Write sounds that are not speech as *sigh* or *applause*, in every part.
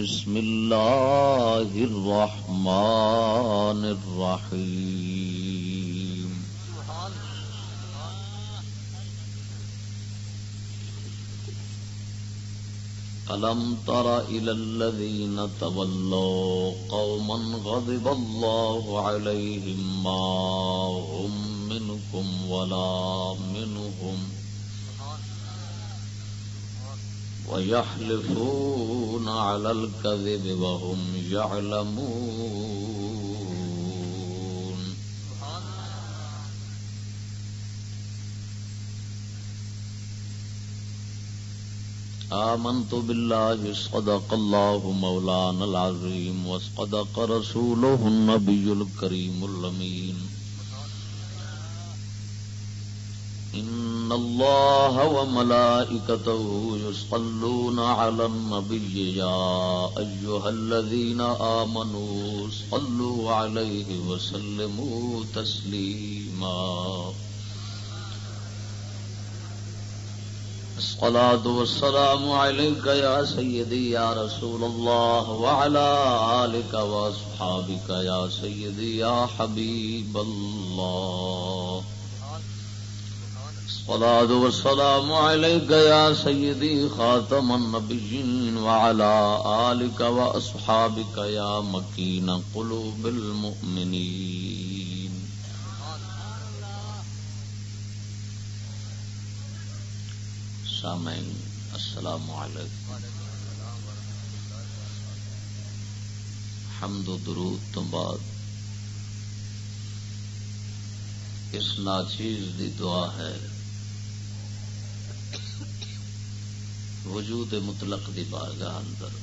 بسم الله الرحمن الرحيم ألم تر إلى الذين تولوا قوما غضب الله عليهم ما هم منكم ولا منهم ويحلفون على الكذب وهم يعلمون. آمنت بالله، صدق الله مولانا العظيم، وصدق رسوله النبي الكريم اللمين إن الله وملائكته يصلون على النبي يا أيها الذين آمنوا صلوا عليه وسلموا تسليما الصلاة والسلام عليك يا سيدي يا رسول الله وعلى آلك وأصحابك يا سيدي يا حبيب الله الصلاة والسلام عليك يا سيدي خاتم النبيين وعلى آلك وأصحابك يا مكين قلوب المؤمنين. سامعين، السلام عليكم. حمد و درود تو بعد اس ناچیز دی دعا ہے وجود مطلق دی بارگاہ اندر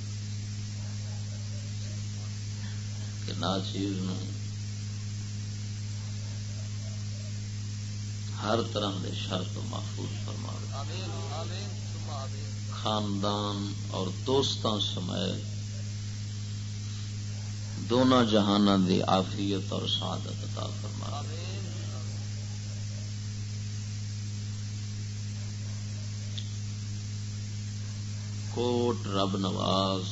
کہ نا چیز نو ہر طرح دے شر تو محفوظ فرما خاندان اور دوستان سمیت دونوں جہانوں دی عافیت اور سعادت عطا فرما۔ کوٹ رب نواز،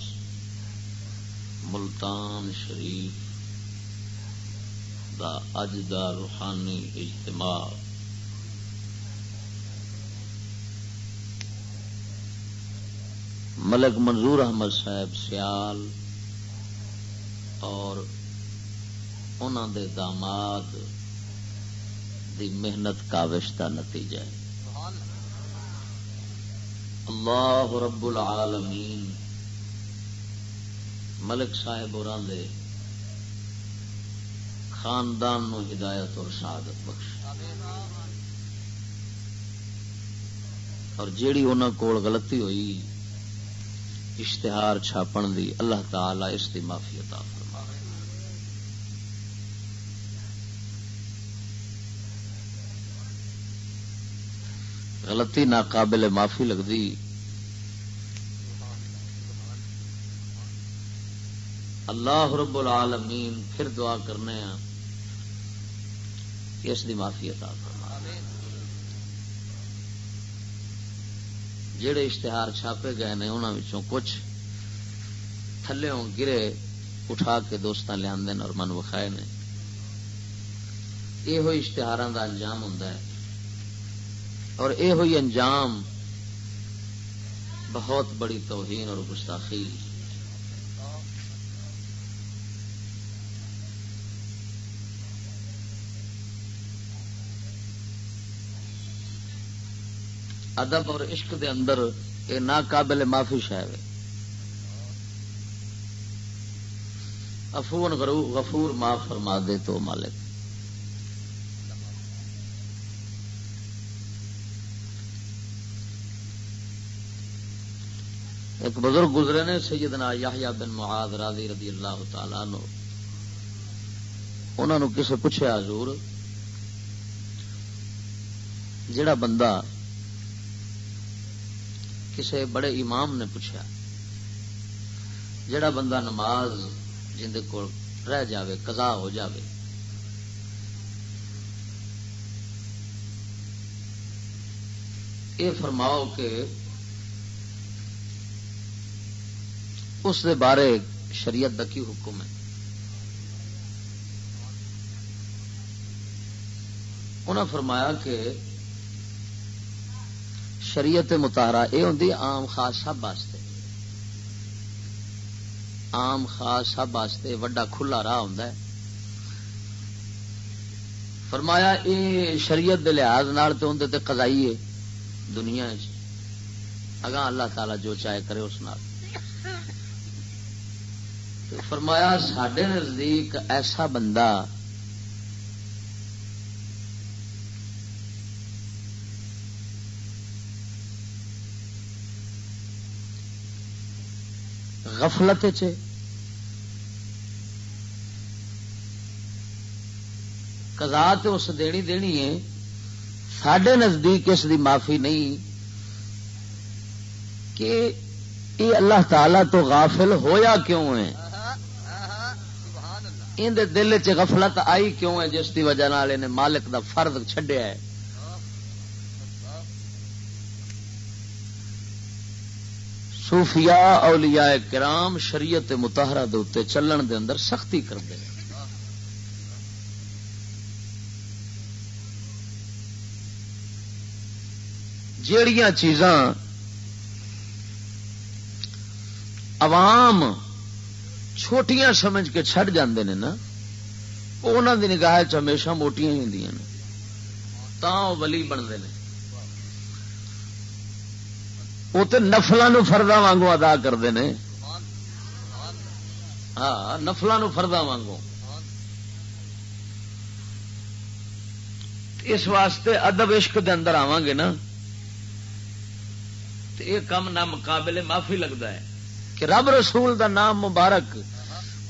ملتان شریف دا اج دا روحانی اجتماع۔ ملک منظور احمد صاحب سیال اور انہوں دے داماد دی محنت کاوش کا نتیجہ ہے۔ اللہ رب العالمین۔ ملک صاحب اور خاندان نو ہدایت اور شہادت بخش۔ اور جیڑی انہوں کو غلطی ہوئی، اشتہار چھاپن دی اللہ تعالی اس کی معافی عطا فرما غلطی ناقابل معافی لگتی۔ اللہ رب العالمین پھر دعا کرنے ہیں اس کی معافی عطا فرما جڑے اشتہار چھاپے گئے نے انہوں کچھ تھلے گرے اٹھا کے دوست لیا اور من وکھائے نے۔ یہ اشتہار کا انجام ہوں اور اے ہوئی انجام، بہت بڑی توہین اور گستاخی۔ ادب اور عشق دے اندر یہ ناقابل معافی شاید افون غرو غفور معاف فرما دے تو مالک۔ ایک بزرگ گزرے نے، سیدنا یحییٰ بن معاذ راضی رضی اللہ تعالی نو انہوں نے کسے پوچھا حضور جڑا بندہ کسے بڑے امام نے پوچھا جڑا بندہ نماز جن کو رہ جاوے، قضا ہو جاوے یہ فرماؤ کہ اس دے بارے شریعت کا کی حکم ہے؟ انہوں فرمایا کہ شریعت متارا یہ ہوں آم خاص سب واسطے۔ آم خاص سب واسطے وڈا کھلا راہ ہوں فرمایا یہ شریعت دے لحاظ تو اندر قضائی ہے دنیا اگاں اللہ تعالی جو چاہے کرے اس نال۔ فرمایا سڈے نزدیک ایسا بندہ غفلت چ کزا تو اس دینی دینی ہے سڈے نزدیک اس دی معافی نہیں، کہ یہ اللہ تعالی تو غافل ہویا کیوں ہے؟ اندر دل چ غفلت آئی کیوں ہے جس کی وجہ نے مالک دا فرد چڈیا ہے؟ صوفیاء اولیاء کرام شریعت متحرہ دے چلن دے اندر سختی کرتے ہیں۔ جیڑیاں چیزاں عوام چھوٹیاں سمجھ کے چڈ جاندے نے نا انہوں دی نگاہ ہمیشہ موٹیاں ہی ہوں تا ولی بنتے ہیں وہ تو نفلوں فردا وانگو ادا کرتے ہیں ہاں نفلوں فردا وانگو اس واسطے ادب عشق دے اندر آواں گے نا تو یہ کم نہ مقابلے معافی لگتا ہے۔ کہ رب رسول دا نام مبارک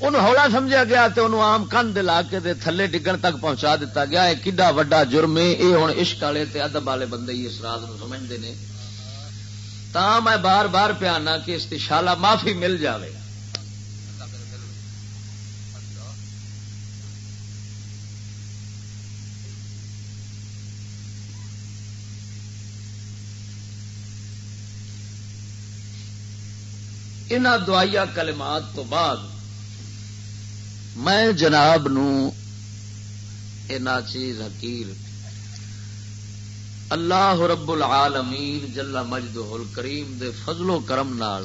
انہوں ہولا سمجھا گیا تے انہوں آم کن دلا کے دے تھلے ڈگن تک پہنچا دیتا گیا۔ ہے کڈا وڈا جرم ہے یہ ہوں عشق والے ادب والے بندے ہی اس رات سمجھتے ہیں تا میں بار بار پیانا کہ استشالہ معافی مل جاوے۔ ان دعائیا کلمات تو بعد میں جناب نو چیز حکیر اللہ رب العالمین جلا مجد کریم دے فضل و کرم نال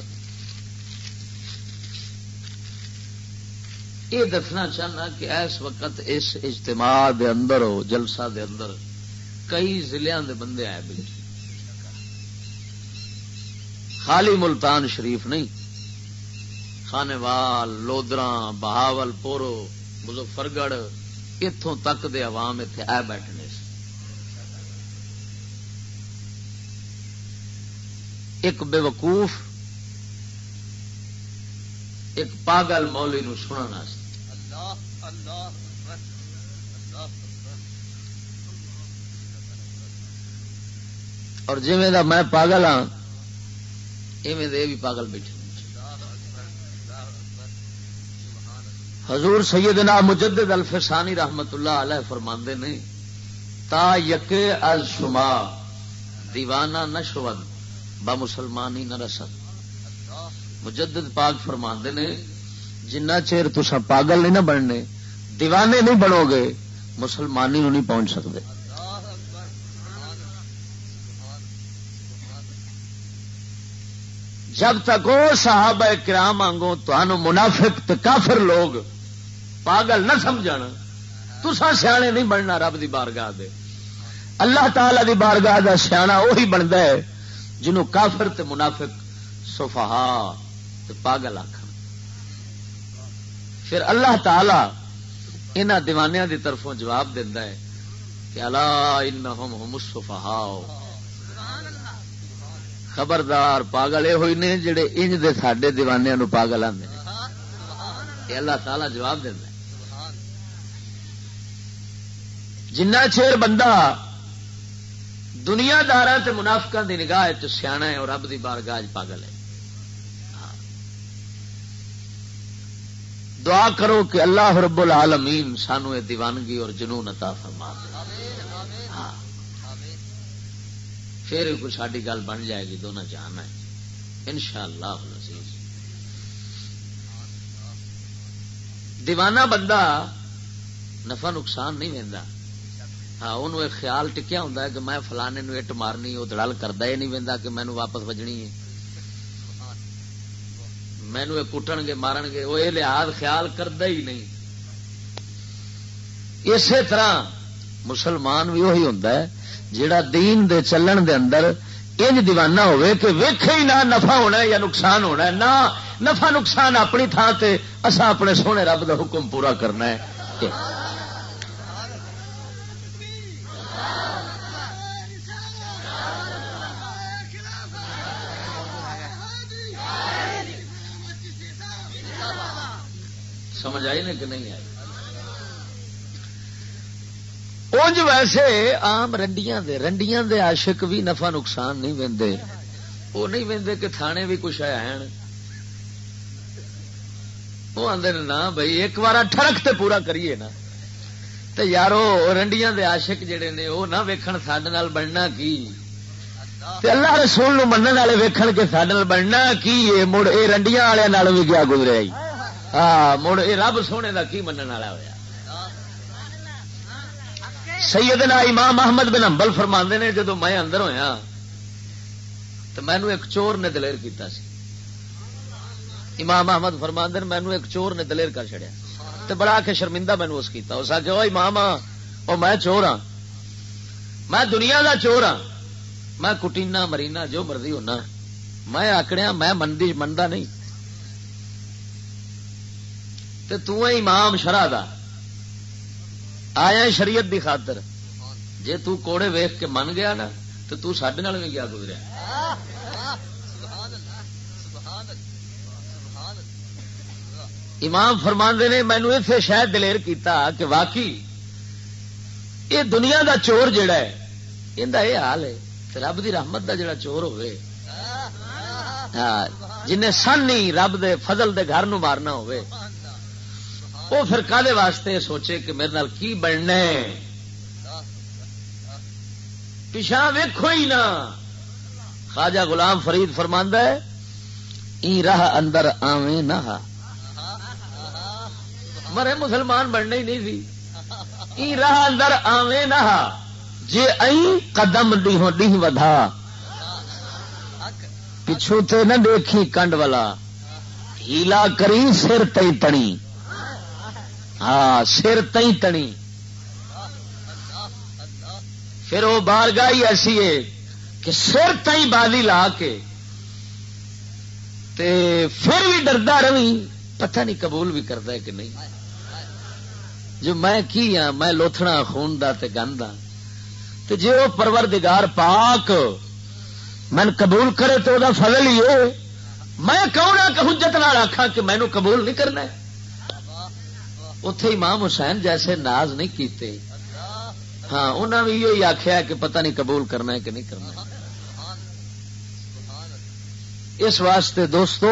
یہ دسنا چاہنا کہ اس وقت اس اجتماع دے اندر ہو جلسہ دے اندر کئی ضلع دے بندے آئے بیٹھے خالی ملتان شریف نہیں۔ خانوال لودرا بہاول، پورو مظفر گڑھ اتوں تک دے عوام اتنے آ بیٹھنے سے۔ ایک بے وقوف، ایک پاگل مولی نو سننا اور جی میں پاگل ہاں ایویں بھی پاگل بیٹھے۔ حضور سیدنا مجدد الفسانی رحمت اللہ علیہ فرماندے نے، تا یک از شما، دیوانہ نشود با مسلمانی نہ رسد۔ مجدد پاک فرماندے نے، جنہ چیر تسا پاگل نہیں نہ بننے، دیوانے نہیں بنو گے، مسلمانی نہیں پہنچ سکتے جب تک وہ صحابہ کرام آنگو تو منافق تو کافر لوگ پاگل نہ سمجھ تسا سیانے نہیں بننا رب دی بارگاہ دے۔ اللہ تعالی دی بارگاہ دا سیاح وہی بنتا ہے جنہوں کافر تے منافق سفہا تے پاگل آخ پھر اللہ تعالی ان دیوانیاں دی طرفوں جواب دینا ہے کہ اللہ انہم السفہاء خبردار پاگل یہ ہوئی نے جڑے انج دے ساڈے دیوانے نو پاگل آندے اللہ تعالی جواب دینا جنہ چیر بندہ دنیا دار منافقہ دی نگاہ سیاح ہے اور رب دی بارگاہ پاگل ہے۔ دعا کرو کہ اللہ رب العالمین سانو یہ دیوانگی اور جنون عطا فرما ہاں۔ پھر کوئی ساری گل بن جائے گی، دونوں جانا ہے ان شاء اللہ دیوانہ بندہ نفع نقصان نہیں وہدا ہاں انہوں ایک خیال ٹکیا ہوں کہ میں فلانے نو اٹ مارنی وہ دڑل کرتا ہی نہیں وہدا کہ مینو واپس وجنی ہے۔ مینو یہ کٹن گے، مارن گے وہ یہ لحاظ خیال کرتا ہی نہیں۔ اسی طرح مسلمان بھی وہی ہوں جڑا دین دے چلن دے اندر انج دیوانہ ہوئے کہ ویخ ہی نہ نفع ہونا یا نقصان ہونا ہے، نہ نفع نقصان اپنی تھان سے اصا اپنے سونے رب دا حکم پورا کرنا ہے۔ سمجھ آئی نا کہ نہیں آئی؟ اونج ویسے آم رنڈیاں دے رنڈیاں دے عاشق بھی نفع نقصان نہیں وے وہ نہیں وے کہ تھانے بھی کچھ ہے وہ آدھے نا بھائی، ایک بار ٹرک تے پورا کریے نا۔ تو یارو، رنڈیاں دے عاشق جڑے نے، وہ نہ ویکھن سڈے بننا کی۔ اللہ رسول نو منن والے ویکھن کے سڈے بننا کی مڑ یہ رنڈیاں والے بھی گیا گزرے۔ ہاں مڑ یہ رب سونے کا کی من والا ہوا سیدنا امام محمد بن امبل فرما نے جدو میں اندر ہویا تو مینو ایک چور نے دلیر کیتا سی۔ امام محمد فرما مینو ایک چور نے دلیر کر چڑیا تو بڑا کے شرمندہ مینو اس کیتا۔ اس آخر وہ امام وہ میں چور ہاں میں دنیا دا چور ہاں میں کٹینا مرینا جو مرضی ہونا۔ میں آکڑیا میں منڈی نہیں۔ تو امام شرح دا۔ آیا شریعت دی خاطر۔ جے تو کوڑے ویخ کے من گیا نا تو تو سڈے بھی گیا گزریا۔ امام فرماندے نے مینو اتنے شاید دلیر کیتا کہ واقعی یہ دنیا دا چور جڑا ہے یہ حال ہے رب دی رحمت دا جڑا چور ہوئے ہاں، جن سن رب دے فضل دے گھر نو مارنا ہوئے وہ پھر کالے واسطے سوچے کہ میرے نال کی بننا پچھا ویکو ہی نہ۔ خواجہ غلام فرید فرماندہ ہے، ای راہ اندر آویں نہ مرے مسلمان بننے ہی نہیں سی۔ ای راہ اندر آویں نہ جے ائی قدم ڈیہوں ڈیہ ودھا۔ پچھو تے نہ دیکھی کنڈ والا۔ ہیلا کری سر تئی تنی ہاں سر تئی تنی۔ پھر وہ بار گاہی ایسی ہے کہ سر تئی بالی لا کے تے پھر بھی ڈردا روی پتہ نہیں قبول بھی کرتا ہے کہ نہیں۔ جو میں کی ہاں میں لوتھنا خون دا تے گند ہاں تو جی وہ پروردگار پاک من قبول کرے تو فضل ہی ہو میں کہوں نہ کہ حجت نہ آخا کہ مینو قبول نہیں کرنا ہے۔ اتے امام حسین جیسے ناز نہیں کیتے۔ ہاں انہوں نے یہ آخیا کہ پتہ نہیں قبول کرنا ہے کہ نہیں کرنا اس واسطے دوستو،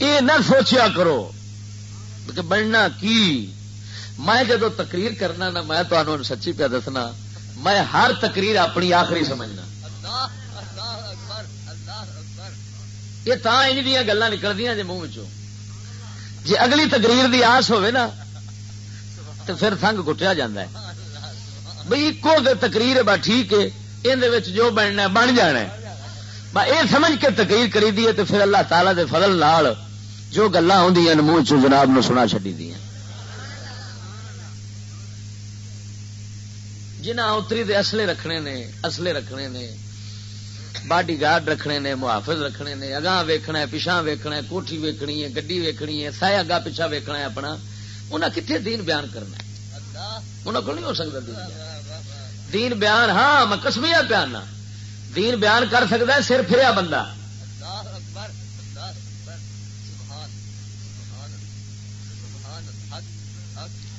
یہ نہ سوچیا کرو کہ بننا کی۔ میں جدو تقریر کرنا نا میں تمہوں سچی پہ دسنا، میں ہر تقریر اپنی آخری سمجھنا۔ یہ تا ان گلا نکلدیا جی منہ جی اگلی تقریر دی آس ہوئے نا، تو پھر تھنگ کٹیا جا بھائی ایکو تقریر با ٹھیک ہے۔ یہ جو بننا بن جانا یہ سمجھ کے تقریر کری دی ہے، تو پھر اللہ تعالی دے فضل نال جو گلا آدی منہ چ جناب نو سنا چڈی دیا جنہ اتری دے اصلے رکھنے نے، اصلے رکھنے نے باڈی گارڈ رکھنے نے، محافظ رکھنے نے، اگاں ویکھنا ہے پیچھا ویکھنا ہے، کوٹھی ویکھنی ہے، گڈی ویکھنی ہے سائے اگا پیچھا ویکھنا ہے اپنا۔ انہیں کتنے دین بیان کرنا ہے؟ انہوں کو نہیں ہو سکتا دین بیان۔ دین بیان ہاں میں کسمیا بیان دین بیان کر سکتا ہے، سر پھریا بندہ۔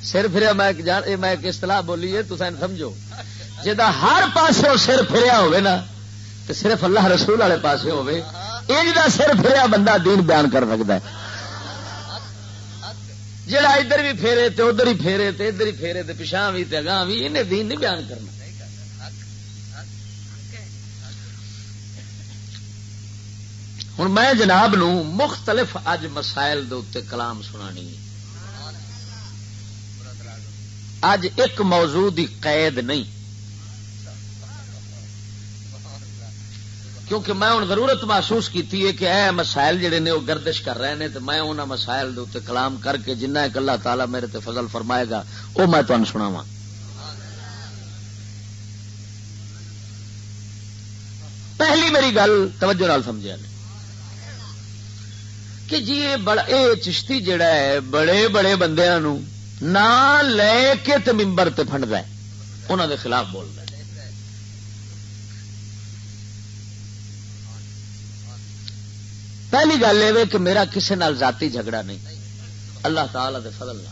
سر پھریا، میں میں ایک اصطلاح بولی ہے تو سمجھو۔ جا ہر پاسوں سر پھریا ہوئے نا تو صرف اللہ رسول والے پاس ہوے دا سر پھریا بندہ دین بیان کر سکتا ہے۔ جڑا ادھر بھی پھیرے تے ادھر ہی پھیرے تے ادھر ہی پھیرے تے پچھا بھی تے اگاں بھی انہیں دین نہیں بیان کرنا۔ ہوں میں جناب نو مختلف اج مسائل دے کلام سنانی اج ایک موضوع دی قید نہیں۔ کیونکہ میں ہوں ضرورت محسوس کی کہ اے مسائل جڑے نے وہ گردش کر رہے ہیں تو میں انہوں مسائل دے کلام کر کے جنہ ایک اللہ تعالیٰ میرے تے فضل فرمائے گا، وہ میں تمہیں سنا پہلی میری گل توجہ نال سمجھا نہیں کہ جی یہ بڑا، اے چشتی جڑا ہے، بڑے بڑے بندیاں نو نہ لے کے تے ممبر تے فنڈ ہے۔ انہوں دے خلاف بول رہا ہے پہلی گل یہ کہ میرا کسی نال ذاتی جھگڑا نہیں۔ اللہ تعالی دے فضل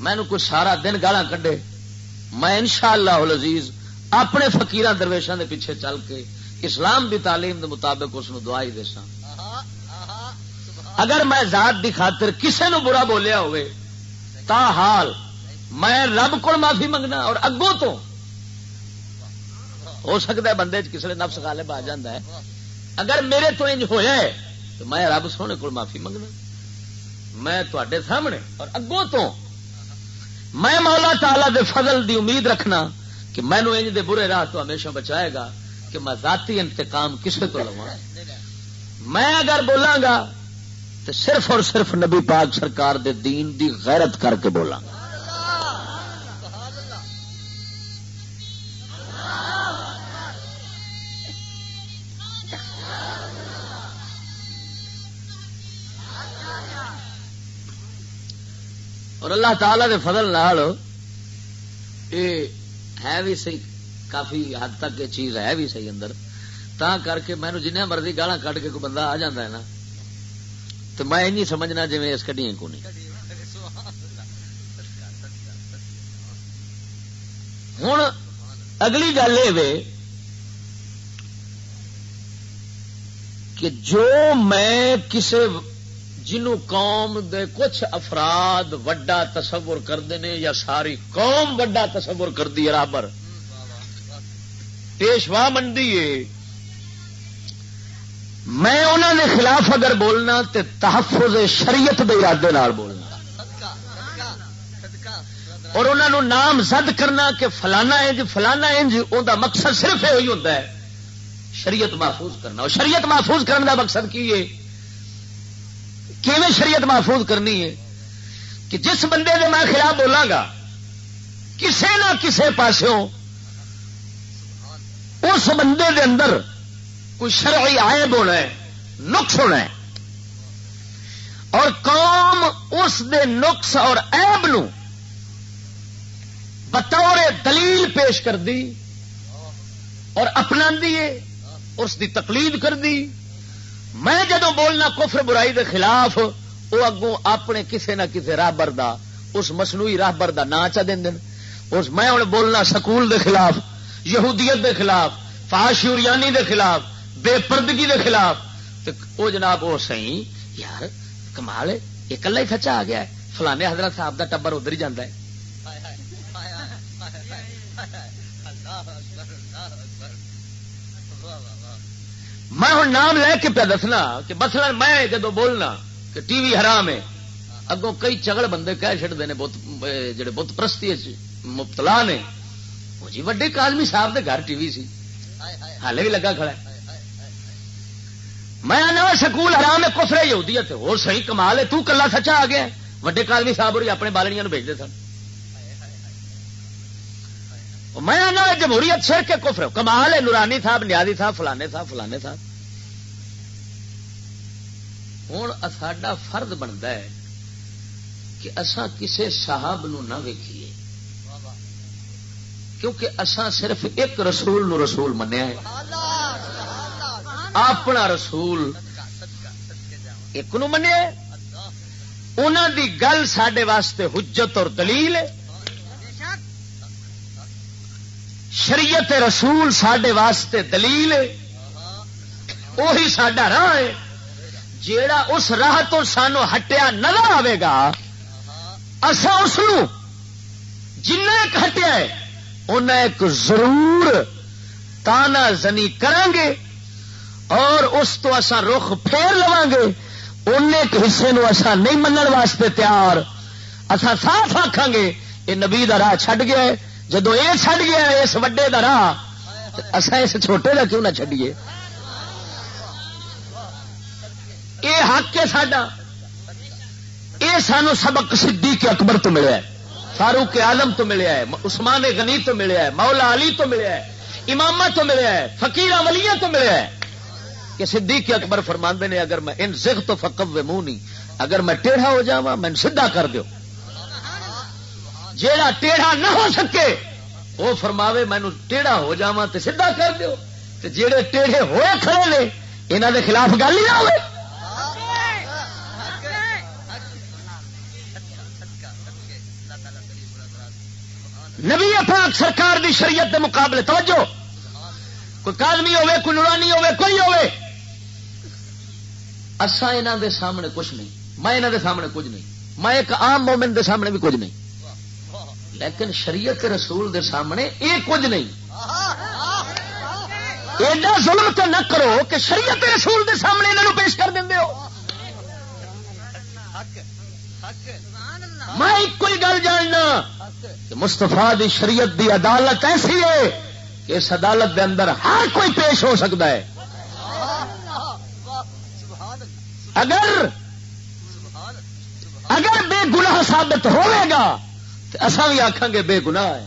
میں کوئی سارا دن گالا کڈے۔ میں ان شاء اللہ عزیز اپنے فکیر درویشان دے پیچھے چل کے اسلام دی تعلیم دے مطابق اس دعائی دے سا اگر میں ذات دی خاطر کسے نو برا بولیا ہوئے، تا حال میں رب کو معافی منگنا اور اگوں تو ہو سکتا ہے بندے کسی نے نفس غالب آ جاتا ہے۔ اگر میرے تو انج ہوا ہے، تو میں رب سونے کو معافی منگنا۔ میں تے سامنے اور اگوں تو میں مولا تعالی دے فضل دی امید رکھنا کہ مینو انج دے برے راہ تو ہمیشہ بچائے گا کہ میں ذاتی انتقام کسے تو لوا میں اگر بولاں گا، تو صرف اور صرف نبی پاک سرکار دے دین دی غیرت کر کے بولاں۔ گا اور اللہ تعالی دے فضل نال یہ ہے بھی صحیح، کافی حد تک یہ چیز ہے بھی صحیح اندر۔ تا کر کے مینو جنیا مرضی گالا کٹ کے کوئی بندہ آ جا ہے نا تو میں نہیں سمجھنا جی اس کڈیاں کو نہیں۔ ہوں اگلی گل یہ کہ جو میں کسی جنو قوم دے کچھ افراد وڈا تصور کرتے ہیں یا ساری قوم وڈا تصور کر دی برابر۔ پیشوا منڈی ہے۔ میں انہوں نے خلاف اگر بولنا تو تحفظ شریعت دے ارادے نال بولنا۔ اور انہوں نام زد کرنا کہ فلانا انج فلانا انج ان کا مقصد صرف یہ ہوتا ہے، شریعت محفوظ کرنا۔ اور شریعت محفوظ کرنے کا مقصد کی ہے؟ کیون شریعت محفوظ کرنی ہے کہ جس بندے کے میں خلاف بولاں گا، کسے نہ کسے پاسوں اس بندے دے اندر کوئی شرعی عائب ہونا ہے، نقص ہونا ہے۔ اور قوم اس دے نقص اور عیب نو بطور دلیل پیش کر دی اور اپنا دیے اس دی تقلید کر دی۔ میں جدو بولنا کفر برائی دے خلاف وہ اگوں اپنے کسے نہ کسے راہبر دا اس مصنوعی راہبر دا نا چا دین دن اس میں ہوں بولنا سکول دے خلاف، یہودیت دے خلاف فاشوریانی دے خلاف، بے پردگی دے خلاف۔ او جناب وہ سی یار، کمال یہ کلا ہی سچا آ گیا ہے۔ فلانے حضرت صاحب دا ٹبر ادھر ہی جانا ہے۔ میں ہوں نام لے کے پہ دسنا کہ مثلا میں جدو بولنا کہ ٹی وی حرام ہے، اگوں کئی چگڑ بندے کہہ چڑتے ہیں بت جڑے بت پرستی جی، مبتلا نے۔ وہ جی وڈے کالمی صاحب دے گھر ٹی وی سی۔ ہالے بھی لگا کھڑا میں آنا سکول حرام ہے، کفرے یہودی ہے صحیح کمال ہے، تو کلا سچا آ گیا وڈے کالمی صاحب اپنے بالڑیاں بھیجتے سن۔ میں آنا جمہوریت سر کے کفر کمال ہے، نورانی صاحب نیادی صاحب، فلانے صاحب فلانے صاحب۔ ہوں ساڈا فرد بنتا ہے کہ اسا کسے صاحب نو نہ ویکھیے۔ کیونکہ اسا صرف ایک رسول نو رسول منیا ہے۔ اپنا رسول ایک نو منیا انہوں دی گل سڈے واسطے حجت اور دلیل ہے۔ شریعت رسول سڈے واسطے دلیل ہے۔ وہی سڈا راہ ہے۔ جیڑا اس راہ تو سانو ہٹیا نظر آئے گا اصا اس جن ہٹیا ہے ایک ضرور تانا زنی کریں گے اور اس تو اسا رخ پھیر لوا گے ان ایک حصے نو اسا نہیں منن واسطے تیار۔ اسا صاف آخان گے یہ نبی دا راہ چھڈ گیا ہے جدو یہ چھڈ گیا ہے، اس وڈے دا راہ اسا اس چھوٹے دا کیوں نہ چڈیے یہ حق ہے ساڈا۔ یہ سانو سبق صدیق اکبر تو ملیا ہے، فاروق عالم تو ملیا ہے، عثمان غنی تو ملیا ہے، مولا علی تو ملیا ہے امام تو ملیا ہے، فقیر ولییا تو ملیا ہے۔ کہ صدیق اکبر فرماندے نے، اگر میں ان زخ تو فقب منہ نہیں اگر میں ٹیڑھا ہو جا میں سیدھا کر دو جیڑا ٹیڑھا نہ ہو سکے وہ فرماوے مینو ٹیڑھا ہو جا تو سیدھا کر دو جہے ٹیڑھے ہوئے کھڑے نے یہاں دے خلاف گل ہی نہ ہوئے۔ نبی پاک سرکار دی شریعت دے مقابلے، توجہ! کوئی کادمی ہوے کوئی نورانی ہوے کوئی ہوے اسا انہاں دے سامنے کچھ نہیں، میں انہاں دے سامنے کچھ نہیں، میں ایک عام مومن دے سامنے بھی کچھ نہیں۔ لیکن شریعت رسول دے سامنے یہ کچھ نہیں۔ ایڈا ظلم تو نہ کرو کہ شریعت رسول دے سامنے انہوں پیش کر دیں ہو۔ میں ایک کوئی گل جاننا کہ مستفا دی شریعت دی عدالت ایسی ہے کہ اس عدالت دے اندر ہر کوئی پیش ہو سکتا ہے۔ اگر اگر بے گناہ ثابت ہوئے گا، تو اصا بھی آخان گے بے گناہ ہے۔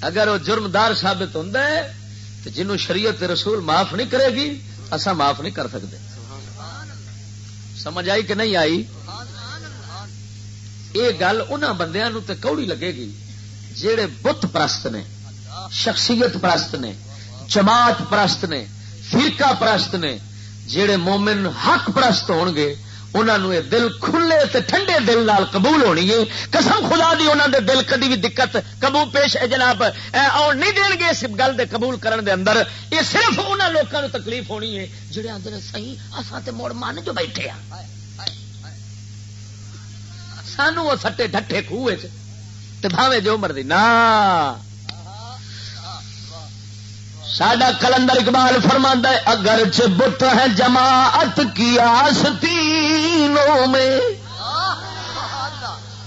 اگر وہ جرمدار ثابت ہوں تو جنہوں شریعت رسول معاف نہیں کرے گی اصا معاف نہیں کر سکتے۔ سمجھ آئی کہ نہیں آئی؟ یہ گل ان بندیا کوڑی لگے گی جہے بت پرست نے، شخصیت پرست نے، جماعت پرست نے، فرقہ پرست نے جہے مومن حق پرست ہو گے انہوں یہ دل کھلے تے ٹھنڈے دل نال قبول ہونی ہے۔ قسم خدا دی انہوں دے دل کدی بھی دقت قبول پیش ہے جناب۔ آن نہیں دین گے اس گل دے قبول کرن دے اندر۔ یہ صرف انہوں لوگوں تکلیف ہونی ہے جہے آدھے سی اصا تے موڑ من جو بیٹھے ہیں سانو وہ سٹے ڈٹے خوہ بھاوے جو مرضی۔ نا۔ ساڈا کلندر اقبال فرما ہے، اگر بت ہے جماعت کی آستینوں میں،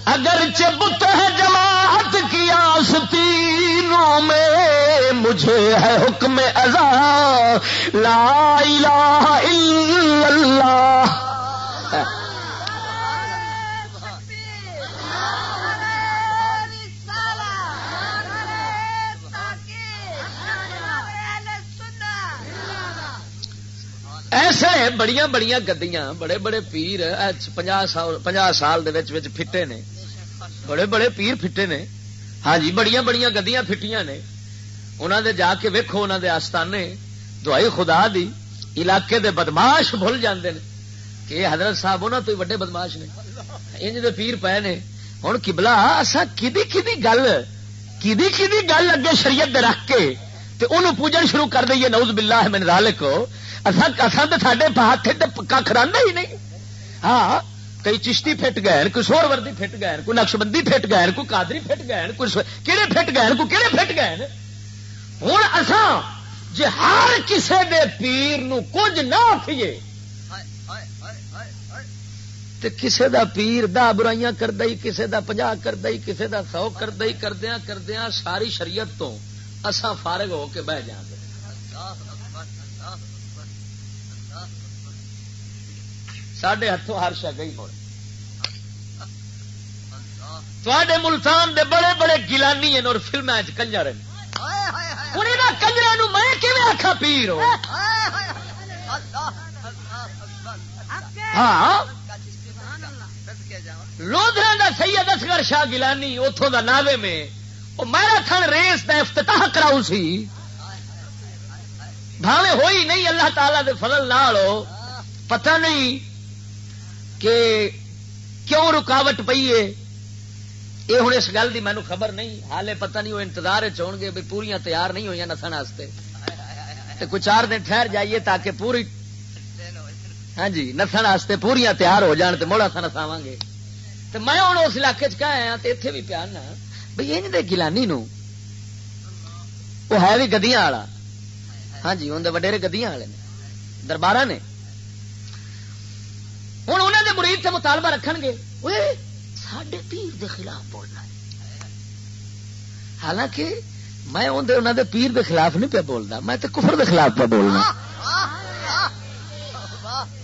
اگر بت ہے جماعت کی آستینوں میں مجھے ہے حکم ازا لا الہ الا اللہ۔ ایسے بڑی بڑی گدیاں، بڑے بڑے پیر پناہ سال فٹے نے۔ بڑے بڑے پیر فٹے نے۔ ہاں جی بڑی بڑی گدیاں فٹیاں نے۔ انہوں دے جا کے ویکو انہوں دے آستانے۔ دعائی خدا دی، علاقے دے بدماش بھول جاندے نے۔ کہ حضرت صاحب انہوں تو وڈے بدماش نے۔ انج دے پیر پے نے۔ ہوں کبلا اصا کدی کدی گل کدی کدی گل اگے شریعت دے رکھ کے انہوں پوجن شروع کر دئیے نوز باللہ من ذالک۔ ساڈے ہاتھ کھ راندہ ہی نہیں۔ ہاں کئی چشتی فٹ گئے کوئی سور وردی فٹ گئے کوئی نقش بندی فٹ گئے کوئی کادری فٹ گئے کوئی کہڑے فٹ گئے کوئی کہڑے فٹ گئے ہوں اسان جی ہر کسی دے پیر نو کچھ نہ آخیے کسے دا پیر دا برائیاں کردہ کسے دا پنجا کردہ کسے دا سو کردہ کردیا کردیا ساری شریعت تو اسان فارغ ہو کے بہ جانے سڈے ہاتھوں ہر شا گئی تے ملتان دے بڑے بڑے گیلانی ہیں اور فلمیں کنجر ہیں۔ کنجر میں کیون آخا پیر ہاں۔ لودرا کا سید اصغر شاہ گیلانی اتوں کا ناوے میں وہ میرا ریس کا افتتاح کراؤ سی۔ بھاوے ہوئی نہیں، اللہ تعالی دے فضل نال پتہ نہیں کہ کیوں رکاوٹ پی ہے؟ یہ ہوں اس گل کی مینو خبر نہیں۔ حالے پتہ نہیں وہ انتظار چون گے بھی پوریا تیار نہیں ہوئی نسن واسطے۔ کچھ چار دن ٹھہر جائیے تاکہ پوری ہاں جی نسن واسطے پوریا تیار ہو جان تو مڑا سا نساو گے۔ تو میں ہوں اس علاقے چیا تو اتنے بھی پیار نہ بھائی یہ گلانی نو۔ وہ ہے بھی گدیاں والا۔ ہاں جی اندر وڈیرے گدیاں والے دربار نے۔ ہوں انہوں نے مرید سے مطالبہ رکھ گے سڈے پیر دے خلاف بولنا حالانکہ میں انہوں دے پیر دے خلاف نہیں پیا بولتا میں تو کفر دے خلاف پہ بولنا۔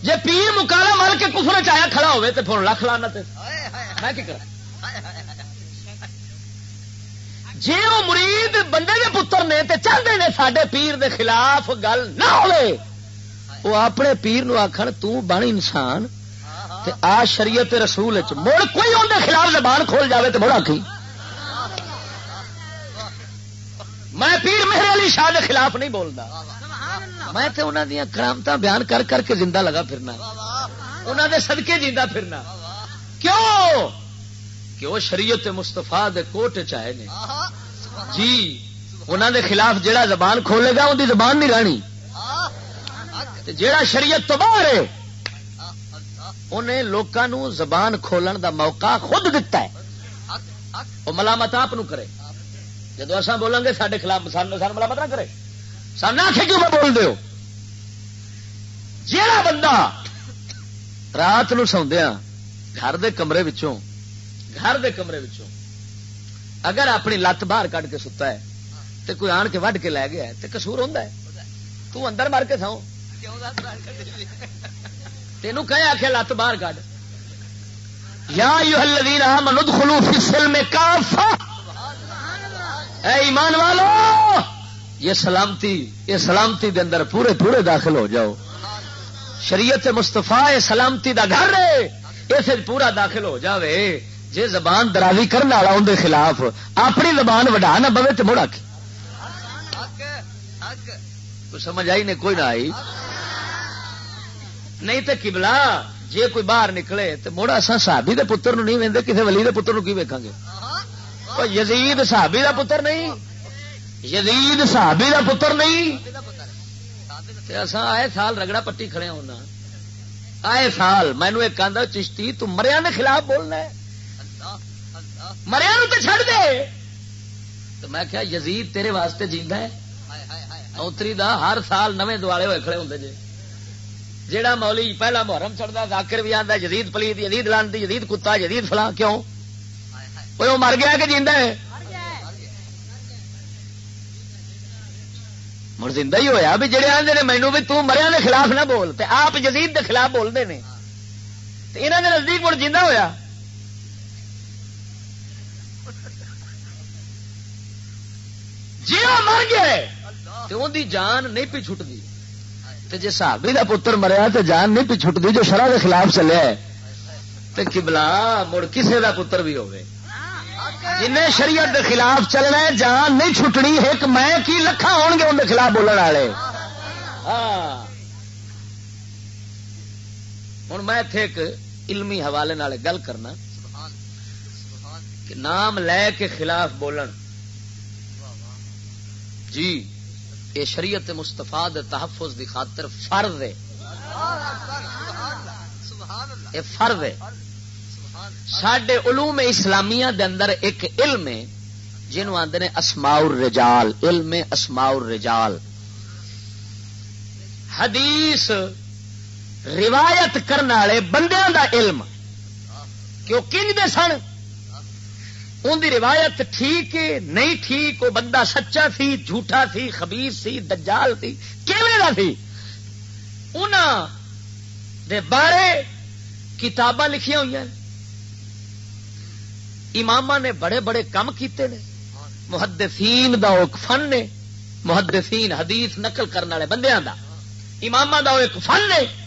جی پیر مکالا مل کے کفر چایا کھڑا ہوئے پھر لکھ لانا میں کیا کرا جی وہ مرید بندے کے پتر نے تو چاہتے ہیں سڈے پیر دے خلاف گل نہ ہوئے وہ اپنے پیر نو آخر تن انسان تے آ شریعت رسول مڑ کوئی اندر خلاف زبان کھول جاوے تو بڑا کی۔ میں پیر میرے علی شاہ کے خلاف نہیں بولتا میں تے انہوں دیا کرامت بیان کر کر کے زندہ لگا پھرنا۔ انہوں دے صدقے جیندہ پھرنا۔ کیوں؟ کہ وہ شریعت مستفا دے کوٹ چاہے نے۔ جی انہوں دے خلاف جڑا زبان کھولے گا ان دی زبان نہیں رہنی۔ جڑا شریعت تو باہر ہے انہیں لوگوں زبان کھولن دا موقع خود دتا ہے۔ وہ ملامت آپ کرے۔ جدو اصا بولیں گے سارے خلاف سان ملامت نہ کرے۔ سن آخے کیوں میں بول دو جا بندہ رات نو سوندیا گھر دے کمرے وچوں، گھر دے کمرے وچوں، اگر اپنی لت باہر کٹ کے ستا ہے تو کوئی آن کے وڈ کے لے گیا تو کسور ہوں تو اندر مار کے سو۔ تینوں کہ آخ لت باہر کٹ یا منت خلو فصل میں کافا اے ایمان والو یہ سلامتی یہ سلامتی دے اندر پورے پورے داخل ہو جاؤ۔ شریعت مستفا یہ سلامتی دا گھر ہے۔ اسے پورا داخل ہو جاوے۔ جے زبان درازی کرنے والا اندر خلاف اپنی زبان وڈا نہ بوے تو مڑا کی سمجھ آئی نے کوئی نہ آئی۔ نہیں تو کبلا جے کوئی باہر نکلے تو مڑا سا سابی دے پتر نو نہیں وے کسی ولی دے پتر نو کی ویکاں گے؟ یزید صحابی دا پتر نہیں۔ یزید صحابی دا پتر نہیں۔ اصا آئے سال رگڑا پٹی کھڑے ہاں ہونا آئے سال مینو ایک آدھا چشتی تم مریا خلاف بولنا ہے۔ مریا تو چڑ دے۔ تو میں کیا یزید تیرے واسطے جیتا ہے؟ اوتری دا ہر سال نویں دوالے ہوئے کھڑے ہوں جی جہاں مولی پہلا محرم چڑھتا، ذاکر بھی آتا جدید پلیت جدید لانتی جدید کتا جدید فلاں کیوں؟ وہ مر گیا کہ جیتا ہے؟ مر زندہ ہی ہویا بھی جڑے آدھے نے مینو بھی تریا کے خلاف نہ بول آپ جدید کے خلاف بولتے ہیں یہاں کے نزدیک مڑ جا ہوا جی مر گیا تو ان کی جان نہیں پی چھٹتی جی سابی کا پتر مریا تو جان نہیں پی چھٹتی جو شرح کے خلاف چلے تو کبلا مڑ کسی کا پتر بھی ہوئے۔ جن شریعت کے خلاف چلنا ہے، جان نہیں چھٹنی، ایک میں کی لکھا ہو گے اندر خلاف بولنے والے۔ ہاں۔ ہوں میں اتے ایک علمی حوالے نال گل کرنا۔ کہ نام لے کے خلاف بولن۔ جی۔ یہ شریعت مستفا تحفظ دی خاطر فرض ہے۔ یہ فرض ہے۔ سڈے علوم اسلامیہ دے اندر ایک علم ہے جنوب آدھے اسماؤ رجال علم اسماؤ رجال حدیث روایت کرنے والے بندیاں دا علم۔ کیوں کنج دے سن؟ ان دی روایت ٹھیک ہے، نہیں ٹھیک، وہ بندہ سچا سی، جھوٹا سی خبیر سی، دجال سی کا سی؟ دے بارے کتاباں لکھیا ہوئی ہیں امام نے بڑے بڑے کام کیتے نے۔ محدثین دا ایک فن نے۔ محدثین حدیث نقل کرنے والے بندیاں دا۔ امام دا ایک فن نے۔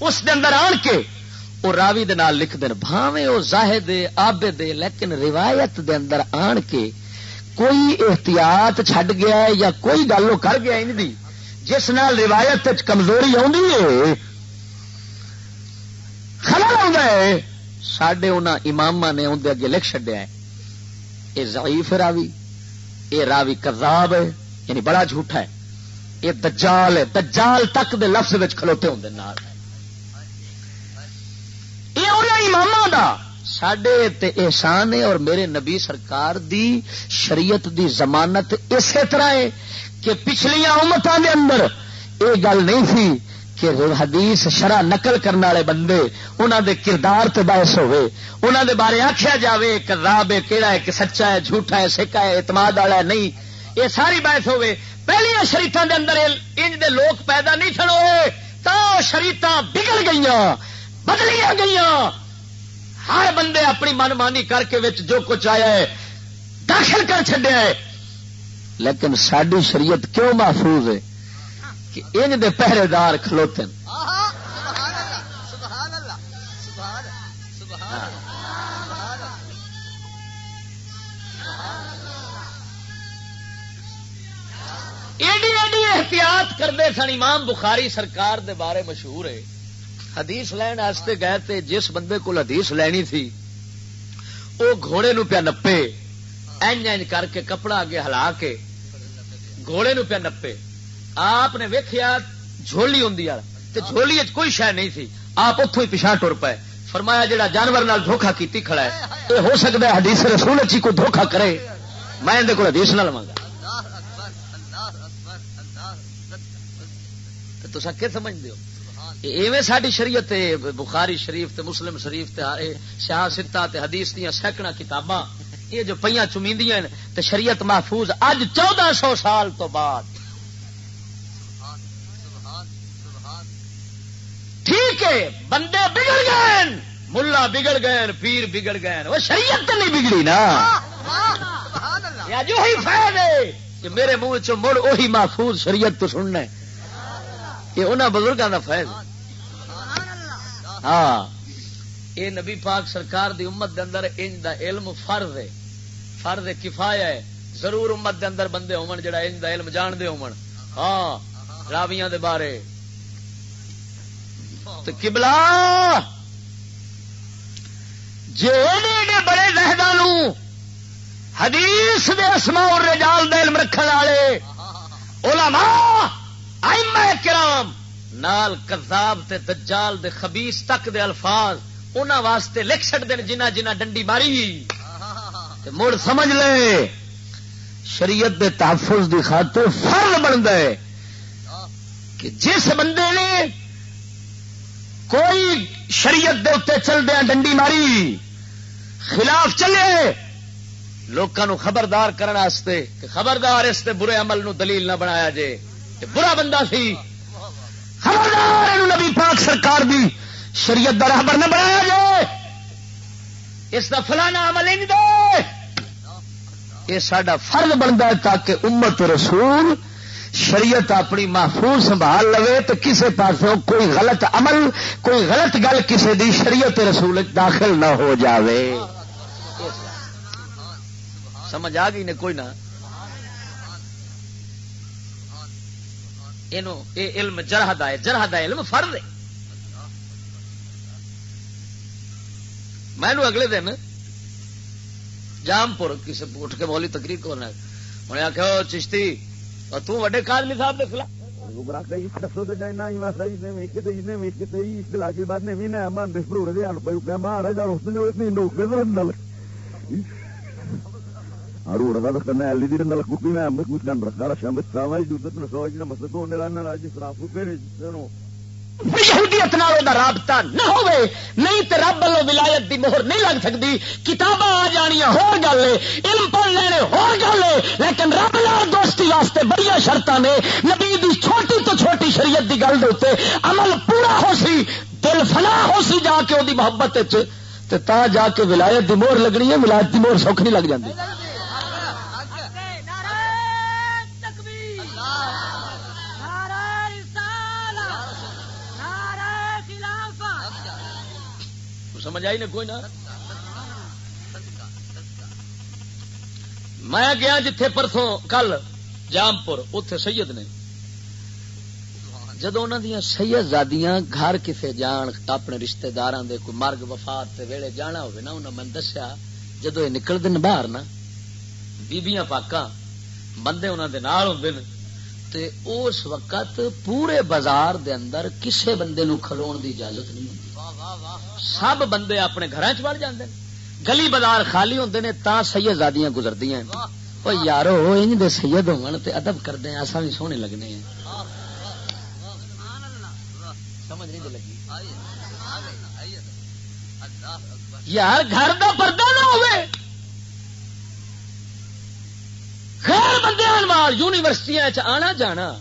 اس دے اندر آن کے وہ راوی دے نال لکھ دین، بھاویں وہ زاہد آبے دے، لیکن روایت دے اندر آن کے کوئی احتیاط چھڈ گیا ہے یا کوئی گل وہ کر گیا ان دی جس نال روایت کمزوری آدھی ہے، خلل ہے۔ سڈے ان امام نے اندر اگے لکھ چڈیا ہے۔ یہ ضعیف راوی یہ راوی کذاب ہے یعنی بڑا جھوٹا ہے۔ یہ دجال ہے، دجال تک دے لفظ کھلوتے ہوں یہ امام دا۔ سڈے احسان ہے اور میرے نبی سرکار دی شریعت دی ضمانت اسی طرح ہے کہ پچھلیاں امتوں دے اندر یہ گل نہیں تھی کہ حدیث شرح نقل کرنے والے بندے انہوں دے کردار تے باعث ہوئے۔ انہوں دے بارے آخیا جائے کراب ہے کہڑا ہے کہ سچا ہے، جھوٹا ہے سکا ہے، اعتماد والا ہے، نہیں۔ یہ ساری باعث ہوئے۔ پہلے شریفوں دے اندر انج دے لوگ پیدا نہیں سن ہوئے تو شریت بگڑ گئی بدلیاں گئی ہر بندے اپنی من مانی کر کے جو کچھ آیا ہے داخل کر چڈیا ہے۔ لیکن ساری شریعت کیوں محفوظ ہے کہ ان دے پہرے دار کھلوتے ایڈی ایڈی احتیاط کرتے سن امام بخاری سرکار دے بارے مشہور ہے۔ حدیث لین واسطے گئے تھے جس بندے کو حدیث لینی تھی وہ گھوڑے نو پیا نپے این این کر کے کپڑا اگے ہلا کے گھوڑے نو پیا نپے۔ آپ نے ویکیا جھولی ہوں جھولی کوئی شہ نہیں تھی۔ آپ اتوں ہی پچھا ٹر پائے فرمایا جہاں جانور نال دھوکھا کیتی کھڑا ہے یہ ہو سکتا ہے حدیث رسول اچھی کوئی دھوکھا کرے۔ میں اندر کو حدیث نہ لوا گا۔ تو کہ سمجھ دو ایویں ساری شریعت بخاری شریف تے، مسلم شریف تے شاہ ستا تے، حدیث دیا سینکڑا کتاباں، یہ جو پہ چمیندیاں تے شریعت محفوظ اج چودہ سو سال تو بعد۔ ٹھیک ہے، بندے بگڑ گئے، ملا بگڑ گئے، پیر بگڑ گئے۔ وہ شریعت تو نہیں بگڑی نا۔ جو ہی فائد ہے کہ میرے منہ چ مڑ وہی محفوظ شریعت تو سننا یہ انہوں بزرگوں کا فائد ہاں۔ یہ نبی پاک سرکار دی امت دے اندر انج دا علم فرض ہے۔ فرض کفایا ہے۔ ضرور امت دے اندر بندے ہون جڑا انج دا علم جان دے ہون۔ ہاں راویاں دے بارے۔ تو کبلا جی بڑے لہدان حدیث دے اسماء اور رجال دے علم رکھنے والے، علماء، ائمہ کرام نال کذاب تے دجال دے خبیث تک دے الفاظ انہاں واسطے لکھ چھڑ دین جنہ جنہ ڈنڈی ماری تے مڑ سمجھ لے، شریعت دے تحفظ دی خاطر فرض بنتا ہے کہ جس بندے نے کوئی شریعت دے اتنے چل دیا ڈنڈی ماری، خلاف چلے لوگوں خبردار کرنے کہ خبردار اس تے برے عمل نو دلیل نہ بنایا جے برا بندہ سی۔ خبردار نبی پاک سرکار دی، شریعت دا رہبر نہ بنایا جے اس کا فلانا عمل ہی نہیں دے۔ یہ سڈا فرض بنتا ہے تاکہ امت رسول شریعت اپنی محفوظ سنبھال لو تو کسی پاس کوئی غلط عمل، کوئی غلط گل کسی دی شریعت رسول داخل نہ ہو جاوے۔ سمجھ آ گئی نے کوئی نہ؟ اے علم جرح دا ہے جرح دا علم فرد ہے۔ میں اگلے دن جام پور کسی اٹھ کے بولی تقریر کو انہیں آخیا چشتی تڈے کالمی صاحب دیکھ لا مسئلہ یہودیت رابطہ نہ ہوئے نہیں تو رب والوں ولایت دی مہر نہیں لگ سکتی کتاباں آ جانیا ہو گل علم پڑھ لینے ہو گل لیکن رب لال دوستی واسطے بڑی شرط نے نبی دی چھوٹی تو چھوٹی شریعت دی گل دے عمل پورا ہو سی دل فنا ہو سی جا کے وہ محبت تا جا کے ولایت دی مور لگنی ہے ولایت دی مور سوکھ نہیں لگ جاتی سمجھ آئی نا کوئی نہ میں گیا جتھے پرسوں کل جامپور اتے سید نے۔ جدو انہوں دیا سید زادیاں گھر کسے جان، اپنے رشتہ دار کوئی مرگ، وفات تے ویلے جانا ہوئے نا انہوں نے دسیا جدو یہ نکل دن باہر نا، بیبیاں پاکاں، بندے انہوں دے نال ہوں تے اس وقت پورے بازار دے اندر کسے بندے نو کھلون دی اجازت نہیں ہوتی سب بندے اپنے گھر چڑ جاندے گلی بازار خالی ہوندے نے تا سید زادیاں گزردیاں وہ یارو، انج دے سید ہون تے ادب کردے ہیں، اساں بھی سونے لگنے ہیں۔ سمجھ نہیں لگی۔ یار، گھر دا پردہ نہ ہوئے خیر بندے مال یونیورسٹیاں آنا جانا،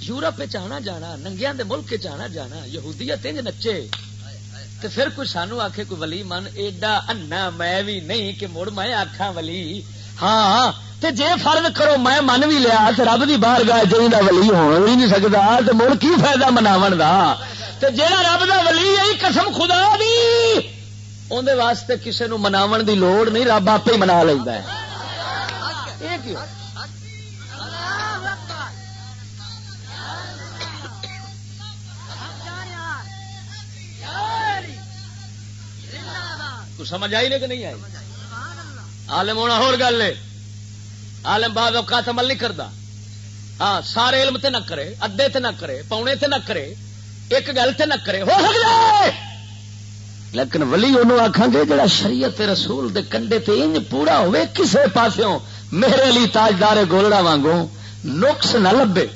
یورپ آنا جانا ننگیا دے ملک آنا جانا، یہودیت انج نچے۔ تو پھر کوئی سانو آخے کوئی ولی من، ایڈا انا میں بھی نہیں کہ مڑ میں آخا ولی۔ ہاں تے جے فرض کرو میں من بھی لیا تو رب کی باہر گاہ جی کا ولی ہو بھی نہیں سکتا تو مڑ کی فائدہ مناو کا تے جہاں رب کا ولی ہے قسم خدا بھی اندر واسطے کسی نو مناو دی لوڑ نہیں، رب آپ ہی منا لینا یہ کیوں؟ سمجھ آئی نہیں کہ نہیں آئی؟ عالم ہونا ہو گل ہے۔ عالم بعد اوقات عمل نہیں کرتا ہاں سارے علم تے نہ کرے ادے تے نہ کرے پونے تے نہ کرے ایک گل تے نہ کرے ہو سکتا لیکن ولی انہوں آخان گے جڑا شریعت رسول دے کنڈے تے انج پورا ہوئے کسے پاسوں میرے لیے تاجدار گولڑا وانگو نقص نہ لبے۔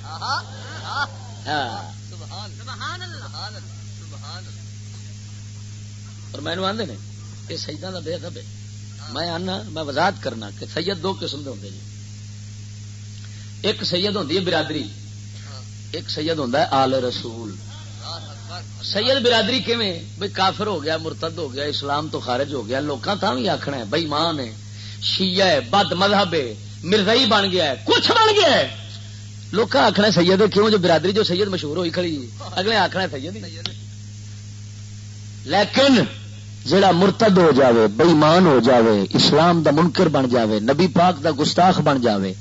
اور میں آدھے نہیں یہ سجدہ کا بے ادب ہے۔ میں آنا، میں وضاحت کرنا کہ سید دو قسم کے ہوں جی۔ ایک سید ہوں برادری، ایک سید ہوں آل رسول۔ سید برادری کیویں؟ بھائی کافر ہو گیا، مرتد ہو گیا، اسلام تو خارج ہو گیا لوگوں تھا بھی آخنا ہے بئی مان ہے، شیعہ ہے، بد مذہب ہے، مرزائی بن گیا ہے، کچھ بن گیا ہے۔ لوگ آخنا سید کیوں؟ جو برادری جو سید مشہور ہوئی کھڑی، اگلے آخنا سید لیکن جڑا مرتد ہو جاوے بےمان ہو جاوے، اسلام دا منکر بن جاوے، نبی پاک دا گستاخ بن جاوے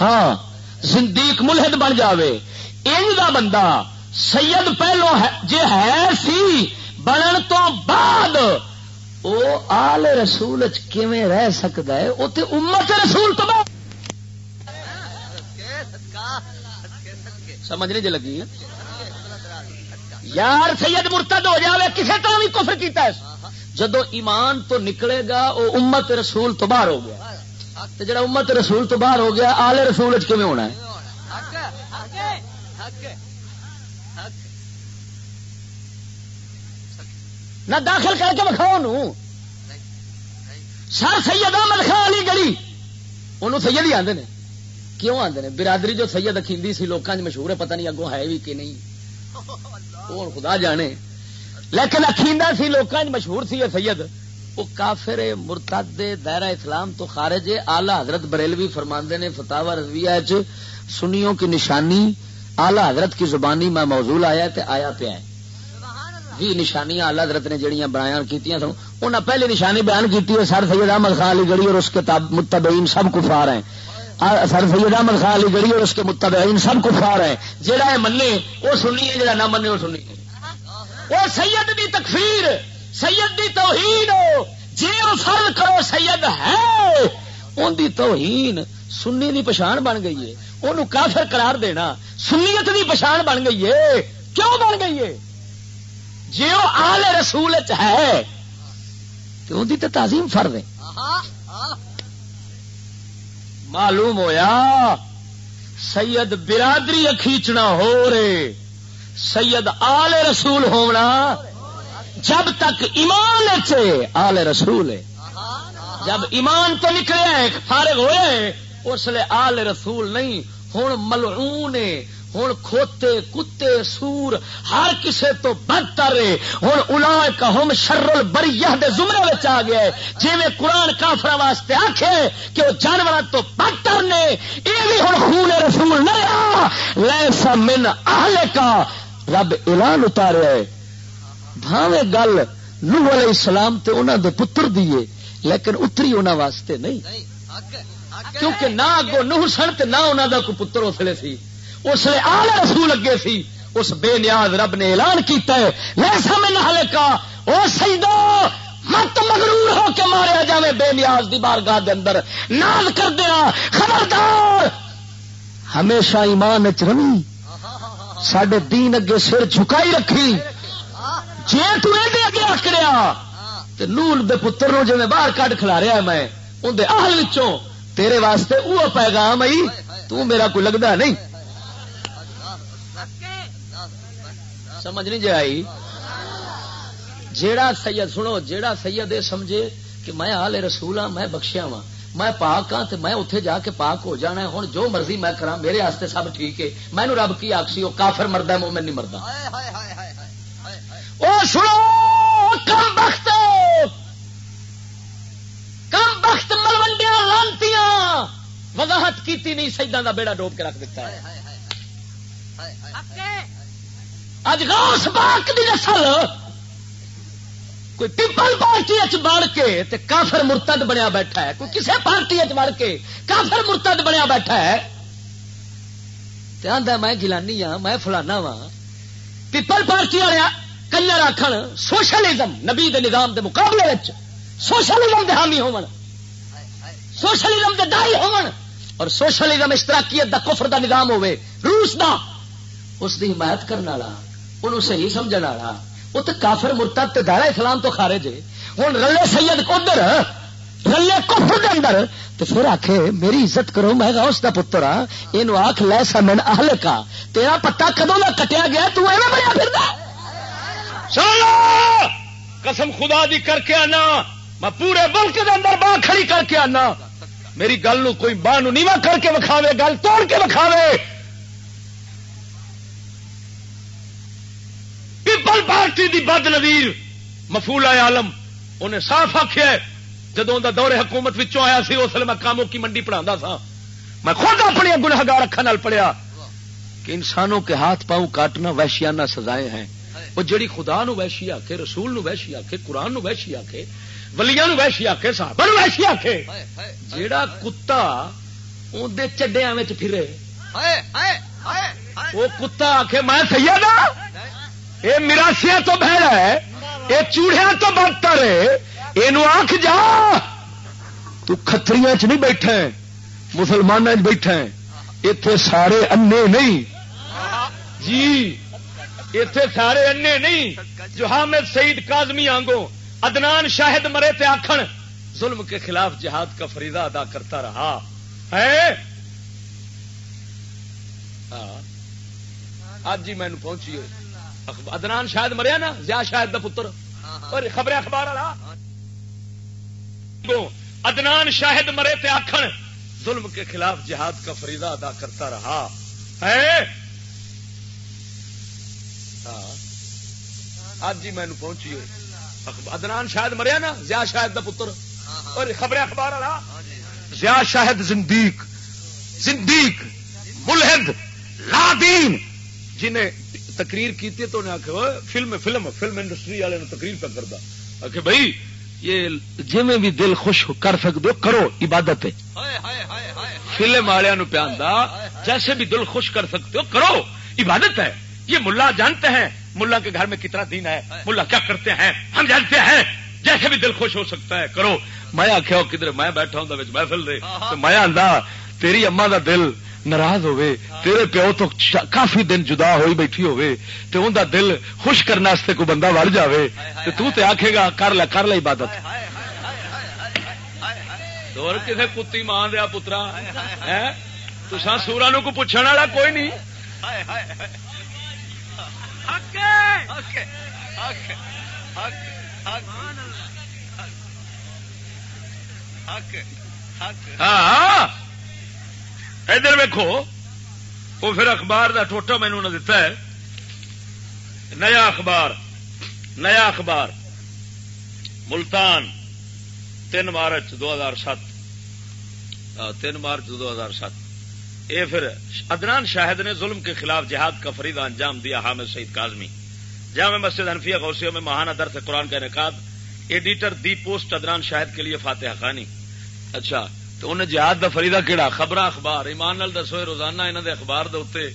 ہاں زندیق ملحد بن جاوے، ان دا بندہ سید پہلو جے ہے سی، بنن تو بعد او آل رسول کیویں رہ سکتا ہے؟ وہ تو امت رسول تو بعد۔ سمجھ نہیں جی لگی؟ یار، سید مرتد ہو جاوے کسی طرح بھی کفر کیتا ہے؟ جدو ایمان تو نکلے گا وہ امت رسول تو باہر ہو گیا۔ جڑا امت رسول تو باہر ہو گیا، آلے رسول کیون ہونا ہے؟ نہ داخل کر کے بکھاؤ سر سید احمد خان علی گڑی انہوں سید ہی آتے ہیں کیوں آتے ہیں برادری جو سید اکیندی سی لوگوں مشہور ہے، پتہ نہیں اگوں ہے بھی کہ نہیں۔ وہ خدا جانے۔ لیکن اخیندا سی لوکاں مشہور سی سید۔ وہ کافر مرتد دائرہ اسلام تو خارج آلہ حضرت بریلوی فرماندے نے فتح رضویہ سنیوں کی نشانی آلہ حضرت کی زبانی میں موضوع آیا تے آیا پیا ہے۔ بھی نشانیاں آلہ حضرت نے جڑیاں بیان کیتیاں سن۔ انہاں پہلی نشانی بیان کیتی ہے سر سید احمد خان علی گڑھی اور اس کے متبعین سب کفار ہیں۔ سر سید احمد خان علی گڑھی اور اس کے متبعین سب کفار ہیں۔ جہاں منے وہ سنی ہے جہاں نہ منے وہ سنی ہے۔ وہ سید دی تکفیر، سید دی توہین جی وہ فرض کرو سید ہے ان دی توہین سنی دی پچھان بن گئی ہے۔ انہوں کافر قرار دینا، سنیت دی پچھان بن گئی ہے۔ کیوں بن گئی ہے؟ جی وہ آل رسول ہے تو ان دی تو تعظیم فرض ہے۔ معلوم ہویا، سید برادری کھینچنا ہو رہے۔ سید آل رسول ہونا، جب تک ایمان چے آل رسول ہے۔ جب ایمان تو نکلے فارغ ہوئے اس لیے آل رسول نہیں ہوں ملعون ہوں کھوتے کتے سور، ہر کسے تو بدتر ہوں الا کا ہوم شرل بری دے زمرے آ گیا جی میں قرآن کافر واسطے آخے کہ وہ جانور تو بدتر نے یہ بھی ہوں خون رسول نہیں لے من آل کا رب اعلان اتاریا ہے۔ بھاوے گل نوح علیہ السلام تے انہوں دے پتر دیے لیکن اتری انہوں واسطے نہیں۔ کیونکہ نہ اگو نوح سن تے نہ انہوں دا کوئی پتر اسلے سی۔ اس لیے آل رسول اگے سی۔ اس بے نیاز رب نے اعلان کیتا ہے۔ لیسا من کا او سیدو مت مغرور ہو کے ماریا جائے بے نیاز دی بارگاہ دے اندر۔ ناز کر دیا خبردار۔ ہمیشہ ایمان چ رمی سڈے دین اگے سر جھکائی رکھی جی تے اگے آکڑیا تو نول دے پتر نو جی باہر کٹ کھلا رہا میں اندر آہل تیرے واسطے وہ پیغام آئی تو میرا کوئی لگتا نہیں سمجھ نہیں جی آئی جیڑا سید سنو جیڑا سید یہ سمجھے کہ میں آل رسول ہاں میں بخشیا وا میں پاک ہاں میں اتنے جا کے پاک ہو جانا ہوں جو مرضی میں کرا میرے واسطے سب ٹھیک ہے مینو رب کی آخسی وہ کافر مرد ہے مومن نہیں مرد سنو کم بخت کم بخت ملوڈیا لانتی وضاحت کی نہیں سیدان کا بیڑا ڈوب کے رکھ دیتا ہے اج غوث پاک دی نسل کوئی پیپل پارٹی بڑھ کے تے کافر مرتد بنیا بیٹھا ہے، کوئی کسی پارٹی بڑھ کے کافر مرتد بنیا بیٹھا ہے؟ آدھا میں گلانی ہاں میں فلانا وا پیپل پارٹی والے کنجر آخر سوشلزم، نبی دے نظام دے مقابلے سوشلزم دے حامی ہون۔ سوشلزم دے دائی ہون۔ اور سوشلزم اشتراکیت دا، کفر دا نظام ہوئے روس دا۔ اس دی حمایت کرنے والا، انہوں صحیح سمجھ والا۔ وہ تو کافر مرتد تے دائرہ اسلام تو خارج ہے۔ ہوں رلے سید ادھر رلے کفر دے اندر۔ تو پھر آخ میری عزت کرو، میں اس کا پتر ہاں۔ یہ آخ لے سا من اہل کا تیرا پتا کدو کا کٹیا گیا؟ تو ایویں بڑا پھر قسم خدا دی کر کے آنا۔ میں پورے ملک کے اندر باہ کھڑی کر کے آنا۔ میری گل کوئی باہ نیوا کر کے وکھاوے، گل توڑ کے وکھاوے۔ پیپل پارٹی دی بد نویر مفولا عالم۔ انہیں صاف آخیا جدو دورے حکومت آیا سی اس لیے میں کاموں کی منڈی پڑھا سا میں خود اپنی گنہگار اکھان پڑھیا کہ انسانوں کے ہاتھ پاؤں کاٹنا وحشیانہ سزائیں ہیں۔ وہ جڑی خدا نو وحشی آکے رسول نو وحشی آکے قرآن نو وحشی آکے ولیاں نو وحشی آکے صحابہ نو وحشی آکے جیڑا کتا اندے چڈیا پھرے وہ کتا آکے میں سیدہ یہ مراسیا تو بہرا ہے یہ چوڑیا تو بدتر ہے یہ آخ جا، تو کتری چ نہیں بیٹھا مسلمان بیٹھا اتے سارے انے نہیں۔ جی اتے سارے انے نہیں، جو حامد سعید کازمی آنگو ادنان شاہد مرے تے آخن ظلم کے خلاف جہاد کا فریضہ ادا کرتا رہا۔ ہے؟ ہاں۔ آج جی میں پہنچی ادنان شاید مریا نا زیا شاید دا پتر. اور خبر اخبار والا؟ ادنان شاہد مرے تے آخر ظلم کے خلاف جہاد کا فریضہ ادا کرتا رہا۔ ہے؟ آج جی میں پہنچی ادنان شاید مریا نا زیا شاید دا پتر۔ اور خبر اخبار والا؟ زیا شاہد زندیق۔ زندیق، ملحد، لادین، جنہیں تقریر کی تو انہیں آخر فلم فلم فلم انڈسٹری والے تقریر پہ کرتا آخر بھائی یہ جی بھی دل خوش کر سکتے ہو کرو عبادت فلم والوں پیاندا جیسے بھی دل خوش کر سکتے ہو کرو۔ عبادت ہے۔ یہ ملا جانتے ہیں۔ ملا کے گھر میں کتنا دین ہے۔ ملا کیا کرتے ہیں؟ ہم جانتے ہیں۔ جیسے بھی دل خوش ہو سکتا ہے کرو۔ میں آخیا کدھر میں بیٹھا ہوں محفل رہے تو میں آدھا تیری اما دا دل ناراض ہوے تیرے پیو تو کافی دن جدا ہوئی بیٹھی ہوے تو ان دا دل خوش کرنے کوئی بندہ وڑ جاوے تو تو تے آکھے گا کر لے کر لے عبادت۔ اور کسے کتی مان دیا پترا تو سورا نو کو پوچھنے والا کوئی نہیں۔ ہاں۔ ادھر ویکو وہ پھر اخبار کا ٹوٹا مینو دتا ہے۔ نیا اخبار نیا اخبار۔ ملتان، تین مارچ دو ہزار سات۔ تین مارچ دو ہزار سات۔ یہ پھر ادنان شاہد نے ظلم کے خلاف جہاد کا فریدہ انجام دیا، حامد سعید کاظمی۔ جامع مسجد حنفیہ غوثیوں میں ماہانہ درس قرآن کا انعقاد۔ Editor the post Adnan Shahid کے لیے فاتح خانی۔ اچھا تو انہیں جہاد دا فریدہ کہڑا خبر اخبار۔ ایمان نال دسو روزانہ انہوں دے اخبار دے اتنے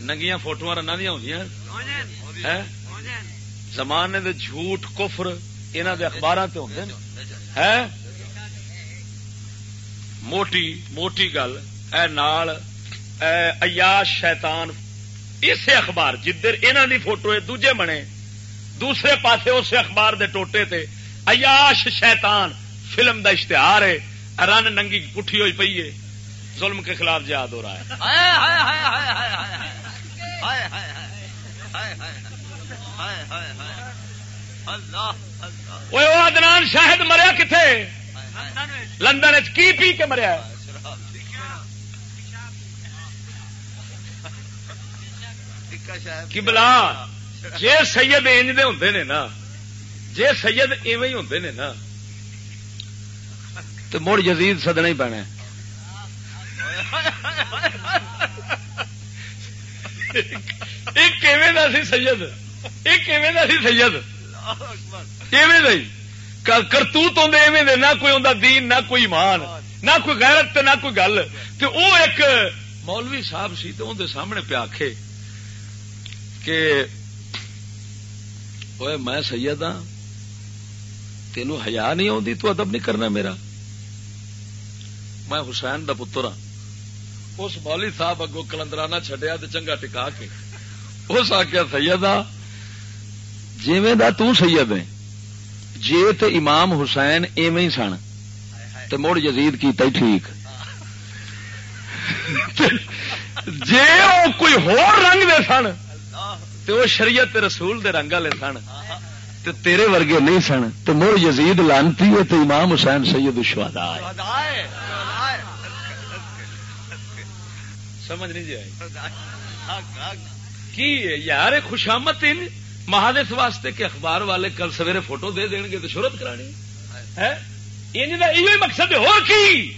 ننگیاں فوٹو رنگ دیا ہوں زمانے دے جھوٹ، کفر انہوں دے اخبار ہے موٹی موٹی گل، اے نال، اے ایاش شیطان، اسے اخبار، جدھر انہوں دی فوٹو ہے، دوجے بنے۔ دوسرے پاسے اسے اخبار دے ٹوٹے تے ایاش شیطان فلم دا اشتہار ہے۔ رن ننگی پٹھی ہوئی پی ہے ظلم کے خلاف جہاد ہو رہا ہے ادنان شاہد مریا کتنے لندن کی پی کے مریا کبلا جی سید انج دے ہوں نے نا جی سید ایویں ہوں نے نا تو مڑ یزید سدنا ہی پینا سی سید؟ ایک سی سید؟ کرتوت آدھے ایویں دے، نہ کوئی آدھا دین، نہ کوئی مان نہ کوئی غیرت نہ کوئی گل۔ تو وہ ایک مولوی صاحب سی تو اندر سامنے پہ آخے کہ میں سید ہاں تینوں ہزار نہیں آتی تو ادب نہیں کرنا میرا۔ میں حسین دا پتر ہاں۔ اس مولی صاحب اگو کلندرانہ چڈیا تو چنگا ٹکا کے۔ اس آخیا سید آ جیویں دا تو سید ہے جی تو امام حسین ایویں ہی سن۔ تو مڑ یزید کیتا ہی ٹھیک۔ جے او کوئی ہور رنگ دے سن تو وہ شریعت رسول دے رنگ والے سن تو تیرے ورگے نہیں سن۔ تو مڑ یزید لانتی ہے تو امام حسین سید الشہداء ہے۔ سمجھ نہیں جی آئی۔ کی یار خوشامت مہادس واسطے کہ اخبار والے کل سویرے فوٹو دے دیں گے تو شہرت کرانی۔ یہ مقصد ہو کی؟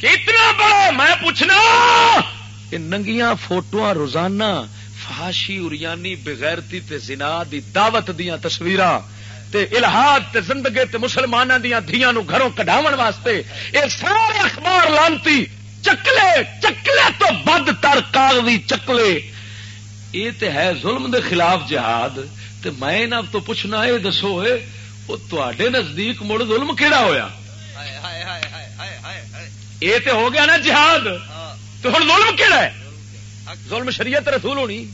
کہ اتنا بڑا میں پوچھنا کہ ننگیاں فوٹو روزانہ فاشی اریانی بغیرتی تے زنا دی دعوت دیا تصویر الہاد تے زندگی تے مسلمانوں دیا دیا نو گھروں کڈاو واسطے یہ سارے اخبار لانتی۔ چکلے چکلے تو بد تر کاغذی چکلے۔ یہ تے ہے ظلم دے خلاف جہاد تے میں نہ تو پوچھنا یہ دسو وہ تے نزدیک مڑ ظلم کہڑا ہویا؟ یہ تے ہو گیا نا جہاد۔ تو ہوں ظلم کہڑا ہے؟ ظلم شریعت رسول ہونی۔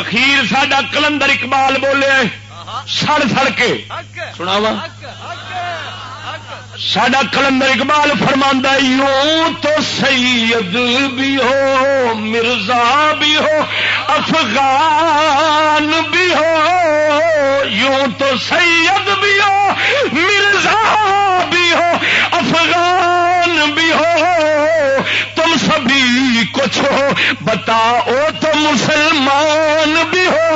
اخیر ساڈا کلندر اقبال بولے سڑ سڑ کے۔ سناوا سڈا کلندر اقبال فرماندہ یوں تو سید بھی ہو، مرزا بھی ہو، افغان بھی ہو، یوں تو سید بھی ہو، مرزا بھی ہو، افغان بھی ہو، تم سبھی کچھ ہو، بتاؤ تو مسلمان بھی ہو۔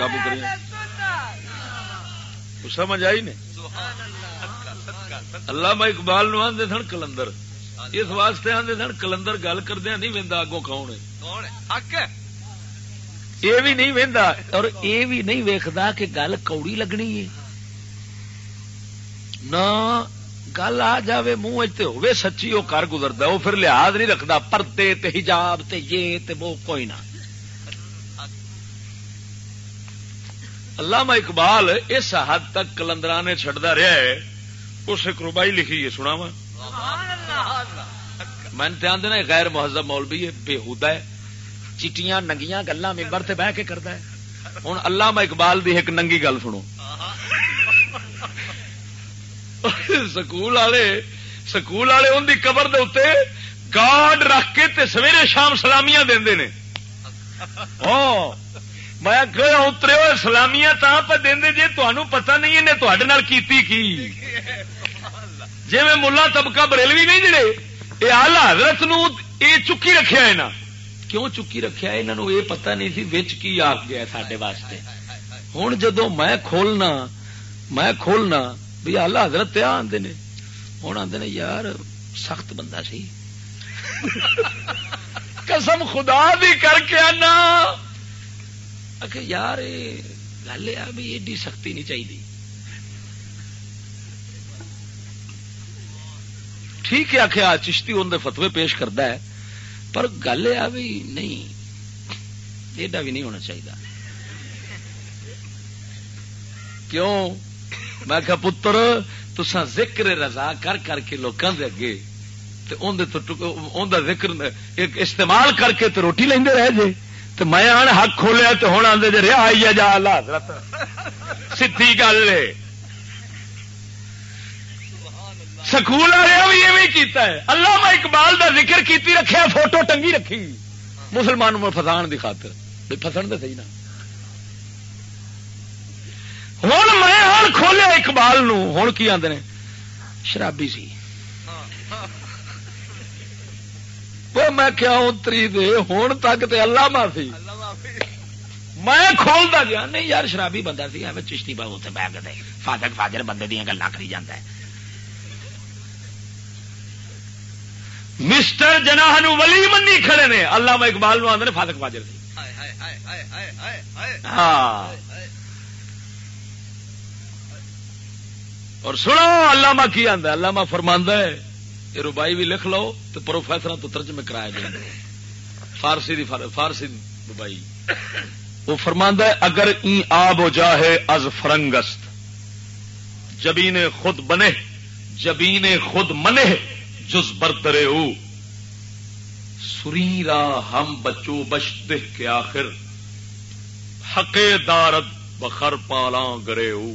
قابو کریے سمجھ آئی نے اللہ میں اقبال نو آدھے سن کلندر۔ اس واسطے آدھے سن کلندر گل کردیا نہیں وہدا اگوں کون یہ بھی نہیں وہدا اور یہ بھی نہیں ویکھدا کہ گل کوڑی لگنی ہے۔ نہ گل آ جائے منہ ہوے سچی وہ کر گزرتا وہ پھر لحاظ نہیں رکھتا پردے تے حجاب تے یہ تے وہ کوئی نہ۔ علامہ اقبال اس حد تک کلندرا نے چڑھتا رہا ہے، اس ایک روبائی لکھی ہے سنا میں دھیان دینا غیر مہذب مولوی ہے بےحدا ہے چیٹیاں ننگیاں گلا ممبر سے بہ کے کرتا ہے۔ ہوں علامہ اقبال دی ایک ننگی گل سنو۔ سکول والے سکول والے ان کی قبر دے اتنے گارڈ رکھ کے تے سویرے شام سلامیاں دے میں اترے ہوئے سلامیاں تا پہ دے جی تمہوں پتا نہیں انہیں تے کیتی کی۔ جی میں ملا طبقہ بریلوی نہیں جڑے یہ آلہ حضرت نو یہ چکی رکھا ہے نا۔ کیوں چکی رکھا یہاں یہ پتا نہیں سی بچ کی آ گیا سڈے واسطے۔ ہوں جدو میں کھولنا میں کھولنا، بھی آلہ حضرت آدھے نے۔ ہوں آدھے یار، سخت بندہ سی۔ *laughs* قسم خدا بھی کر کے آنا۔ یار گل یہ بھی ایڈی سختی نہیں چاہیے ٹھیک ہے آخیا چشتی اندر فتوے پیش کرتا ہے، پر گل یہ بھی نہیں، ایڈا بھی نہیں ہونا چاہیے کیوں؟ میں کہ پتر تسا ذکر رضا کر کر کے لوگوں کے اگے اندر ذکر استعمال کر کے تو روٹی لیندے رہ جے۔ تو میں آن حق کھولیا تو ہوں آدھے جی رہا آئی جا حضرت سی گل سکول والے بھی کیتا ہے اللہ میں اقبال دا ذکر کیتی رکھیا فوٹو ٹنگی رکھی مسلمان فسان دی خاطر فسن تو صحیح نا ہوں میں ہوں کھولیا اقبال نو ہوں کی آدھے شرابی سی میں کیا اتری دے ہوں تک تے اللہ معافی۔ میں کھولتا گیا نہیں یار شرابی بندہ سی چشتی بہو اتنے بہ گئے فاجر فاجر بندے دیا گلا کری جانا ہے۔ مسٹر جناح ولی منی کھڑے نے اللہ میں اقبال نو آدھے فاطق فاجر ہاں۔ اور سنو علامہ کی آدھا علامہ فرماندہ ہے یہ روبائی بھی لکھ لو تو پروفیسر تو ترجمے کرایا جائے فارسی دی فارسی روبائی وہ فرماندہ ہے، اگر این آب و جاہے از فرنگست، جبین خود بنے، جبین خود منے، جز برترے او سریرا ہم بچو بش دہ کے آخر حقے دارت بخر پالا گرے او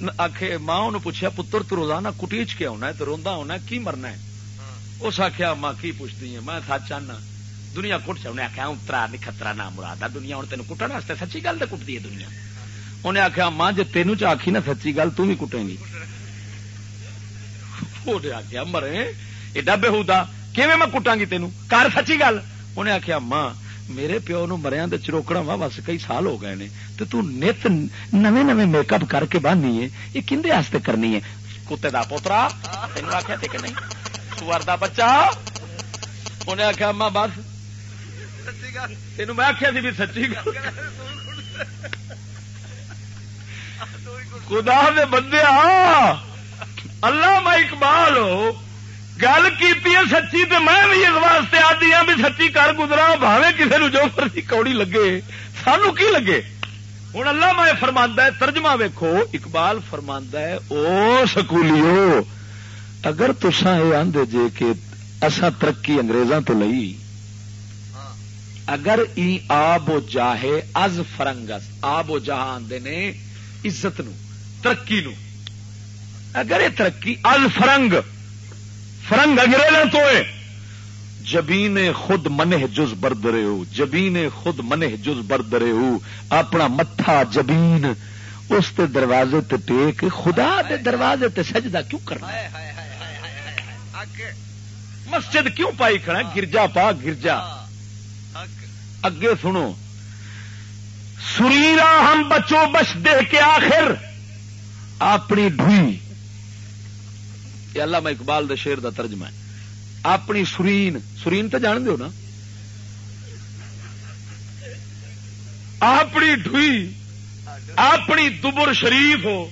آخ ماں ان پوچھا پتر تو روزانہ کٹیچ کے آنا تو روا ہونا کی مرنا ہے اس آخیا ماں کی پوچھتی ہے میں سچ آنا دنیا کٹ چاہنے آخیا اترا نکھترا نہ مراد دنیا ہوں تین کٹن واسطے سچی گل تو کٹتی ہے دنیا انہیں آخیا ماں جی تینوں چ آخی نا سچی گل تھی کٹے گی آخیا مرے ایڈا بےحدا کہ میں کٹا گی تینوں کر سچی گل انہیں آخیا ماں میرے پیو نو مریا تو چروکڑا وا بس کئی سال ہو گئے تو تت نویں نویں میک اپ کر کے بننی ہے، یہ کھے واسطے کرنی ہے؟ کتے دا پوترا تین آخیا کہ نہیں؟ سور دا بچہ، انہیں آخیا ماں بس۔ تین میں آخیا سی بھی سچی گل۔ خدا دے بندے اللہ میں اقبال ہو گل کی سچی تو میں بھی اس واسطے آدھی ہوں بھی سچی کر گزرا بھاوے کسی نے جو مرضی کوڑی لگے۔ سانو کی لگے؟ ہوں اللہ میں فرما ہے، ترجمہ ویکو اقبال فرما ہے، او سکولیو، اگر تسا یہ آدھے جے کہ اصا ترقی انگریزاں تو لئی، اگر ای آب و جاہے از فرنگس آب و جہاں آدھے نے عزت نو ترقی نو اگر یہ ترقی از فرنگ فرنگ انگریزوں تو جبین خود منہ جز برد رہے ہو جبین خود منہ جز برد رہے ہو اپنا متھا جبین اس تے دروازے تے ٹیک خدا دے دروازے تے سجدہ کیوں کرنا مسجد کیوں پائی کھڑا گرجا پا گرجا اگے سنو سریرا ہم بچو بچ دے کے آخر اپنی ڈوئی یہ اللہ میں اقبال دے شیر دا ترجمہ ہے۔ اپنی سرین سرین تو جان دو نا؟ اپنی ڈوئی اپنی دبر شریف ہو،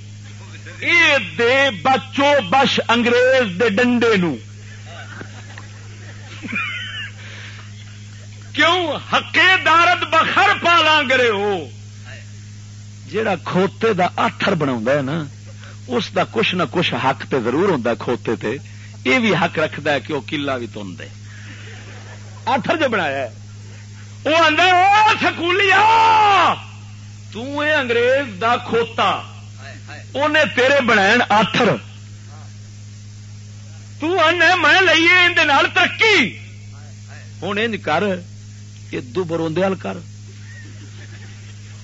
یہ دے بچو بش انگریز دے ڈنڈے نو۔ کیوں؟ حقے دارت بخر پالا گرے ہو۔ جیڑا کھوتے دا آٹھر بنا ہے نا اس دا کچھ نہ کچھ حق تے ضرور ہوں کھوتے تے، یہ بھی حق رکھد ہے کہ وہ کلا بھی تن دے۔ آٹھر جو بنایا ہے، وہ آدھا سکولی انگریز دا کھوتا انہیں تیرے بنائن آٹھر تنے میں لئیے اندر ترقی۔ ہوں انج کر یہ دو بروندے حل کر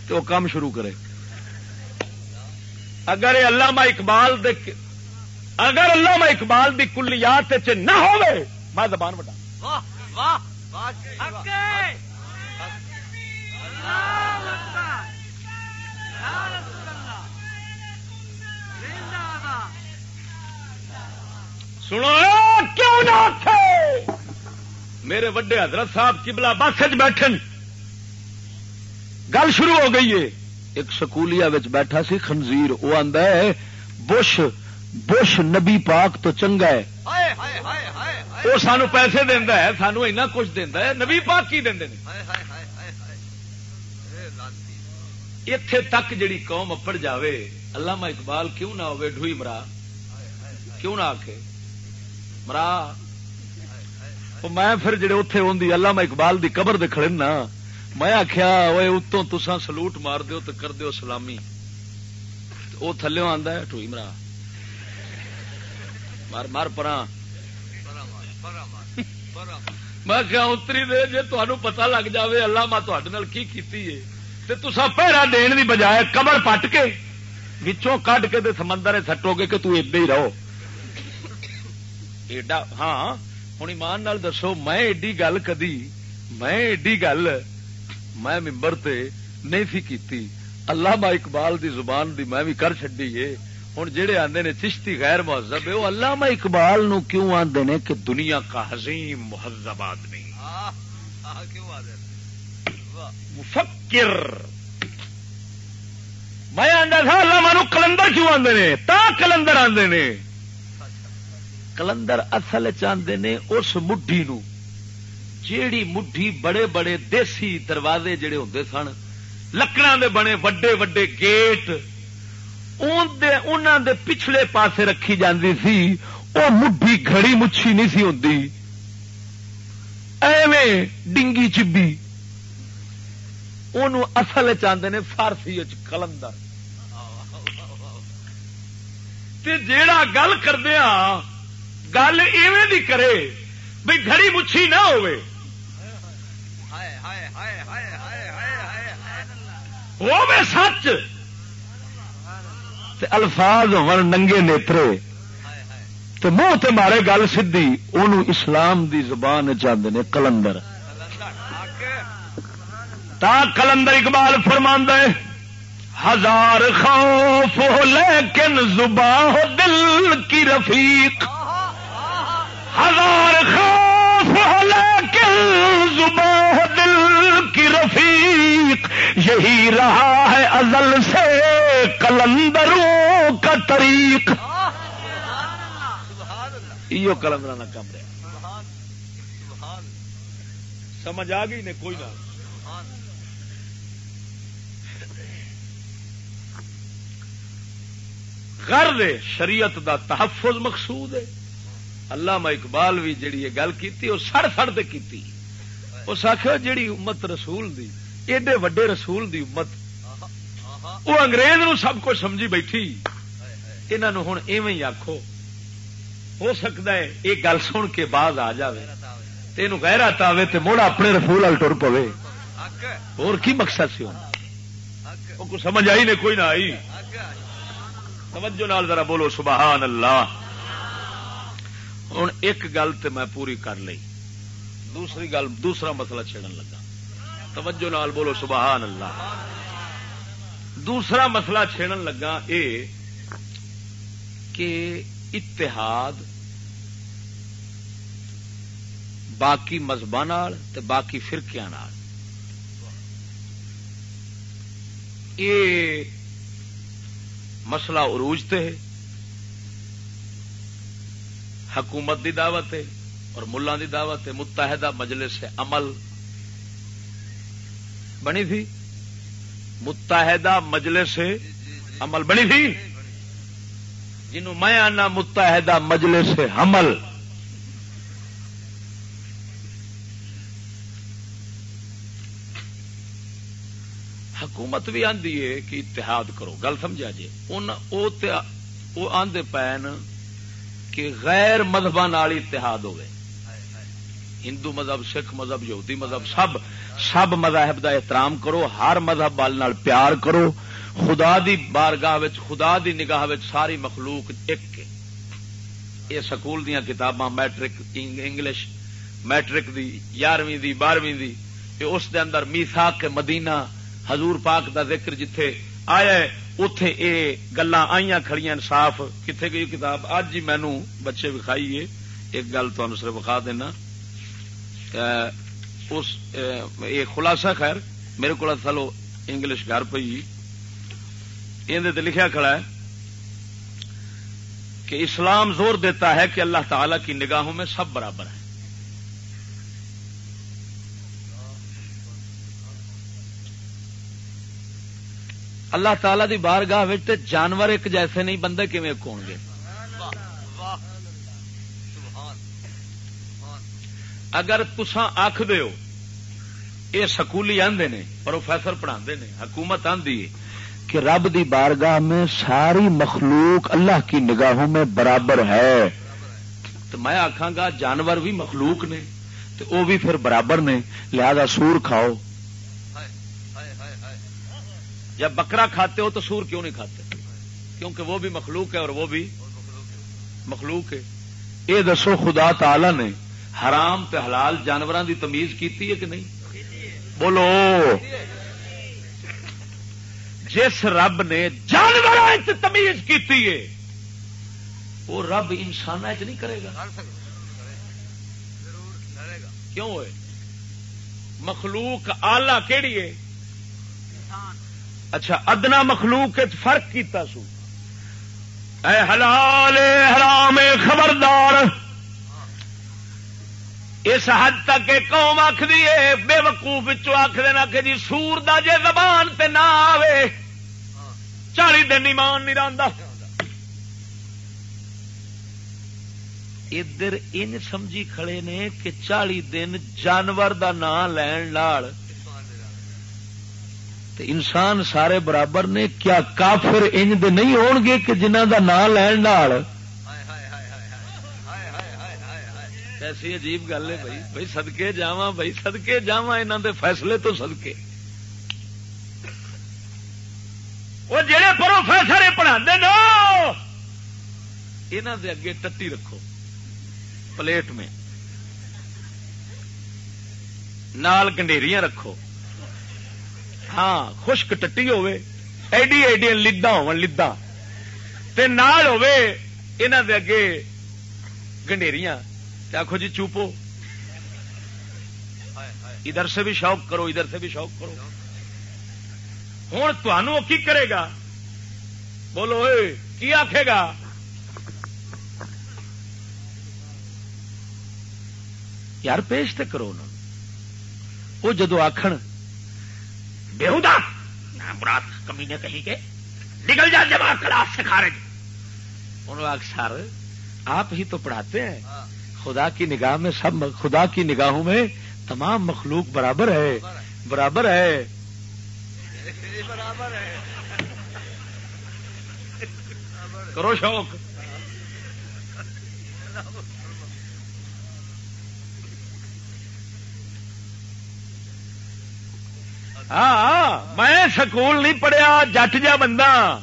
تو کام شروع کرے۔ اگر یہ علامہ اقبال دے اگر علامہ اقبال دی کلیات نہ ہوئے میں زبان بٹا واہ واہ سنو کیوں نہ میرے وڈے حضرت صاحب کبلا بس بیٹھے گل شروع ہو گئی ہے۔ ایک سکولیا بیٹھا سی خنزیر وہ آدھا ہے بش بش نبی پاک تو چنگا ہے۔ وہ سانو پیسے دینا ہے سانو اینا کچھ دینا ہے نبی پاک کی دیں اتے تک جڑی قوم اپڑ جاوے علامہ اقبال کیوں نہ ہوئے ڈوئی مرا؟ کیوں نہ آ مرا میں پھر جڑے اتے ہوں علامہ اقبال دی قبر دے کھڑے نا میں آخیا وہ اتوں تسا سلوٹ مار دیو تو کر دیو سلامی۔ وہ تھلو آدھا ہے ٹوئی مرا۔ مار مار پرا میں کیا اتری دے جی تمہیں پتا لگ جائے اللہ ماں تے کی کیتی ہے۔ تے تسا پہرا دین دی بجائے قبر پٹ کے، وچوں کڈ کے سمندر سٹو گے کہ تو ایڈے ہی رہو۔ ایڈا ہاں ہوں ایمان نال دسو، میں ایڈی گل کدی میں ایڈی گل میں ممبر تے نہیں تھی کیتی۔ اللہ با اقبال دی زبان دی میں بھی کر چڈی ہے ہوں جہے آدھے نے چشتی غیر مہذب ہے وہ اللہ اقبال نو کیوں آدھے نے کہ دنیا کا حزیم مہذب آدمی۔ مفکر۔ میں آدھا تھا اللہ کلندر کیوں آدھے نے؟ تا کلندر آدھے نے۔ کلندر اصل چاہتے نے اس مٹھی نو۔ جیڑی مٹھی بڑے بڑے دیسی دروازے جڑے ہوں سن لکڑا دے بنے وڈے وڈے گیٹ دے پچھلے پاسے رکھی جاندی سی وہ مٹھی گھڑی مچھی نہیں سی ہوتی ایویں ڈنگی چبی۔ ان اصل چاہتے نے فارسی کلندر۔ جیڑا گل کردیا ہاں، گل ایویں دی کرے بھائی گھڑی مچھی نہ ہوئے سچ! الفاظ ہو ننگے نیترے تو منہ تے مارے گل سی ان اسلام دی زبان چاہتے نے کلندر۔ تا کلندر اقبال فرماند ہزار خوف ہو لیکن زبان ہو دل کی رفیق۔ ہزار خوف ہو لیکن زبان دل کی رفیق، یہی رہا ہے ازل سے کلندروں کا طریق۔ یہ کلندر نہ کم رہا سمجھ آ گئی نے کوئی نہ۔ غرض شریعت دا تحفظ مقصود ہے۔ اللہ اقبال بھی جڑی یہ گل کی وہ سڑ سڑ کی اس آخر جیڑی امت رسول دی، ایڈے وڈے رسول دی امت، وہ انگریز نو سب کچھ سمجھی بیٹھی۔ انہوں ہوں ایویں آخو ہو سکتا ہے یہ گل سن کے بعد آ جائے تین غیرت آئے تو مڑ اپنے رسول وال ٹر پوے۔ اور کی مقصد سی وہ سمجھ آئی نے، کوئی نہ آئی۔ توجہ نال ذرا بولو، سبحان اللہ۔ ہوں ایک گل تو میں پوری کر لی دوسری گل، دوسرا مسئلہ چھڑن لگا۔ توجہ نال بولو، سبحان اللہ۔ دوسرا مسئلہ چھڑن لگا اے کہ اتحاد باقی مذہب باقی فرقیا یہ مسئلہ عروج تے حکومت دی دعوت ہے اور ملا دی دعوت ہے، متحدہ مجلس عمل۔ بنی تھی؟ متحدہ مجلس عمل۔ بنی تھی؟ جنہوں میں آنا، متحدہ مجلس سے حمل حکومت بھی آدھی ہے کہ اتحاد کرو۔ گل سمجھا جی؟ وہ آدھے پین کہ غیر مذہب اتحاد ہوئے۔ ہندو مذہب، سکھ مذہب، یہودی مذہب، سب سب مذاہب دا احترام کرو، ہر مذہب وال پیار کرو۔ خدا دی بارگاہ خدا دی نگاہ ساری مخلوق ایک یہ سکول دیا کتاباں، میٹرک انگلش، میٹرک دی یارویں دی، بارہویں دی۔ اس دے اندر میسا کے مدینہ، حضور پاک دا ذکر جتھے آیا اتے یہ گلا آئی کھڑی صاف کتنے گئی کتاب اج ہی مینو بچے وکھائیے ایک گل تمہیں سر وکھا دینا اس یہ خلاصہ خیر میرے کو تھلو انگلش گھر پی یہ لکھا کھڑا ہے کہ اسلام زور دیتا ہے کہ اللہ تعالی کی نگاہوں میں سب برابر ہیں اللہ تعالی دی بارگاہ جانور ایک جیسے نہیں، بندے کیون ایک ہو گے اگر تسا آخ دو یہ سکولی آدھے نے، پروفیسر پڑھا نے، حکومت آدھی کہ رب دی بارگاہ میں ساری مخلوق اللہ کی نگاہوں میں برابر ہے۔ تو میں آخا گا، جانور بھی مخلوق نے تو وہ بھی پھر برابر نے، لہذا سور کھاؤ۔ جب بکرا کھاتے ہو تو سور کیوں نہیں کھاتے؟ کیونکہ وہ بھی مخلوق ہے اور وہ بھی مخلوق ہے۔ یہ دسو خدا تعالی نے حرام تے حلال جانوروں کی تمیز کیتی ہے کہ نہیں؟ بولو۔ جس رب نے جانور تمیز کی وہ رب انسان نہیں کرے گا۔ کیوں ہے مخلوق آلہ کہڑی ہے؟ اچھا ادنا مخلوق فرق کیتا سو۔ اے حلال حرام خبردار۔ اس حد تک قوم آخری بے وقوف آخ دینا کہ جی سور دا جے زبان تے نہ آوے، چالی دن ایمان نہیں رہتا ادھر ان سمجھی کھڑے نے کہ چالی دن جانور دا نام لین لال۔ انسان سارے برابر نے، کیا کافر انج دے نہیں ہون گے کہ جنہ دا نام لین نال؟ ایسی عجیب گل ہے بھائی۔ بھائی سدکے جا بھائی سدکے جا انہوں دے فیصلے تو سدکے وہ جہے پروفیسر پڑھا یہاں دے اگے ٹٹی رکھو۔ پلیٹ میں۔ نال گنڈیریاں رکھو۔ ہاں خشک ٹٹی ہوے ایڈی ایڈی لدا ہو لدا نال ہوے انہاں دے اگے گنڈیریاں۔ آخو جی چوپو۔ ادھر سے بھی شوق کرو، ادھر سے بھی شوق کرو۔ ہوں تمہوں کی کرے گا؟ بولو، اے، کی آخے گا؟ یار، پیش تو کرو نا وہ جدو آخ بےحدا مراد کمی نے کہیں کہ نکل جا جب آپ کلاس سے خارج۔ انہوں سر آپ ہی تو پڑھاتے ہیں۔ خدا کی نگاہ میں سب خدا کی نگاہوں میں تمام مخلوق برابر ہے۔ برابر ہے۔ کرو شوق۔ ہاں میں سکول نہیں پڑھیا جٹ جا بندہ۔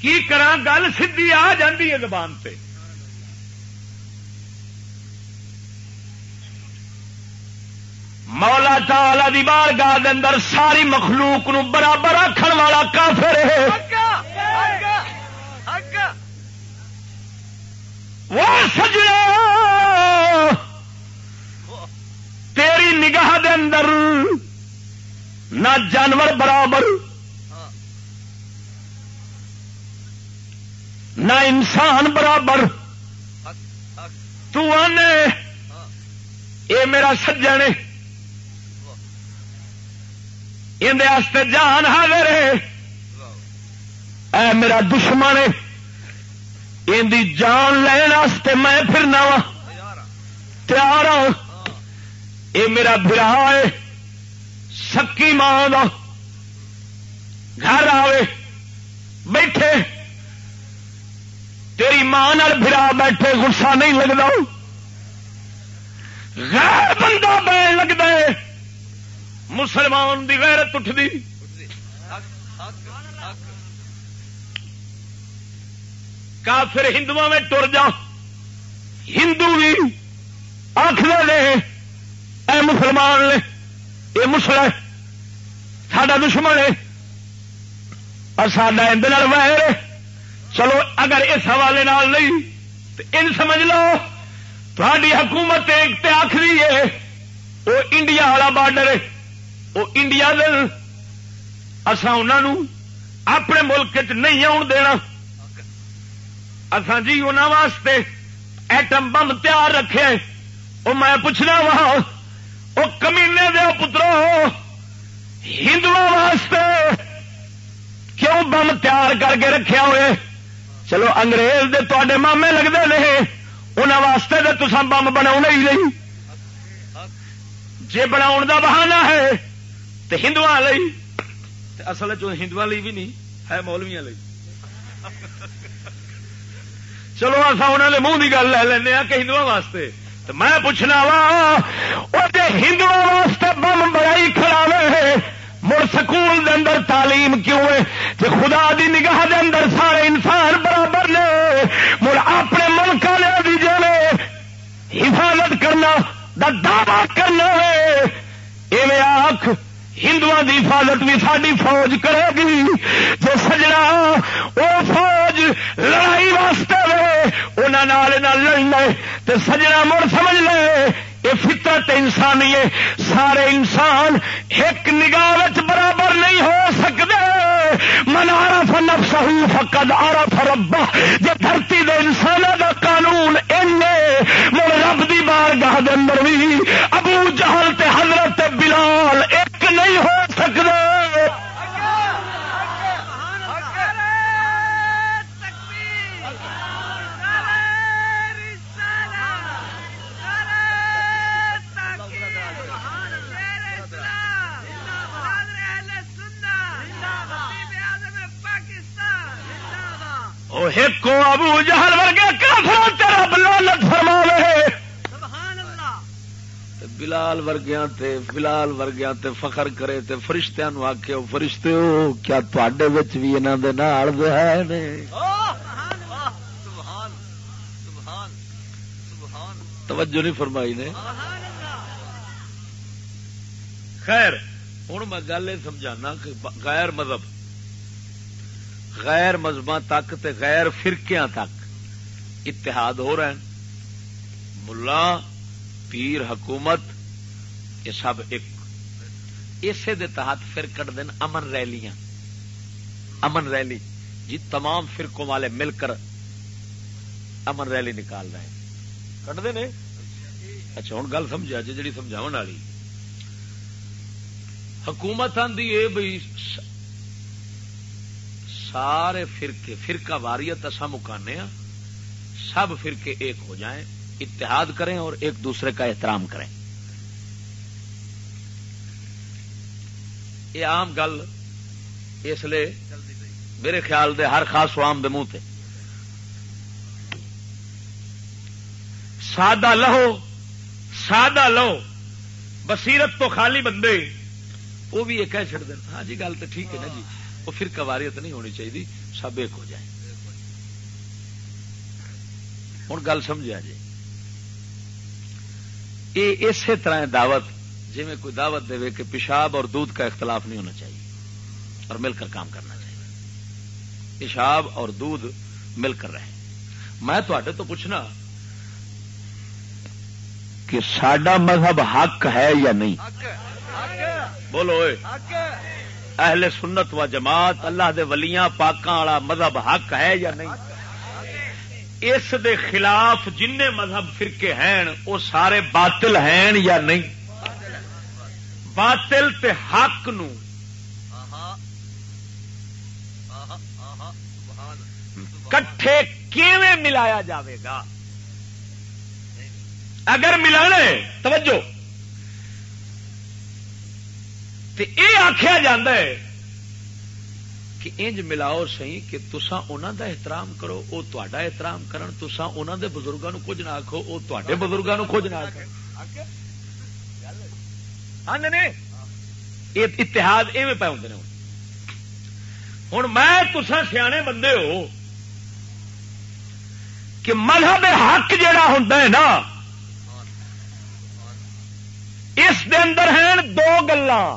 کی کرا گل سی آ جاتی ہے زبان سے مولا تعالی دی بار گاہ اندر ساری مخلوق نو برابر آخر والا کافر ہے۔ وہ سجنا تیری نگاہ دے اندر نہ جانور برابر، نہ انسان برابر۔ تو آنے، اے میرا سجن اندر جان حاضر ہے۔ اے میرا دشمن ان جان لین میں پھرنا وا۔ تیار ہوں اے میرا برا ہے سکی ماں گھر آئے بیٹھے۔ تیری ماں برا بیٹھے، غصہ نہیں لگتا غیر بندہ بین لگتا ہے، مسلمان دی غیرت اٹھتی کافر ہندو میں ٹر جا۔ ہندو بھی آخر لے اے مسلمان لے یہ مسل ساڈا دشمن ہے اور سڈا اندر ویر چلو، اگر اس حوالے نال نہیں، تو ان سمجھ لو تھوڑی حکومت ایک آخری ہے وہ انڈیا والا بارڈر ہے وہ انڈیا دل۔ اصا انہوں اپنے ملک چ نہیں آن دینا۔ اسان جی ان واسطے ایٹم بم تیار رکھے وہ میں پوچھنا وا وہ کمینے دے پترو ہندو واسطے کیوں بم تیار کر کے رکھے ہوئے؟ چلو انگریز دے تے مامے لگتے رہے انہوں واسطے تو تسا بم بنا ہی نہیں۔ جی بنا دا بہانا ہے تو ہندو اصل ہندو بھی نہیں، ہے مولویا چلو اصا انہوں نے منہ کی گل لے لینا کہ ہندو واسطے۔ تو میں پوچھنا وا وہ ہندو واسطے بم بڑائی کھڑا مڑ سکول دے اندر تعلیم کیوں ہے؟ کہ خدا دی نگاہ دے اندر سارے انسان برابر نے، مڑ اپنے ملک والے جی حفاظت کرنا، دا دعوی کرنا ہے۔ ایویں آخ ہندو دی حفاظت بھی ساری فوج کرے گی۔ جو سجنا، وہ فوج لڑائی واسطے وے لڑنا تو سجنا مڑ سمجھ لے یہ فطرت انسانی ہے سارے انسان ایک نگاہ برابر نہیں ہو سکتے من آرف نفسہ فقد آرف ربا جی دھرتی دے انسان دا قانون این مڑ رب دی بار گاہ اندر بھی ابو جہل تے حضرت بلال ایک نہیں ہو سکتے ابو جہل ورگے کافر تیرا بلالت فرما بلال ورگیا بلال ورگیا فخر کرے تے فرشتیاں نو آکے او فرشتے ہو کیا تے بھی انہوں دے نال ہے نے؟ توجہ نہیں فرمائی نے؟ خیر ہوں میں گل یہ سمجھانا کہ غیر مذہب غیر مذہب تک تے غیر فرقیاں تک اتحاد ہو رہے ہیں۔ ملا، پیر، حکومت یہ سب ایک۔ اسے دے تحت پھر کٹ دین امن ریلیاں۔ امن ریلی۔ جی تمام فرقوں والے مل کر امن ریلی نکال رہے ہیں۔ کٹ دے اچھا ہوں گل سمجھا اچھا، جی جی سمجھاؤ والی۔ حکومت آدھی ہے بھائی سارے فرقے، فرقہ واریت اصا مکانے ہاں۔ سب فرقے ایک ہو جائیں، اتحاد کریں اور ایک دوسرے کا احترام کریں۔ یہ عام گل اس لیے میرے خیال دے ہر خاص عام دے منہ سادہ لہو، سادہ لو بصیرت تو خالی بندے، وہ بھی یہ کہہ چڑ دیں ہاں جی گل تو ٹھیک ہے نا جی۔ وہ پھر کواریت نہیں ہونی چاہیے، سب ایک ہو جائے ہوں گل سمجھا جی۔ یہ اسی طرح دعوت جی میں کوئی دعوت دے کہ پیشاب اور دودھ کا اختلاف نہیں ہونا چاہیے اور مل کر کام کرنا چاہیے۔ پیشاب اور دودھ مل کر رہے۔ میں تو پوچھنا کہ سڈا مذہب حق ہے یا نہیں؟ بولو اہل سنت و جماعت اللہ دے ولیاں پاکاں والا مذہب حق ہے یا نہیں؟ اس دے خلاف جن مذہب فرقے ہیں، وہ سارے باطل ہیں یا نہیں؟ باطل تے حق نو۔ کٹھے کیویں ملایا جاوے گا؟ اگر ملا توجہ۔ تے اے آخیا جا کہ انج ملاؤ سی کہ تسا انہوں دا احترام کرو وہ تا احترام کرن تسا انہوں دے بزرگوں کچھ نہ آخو وہ تے بزرگوں کچھ نہ آخو اتحاد ایویں پہ ہوں ہوں میں تسا سیانے بندے ہو کہ مذہب حق جڑا ہوں نا اس دے اندر ہیں دو گلا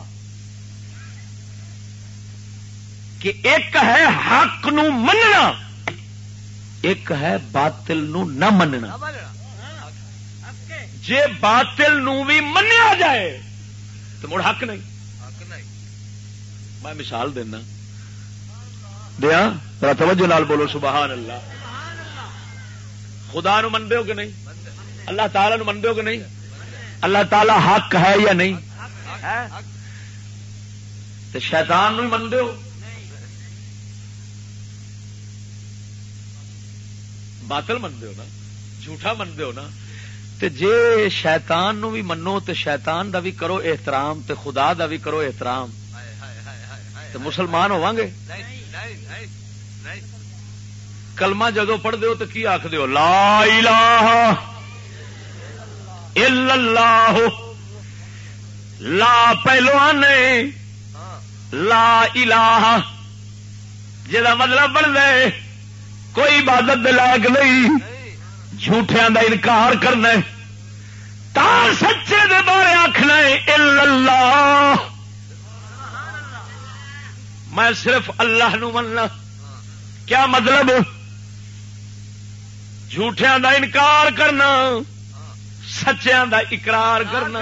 کہ ایک ہے حق نو مننا ایک ہے باطل نو نہ مننا۔ جے باطل نو بھی منیا جائے تو مڑ حق نہیں۔ میں مثال دینا۔ دیا توجہ نال بولو سبحان اللہ خدا نو منتے ہو کہ نہیں؟ اللہ تعالی نو منتے ہو کہ نہیں؟ اللہ تعالی حق ہے یا نہیں؟ تو شیطان نو منتے ہو۔ باطل منتے ہو نا؟ جھوٹا منتے ہو نا؟ تے جے شیطان نو بھی منو تے شیطان دا بھی کرو احترام تے خدا دا بھی کرو احترام۔ تے مسلمان ہوا گے کلمہ جدو پڑھ دو تو کی آخ دو لا الہ الا اللہ۔ لا پہلو آنے لا الہ۔ جا مطلب بن دے کوئی عبادت لائق نہیں۔ جھوٹیا کا انکار کرنا تار سچے دے بارے آخنا الا اللہ۔ میں صرف اللہ نو مننا۔ کیا مطلب؟ جھوٹیا دا انکار کرنا سچیا دا اقرار کرنا۔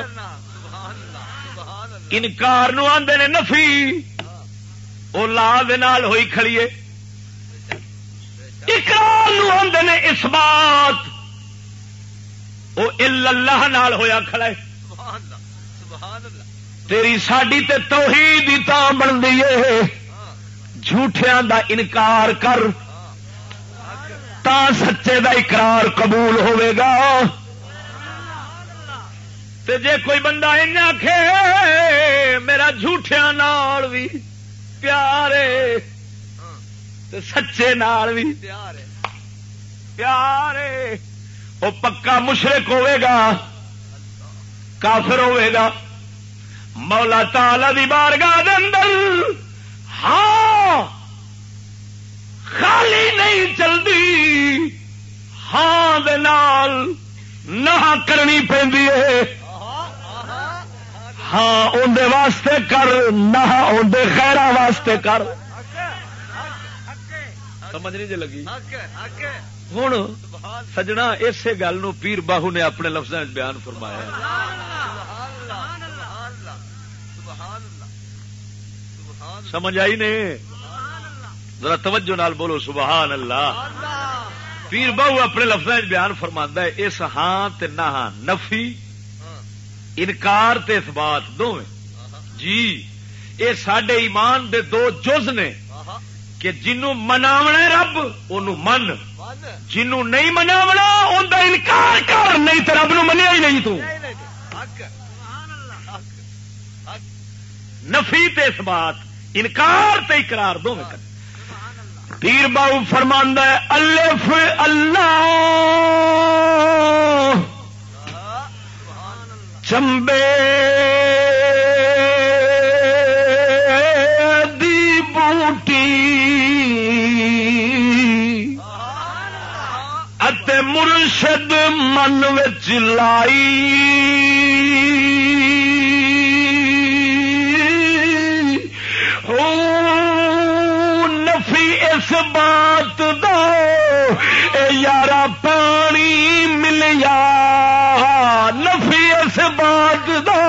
انکار نو آدھے نے نفی۔ وہ لا دال ہوئی کھڑیے اقرار نو آدھے نے اس بات۔ وہ اللہ نال ہویا کھڑا ہے۔ تیری ساڈی تے توحید ہی تا بنتی ہے۔ جھوٹیاں دا انکار کر۔ تا سچے دا اقرار قبول ہوئے گا۔ تے جے کوئی بندہ ان آخ میرا جھوٹیا نال بھی پیارے۔ سچے نال بھی پیارے وہ پکا مشرق ہوئے گا، کافر ہوئے گا۔ مولا تالا دی بارگاہ اندر ہاں خالی نہیں چلتی ہاں نہ کرنی پہ ہاں اندر واسطے کر نہ اندر خیرا واسطے کر۔ سمجھ نہیں جی لگی۔ ہوں سجنا اسی گل پیر باہو نے اپنے لفظ بیان فرمایا۔ سمجھ آئی نے؟ ذرا توجہ نال بولو سبحان اللہ۔ پیر بہو اپنے لفظ بیان فرما ہے اس ہاں تے نہ ہاں نفی انکار تے اثبات دو جی یہ سڈے ایمان دے دو جز نے کہ جنوں مناونا رب ان من۔ جنوں نہیں مناونا ان کا انکار کر۔ نہیں تو رب نو منیا ہی نہیں تو۔ نفی تے اثبات انکار تے اقرار دو میں پیر باؤ فرماندہ الف اللہ۔ چمبے۔ مرشد من وچ لائی۔ بات دو یار پانی ملیا۔ نفی اس بات دو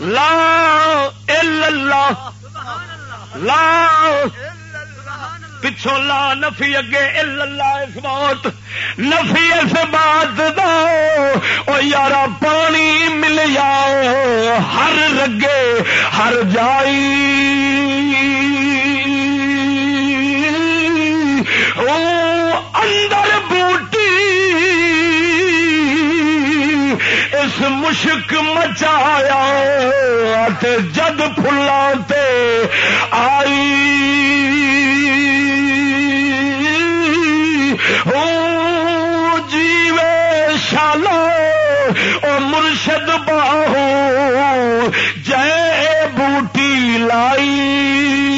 لا اللہ۔ لا پچھوں لا نفی اگے اللہ اس بات نفی اس بات دو یار پانی مل جاؤ ہر رگے، ہر جائی۔ او اندر بوٹی، اس مشک مچایا جد فلاں آئی۔ او مرشد باہو جے بوٹی لائی۔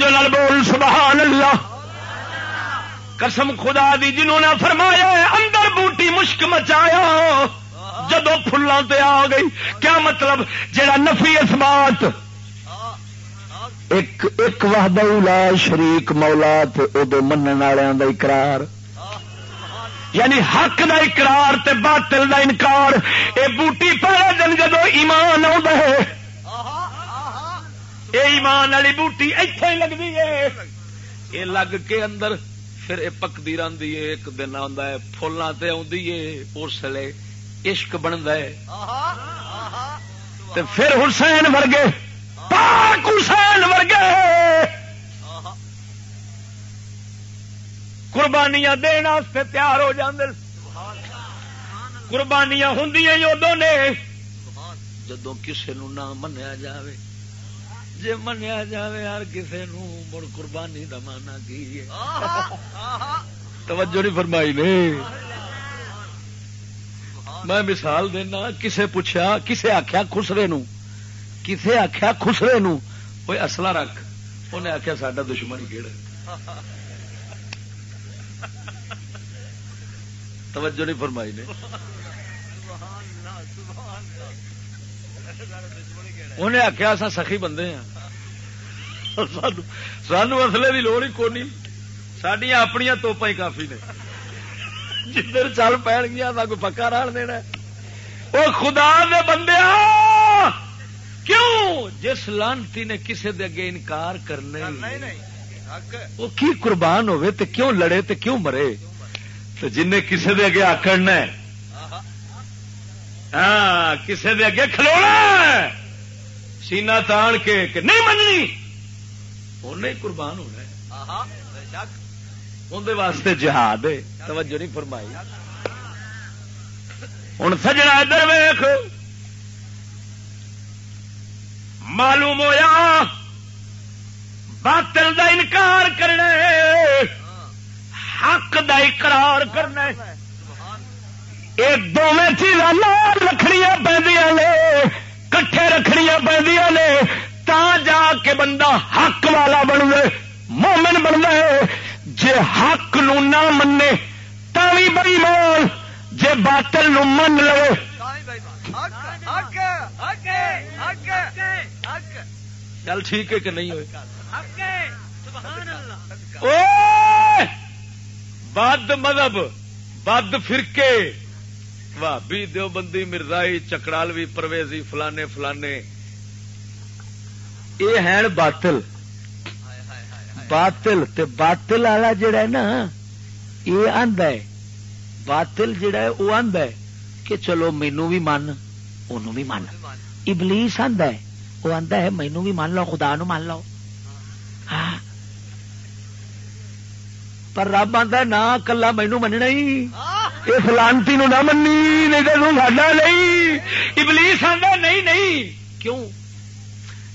توجہ نال بول، سبحان اللہ۔ قسم خدا دی جنہوں نے فرمایا اندر بوٹی مشک مچایا۔ جدو فلاں تے آ گئی، کیا مطلب؟ جڑا نفی اس بات۔ ایک ایک وحدہ لا شریک مولا تے ادو منن والوں دا اقرار۔ یعنی حق دا اقرار تے باطل دا انکار۔ اے بوٹی پہلے دن جدو ایمان آ ایمان والی بوٹی اتوں ہی لگتی ہے یہ لگ کے اندر پھر یہ پکتی رہتی ہے ایک دن آتا ہے فلان سے اس لیے عشق بنتا ہے پھر حسین ورگے پاک حسین ورگے۔ قربانیاں دن تیار ہو جاندے۔ قربانیاں ہوں ادو نے جدو کسی نہ منیا جاوے جی منیا جائے یار کسی مڑ قربانی کا مانا کی توجہ نہیں فرمائی نے میں مثال دینا کسے پوچھا کسے آخیا خسرے نو کسے آخیا خسرے نو کوئی اصلا رکھ انہیں آخیا سڈا دشمن کہڑا توجہ نہیں فرمائی نے انہیں آخیا اصا سخی بندے ہاں سانو اصلے کی لوڑ ہی کونی سڈیا اپنیا توپا ہی کافی نے جدھر چل پی گیا کوئی پکا رال دینا وہ خدا دے بندے کیوں جس لانتی نے کسے دے اگے انکار کرنے وہ کی قربان ہوئے تے کیوں لڑے تے کیوں مرے تو جن کسے دے اگے آکڑنا ہاں کسے دے اگے کھلونا سینا تان کے کہ نہیں مننی۔ انہیں قربان ہونا اندر واسطے جہاد توجہ نہیں فرمائی۔ ہوں سجنا ادھر ویخ معلوم ہوا باطل دا انکار کرنا حق دا اقرار کرنا یہ دونوں چیزاں رکھنی پہ کٹھے رکھنیا پہ تا جا کے بندہ حق والا بن گئے مومن بن گئے جے حق نو نہ منے تا بھی بڑی مول جے باطل نو من لو چل ٹھیک ہے کہ نہیں ہوئے؟ بد مذہب، بد فرقے۔ بھابی دیوبندی مرزائی چکرالوی پرویزی فلانے فلانے۔ یہ ہے باطل۔ باطل تے باطل والا جڑا ہے نا یہ آندا ہے۔ باطل جڑا ہے وہ آندا ہے کہ چلو مینو بھی من ان بھی من۔ ابلیس آندا ہے وہ آندا ہے مینو بھی مان لو، خدا نو مان لو۔ ہاں۔ پر رب آتا نہ کلا مینو مننا ہی۔ یہ فلانتی نو نہ منی، نہیں تو ساڈا نہیں۔ ابلیس آتا نہیں نہیں۔ کیوں؟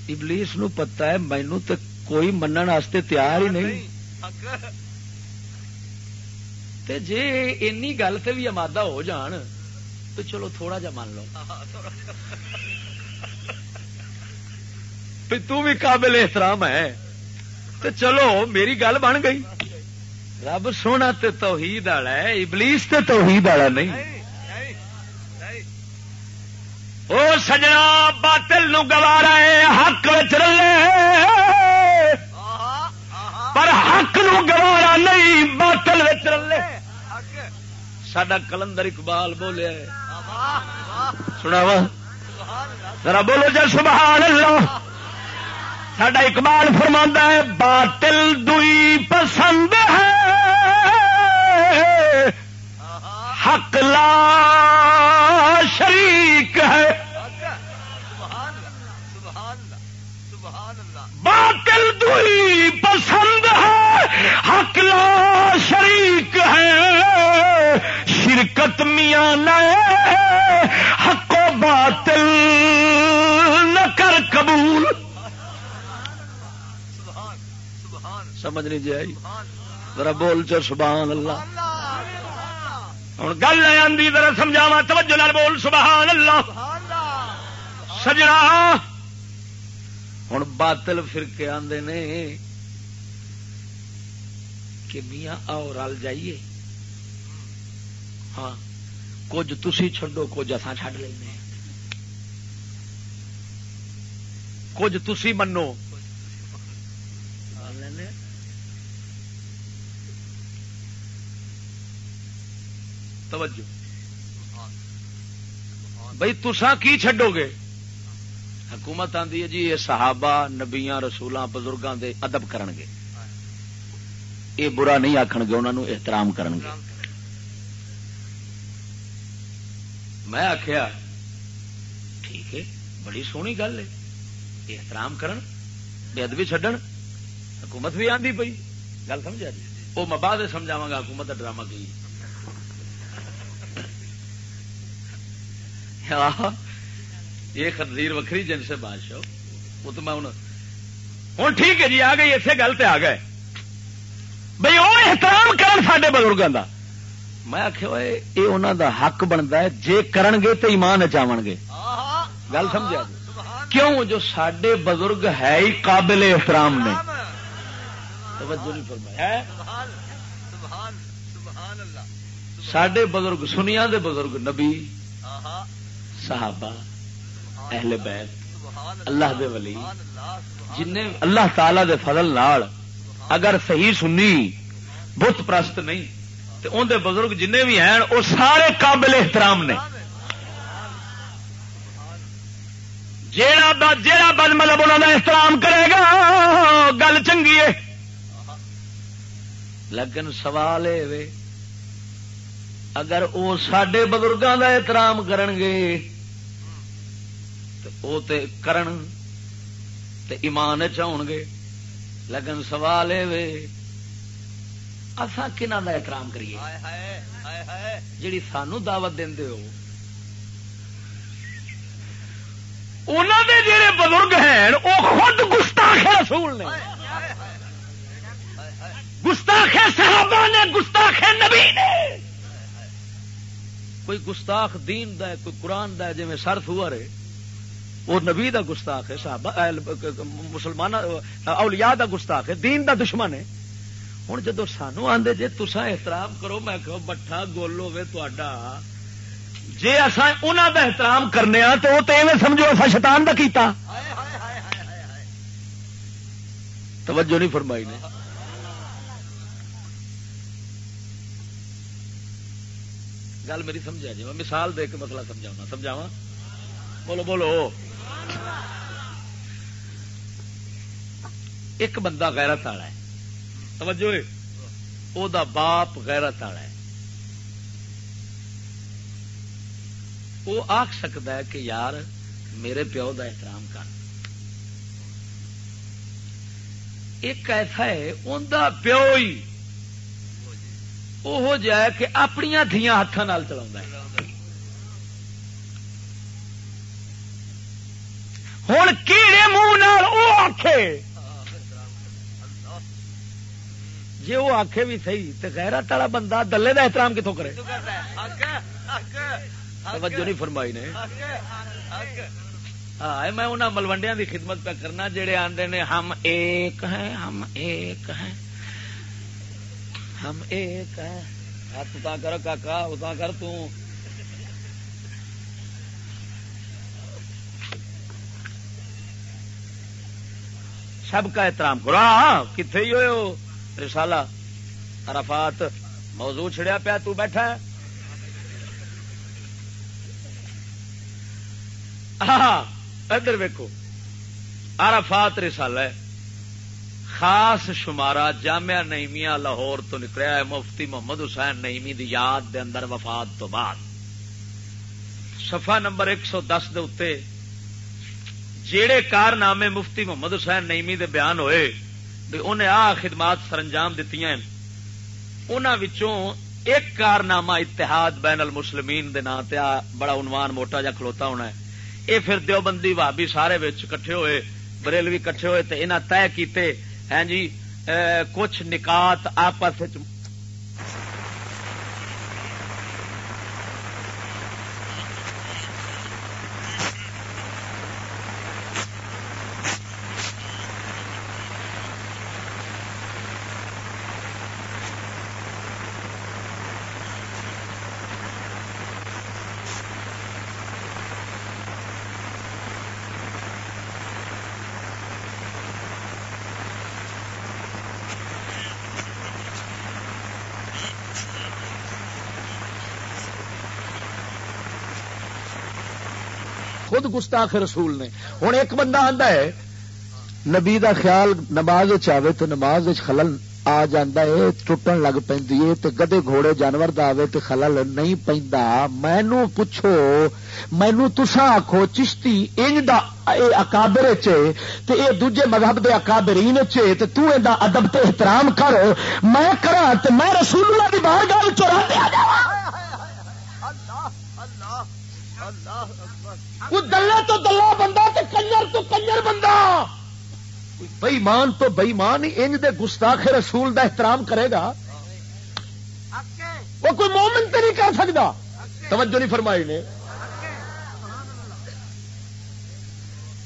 ابلیس نو پتا ہے مینو تو کوئی منن واسطے تیار ہی نہیں۔ تے جے اینی گل سے بھی امادہ ہو جان، تو چلو تھوڑا جا مان لو۔ تو بھی قابل احترام ہے۔ تو چلو، میری گل بن گئی۔ رب سونا تے توحید والا ہے ابلیس تے توحید والا نہیں۔ او سجنا باطل نو گوارا ہے حق رلے پر حق نو گوارا نہیں باطل رلے۔ سڈا کلندر اقبال بولیا سنا وا ذرا بولو جا سبحان اللہ۔ سڈا اقبال فرما ہے، باطل دئی پسند ہے۔ حق لا شریک ہے۔ باطل دئی پسند ہے۔ حق لا شریک ہے۔ شرکت میاں نئے حق و باطل نہ کر قبول۔ سمجھ نہیں جی آئی۔ ذرا بول چو سبحان اللہ۔ ہوں گل آدھی ذرا سمجھاوا توجہ نال بول سبحان اللہ۔ سجنا۔ ہوں باطل فرقے آدھے نے کہ میاں آؤ رل جائیے۔ ہاں کچھ تھی چڈو کچھ اصا چڈ لینا کچھ تھی منو۔ توجہ۔ بھائی تسا کی چڈو گے؟ حکومت آدھی ہے جی یہ صحابہ نبیا رسولوں بزرگوں دے ادب کرن گے۔ یہ برا نہیں آخن گے انہوں احترام کرن گے۔ میں آخیا ٹھیک ہے، بڑی سونی گل ہے۔ احترام کرن بے ادبی چڈن حکومت بھی آدھی پی گل سمجھا جی؟ وہ میں بعد سمجھاوا گا، حکومت کا ڈرامہ کی۔ ہاں، یہ خنزیر وکری جن سے بادشاہ، وہ تو میں ہوں ٹھیک ہے جی آ گئی، اسی گل پہ آ گئے۔ بھائی وہ احترام کرن سڈے بزرگوں کا میں آخیا یہ انہوں دا حق بنتا ہے، جے کرن گے تو ایمان اچاو گے۔ گل سمجھا؟ کیوں؟ جو سڈے بزرگ ہے ہی قابل احترام نے۔ سڈے بزرگ سنیا دے بزرگ نبی صحابہ، اہل بیت، اللہ دے ولی جن اللہ تعالی دے فضل نال اگر صحیح سنی، بت پرست نہیں تو اندر بزرگ جن بھی ہیں وہ سارے قابل احترام نے۔ جیڑا جیڑا بد مطلب انہوں کا احترام کرے گا، گل چنگی ہے۔ لیکن سوال یہ اگر وہ سڈے بزرگوں کا احترام کرن گے وہ تے کرن تے ایمان چاؤ گے لیکن سوال یہ اصا کہنا کا احترام کریے جیڑی سانو دعوت دے ہو انہوں دے جڑے بزرگ ہیں وہ خود گستاخ رسول نے گستاخ صحابہ نے گستاخ نبی نے کوئی گستاخ دین دا ہے کوئی قرآن دا ہے جی سرف ہوا رہے وہ نبی دا گستاخ ہے، صحابہ مسلمان اولیاء دا گستاخ ہے، دین دا دشمن ہے۔ ہوں جدو سانو آدھے جی تسا احترام کرو، میں کہو بٹھا گول ہوے تا جی اصا انہوں دا احترام کرنے تو وہ تو ایویں سمجھو اصا شیطان دا کیتا۔ توجہ نہیں فرمائی نے۔ گل میری سمجھا جی میں مثال دے کے مسئلہ سمجھاؤں سمجھاوا بولو بولو۔ ایک بندہ غیرت والا ہے۔ توجہ او دا باپ غیرت والا ہے۔ وہ آخ سکتا ہے کہ یار میرے پیو دا احترام کر۔ ایک ایسا ہے ان دا پیو ہی۔ وہ جائے کہ اپنی دیا ہاتھوں چلا ہوں کیڑے منہ وہ آخے جی وہ آخے بھی صحیح تو غیرت والا بندہ دلے کا احترام کتوں کرے؟ توجہ نہیں فرمائی نے۔ ہاں میں انہوں ملوڈیا کی خدمت پہ کرنا، جڑے آتے ہیں ہم ایک ہیں، ہم ایک ہیں۔ ہم ایک ہیں۔ ہاتھ اتا کر، کاکا اتا کر تو۔ سب کا احترام کرو۔ کتنے ہی ہوئے رسالہ، عرفات، موضوع چھڑیا پیا، تو بیٹھا ہے۔ ادھر ویکو عرفات رسالہ ہے۔ خاص شمارا جامعہ نئیمیا لاہور تو نکلیا ہے، مفتی محمد حسین نئیمی دی یاد دے اندر وفات تو بعد۔ صفحہ نمبر ایک سو دس دے جیڑے کارنامے مفتی محمد حسین نئیمی دے بیان ہوئے انہیں آ خدمات سر انجام دیتی ہیں وچوں ایک کارنامہ اتحاد بین المسلمین دے تے بڑا عنوان موٹا جا کھلوتا ہونا ہے۔ اے پھر دیوبندی بھابی سارے کٹھے ہوئے، بریلوی کٹھے ہوئے تے انہاں طے کیتے ہیں جی کچھ نکات آپس گستاخ رسول نے۔ ہوں ایک بندہ آتا ہے، نبی دا خیال نماز چاہے تو نماز خلل آ جاندہ ہے، ٹوٹن لگ پی گدے گھوڑے جانور دا آوے تے خلل نہیں پیندا۔ مینو پوچھو مینو تسا آخو چشتی انج دا اے اکابر تے اے دوجے مذہب دے اکابرین چے تے تو دا ادب تے احترام کر۔ میں کرا تے میں رسول اللہ دی باہر گل چورا دیا جاواں دلہ تو دلہ بندہ تے کنجر تو کنجر بندہ۔ بئیمان تو بئیمان انج دے گستاخ رسول دا احترام کرے گا۔ وہ کوئی مومن تو نہیں کر سکتا توجہ نہیں فرمائی نے۔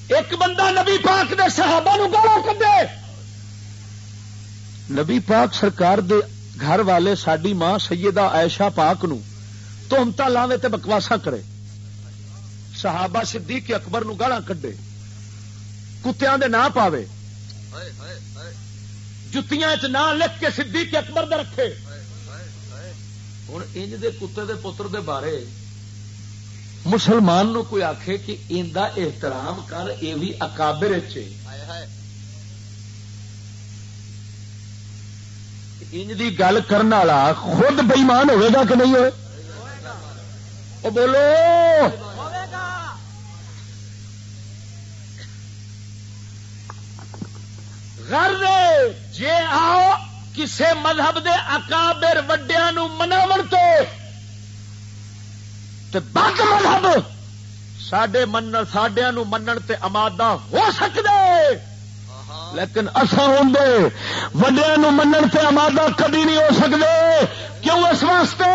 ایک بندہ نبی پاک دے صحابہ نو گالا کدے نبی پاک سرکار دے گھر والے ساڈی ماں سیدہ عائشہ پاک نو تو ہمتا لاوے تے بکواسا کرے۔ صحابہ صدیق اکبر نو گالا کڈے، کتیاں دے نہ پاوے۔ جتیاں چ نہ لکھ کے صدیق اکبر دے رکھے۔ ہوں انج دے کتے دے پتر دے بارے مسلمان نو کوئی آکھے کہ اندا احترام کر، اے بھی اکابر چ انج دی گل کرنے والا خود بےمان ہوئے گا کہ نہیں ہوئے؟ او بولو۔ جے آؤ، کسے مذہب دے اکابر وڈیا مناو تو۔ بد مذہب سڈے من سڈیا منن تے امادہ ہو سکتے لیکن اصا ہوں وڈیا منن تے امادہ کبھی نہیں ہو سکتے کیوں اس واسطے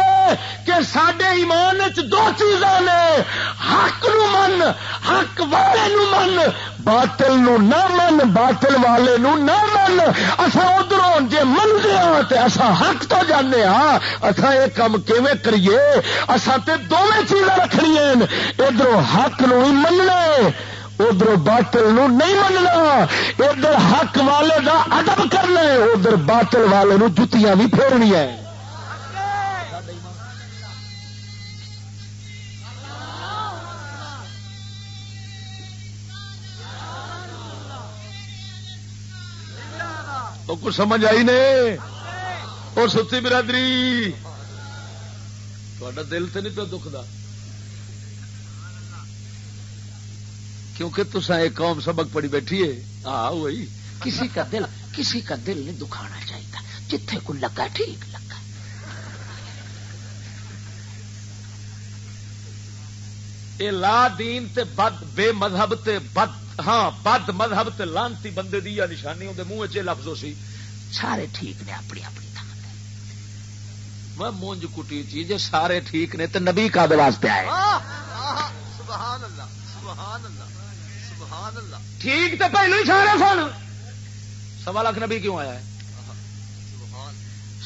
کہ سڈے ایمان دو چیزاں نے؟ حق نو من، حق والے نو من، باطل نو نہ من، باطل والے نو نہ من۔ اصا ادھر جی من گیا ہاں تو اصا حق تو جانے ہاں۔ اصا یہ کام کیویں کریے؟ اصا تے دونوں چیزاں رکھنی ادھر حق نو ہی مننا ادھر باطل نو نہیں مننا۔ ادھر حق والے دا ادب کرنا ادھر باطل والے نو جتیاں بھی پھیرنی ہے کچھ سمجھ آئی نے اور ستی برادری۔ تھوڑا دل تو نہیں پہ دکھتا کیونکہ تسا ایک قوم سبق پڑی بیٹھی ہے۔ ہاں وہی کسی کا دل کسی کا دل نہیں دکھانا چاہیے جتھے کو لگا ٹھیک لگا اے لا دین تے بد بے مذہب تے بد۔ ہاں بد مذہب تے لانتی بندے دی یا نشانی ہوں منہ چ لفظ سی۔ سارے ٹھیک نے اپنی اپنی میں مونج کٹی چیز سارے ٹھیک نے تو نبی کا واسطے آئے۔ ٹھیک تو پہلے ہی سارے سن۔ سوا لاکھ نبی کیوں آیا ہے؟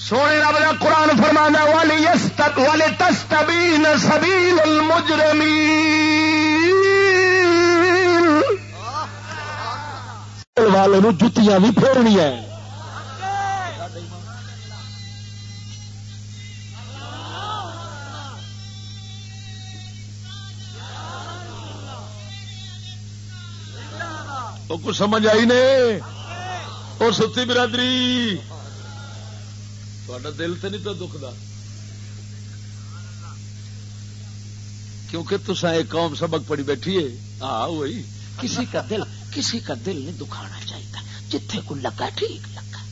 سونے رب کا قرآن فرمانا والی والے تستبین سبیل المجرمی والے جتیاں بھی پھیرنی ہے تو کچھ سمجھ آئی نہیں اور ستی برادری تھوڑا دل تو نہیں تو دکھدا کیونکہ تسا ایک قوم سبق پڑی بیٹھی ہے ہاں وہی کسی کا دل کسی کا دل نہیں دکھانا چاہیے جتھے کو لگا ٹھیک لگا۔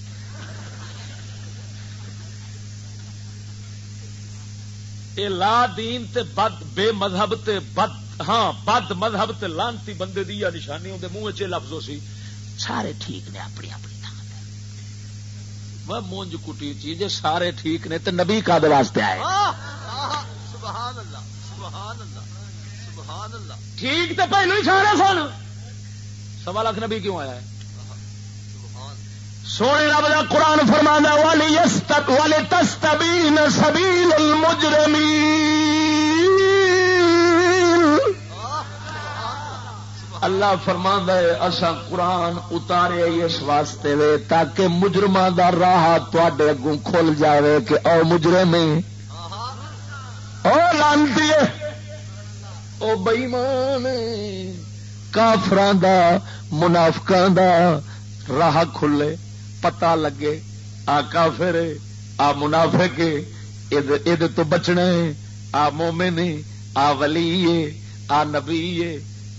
اے لا دین تے بد بے مذہب تے بد ہاں بد مذہب تے لانتی بندے دی نشانی ہوں منہ چ لفظ سی۔ سارے ٹھیک نے اپنی اپنی وہ مونج کٹی چیز سارے ٹھیک نے تو نبی کا واسطے آئے۔ ٹھیک تو پہلو ہی سارے سن۔ سوا لاکھ نبی کیوں آیا ہے؟ سونے رب کا قرآن فرمانا والی والے تستبین سبیل المجرمین اللہ فرما ہے اصا قرآن اتارے اس واسطے وے، تاکہ مجرم دا راہ تے اگوں کھل جاوے کہ او مجرم او لانتی او بئیمان کافران دا، منافقان دا راہ کھلے پتا لگے، آ کافر آ منافق اد تو بچنا آ مومن آ ولی آ نبی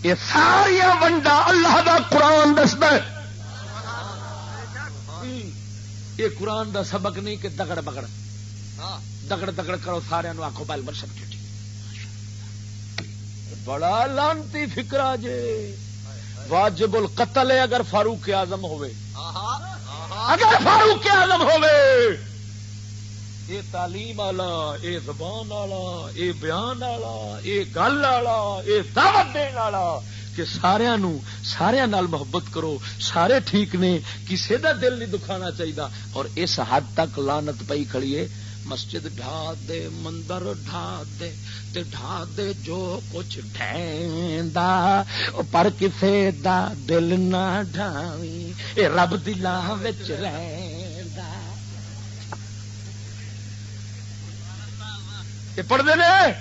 یہ ساریا ونڈا اللہ دا قرآن دستا یہ قرآن دا سبق نہیں کہ دگڑ بگڑ۔ دگڑ دگڑ کرو، سارے آخو بال بر سب بڑا لانتی فکرا جے۔ واجب القتل ہے اگر فاروق آزم ہوئے۔ اگر فاروق آزم ہوئے۔ اے تعلیم والا اے زبان والا اے بیان والا اے گل والا اے دعوت دین والا کہ سارا سارا نال محبت کرو۔ سارے ٹھیک نے کسی دا دل نہیں دکھانا چاہیے اور اس حد تک لانت پئی کھڑیے مسجد ڈھا دے، مندر ڈھا دے، تے ڈھا دے جو کچھ ڈھیندا پر کسے دا دل نہ ڈھاوی، اے رب دلاں وچ رہندا پڑھتے ہیں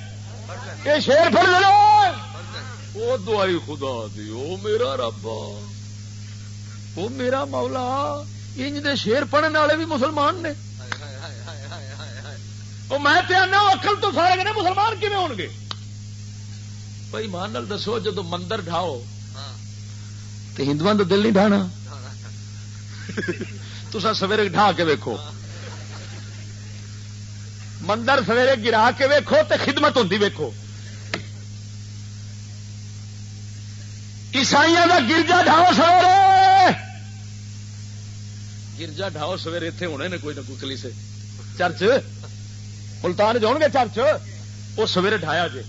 یہ شیر پڑھ لو وہ دعائی خدا دی، او میرا رب۔ وہ میرا مولا۔ انج دے شیر پڑھنے والے بھی مسلمان نے۔ وہ میں آنا اکل تو سارے نے مسلمان کیون ہو گے؟ بھائی مان دسو جدو مندر ڈھاؤ تو ہندو کا دل نہیں ڈھانا۔ تو سویرے ڈھا کے ویکو مندر سویرے گرا کے ویکو تو خدمت ہوں ویکو عیسائی کا گرجا ڈھاؤ سویرے۔ گرجا ڈھاؤ سویرے اتنے ہونے نے کوئی نہ کوئی کلی سے چرچ؟ ملتان جو گے چرچ؟ وہ سویرے ڈھایا جے۔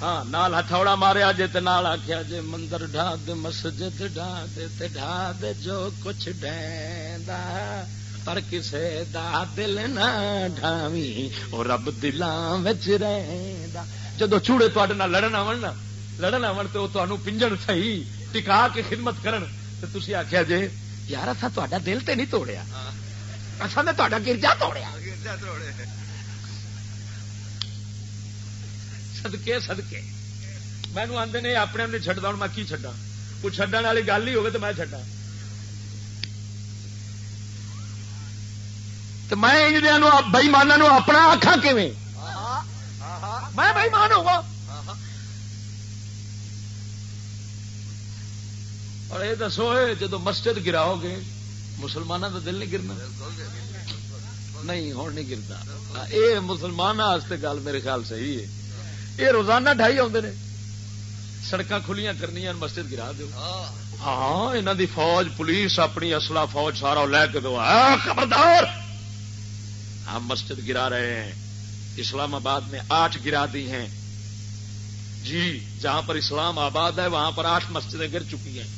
ہاں نال ہتھوڑا ماریا جے تے نال آخیا جے مندر ڈھا دے مسجد ڈھا دے تے ڈھا دے جو کچھ ڈیندا پر کسے دا دل نہ ڈھاوی اور رب دلاں وچ رہندا۔ جدو چوڑے تواڈے نال لڑن آون نا لڑن آون تے او تانوں پنجن صحیح ٹکا کے خدمت کرن تے تسی آکھیا جے یار اسا تہاڈا دل تے نہیں توڑیا۔ اسا نے تہاڈا گرجا توڑیا۔ سدکے سدکے مینو آدھے نے اپنے نے چڈا ہوں میں کی چڈا کوئی چڈن والی گل ہی ہوگی تو میں چڈا تو میں بئی مانا اپنا آخا کی میں بئی مان ہوا اور یہ دسو جدو مسجد گراؤ گے مسلمانوں کا دل نہیں گرنا نہیں ہوں نہیں گرتا یہ مسلمانوں گل میرے خیال صحیح ہے یہ روزانہ ڈھائی آتے نے سڑک کھلیاں کرنی مسجد گرا دو ہاں۔ یہاں دی فوج پولیس اپنی اصلا فوج سارا لے کے دو۔ خبردار! ہم مسجد گرا رہے ہیں۔ اسلام آباد میں آٹھ گرا دی ہیں۔ جی جہاں پر اسلام آباد ہے وہاں پر آٹھ مسجدیں گر چکی ہیں۔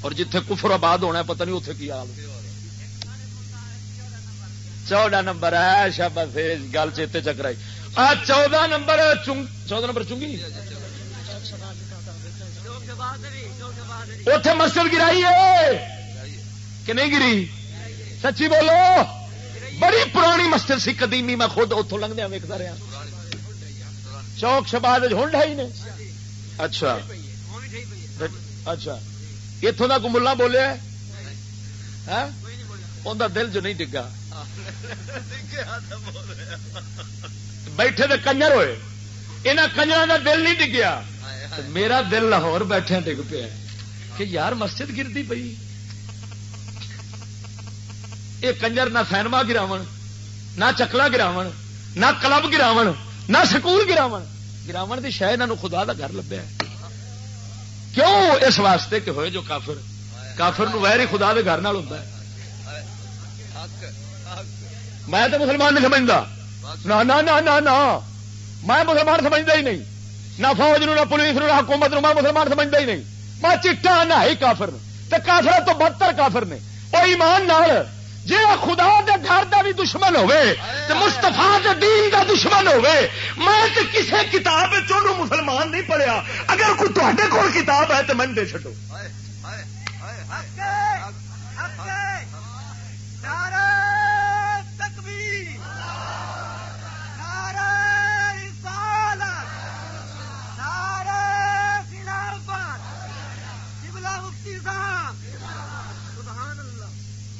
اور جتھے کفر آباد ہونا ہے پتہ نہیں اتنے کی حال چودہ نمبر ہے شابت گل چیتے چکرائی۔ آ، چودہ نمبر چودہ نمبر چونگی اتے مسجد گرائی ہے۔ کہ نہیں گری؟ سچی بولو۔ بڑی پرانی مسجد سی قدیمی، میں خود اتوں لنگدیا ویکتا رہا چوک شباد ہونڈ ہے نے اچھا۔ اچھا۔ اتوں کا گملا بولیا اندر ہاں؟ دل جو نہیں ڈگا۔ بیٹھے تو کنجر ہوئے۔ یہاں کنجر کا دل نہیں ڈگیا۔ میرا دل لاہور بیٹھے ڈگ پیا۔ کہ یار مسجد گرتی پی یہ کنجر نہ سینما گراو نہ چکلا گراو نہ کلب گراو نہ سکول گراو گراو کی شاید یہاں خدا کا گھر لبیا کیوں اس واسطے کہ ہوئے جو کافر؟ کافر نو ویر ہی خدا کے گھر ہوتا ہے۔ میں تو مسلمان نہیں سمجھتا نہ میں مسلمان سمجھتا ہی نہیں۔ نہ فوج نو، نہ پولیس نو، نہ حکومت نو، میں مسلمان سمجھتا ہی نہیں۔ میں چٹا نہ ہی کافر۔ تے کافر تو بدتر کافر نے۔ وہ ایمان نال جی خدا دے گھر دا بھی دشمن ہوے تے مستفا دے دین دا دشمن ہوے میں تے کسے کتاب چونو مسلمان نہیں پڑھیا۔ اگر کوئی تے کول کتاب ہے تو من دے چڈو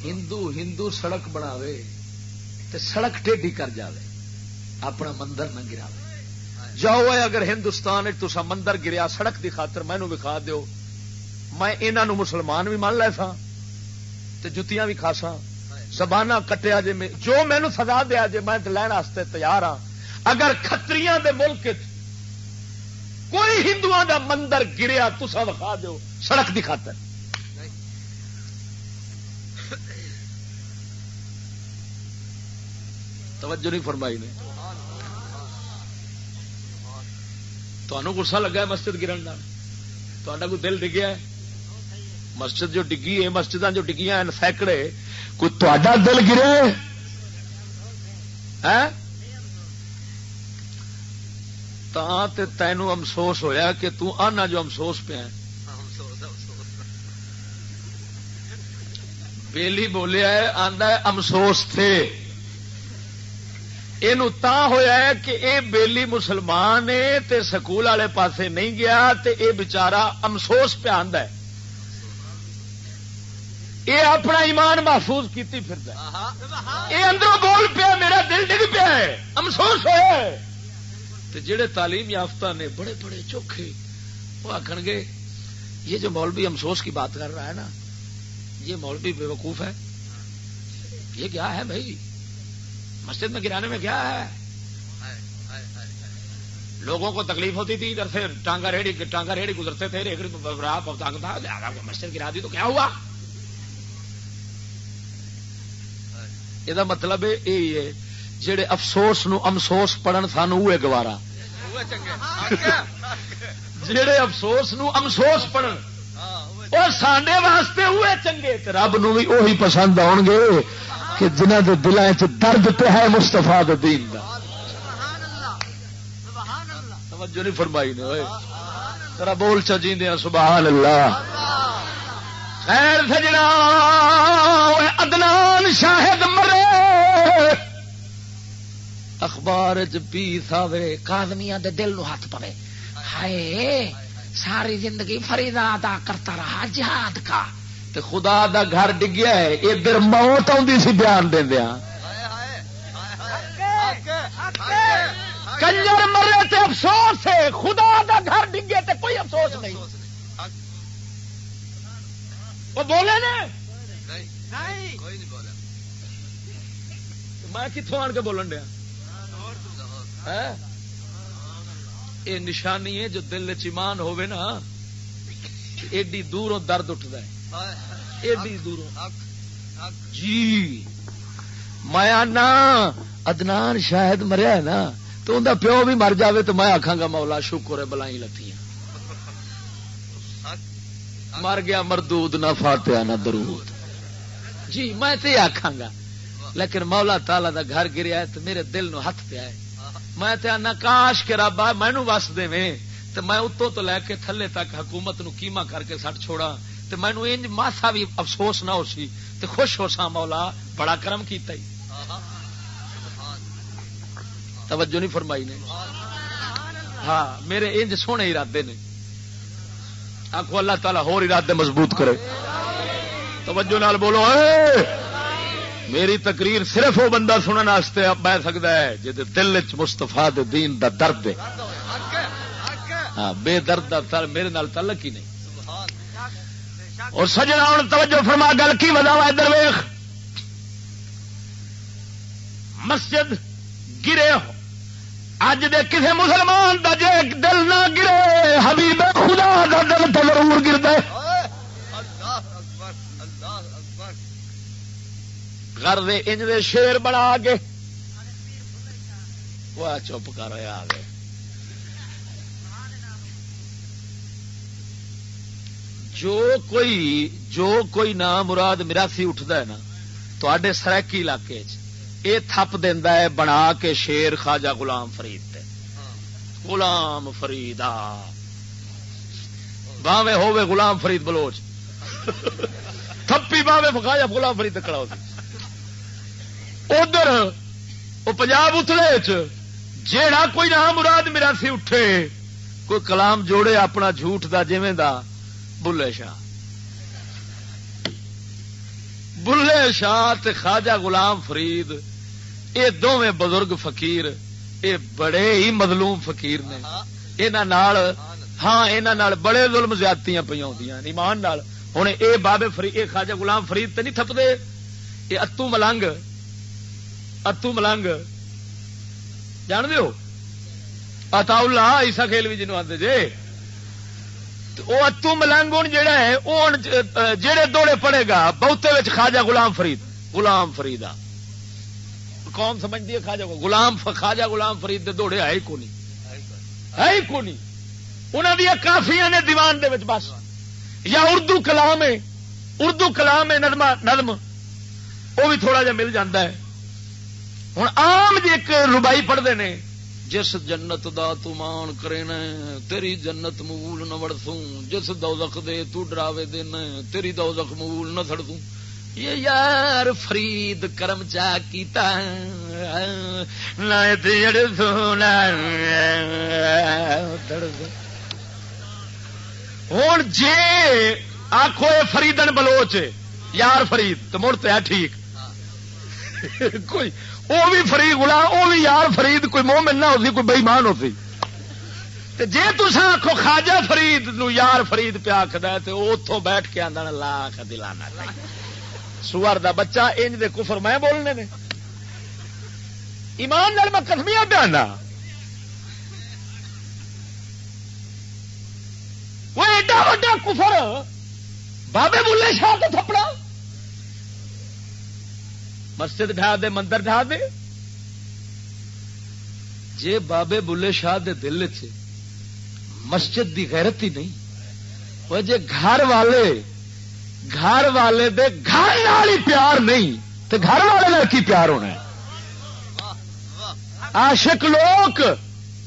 ہندو ہندو سڑک بناوے تے سڑک ٹیڈی کر جاوے، اپنا مندر نہ گرا جاؤ اگر ہندوستان تسا مندر گریا سڑک دی خاطر مینو وکھا دیو، میں انہوں مسلمان بھی مان لے سا تے جتیاں بھی کھاسا زبانہ کٹیا جے میں جو مینو سزا دیا جے میں لین واسطے تیار ہاں۔ اگر کتری دے ملک کوئی ہندو دا مندر گریا تسا وکھا دیو سڑک دی خاطر۔ توجہ نہیں فرمائی نے۔ تمہوں گسا لگا ہے مسجد گرن کا کوئی دل ڈگیا ہے؟ مسجد جو ڈگی ہے مسجد جو ڈگیا ہیں، سینکڑے کوئی تا دل گرے؟ تینوں افسوس ہویا کہ آنا جو افسوس پیا بیلی بولیا ہے آدھا افسوس تھے۔ یہ ہوا ہے کہ اے بیلی مسلمان ہے تے سکول والے پاسے نہیں گیا تے اے بچارا افسوس پہ ہے یہ اپنا ایمان محفوظ کیتی پھر یہ اندروں بول پیا میرا دل ڈگ پیا ہے افسوس ہوا تے جڑے تعلیم یافتہ نے بڑے بڑے چوکھے وہ آخر گے یہ جو مولوی افسوس کی بات کر رہا ہے نا یہ مولوی بے وقوف ہے یہ کیا ہے بھائی مسجد میں گرانے میں کیا ہے؟ لوگوں کو تکلیف ہوتی تھی ادھر سے ٹانگا ریڑی ٹانگا ریڑی گزرتے تھے مسجد گرا دی تو کیا ہوا؟ یہ مطلب یہی ہے جہے افسوس نو افسوس پڑھن سان گوارا۔ جہے افسوس نو افسوس پڑھن اور سڈے واسطے ہوئے چنگے رب نو بھی وہی پسند آؤ گے کہ جنہ کے دلان چ درد پہ ہے مستفا دین کا توجہ نہیں فرمائی نے ہوئے ذرا بول چی دیا سبحان اللہ۔ خیر سجنا ادنان شاہد مرے۔ اخبار چی ساوے کادمیا دل نو ہاتھ پوے ہائے، ساری زندگی فریدا ادا کرتا رہا، جہاد کا۔ تے خدا دا گھر ڈگیا ہے ادھر موت آتی سی بیان دیا۔ کنجر مرے تے افسوس ہے، خدا دا گھر ڈگے تے کوئی افسوس نہیں۔ وہ بولے نا میں کتوں آن کے بولن دیا؟ یہ نشانی ہے جو دل چمان ہوے نا، ایڈی دوروں درد اٹھتا ہے۔ ایڈی دوروں۔ جی۔ میں نا ادنان شاید مریا ہے نا تو اندر پیو بھی مر جاوے تو میں آخا گا مولا شکر ہے بلائی لتی مر گیا مردود نہ فاتیا نہ درود۔ جی میں تو آخا گا۔ لیکن مولا تالا دا گھر گریا ہے تو میرے دل نو ہاتھ پیا ہے۔ میں تے آنا کاش کے رب مینو وس دے تو میں اتوں تو لے کے تھلے تک حکومت نو کیما کر کے سٹ چھوڑا تو مینو انج ماسا بھی افسوس نہ ہو سی تو خوش ہو سا مولا، بڑا کرم کیتا ہی۔ توجہ نہیں فرمائی نے۔ ہاں میرے انج سونے ارادے نے۔ آخو اللہ تعالیٰ ہور ارادے مضبوط کرے۔ توجہ نال بولو، اے! میری تقریر صرف وہ بندہ سننے واسطے بہ سکتا ہے جی دل چ مستفا دین دا درد ہے۔ ہاں بے درد دا میرے نال تعلق ہی نہیں۔ اور سجنا ہوں توجہ فرما، گل کی وجہ ادھر ویخ مسجد گرے اج دے کسے مسلمان دا جے دل نہ گرے، حبیب خدا دا دل تو ضرور گرد گھر دے انج دے شیر بنا کے۔ وہ چپ کر، آ گئے۔ جو کوئی جو کوئی نام مراد مراسی اٹھتا ہے نا تے سرکی علاقے یہ تھپ دینا ہے، بنا کے شیر خواجہ غلام فرید غلام فرید باوے ہوے غلام فرید بلوچ۔ تھپی باوے خواجہ غلام فرید کڑا ادھر وہ پنجاب اتلے جیڑا کوئی نام مراد مراسی اٹھے، کوئی کلام جوڑے اپنا جھوٹ دا جویں دا بلے شاہ۔ بلے شاہ خواجہ غلام فرید، یہ دونوں بزرگ فقیر، یہ بڑے ہی مظلوم فقیر نے۔ ہاں یہاں بڑے ظلم زیادتی پہ ایمان ہوں یہ بابے فرید یہ خواجہ غلام فرید تو نہیں تھپتے یہ اتو ملنگ اتو ملنگ۔ جان دو اتا اللہ ایسا کھیل بھی جنوب آتے جی وہ اتو ملنگ ہوں جہا ہے، وہ جہے دوڑے پڑے گا، بہتے خواجہ غلام فرید غلام فرید آ قوم سمجھتی ہے خواجہ غلام خواجہ غلام فرید دے دوڑے ہے کو نہیں ہے کو نہیں انہوں نے کافیا نے دیوان دے بس۔ یا اردو کلام ہے، اردو کلام ہے نظم نظم۔ وہ بھی تھوڑا جا مل جاتا ہے۔ ہوں آم جی ایک روبائی پڑھتے ہیں جس جنت دا تو مان کرے تیری جنت مول نہ وڑسوں، جس دوزخ دے تو ڈراوے دے تیری دوزخ مول نہ سڑ دوں یہ یار فرید کرم چا کیتا سونا ہوں جی آخو فریدن بلوچ، یار فرید تو مڑ تو ٹھیک۔ کوئی وہ بھی فرید گلا وہ بھی یار فرید، کوئی مومن نہ ہوتی، کوئی بئیمان ہوتی۔ جی تسا آخو خاجا فرید نو یار فرید پیا آخد تو اتوں بیٹھ کے آدھا لاکھ دلانا سور دا بچہ انج دے کفر میں بولنے نے۔ ایمان نال میں کسمیا پیا وہ ایڈا وا کفر، بابے بلے شاہ تو تھپڑا۔ مسجد ڈھا دے، مندر ڈھا دے؟ جے بابے بلے شاہ دے دل چ مسجد دی غیرت ہی نہیں، وہ جے گھر والے گھر والے دے گھر ہی پیار نہیں تو گھر والے کی پیار ہونا ہے؟ آشک لوگ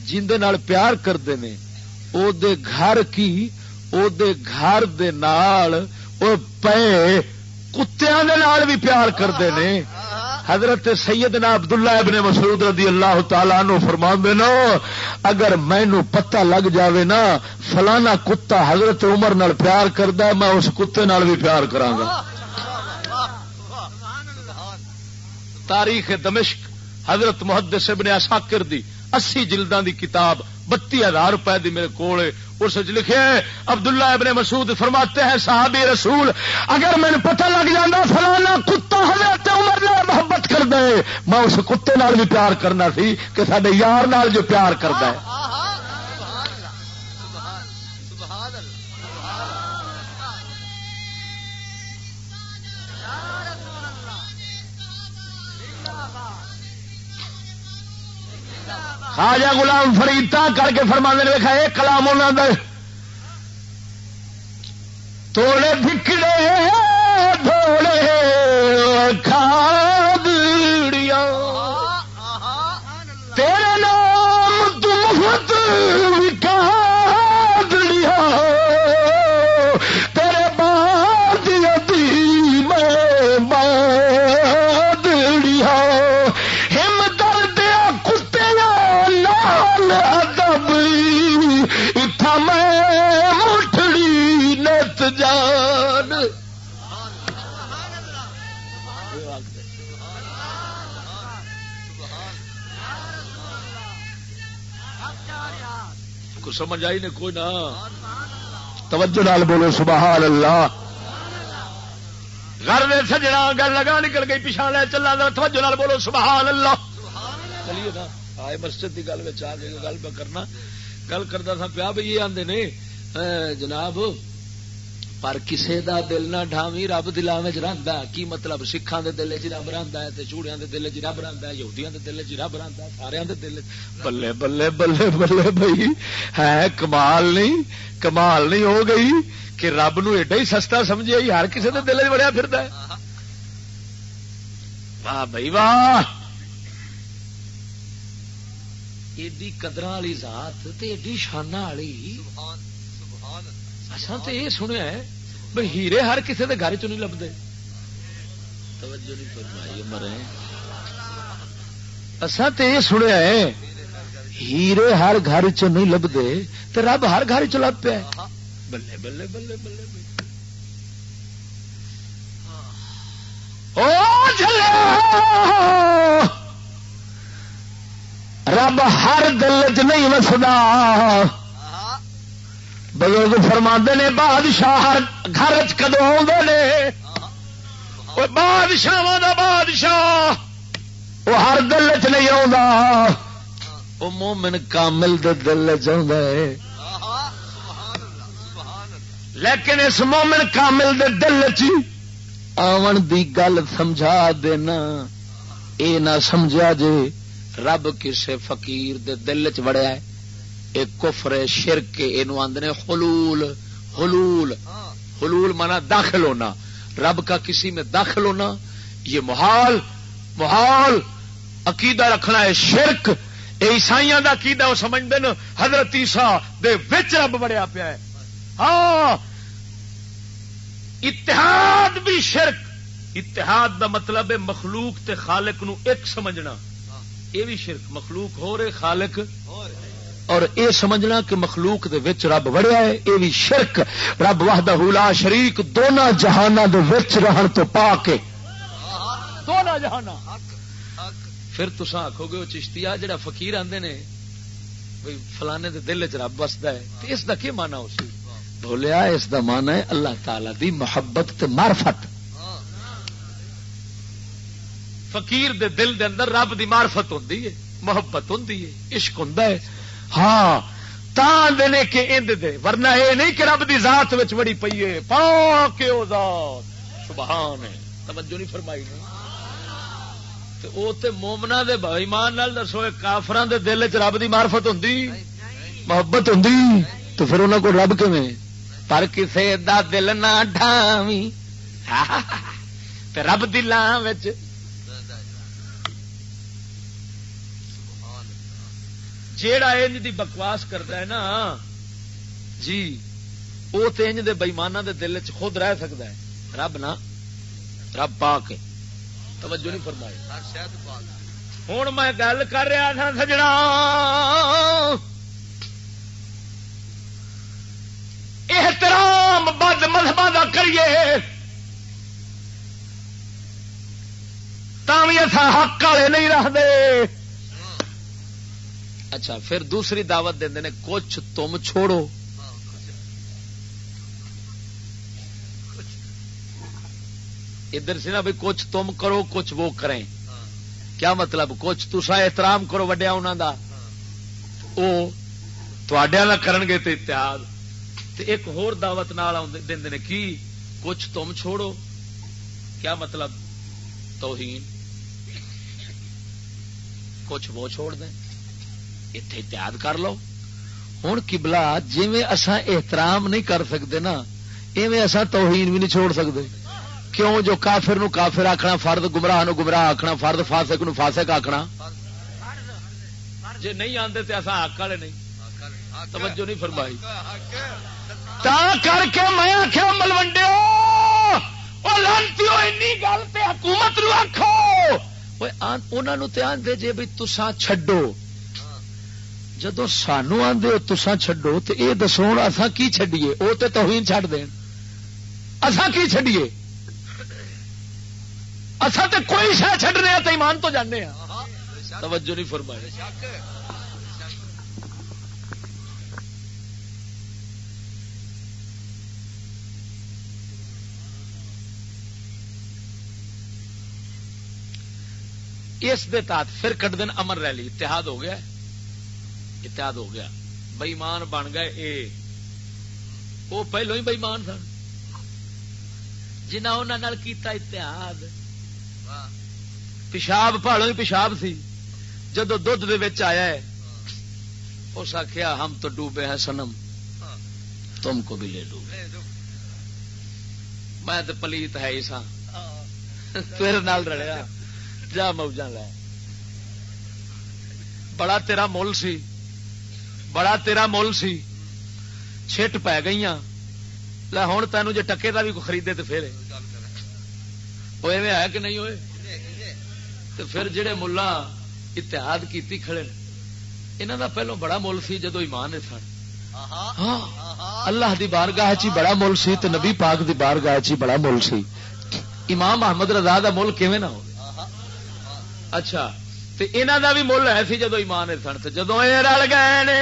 جن پیار کرتے ہیں، او دے گھر کی، او دے گھر دے نال، او پے کتیاں دے نال بھی پیار کرتے ہیں۔ حضرت سیدنا عبداللہ ابن مسعود رضی اللہ تعالیٰ نو فرما دینا اگر مینو پتہ لگ جاوے نا، فلانا کتا حضرت عمر نال پیار کردا میں اس کتے نال بھی پیار گا۔ تاریخ دمشق، حضرت محدث ابن اساکر دی، اسی جلدان دی کتاب بتی ہزار روپے دی میرے کو اس لکھے عبداللہ ابن مسعود فرماتے ہیں، صحابی رسول، اگر میں پتہ لگ جانا فلانا کتا حضرت عمر نے محبت کر دے، میں اس کتے نال بھی پیار کرنا سی کہ سارے یار نال جو پیار کرتا ہے۔ خواجہ غلام فریتا کر کے فرمانے لکھا یہ کلام انہوں توڑے بکڑے تھوڑے کھادڑیا تیرے نام تم کو سمجھ آئی نے کوئی نہ۔ توجہ نال بولو سبحان اللہ۔ گھر میں سجنا گل لگا نکل گئی پچھا لے چلا۔ توجہ نال بولو سبحان اللہ۔ چلیے نا آئے مسجد کی گل آ گئی گل کرنا۔ گل کرتا تھا پیا بھائی یہ آدھے نے جناب پر کسے دا دل نہ ڈھاوی رب دلان رہتا کی مطلب سکھان دے دل چ رب رہتا ہے چوڑیاں دے دل چ رب رہتا ہے یہودیاں دے دل چ رب رہتا ہے سارے دے دل بلے بلے بلے بلے بھائی ہے کمال نہیں کمال نہیں ہو گئی کہ رب نو ایڈا ہی سستا سمجھے ہر کسی دے دل چ بڑیا پھر واہ بھائی واہ۔ ایڈی قدر والی ذات ایڈی شانہ والی۔ اصا تو یہ سنیا ہے بھائی ہیرے ہر کسی کے گھر چ نہیں لبتے اصا تو یہ سنیا ہے ہیرے ہر گھر چ نہیں لبتے تو رب ہر گھر چ لب پیا بلے بلے بلے بلے رب ہر دل چ نہیں وسدا بزرگ فرما نے، بادشاہ ہر گھر کدو آدھے بادشاہ دا بادشاہ۔ وہ ہر دل چ نہیں آ مومن کامل دے دل چاہتا ہے۔ لیکن اس مومن کامل دے دل چ آون دی گل سمجھا دینا، اے نہ سمجھا جے رب کسے فقیر دے دل چ وڑیا ہے۔ ایک کفر شرک یہ آدھے حلول حلول۔ حلول مانا داخل ہونا۔ رب کا کسی میں داخل ہونا، یہ محال محال۔ عقیدہ رکھنا ہے شرک۔ یہ عیسائی کا عقیدہ وہ سمجھتے ہیں حضرت عیسا دے وچ رب بڑیا پیا ہے۔ ہاں۔ اتحاد بھی شرک۔ اتحاد دا مطلب ہے مخلوق تے خالق نو ایک سمجھنا۔ یہ بھی شرک۔ مخلوق ہو رہے خالق۔ اور اے سمجھنا کہ مخلوق دے وچ رب وڑیا ہے اے بھی شرک۔ رب وحدہ لا شریک دونوں جہانوں دے وچ رہن تو پا کے دونوں جہان پھر تسا آخو گے وہ چشتیا جڑا فقیر آندے نے بھائی فلانے دے دل چ رب وسدا ہے تے اس دا کی مانا ہو سی بولیا اس دا مانا ہے اللہ تعالی دی محبت تے معرفت۔ فقیر دے دل دے اندر رب دی معرفت ہوندی ہے محبت ہوندی ہے عشق ہوندا ہے۔ ہاں دے کہ اند دے، ورنہ یہ نہیں کہ رب دی ذات وچ بڑی پیے پا کے او ذات۔ سبحان ہے توجہ نہیں فرمائی نہیں تے او تے مومنا دے بھائی ایمان نال دسو کافران دے دل چ رب دی معرفت ہوندی؟ محبت ہوندی؟ تو پھر انہاں کو رب کیویں؟ پر کسے دا دل نہ ڈھاویں *laughs* تے رب دلاں وچ جیڑا انج دی بکواس کرتا ہے نا جی وہ تو انج دے بئیمانہ دے دل چ خود رہ سکتا ہے۔ رب نا رب پا کے توجہ نہیں فرمائی۔ ہوں میں گل کر رہا تھا سجنا۔ احترام بد مذہب کا کریے۔ اصا حق والے نہیں رکھتے اچھا پھر دوسری دعوت دے نے، کچھ تم چھوڑو۔ ادھر سے نا بھائی، کچھ تم کرو، کچھ وہ کریں۔ کیا مطلب؟ کچھ تسا احترام کرو وڈیا انہوں کا وہ کرن گے تو اتحاد۔ ایک ہور دعوت نال دے کی؟ کچھ تم چھوڑو۔ کیا مطلب؟ توہین۔ کچھ وہ چھوڑ دیں۔ اتے اتحاد کر لو ہوں کبلا جی اصا احترام نہیں کر سکتے نا ایویں اصا توہین بھی نہیں چھوڑ سکتے کیوں جو کافر نو کافر آخنا فرد گمراہ نو گمراہ آخنا فرد فاسق نو فاسق آخنا جی نہیں آتے تو اصا حق والے نہیں توجہ نہیں فرمائی تا کر کے میں آخیا ملوڈے گل حکومت آخو انہوں نے آدھے جی بھائی تسا چڈو جدو سانو آدھے ہو تسا چڈو تو یہ دسو اصا کی چڈیے وہ تو توہین چڈ دین۔ اصا کی چڈیے اصا تو کوئی شہ چڈنے تو ایمان تو جانے ہاں توجہ نہیں فرمائی۔ اس دے تحت پھر کٹ دن امر ریلی اتحاد ہو گیا۔ اتحاد ہو گیا۔ بئیمان بن گئے اے۔ وہ پہلو ہی بئیمان سن۔ جنہ انہوں کیتا اتحاد۔ پیشاب، پہاڑوں ہی پیشاب سی۔ جدو دھد آیا ہے، اس آخیا ہم تو ڈوبے ہیں سنم تم کو بھی لے ڈوبے میں تو پلیت ہے ہی سا تیرے نال رڑیا۔ جا موجا لے۔ بڑا تیرا مل سی۔ بڑا تیرا مل سی، چھٹ پی گئی لے ہوں تینوں جی ٹکے کا بھی کوئی خریدے تو پھر وہ ایویں ہے کہ نہیں ہوئے؟ تو پھر جڑے ملا اتحاد کیتی کھڑے انہوں دا پہلو بڑا مل سی جدو ایمان سن ہاں اللہ دی بارگاہ چی بڑا مل سی تو نبی پاک دی بارگاہ چی بڑا مل سی۔ امام محمد رضا دا مل کیویں نہ ہو؟ اچھا۔ تو انہوں دا بھی مل ہے سی جدو ایمان سن تو جدو یہ رل گئے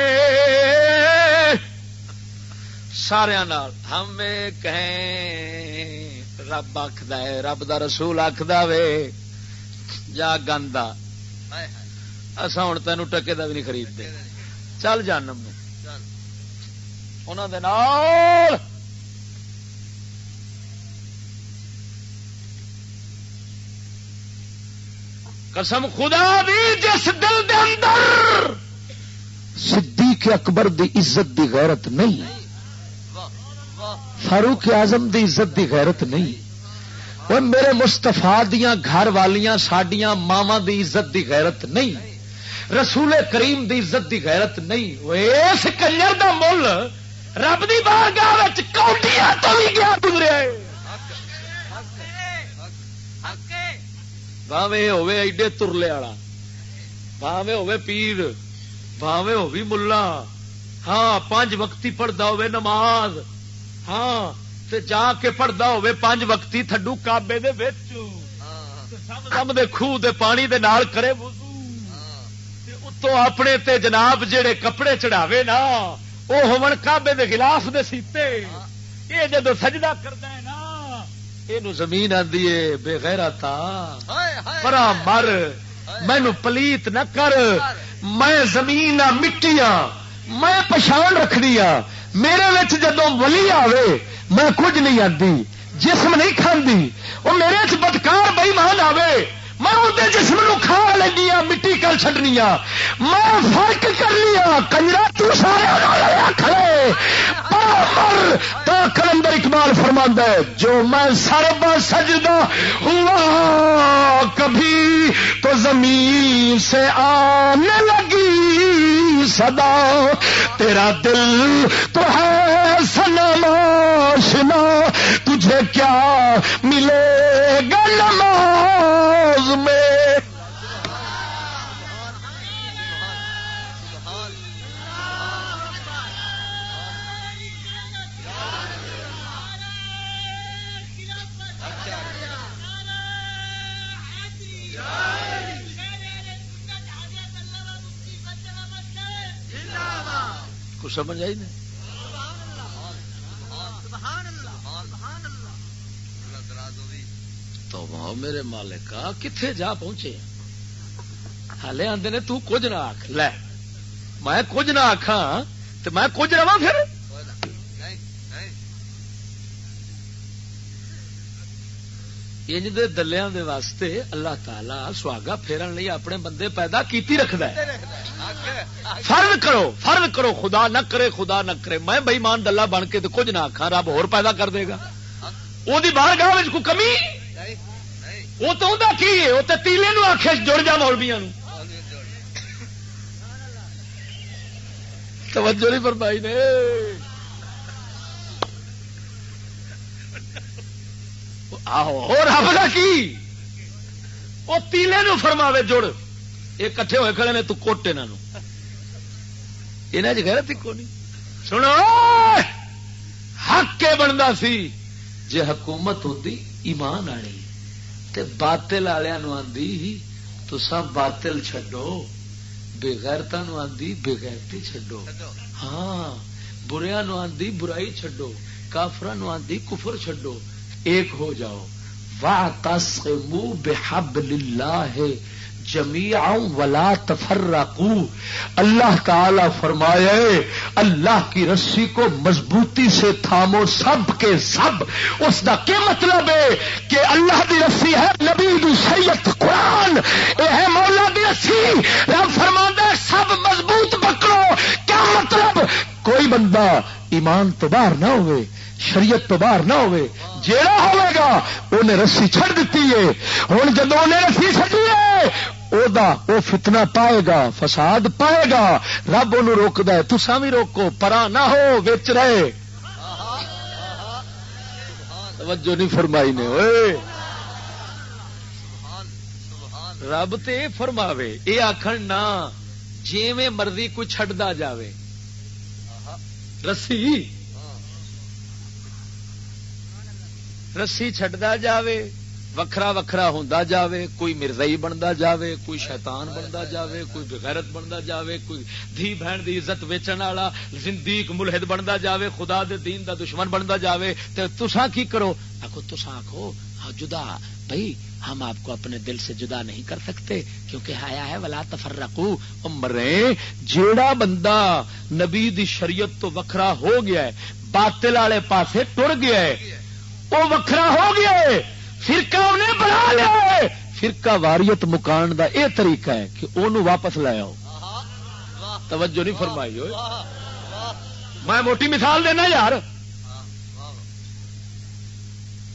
سارا ہم کہیں رب آخد رب دا رسول آخد وے جا گندا۔ اصا ہوں تین ٹکے کا بھی نہیں خریدتے۔ چل جانم انہوں قسم خدا بھی جس دل دے اندر صدیق اکبر دی عزت دی غیرت نہیں. فاروق اعظم دی عزت دی غیرت نہیں. وہ میرے مستفا دیا گھر والیاں سڈیا ماوا دی عزت دی غیرت نہیں. رسول کریم دی عزت دی غیرت نہیں. اس کنجر دا مل رب دی بارگاہ کوٹیاں تو بھی گیا گزرے باوے ہوے ایڈے ترلے والا باوے ہوے پیر باوے ہوگی ملا ہاں پانچ وقتی پڑھتا ہوے نماز ہاں تے جا کے پڑھتا ہوے پانچ وقتی تھڈو کابے دے وچ سم دے خوہ دے پانی دے نال کرے اتو اپنے تے جناب جڑے کپڑے چڑھاوے نا وہ ہون کابے دے خلاف دے سیتے یہ جدو سجدہ کرتا ہے یہ زمین آدھی ہے بے تھا پرا مر۔ مینو پلیت نہ کر۔ میں زمین مٹیاں۔ میں پچھان رکھنی ہاں میرے جدو ولی آوے میں کچھ نہیں آتی جسم نہیں کھاندی۔ وہ میرے چ بدکار بئی مان آوے۔ میں اندر جسم نو کھا لینی ہوں مٹی کر چڈنی میں فرق کر لیا کنجرا تارے کھڑے تو کلندر اقبال فرما ہے، جو میں سرب سجدہ ہوا، کبھی تو زمین سے آنے لگی۔ صدا تیرا دل تو ہے سنماشنا تجھے کیا ملے گا نماز میں؟ کو سمجھ آئی نہیں؟ تو میرے مالک کتنے جا پہنچے؟ ہالے آدھے نے، تو نہ آخ لے، میں کچھ نہ آخا تو میں کچھ رہا پھر؟ انج دے دلیاں دے واسطے اللہ تعالی سواگا پھیرن لئی اپنے بندے پیدا کیتی رکھد فرض کرو فرض کرو، خدا نہ کرے، خدا نہ کرے، میں بئیمان دلہ بن کے تو کچھ نہ آخا رب ہور پیدا کر دے گا۔ وہ باہر گاہ کو کمی؟ وہ تو کی ہے؟ وہ تو تیلے نو آخ جڑ جا مولبیا توجہ نہیں فرمائی نے۔ رب کا کی وہ تیلے نو فرماوے جڑ یہ کٹھے ہوئے کھڑے نے تو کوٹ یہاں یہاں کو نہیں سنو حق کے بنتا سی جی حکومت ہوتی ایمان آنی تے باطل والوں آدھی تو سب باطل چڈو بےغیرتا آدھی بےغیرتی چڈو ہاں بریا نو آدھی برائی چڈو کافر آدھی کفر چڈو ایک ہو جاؤ۔ واہ تس منہ بےحب للہ ہے ولا تفرقو اللہ تعالی فرمائے اللہ کی رسی کو مضبوطی سے تھامو سب کے سب۔ اس کا کیا مطلب ہے کہ اللہ دی رسی ہے نبی دی سید قرآن؟ یہ ہے مولا دی رسی۔ رب فرما سب مضبوط پکڑو کیا مطلب؟ کوئی بندہ ایمان تو باہر نہ ہوئے، شریعت تو باہر نہ ہوئے جیڑا ہوئے گا انہیں رسی چھڑ دیتی ہے۔ ہوں جب انہیں رسی چڑی ہے وہ فتنہ پائے گا، فساد پائے گا۔ رب ان روکد تسا بھی روکو، پرا نہ ہو بچ رہے۔ توجہ نہیں فرمائی نے رب تے فرماوے یہ آخر نہ جی مرضی کوئی چڈتا جاوے۔ رسی؟ رسی چڈتا جاوے، وکھرا وکھرا ہوندا جاوے، کوئی مرزائی بنتا جاوے، کوئی شیطان بنتا جاوے، کوئی بغیرت بنتا جاوے، کوئی دھی بہن دی عزت ویچن والا، زندیق ملحد بنتا جاوے، خدا دے دین دا دشمن بنتا جاوے، تے تساں کی کرو؟ آخو تساں آخو ہاں جدا بھائی ہم آپ کو اپنے دل سے جدا نہیں کر سکتے، کیونکہ آیا ہے، ولا تفرقو مرے، جیڑا بندہ نبی دی شریعت تو وکھرا ہو گیا ہے، باطل والے پاسے ٹر گیا ہے وہ وکھرا ہو گیا فرقہ انہیں بنا لیا فرقہ واریت مکان دا اے طریقہ ہے کہ انہوں واپس لے آؤ۔ توجہ نہیں فرمائی ہوئے میں موٹی مثال دینا یار۔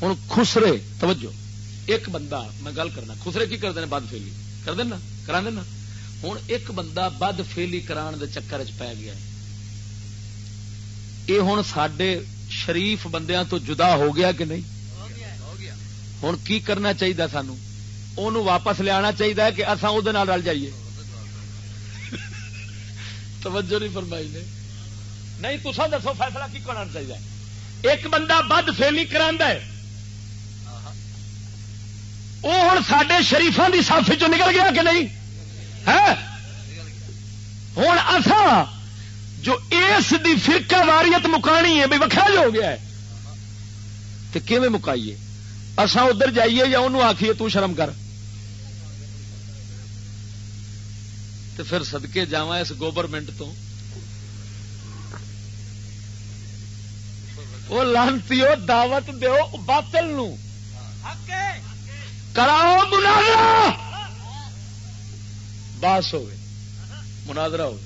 ہوں خسرے، توجہ۔ ایک بندہ، میں گل کرنا، خسرے کی کرتے ہیں بد فیلی؟ کر دینا، کرا دینا۔ ہوں ایک بندہ بد فیلی کران دے چکر چ پی گیا یہ ہوں سڈے شریف بندیاں تو جدا ہو گیا کہ نہیں؟ ہوں کی کرنا چاہیے سانو؟ ان واپس لیا چاہیے کہ اصا وہ رل جائیے۔ توجہ نہیں فرمائی نے۔ نہیں تصا دسو فیصلہ کی کرنا چاہیے ایک بندہ بد فیلی کرا وہ ہوں سڈے شریفان کی سافی چ نکل گیا کہ نہیں؟ ہوں اصا جو اس دی فرقہ واریت مکانی ہے بھائی وکھرا جو ہو گیا ہے تو کیون مکائیے؟ اسا ادھر جائیے یا انہوں آخیے تو شرم کر۔ تو پھر سدکے جا اس گورنمنٹ تو وہ لانتی دعوت دو باطل نو کراؤ مناظرہ۔ باس ہوئے، مناظرہ ہو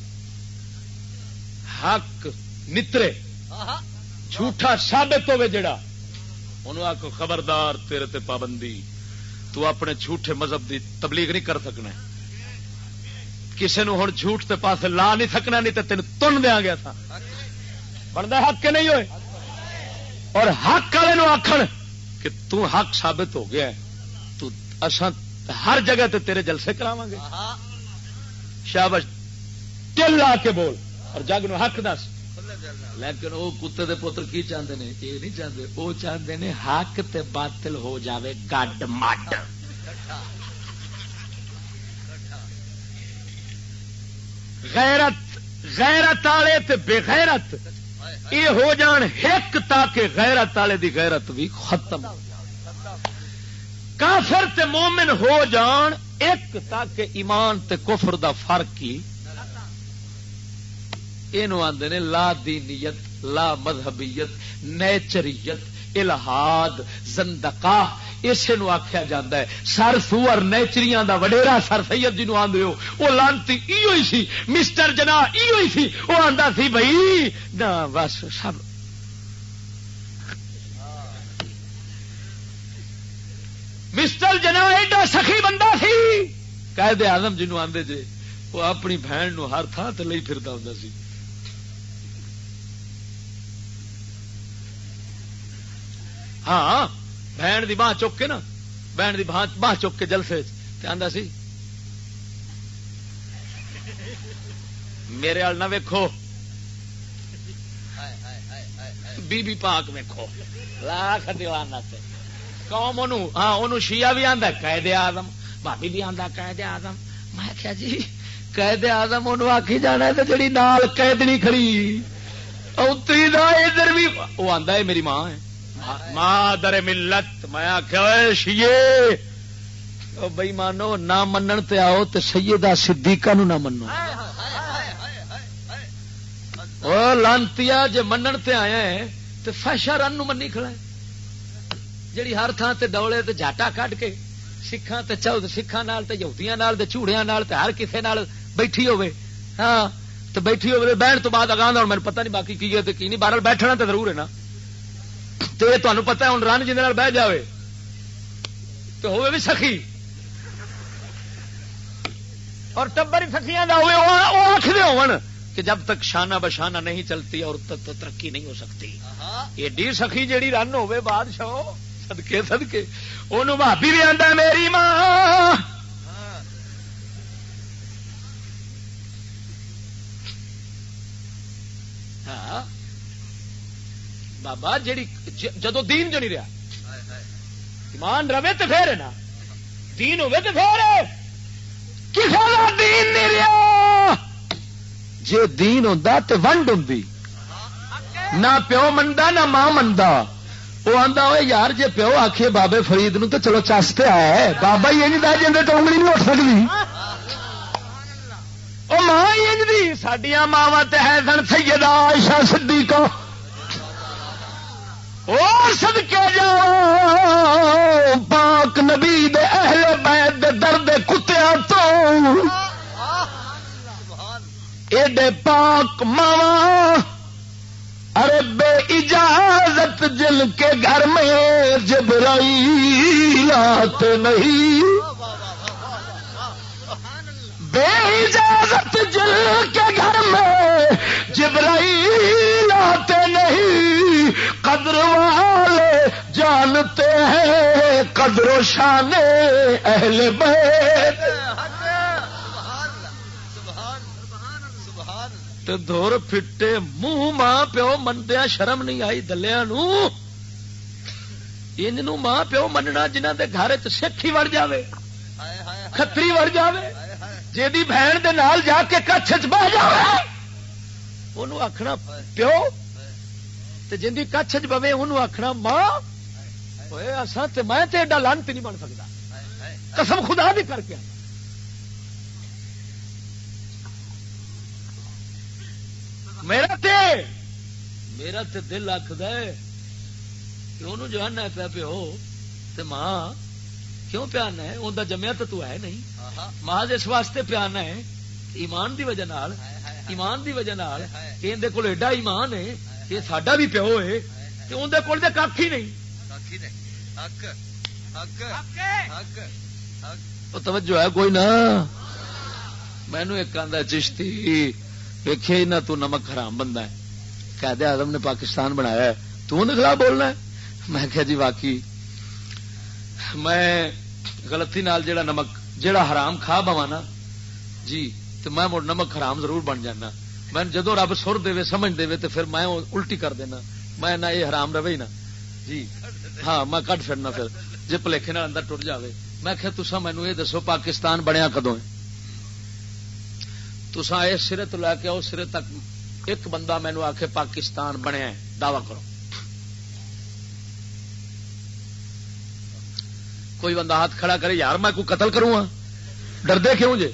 حق نترے جھوٹا ثابت ہوئے جڑا۔ انہوں آخو خبردار تیرے تے پابندی تو اپنے جھوٹے مذہب دی تبلیغ نہیں کر سکنا۔ کسی نو ہوں جھوٹ تے پاس لا نہیں سکنا نہیں تو تین تن دیا گیا تھا۔ بنتا حق کے نہیں ہوئے؟ اور حق والے نو آخر کہ تو حق ثابت ہو گیا تو اساں ہر جگہ تے تیرے جلسے کرا گے۔ شابش چل آ کے بول۔ اور جگ نو حق دس۔ لیکن وہ کتے دے پتر کی چاہتے ہیں یہ نہیں چاہتے وہ چاہتے ہیں حق تے باطل ہو جاوے گڈ مڈ۔ غیرت غیرت والے تے بے غیرت۔ یہ ہو جان ایک تاکہ غیرت والے دی غیرت بھی ختم کافر تے مومن ہو جان ایک تاکہ ایمان تے کفر دا فرق کی یہ آدھے نے لا دینیت، لا مذہبیت، نیچریت، الہاد زندقا اسے نو آخیا جا ہے۔ سر سور نیچری دا وڈیرا سر سید جی آدھے ہو، وہ لانتی سی، مسٹر جنا ای سی۔ وہ آتا سی بھائی نہ، بس سب۔ مسٹر جنا ایڈا سخی بندہ سی۔ قائد آزم جنوب آدھے جے، وہ اپنی بہن نو ہر تھان تے لئی پھرتا ہوں سی۔ ہاں بہن دی باہ چک کے نا بہن دی باہ چک کے جلسے آدھا سی میرے نہ ویکو بی بی پاک ویکو لاکھ دیوان سے قوم ہاں شیعہ بھی آتا قید آدم بھابی بھی آتا قید آدم میں کیا جی قید آدم انہوں آخی جانا تو جڑی نال قیدنی کھڑی۔ اتری دا ادھر بھی وہ آتا ہے میری ماں ہے۔ ماں در ملت۔ میں آخیا شیے بئی مانو نہ منن تے آؤ تو سیدہ صدیقہ نو نہ منو۔ لانتی جی منن تے آیا ہے تو فیشا رن منی کھڑا ہے۔ جڑی ہر تھان تے ڈولے تے جاٹا کٹ کے سکھان تے چود سکھان نال تے یہودیاں نال تے چوڑیاں نال تے ہر کسے نال بیٹھی ہوے ہاں تو بیٹھی ہوے بہن تو بعد اگاں اور میرے پتہ نہیں باقی کی ہے تے کی نہیں، بہرحال بیٹھنا تے ضرور ہے نا۔ تو یہ تمہیں پتا ہوں رن جن بہ جائے تو ہوئے بھی سخی۔ اور ٹبر سخیاں ہوئے وہ آخر ہو کہ جب تک شانہ بشانہ نہیں چلتی اور تک تو ترقی نہیں ہو سکتی۔ ایڈی سخی جیڑی رن ہوے بادشاہ سدکے سدکے وہ بھابی بھی آتا میری ماں ہاں بابا جیڑی جدو دین جو نہیں رہا ایمان رہے تو پھر ہے نا۔ دین ہوے تو پھر کسی کا دین نہیں رہا۔ جی دین ہوں تو ونڈ ہوں نہ پیو منتا نہ ماں منتا وہ آتا وہ یار جی پیو آخے بابے فرید نو تو چلو چس پہ ہے بابا ہی انج دے جی تو انگلی نہیں اٹھ سکتی وہ ماں ہی انج دی۔ سڈیا ماوا تو ہے سن سیدہ عائشہ صدیقہ۔ سد کے جاؤ پاک نبی دے اہل بیت دے درد کتیا تو ایڈے پاک ماوا ارے بے اجازت جل کے گھر میں جبرائی لاتے نہیں۔ بے اجازت جل کے گھر میں جبرائی لاتے نہیں، قدر والے جانتے ہیں، قدر و شان اہل بیت۔ دور پھٹے، منہ ماں پیو مندیا شرم نہیں آئی دلیا انج ماں پیو مننا جنہ دے گھر سکھ ہی وڑ جاوے کتری وڑ جاوے۔ جی بہن دے نال جا کے کچھ بہ جائے انہوں آخنا پیو جن کی کچھ چ پوے انہوں آخنا ماں۔ اصا میں تے ایڈا لانتی نہیں بن سکتا قسم خدا بھی کر کے۔ میرا تے میرا تے دل آخد انہوں جو آنا پیا پیو تو ماں کیوں پیانا ہے؟ اندر جمیا تو تو ہے نہیں۔ ماں اس واسطے پیانا ہے ایمان دی وجہ نال ایمان دی وجہ نال کہ اندر کول ایڈا ایمان ہے کہ ساڈا بھی پیو ہے کہ اندر کول تے کھ ہی نہیں۔ توجہ ہے کوئی نہ۔ مینو ایک آدھا چشتی۔ ہی نہ تو نمک حرام بندہ ہے۔ قید آدم نے پاکستان بنایا ہے۔ تو انہیں خلاف بولنا ہے؟ میں کہا جی واقعی۔ میں غلطی نال جڑا نمک جڑا حرام کھا بوا نا جی تو میں مڑ نمک حرام ضرور بن جانا۔ میں جدو رب سر دے سمجھ دے تو پھر میں الٹی کر دینا۔ میں نہ یہ حرام رہے ہی نا۔ جی۔ ہاں میں کٹ فرنا پھر جی پلیکھے اندر ٹر جائے میں کہ تسا مینو یہ دسو، پاکستان بنیا کدو تسا اس سرے تو لے کے اس سرے تک ایک بندہ مینو آ کے پاکستان بنیا دعوی کرو۔ کوئی بندہ ہاتھ کھڑا کرے یار میں کوئی قتل کروں ڈردے کیوں جے؟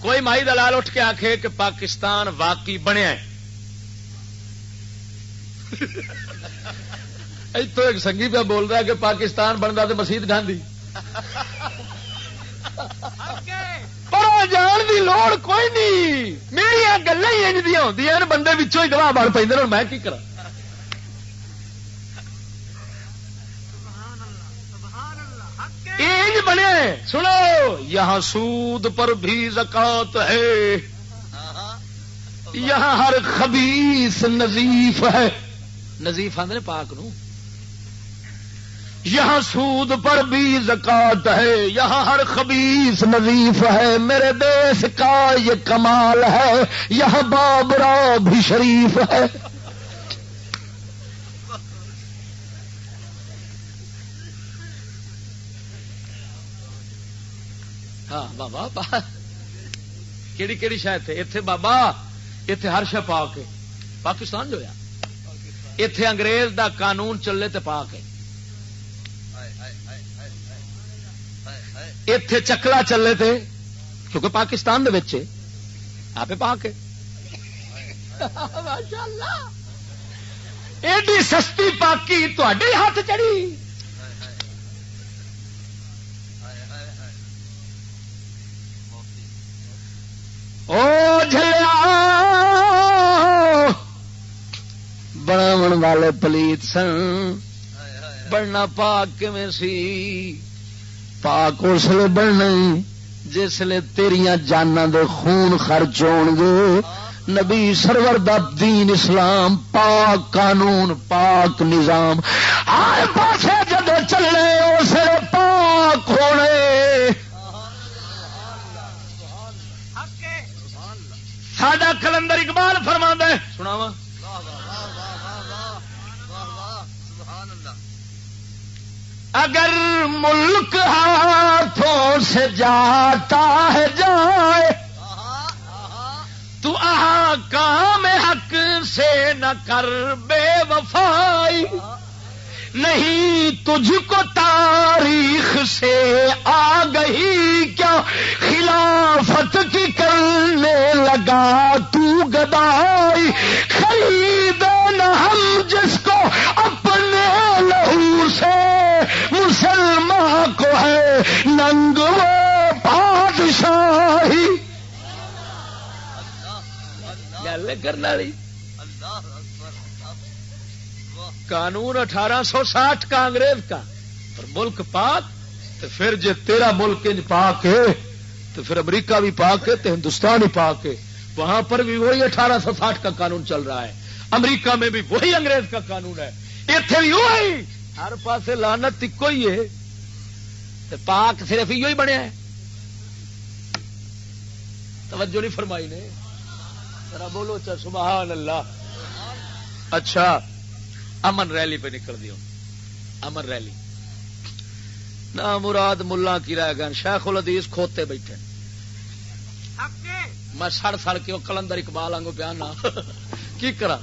کوئی مائی دلال اٹھ کے آخے کہ پاکستان واقعی بنیا *laughs* تو ایک سنگھی پہ بول رہا ہے کہ پاکستان بنتا تو مسیت ڈاندی پر جان دی لوڑ کوئی نہیں۔ میری گلا ہی انج دیا ہوں بندے بچوں ہی گواہ بڑھ پہ میں کی کرا ایج بنے۔ سنو یہاں سود پر بھی زکات ہے۔ یہاں ہر خبیس نظیف ہے۔ نظیف آدھے پاک نو۔ یہاں سود پر بھی زکات ہے۔ یہاں ہر خبیص نظیف ہے۔ میرے دیش کا یہ کمال ہے۔ یہاں بابرا بھی شریف ہے۔ ہاں بابا کیڑی کیڑی شاید تھے؟ اتے بابا اتے ہر شہ پا کے پاکستان جو اتے انگریز دا قانون چلے تے پا کے اتے چکلا چلے تے، کیونکہ پاکستان دے بچے آپ پا کے ایڈی سستی پاکی تے ہاتھ چڑی او جلیا بناو والے پلیت سن۔ بننا پاک سی؟ پاک اس لیے بننا جسے تیریاں جانا دے خون خرچ ہو گے۔ نبی سرور دا دین اسلام، پاک قانون، پاک نظام۔ ہر پاس جب چلے اس پاک ہونے ساڈا کلندر اقبال فرما ہے۔ سناوا اگر ملک ہاتھوں سے جاتا ہے جائے تو کام حق سے نہ کر بے وفائی۔ نہیں تجھ کو تاریخ سے آ گئی کیا؟ خلافت کی کرنے لگا تو گدائی خرید ہم جس کو اپنے لہو سے۔ مسلمان کو ہے ننگ وہ بادشاہی۔ گل کرنا قانون اٹھارہ سو ساٹھ کا انگریز کا اور ملک پاک تو پھر جی تیرا ملک انج پاک ہے تو پھر امریکہ بھی پاک ہے تو ہندوستان ہی پاک ہے، وہاں پر بھی وہی اٹھارہ سو ساٹھ کا قانون چل رہا ہے۔ امریکہ میں بھی وہی انگریز کا قانون ہے۔ اتنے بھی وہی، ہر پاسے لانت ایک ہی ہے۔ پاک صرف ہی بنیا ہے توجہ نہیں فرمائی نے۔ ذرا بولو چا، سبحان اللہ۔ اچھا۔ امن ریلی پہ نکل دیو۔ امن ریلی۔ نہ مراد ملا کی رہ گئے۔ شیخ الحدیث کھوتے بیٹھے۔ میں سڑ سڑ کے کلندر اقبال آگوں بیان کی کرا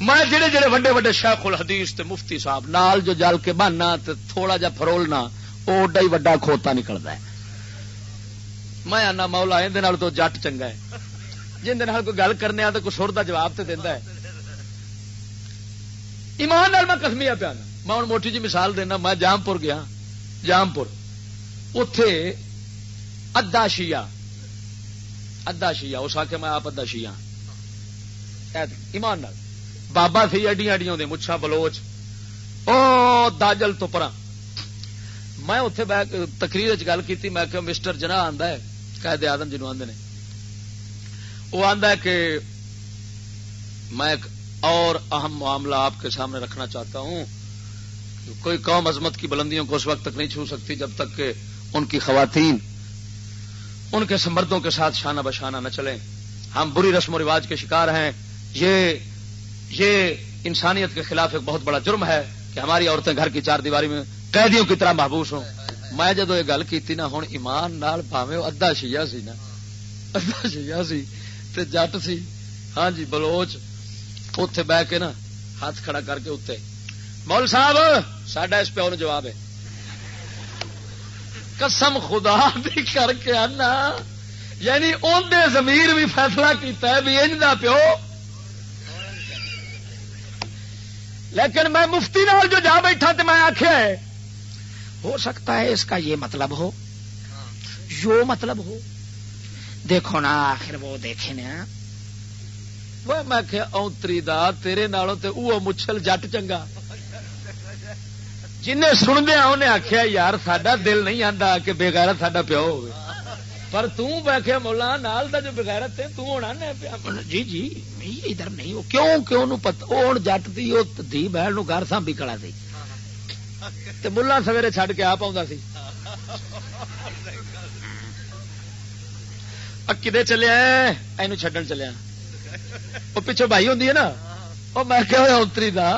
میں جڑے جڑے وڈے وڈے شیخ الحدیث تے مفتی صاحب نال جو جل کے بہنا تے تھوڑا جا فرولنا وہ اڈا ہی وڈا کھوتا نکلتا ہے۔ میں آنا مولا یہ تو جٹ چنگا ہے۔ جن کوئی گل کرنے تو کوئی سر کا جواب تو دینا ہے۔ ایمان نال میں کسمیا پیا میں ہوں موٹی جی مثال دینا، میں جامپور گیا۔ جامپور۔ اتے ادا شیا ادا شیا اس آخ میں آپ ادا شیا ایمان نال۔ بابا سی اڈیاں اڈیاں دے، مچھا بلوچ۔ او داجل تو پرا۔ میں اتے تقریر گل کی میں کہ مسٹر جنا آدھا ہے، قائد آدم جنوب آدھے نے۔ وہ آدھا کہ میں اور اہم معاملہ آپ کے سامنے رکھنا چاہتا ہوں کوئی قوم عظمت کی بلندیوں کو اس وقت تک نہیں چھو سکتی جب تک کہ ان کی خواتین ان کے سمردوں کے ساتھ شانہ بشانہ نہ چلیں۔ ہم بری رسم و رواج کے شکار ہیں۔ یہ یہ انسانیت کے خلاف ایک بہت بڑا جرم ہے کہ ہماری عورتیں گھر کی چار دیواری میں قیدیوں کی طرح محبوس ہوں۔ میں جدو یہ گل کی نا ہوں ایمان نال پاوے ادھا شیعہ سی نا۔ ادھا شیعہ سی تے جٹ سی۔ ہاں جی بلوچ اتے بہ کے نا ہاتھ کھڑا کر کے اتنے مول صاحب سڈا اس پیو جواب ہے۔ قسم خدا بھی کر کے آنا یعنی اندر زمیر بھی فیصلہ کیتا ہے بھی انج پیو۔ لیکن میں مفتی نال جو جا بیٹھا تو میں آخیا ہے، ہو سکتا ہے اس کا یہ مطلب ہو۔ جو مطلب ہو۔ دیکھو نا، آخر وہ دیکھے نا وہ میں اونتری دا تیرے نالوں تے او مچھل جٹ چنگا جن سندیا انہیں آخیا یار سڈا دل نہیں آتا کہ بےغیرت سڈا پیو ہو پر تخیا مولا نال دا جو بغیرت ہے تو ہونا جی جی ادھر نہیں وہ کیوں کیوں پتا وہ جٹ دی وہ دھی بہن گھر سانبی کلا سی ملا سویرے چڈ کے آپ آ سی کدے چلیا یہ چڈن چلیا وہ پچھو بھائی ہوں نا؟ وہ میں کہ اتری دا،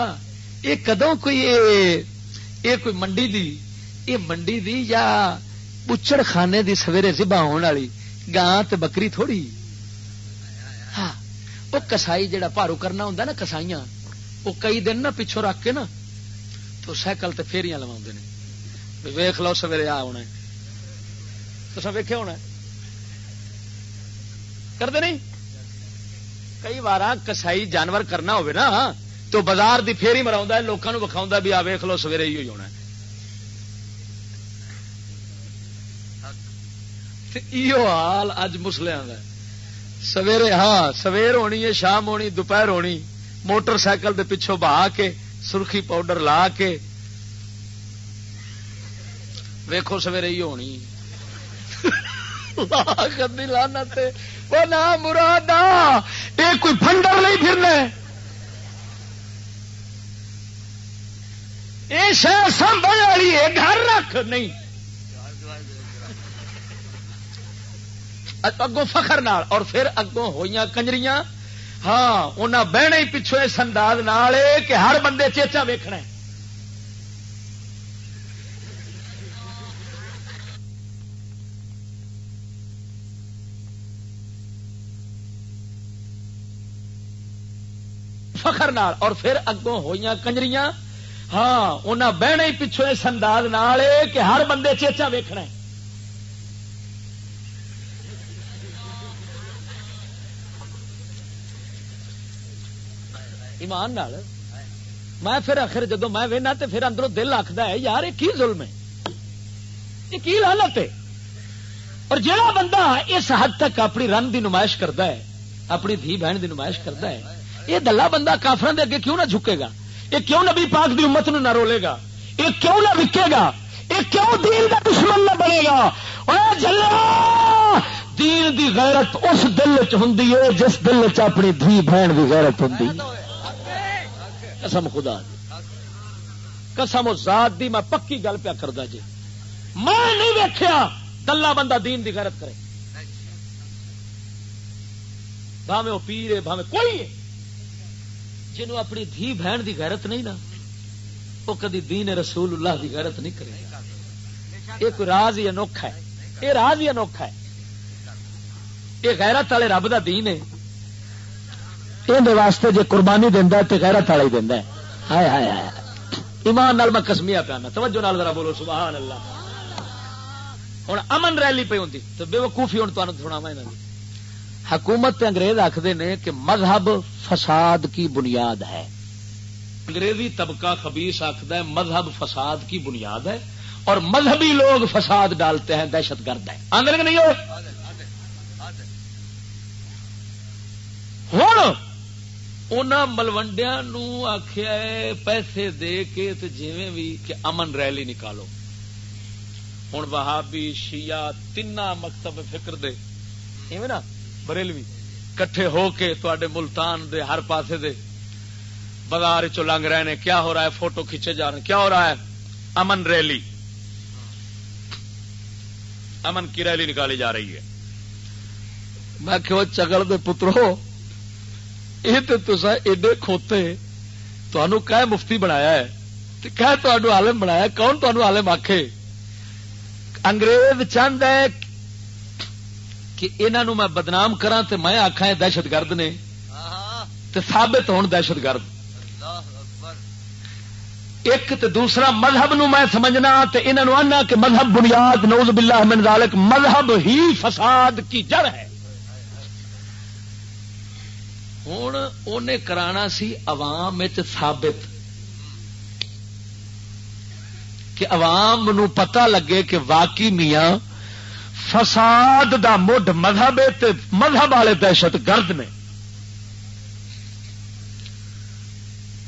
یہ کدوں کوئی یہ کوئی منڈی دی؟ یہ منڈی دی یا بچڑ خانے دی سویرے زبا ہونے والی گاں تے بکری تھوڑی؟ ہاں وہ کسائی جڑا پارو کرنا ہوں نا، کسائیاں، وہ کئی دن نا پچھو رکھ کے نا، تو سائیکل تے فیریاں لوا نے۔ ویخ لو سویرے آ ہونا تو سب ویکیا ہونا کرتے نہیں؟ کئی بار کسائی جانور کرنا ہوئے نا، تو بازار دی فیری مرا لوگوں وکھاؤں بھی آ ویخ لو، سویرے ہی ہونا حال اج مسلیا کا سویرے ہاں سویر ہونی ہے، شام ہونی، دوپہر ہونی، موٹر سائیکل دے پچھوں بہا کے، سرخی پاؤڈر لا کے۔ ویکو سویرے ہی ہونی۔ لانا وہ نہ مراد یہ کوئی فنڈر نہیں پھرنا یہ شہر سنبھل والی ہے، گھر رکھ، نہیں۔ اگوں فخر نال، اور پھر اگوں ہوئی کنجری ہاں انہیں بہنے ہی پچھو اس انداز کہ ہر بندے چیچا ویکھنا فخر نال اور پھر اگوں ہوئی کنجری ہاں انہیں بہنے ہی پچھو اس انداز کہ ہر بندے چیچا ویکھنا ہے۔ ایمان نال۔ میں پھر آخر جدو میں وہنا تو پھر اندروں دل آخر ہے، یار یہ کی ظلم ہے؟ یہ کی لالت ہے؟ اور جہاں بندہ اس حد تک اپنی رن دی نمائش کرتا ہے، اپنی دھی بہن دی نمائش کرتا ہے یہ دلہ بندہ کافر اگے کیوں نہ جھکے گا؟ یہ کیوں نبی پاک دی امت نو نہ رولے گا؟ یہ کیوں نہ وکے گا؟ یہ کیوں دین کا دشمن نہ بنے گا؟ جلا دین دی غیرت اس دل چ ہوں جس دل چ اپنی دھی بہن دی غیرت ہوں قسم خدا قسم ذات دی میں پکی گل پیا کرتا جی۔ میں نہیں ویکیا دلہ بندہ دین دی غیرت کرے۔ بھاوے وہ پیرے بھاوے کوئی جنوں اپنی دھی بہن دی غیرت نہیں نا، وہ کدی دین رسول اللہ دی غیرت نہیں کرے یہ کوئی راز ہی انوکھا ہے۔ یہ راز ہی انوکھا ہے۔ یہ غیرت والے رب دا دین ہے۔ یہ واسطے جی قربانی دینا تو غیرت والا ہی دینا ہائے ہائے ہائے ایمان نال میں کسمیا پیا توجہ نال ذرا بولو، سبحان اللہ۔ ہوں امن ریلی پہ ہوتی تو بے وقوفی ہوں تمہیں سنا وا حکومت انگریز آخر نے کہ مذہب فساد کی بنیاد ہے۔ انگریزی طبقہ خبیس آخد ہے مذہب فساد کی بنیاد ہے اور مذہبی لوگ فساد ڈالتے ہیں دہشت گرد ہے آندر نہیں ہو؟ ہوں ملوڈیا آخیا پیسے دے کے جی بھی کہ امن ریلی نکالو۔ ہوں وہابی شیعہ تین مکتب فکر دے۔ نا؟ بریلوی، کٹھے ہو کے تے ملتان دے ہر پاسے دے بازار چ لنگ رہے ہیں کیا ہو رہا ہے؟ فوٹو کھینچے جا رہے ہیں۔ کیا ہو رہا ہے؟ امن ریلی۔ امن کی ریلی نکالی جا رہی ہے۔ میں کہ چگل دے پترو، یہ تو تصا ایڈے کھوتے تمہوں کہ مفتی بنایا ہے کہ تمہوں عالم بنایا کون تمہوں عالم آخے انگریز چاہد ہے کہ انہوں میں بدنام کرا تو میں آخا دہشت گرد نے۔ ثابت ہون دہشت گرد۔ ایک تو دوسرا مذہب نو میں سمجھنا تو انہوں آنا کہ مذہب بنیاد نوز باللہ من ذالک، مذہب ہی فساد کی جڑ ہے۔ ہوں انہیں کرانا سی عوام ثابت۔ کہ عوام نو پتہ لگے کہ واقعی میاں فساد دا مڈ مذہب مذہب والے دہشت گرد نے۔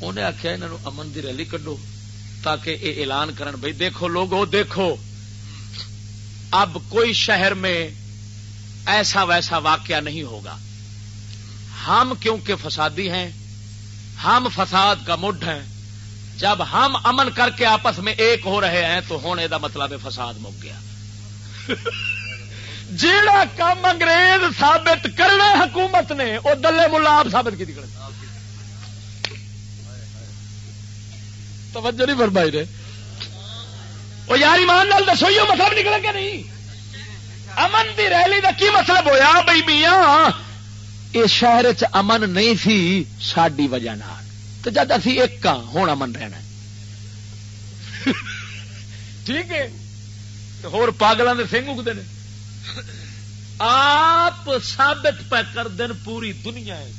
انہیں آخیا انہوں امن دی ریلی کڈو تاکہ یہ اعلان کرن بھائی دیکھو لوگو، دیکھو۔ اب کوئی شہر میں ایسا ویسا واقعہ نہیں ہوگا۔ ہم کیونکہ فسادی ہیں، ہم فساد کا مڈ ہیں، جب ہم امن کر کے آپس میں ایک ہو رہے ہیں تو ہونے کا مطلب فساد مک گیا۔ *laughs* جیڑا کام انگریز ثابت کرنا حکومت نے، وہ دلے ملا آپ ثابت کی توجہ نہیں فرمائی رہے وہ یار ایمان نال دسو، یہ مطلب نکلے کہ نہیں؟ امن دی ریلی کا کی مطلب ہویا؟ بھائی میاں، یہ شہر چ امن نہیں سی ساری وجہ تو جد اسی ایک ہاں ہوں امن رہنا *laughs* ٹھیک ہے؟ ہور پاگلوں کے سنگ اگتے ہیں آپ ثابت پہ کر دین پوری دنیا ہے۔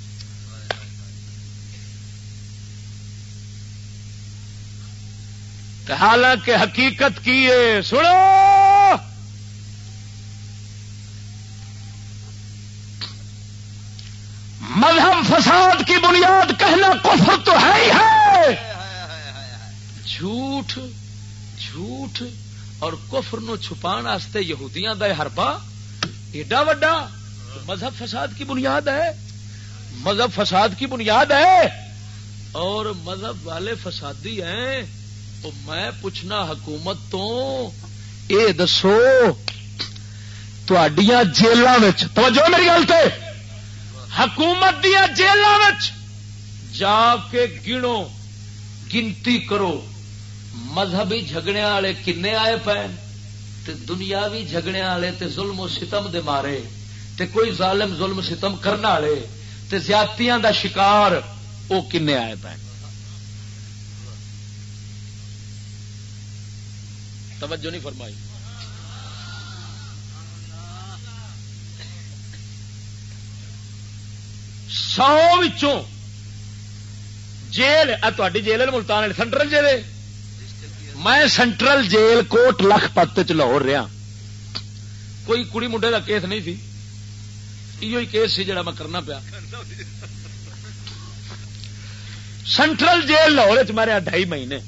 حالانکہ حقیقت کی ہے، سنو۔ مذہب فساد کی بنیاد کہنا کفر تو ہے ہی ہے۔ جھوٹ جھوٹ۔ اور کفر نو چھپان واسطے یہودیاں دا ہربا ایڈا وڈا مذہب فساد کی بنیاد ہے۔ مذہب فساد کی بنیاد ہے۔ اور مذہب والے فسادی ہیں۔ تو میں پوچھنا حکومت تو، اے دسو جیلوں توجہ میری گل سے حکومت دیا جیلوں جا کے گنو، گنتی کرو۔ مذہبی جھگڑے والے کن آئے پے دنیاوی جھگڑے والے تے ظلم و ستم دے مارے، تے کوئی ظالم ظلم ستم کرنے والے، تے زیادتیاں دا شکار وہ کن آئے پے توجہ نہیں فرمائی۔ سو جیل تھی جیل ملتان سینٹرل جیل میں central jail Kot Lakhpat چ لاہور رہا۔ کوئی کڑی منڈے کا کیس نہیں سی۔ یہ کیس سی جڑا میں کرنا پیا۔ سینٹرل جیل لاہور چ ماریا ڈھائی مہینے۔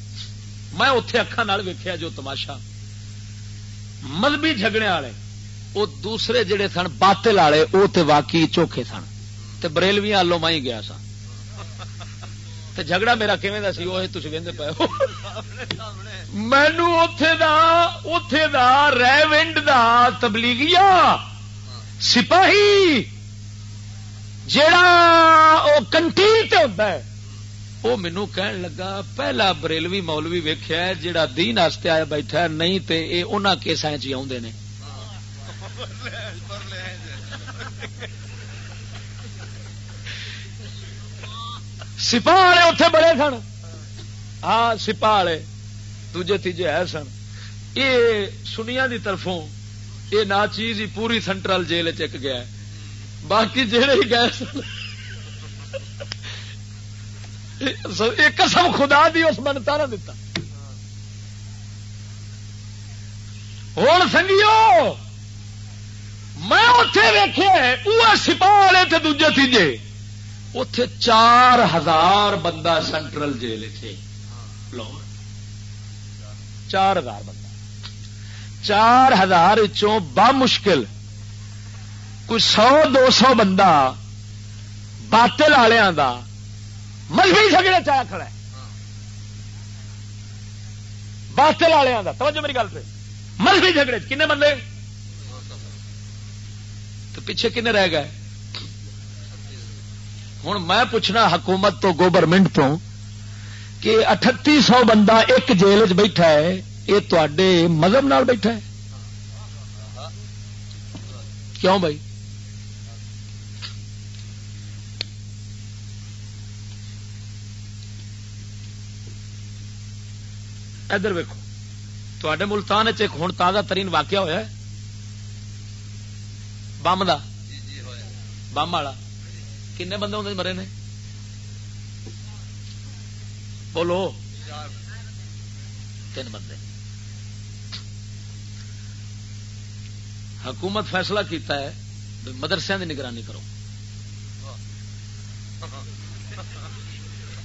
میں اتے اکھان ویخیا جو تماشا۔ مذہبی جھگڑے والے وہ دوسرے جڑے سن، باطل والے وہ تو واقعی چوکھے سن۔ تے بریلویاں آلو مائی گیا سا۔ تے جھگڑا میرا کیویں دا سی؟ وہ تھی وہدے پے مینو اتے دا اتے دا ریونڈ دا تبلیغیا سپاہی جڑا وہ کنٹین تے ہوتا ہے۔ وہ مینو کہن لگا پہلا بریلوی مولوی ویخیا جہا دین آستے آیا بیٹھا نہیں تے اے انہاں کیسا چ آدھے نے۔ سپاہ والے اتے بڑے سن۔ ہاں سپاہ والے۔ دوجے تیجے ہے سن یہ سنیا دی طرفوں یہ نہ چیز ہی پوری سینٹرل جیل چک گیا باقی جہے ہی گئے سن قسم خدا دی اس منتا نہ دتا ہوں سنگیو میں اتے ویخے وہ سپاہ والے تھے دوجے تیجے اتے چار ہزار بندہ سینٹرل جیل تھے چار ہزار بندہ۔ چار ہزار بمشکل کوئی سو، دو سو بندہ باطل والوں کا مذہبی جھگڑے چایا کھڑا ہے۔ باطل والوں کا توجہ میری گل پہ مذہبی جھگڑے کنے بندے؟ تو پیچھے کنے رہ گئے۔ ہوں میں پوچھنا حکومت تو گورنمنٹ تو کہ اٹھتی سو بندہ ایک جیل چ بیٹھا ہے یہ تے مذہب نال بیٹھا ہے۔ کیوں بھائی؟ ادھر ویکو تے ملتان ایک ہوں تازہ ترین واقعہ ہوا بم کا بم والا۔ کنے بندے ہوں مرے نے؟ بولو۔ تین بندے۔ حکومت فیصلہ کیتا ہے مدرسے کی نگرانی کرو۔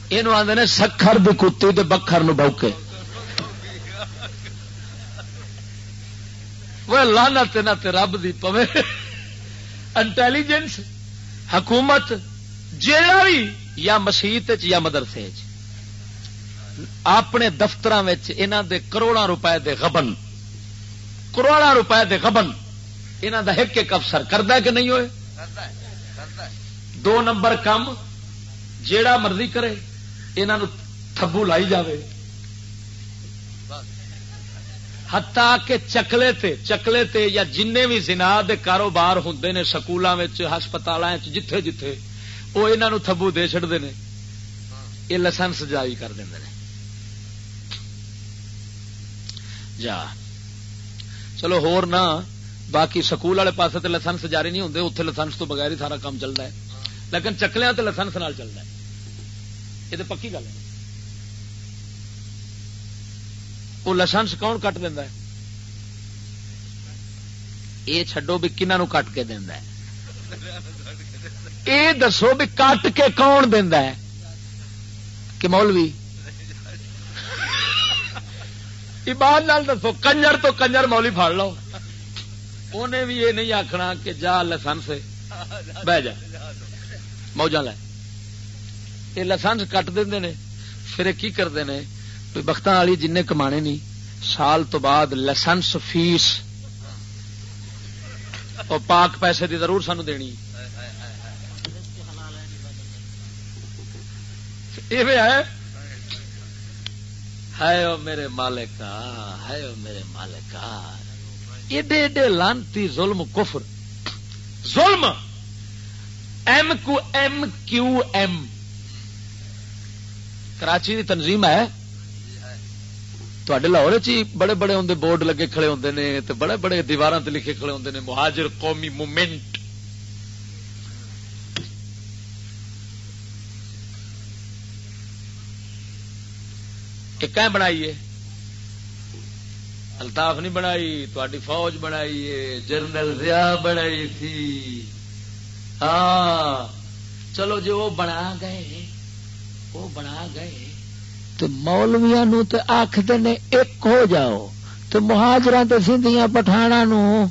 یہ آدھے سکھر بھی کتی بکھر نو بوکے۔ وہ لانا تین رب دی پوے۔ انٹیلیجنس، حکومت، جیڑا بھی یا مسیت یا مدرسے اپنے دفتر دے کروڑا روپے دے غبن کروڑا روپے دے غبن انہوں دا ایک ایک افسر کرتا کہ نہیں ہوئے؟ دو نمبر کام جیڑا مرضی کرے انہوں تھبو لائی جاوے۔ ہتا کہ چکلے تے چکلے تے یا جن بھی زنا دے کاروبار ہوں نے سکولوں ہسپتال جتھے جتھے وہ یہاں تھبو دے چڑتے ہیں یہ لائسنس جاری کر دیں جا چلو ہور نہ باقی سکول والے پاس تو لائسنس جاری نہیں ہوتے اتنے لائسنس تو بغیر ہی سارا کام چلتا ہے لیکن چکلیا تو لائسنس نال چلتا ہے یہ تو پکی گل ہے وہ لائسنس کون کٹ دینا یہ چڈو بھی کنہوں کٹ کے دینا یہ دسو بھی کٹ کے کون دینا ہے کہ مولوی ایمان نال دسو، کنجر تو کنجر مولی پڑ لو۔ انہیں بھی یہ نہیں آخنا کہ جا لسنس بہ جا۔ موجہ لے۔ یہ لسنس کٹ دے پھر کی کرتے ہیں بخت والی جن کما نہیں سال تو بعد لسنس فیس۔ اور پاک پیسے دی ضرور سانو دینی۔ یہ ہے ہے میرے مالک ہے میرے مالک ایڈے ایڈے لانتی ظلم کفر۔ ظلم! ایم کو ایم کیو ایم۔ کراچی کی تنظیم ہے؟ لاہور چی بڑے بڑے ہوں بورڈ لگے کھڑے ہوں نے بڑے بڑے دیوار لکھے کھڑے ہوں نے، مہاجر قومی مومنٹ۔ بنائی ہے الطاف نہیں بنائی تاری فوج بنائی ہے جنرل ضیا بنائی تھی۔ ہاں چلو جی وہ بنا گئے وہ بنا گئے تو مولویا نو تو آخر نے ایک ہو جاؤ۔ تو مہاجر تو سندیاں پٹھانا نو۔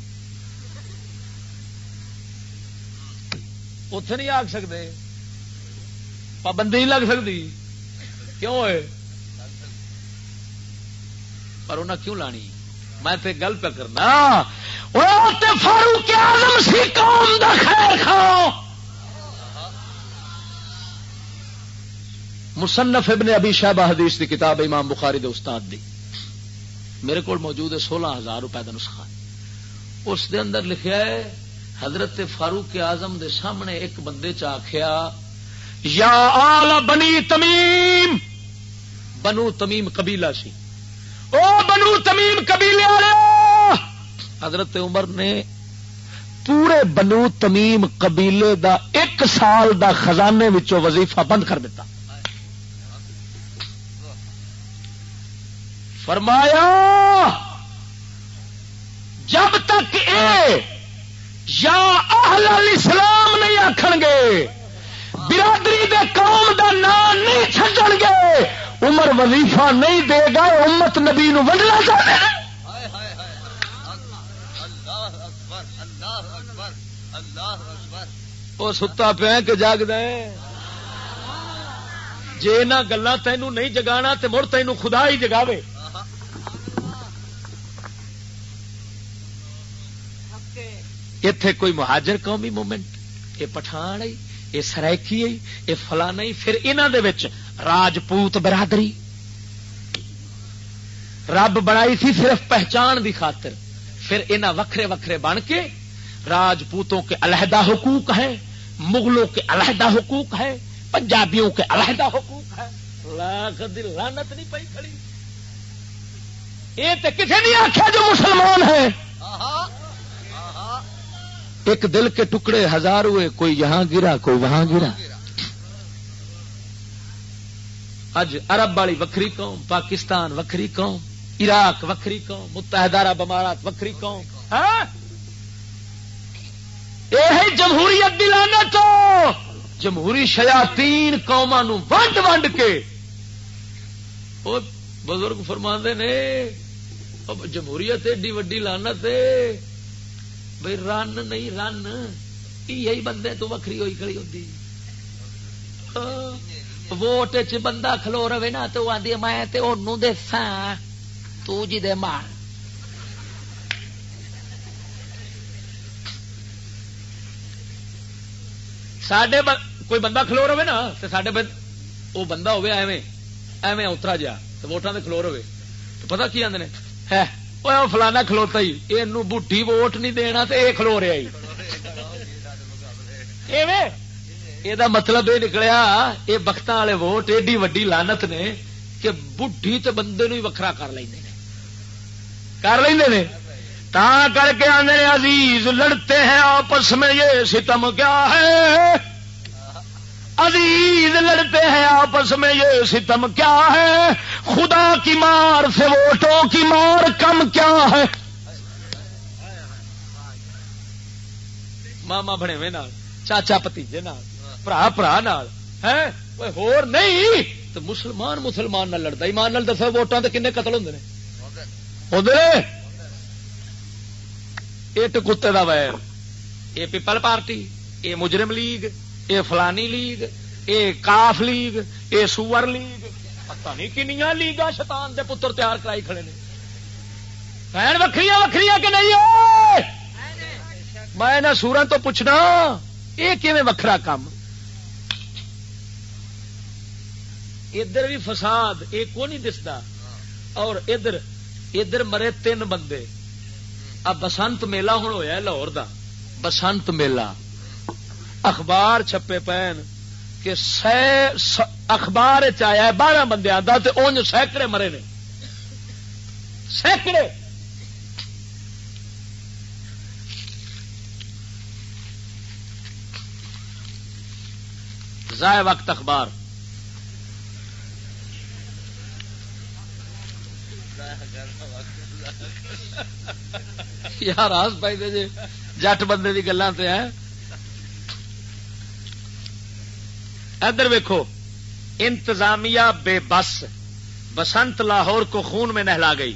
اتے نہیں آخ سکتے پابندی لگ سکتی کیوں ہے پر انہیں کیوں لانی؟ میں تے گل پہ کرنا۔ فاروق آزم سی قوم دا خیر کھاؤ۔ مصنف ابن ابھی شہبہ حدیث دی کتاب امام بخاری دے استاد دی۔ میرے کو موجود ہے سولہ ہزار روپے کا نسخہ۔ اس دے اندر لکھیا ہے، حضرت فاروق آزم دے سامنے ایک بندے چاخیا یا آل بنی تمیم۔ بنو تمیم قبیلہ سی۔ او بنو تمیم قبیلے والے! حضرت عمر نے پورے بنو تمیم قبیلے دا ایک سال دا خزانے وچوں وظیفہ بند کر دیتا۔ فرمایا، جب تک اے یا اہل الاسلام نہیں آخر گے، برادری دے قوم دا نام نہیں چڈن گے عمر وظیفہ نہیں دے گا، امت نبی نو ونڈنا چاہتے وہ ستا پیا کہ جاگ دے جے نہ گلا تینوں نہیں جگانا تو مڑ تینوں خدا ہی جگاوے۔ اتے کوئی مہاجر قومی مومنٹ یہ پٹھان آئی یہ سرائکی آئی یہ فلانا پھر انہوں راجپوت برادری۔ رب بنائی تھی صرف پہچان دی خاطر، پھر انہ وکھرے وکھرے بن کے راجپوتوں کے علیحدہ حقوق ہے مغلوں کے علیحدہ حقوق ہے پنجابیوں کے علیحدہ حقوق ہے لاکھ دل لانت نہیں پی کھڑی۔ یہ تو کسی نہیں آخیا جو مسلمان ہے ایک دل کے ٹکڑے ہزار ہوئے کوئی یہاں گرا، کوئی وہاں گرا۔ اج عرب والی وکری قوم، پاکستان وکری قوم، عراق وکری قوم، متحدہ عرب امارات وکری قوم۔ ہاں؟ یہ جمہوریت دلانا تو۔ جمہوری شیاتین قوما ونڈ ونڈ کے۔ بزرگ فرما نے جمہوریت ایڈی وڈی لانت بھائی رن نہیں، رن۔ یہی بندے تو وکری ہوئی کھڑی ہوتی ہاں؟ ووٹ چ بندہ کھلو رہے نا تو آدھی میں دسا جی دے مار سڈے کوئی بندہ کھلو رہے نا تو سڈے وہ بندہ ہوے ایویں ایویں اترا جا تو ووٹان سے کھلو رہے تو پتا کی آدھے ہے وہ فلانا کھلوتا ہی یہ بڈھی ووٹ نہیں دینا تو یہ کھلو رہا ہی یہ مطلب یہ نکلیا یہ بخت والے ووٹ ایڈی وڈی لانت نے کہ بڈھی تو بندے نو وکھرا کر لیں کر لیں تا کر کے آنے عزیز لڑتے ہیں آپس میں یہ ستم کیا ہے عزیز لڑتے ہیں آپس میں یہ ستم کیا ہے خدا کی مار سے ووٹوں کی مار کم کیا ہے ماما بنے ہوئے نال چاچا پتیجے برا برا نال ہور نہیں تو مسلمان مسلمان نہ لڑتا ایمان نال دسو ووٹان تو کنے قتل ہوں یہ کتے کا ویر یہ پیپل پارٹی یہ مجرم لیگ یہ فلانی لیگ یہ کاف لیگ یہ سور لیگ پتہ نہیں کنیا لیگا شیطان دے پتر تیار کرائی کھڑے نے بہن وکری وکری کہ نہیں میں سورا تو پوچھنا یہ کیون وکھرا کام ادھر بھی فساد یہ کو نہیں دستا؟ اور ادھر ادھر مرے تین بندے۔ ا بسنت میلہ ہوں ہوا لاہور دا۔ بسنت میلہ۔ اخبار چھپے پین کہ اخبار چیا بارہ بندے آتا تو انج سینکڑے مرے نے۔ سینکڑے۔ ضائع وقت اخبار۔ *laughs* یار آس پائی دے جی جٹ بندے کی گلان سے ہیں۔ ادھر ویکو انتظامیہ بے بس، بسنت لاہور کو خون میں نہلا گئی۔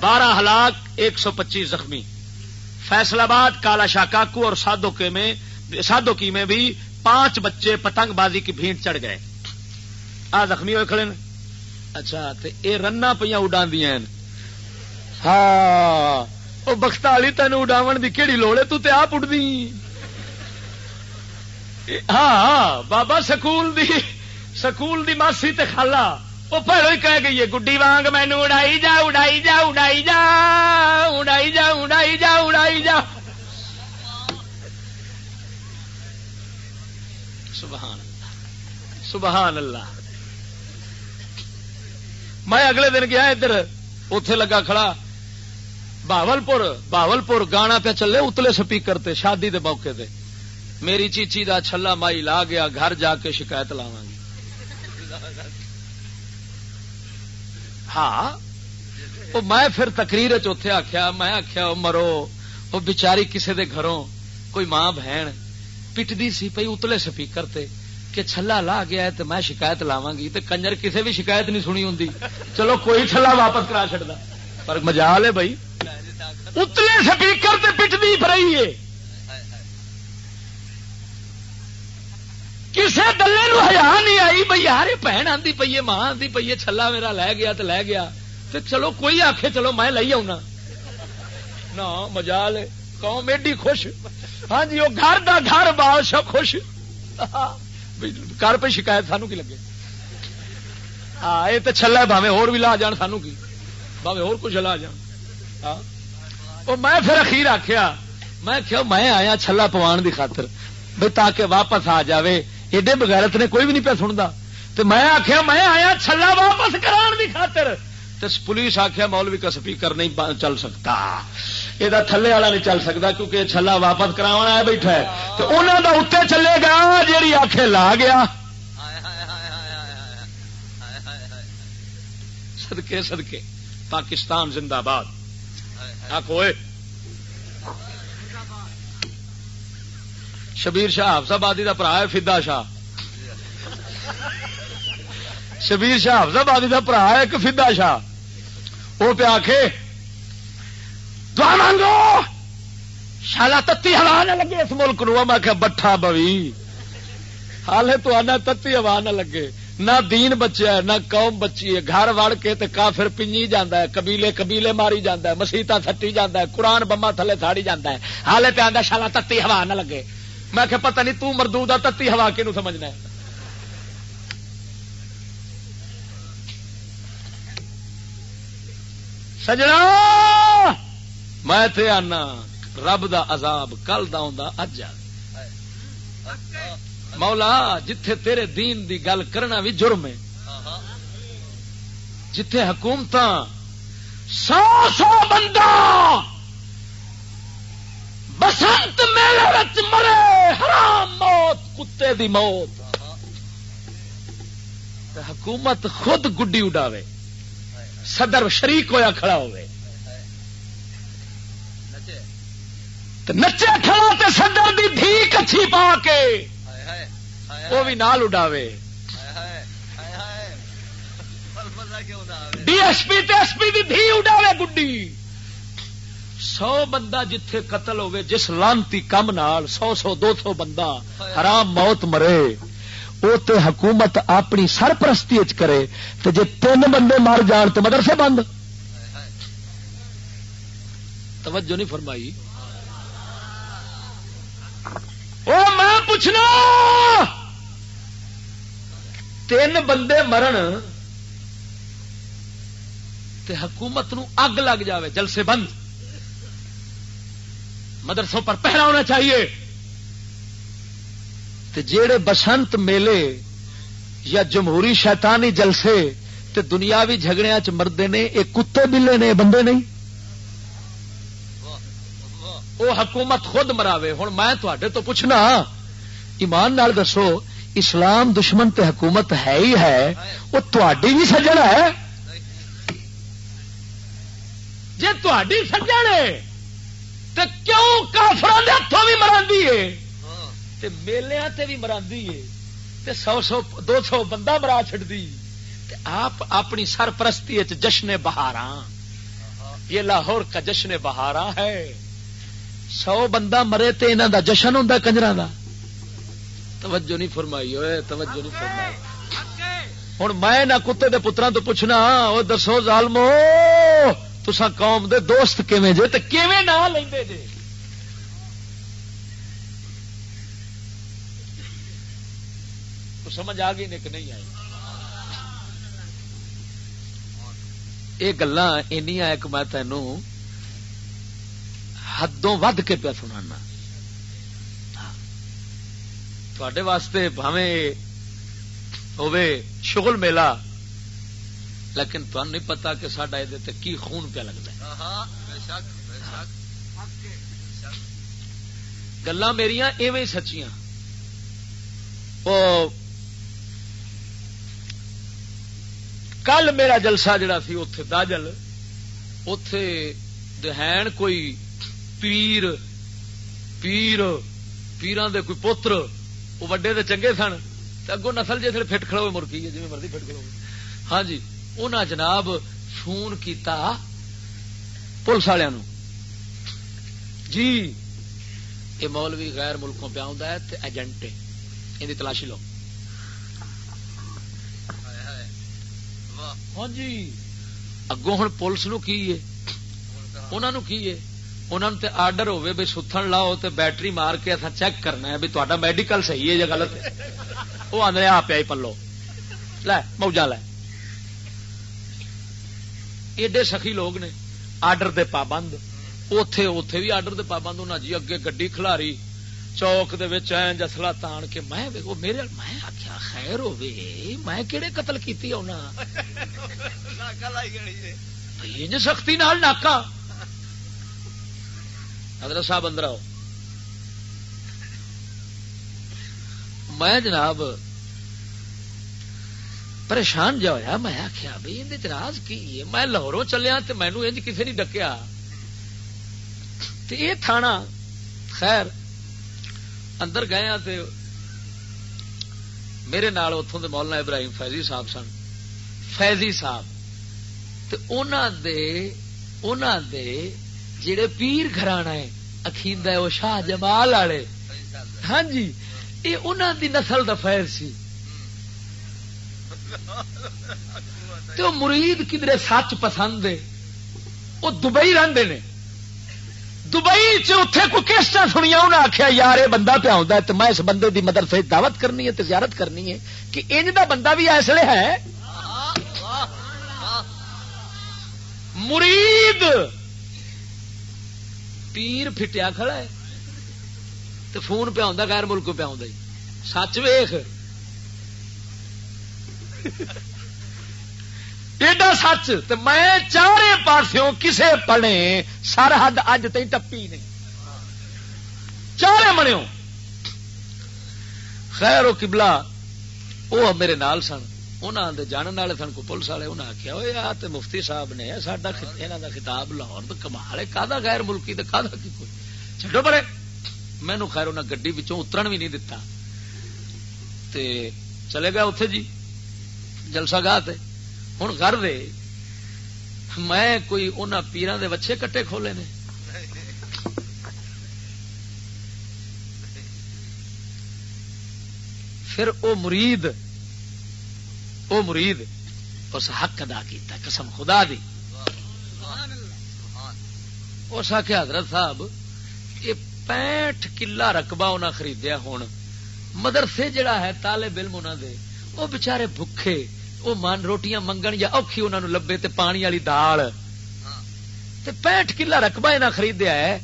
بارہ ہلاک، ایک سو پچیس زخمی۔ فیصل آباد، کالا شاہ کاکو اور سادو کے میں، سادو کی میں بھی پانچ بچے پتنگ بازی کی بھینٹ چڑھ گئے۔ آ زخمی ہوئے کھڑے اچھا یہ رنا پہ اڈا دیا ہاں وہ بخت والی تین اڈاو کی کہڑی لوڑ ہے تے آپ اڈ دی ہاں ہاں بابا سکول دی سکول دی ماسی تے خالا وہ پہلو ہی کہہ گئی ہے، گڈی وانگ مینو اڑائی جا اڑائی جا اڑائی جا اڑائی جا اڑائی جا اڑائی جا۔ سبحان اللہ سبحان اللہ۔ میں اگلے دن گیا ادھر اتے لگا کھڑا۔ باول پور باول پور گانا پہ چلے، اتلے سپیکر تے، شادی دے موقع تے۔ میری چیچی دا چھلا مائی لا گیا، گھر جا کے شکایت لاوا گی۔ ہاں میں پھر تقریر چوتھے آخیا میں آخیا مرو وہ بچاری کسے دے گھروں، کوئی ماں بہن پٹتی سی پی اتلے سپیکر تے کہ چھلا لا گیا ہے تو میں شکایت لاوا گی۔ تو کنجر کسے بھی شکایت نہیں سنی ہوں چلو کوئی چھلا واپس کرا چڑتا پر مجال ہے بھائی۔ اتلے سپیکر تے پٹتی فرئی ہے۔ کسے دلے نو ہزار نہیں آئی بھائی یار بہن آدھی پی ہے، ماں آدھی پی ہے، چھلا میرا لے گیا تو لے گیا۔ تو چلو کوئی آخے چلو میں لے آنا نہ، مجال قوم ایڈی خوش۔ ہاں جی وہ گھر دا گھر بادشاہ خوش۔ کر پہ شکایت، سانو کی لگے؟ ہاں یہ تو چلا بھاوے ہور بھی لا جان، سانو کی؟ بھاوے ہور کچھ لا جان۔ ہاں۔ میں پھر اخیر آخیا میں کیا میں آیا چھلا پوان دی خاطر بھائی تاکہ واپس آ جاوے۔ ایڈے بغیرت نے کوئی بھی نہیں پہ سنتا تو میں آخیا میں آیا چھلا واپس کران دی خاطر۔ پولیس آخیا مولوی کا سپیکر نہیں چل سکتا۔ یہ تھلے والا نہیں چل سکتا کیونکہ یہ چھلا واپس کرا آیا بیٹھا ہے۔ تو انہوں کا اتنے چلے گا جیڑی آخ لا گیا۔ سدکے سدکے پاکستان زندہ باد۔ آخو شبیر شاہ حافظ آبادی کا برا ہے، فدا شاہ۔ شبیر شاہ حافظ آبادی کا برا ہے، ایک فدا شاہ۔ وہ پہ آخ مانگو۔ شالا تتی ہوا نہ لگے اس ملک نو۔ میں بٹھا بوی۔ حال ہے تو آنا تتی ہوا نہ لگے۔ نہ دین بچیا نہ قوم بچی ہے۔ گھر وڑ کے تے کافر پنجی جانا ہے، قبیلے قبیلے ماری جانا ہے مسیطا تھٹی جانا ہے، قرآن بما تھلے تھاڑی جانا ہے۔ حالے پہ آدھا شالا تتی ہوا نہ لگے۔ میں کہ پتہ نہیں تردو کا تتی ہوا کہ سمجھنا ہے۔ سجنا! میں تے آنا، رب دا عذاب کل دا ہوندا، اج آ۔ مولا، جتھے تیرے دین دی گل کرنا بھی جرم ہے۔ جتھے حکومت سو سو بندہ بسنت میلے مرے، حرام موت، کتے دی موت۔ حکومت خود گڈی اڈاوے، صدر شریک ہویا کھڑا ہوئے نچے کھڑا تے صدر دی دھی کچھی پا کے وہ بھی نال اڈاوے۔ ڈی ایس پی تے ایس پی دی دھی اڈاوے گڈی۔ سو بندہ جتھے قتل ہوئے جس لانتی کم نال سو سو دو سو بندہ حرام موت مرے وہ تے حکومت اپنی سرپرستی کرے، تے جے تین بندے مر جان تو مدرسے بند۔ توجہ نہیں فرمائی۔ او میں پوچھنا۔ تین بندے مرن تے حکومت نو اگ لگ جاوے، جلسے بند۔ مدرسوں پر پہرا ہونا چاہیے۔ تے جیڑے بسنت میلے یا جمہوری شیطانی جلسے تے دنیاوی جھگڑیاں چ مردے نے یہ کتے بلے نے، بندے نہیں۔ وہ حکومت خود مراوے۔ ہوں میں تو پوچھنا، ایمان نال دسو اسلام دشمن تے حکومت ہے ہی ہے، وہ تھی بھی سجن ہے۔ جی تھی سجن ہے تو کیوں کافران ہاتھوں بھی مرا میلیا تے بھی مرا سو سو، دو سو بندہ مرا چڑتی آپ اپنی سرپرستی جشن بہارا یہ لاہور کا جشن بہارا ہے۔ سو بندہ مرے تو انہوں دا جشن ہوں کنجر دا۔ توجہ نہیں فرمائی ہوئے توجہ نہیں فرمائی۔ ہوں میں نہ کتے دے پترا تو پوچھنا وہ دسو ظالمو تسا قوم دے دوست کیویں جے تے کیویں نہ لیندے جے؟ تو سمجھ آ گئی نے کہ نہیں آئی؟ یہ گلا ایک میں تینوں حدوں ود کے پیا سنا تھوڑے واسطے بھاویں ہوے شغل میلہ لیکن تمہیں نہیں پتا کہ سڈا یہ کی خون پیا لگتا گلا میری ایویں سچیاں کل میرا جلسہ جڑا سی اتے داجل اتے دہین کوئی پیر پیر پیران دے کوئی پوتر وہ وڈے دے چنگے سن اگوں نسل جی فٹ کھڑو مرکی جی مرضی فٹ کھڑو ہاں جی انہاں جناب فون کیتا پولیس والوں جی یہ مولوی غیر ملکوں پہ ہے ایجنٹ یہ تلاشی لو۔ ہاں جی اگوں ہوں پولیس نو کی انہوں کی انہوں تے آرڈر ہوے بھی ستھن لاؤ تے بیٹری مار کے اصا چیک کرنا ہے بھی تا میڈیکل صحیح ہے یا غلط ہے۔ وہ آدھے آپ پیا پلو۔ لے موجا لے۔ ایڈے سخی لوگ نے آرڈر دے پابند۔ اتے اتے بھی آرڈر دے پابند۔ ہونا جی اگے گڈی کھلاری۔ چوک دے جسلا تان کے میں میرے میں آخیا خیر ہو میں کہڑے قتل کیتی ہونا سختی نال ناکا حضرت صاحب اندر آؤ۔ میں جناب پریشان جا ہوا میں آخیا بھائی اندر راز کی ہے؟ میں لاہوروں چلیا تو مینو انج کسی نے ڈکیا۔ تو یہ تھانا، خیر، اندر گئے ہاں میرے نال اتوں کے مولانا ابراہیم فیضی صاحب سن۔ فیضی صاحب تو دے جڑے پیر گھرانا ہے اخیند وہ شاہ جمال والے۔ ہاں جی یہ انہوں دی نسل دا فیض سی۔ تو مرید کدھر سچ پسند ہے؟ وہ دبئی رہتے نے۔ دبئی چے کوئی کیسٹ سنیا انہیں آخیا یار یہ بندہ پیا ہوتا ہے تو میں اس بندے دی مدد سے دعوت کرنی ہے زیارت کرنی ہے کہ انج دا بندہ بھی اس لیے ہے۔ مرید پیر فٹیا کھڑا ہے تو فون پیا غیر ملک پیا جی۔ سچ ویخ ایڈا سچ تو میں چارے پاسوں کسے پڑے سرحد اج تھی ٹپی نے۔ چارے منو خیر وہ کبلا وہ میرے نال سن۔ انہوں نے جاننے والے سن کو پولیس والے انہیں آخیا وہ آ تو مفتی صاحب نے ساڈا یہاں کا خطاب لاہور تو کمال ہے۔ کا غیر ملکی تو کا کوئی؟ چڈو بڑے مینو خیر انہیں گڈی اترن بھی نہیں دتا۔ تے چلے گیا اتے جی جلسہ گاہ تے۔ ہوں کر دے، میں کوئی ان پیران دے بچے کٹے کھولے نے۔ پھر او مرید او مرید اس حق ادا کیتا قسم خدا دی۔ اس آخیا حضرت صاحب، یہ پینٹ کلا رقبہ انہیں خریدیا ہوں مدرسے جڑا ہے تالے بلم انہوں دے وہ بچارے بھوکھے وہ من روٹیاں منگن یا اوکھی انہوں نے لبے تے پانی والی دال۔ تے پینٹ کلا رقبہ یہاں خریدیا ہے،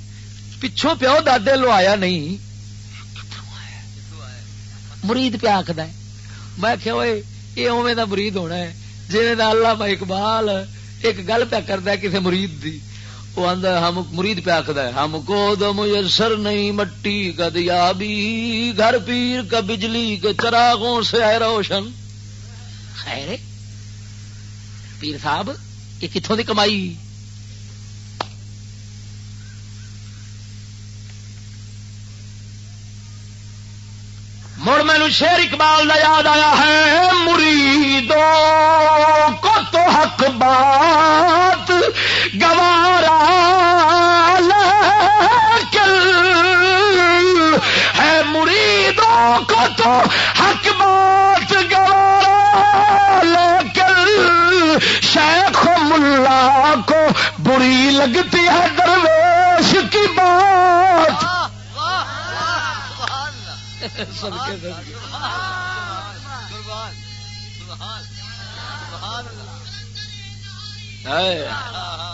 پچھوں پیو دادے لو آیا نہیں۔ مرید پیا آخد میں کہ یہ اوے دا مرید ہونا ہے۔ جی اللہ اقبال ایک گل پیا کرتا ہے کسی مرید دی۔ وہ آدھا ہم مرید پیا آخد ہے، ہم کو دم میسر نہیں مٹی کا دیا بھی گھر پیر کا بجلی کے چراغوں سے ہے روشن۔ خیر پیر صاحب، یہ کتوں کی کمائی مڑ مینو شیر اقبال کا یاد آیا ہے، مریدوں کو تو حق بات گوارا ہے، مریدوں کو تو حق بات گوارا لیکن شیخ ملا کو بری لگتی ہے، درویش کی بات۔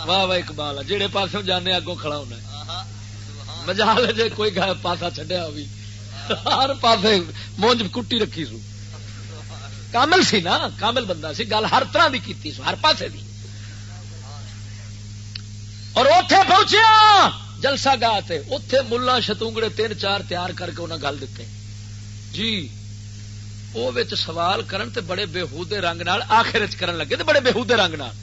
واہ واہ اقبال جہے پاس جانے اگوں کھڑا ہونا مجال جی کوئی پاسا چڈیا ہوئی۔ ہر پاس مونج کٹی رکھی سو۔ کامل سی نا کامل بندہ سی گل ہر طرح کی کی سو ہر پاسے دی۔ اور اتے پہنچیا جلسہ گاہ اتے ملا شتونگڑے تین چار تیار کر کے انہیں گل دیتے جی۔ وہ سوال کرن تے بڑے بےحودے رنگ نال آخر کرن لگے تے بڑے بےحودے رنگ نال۔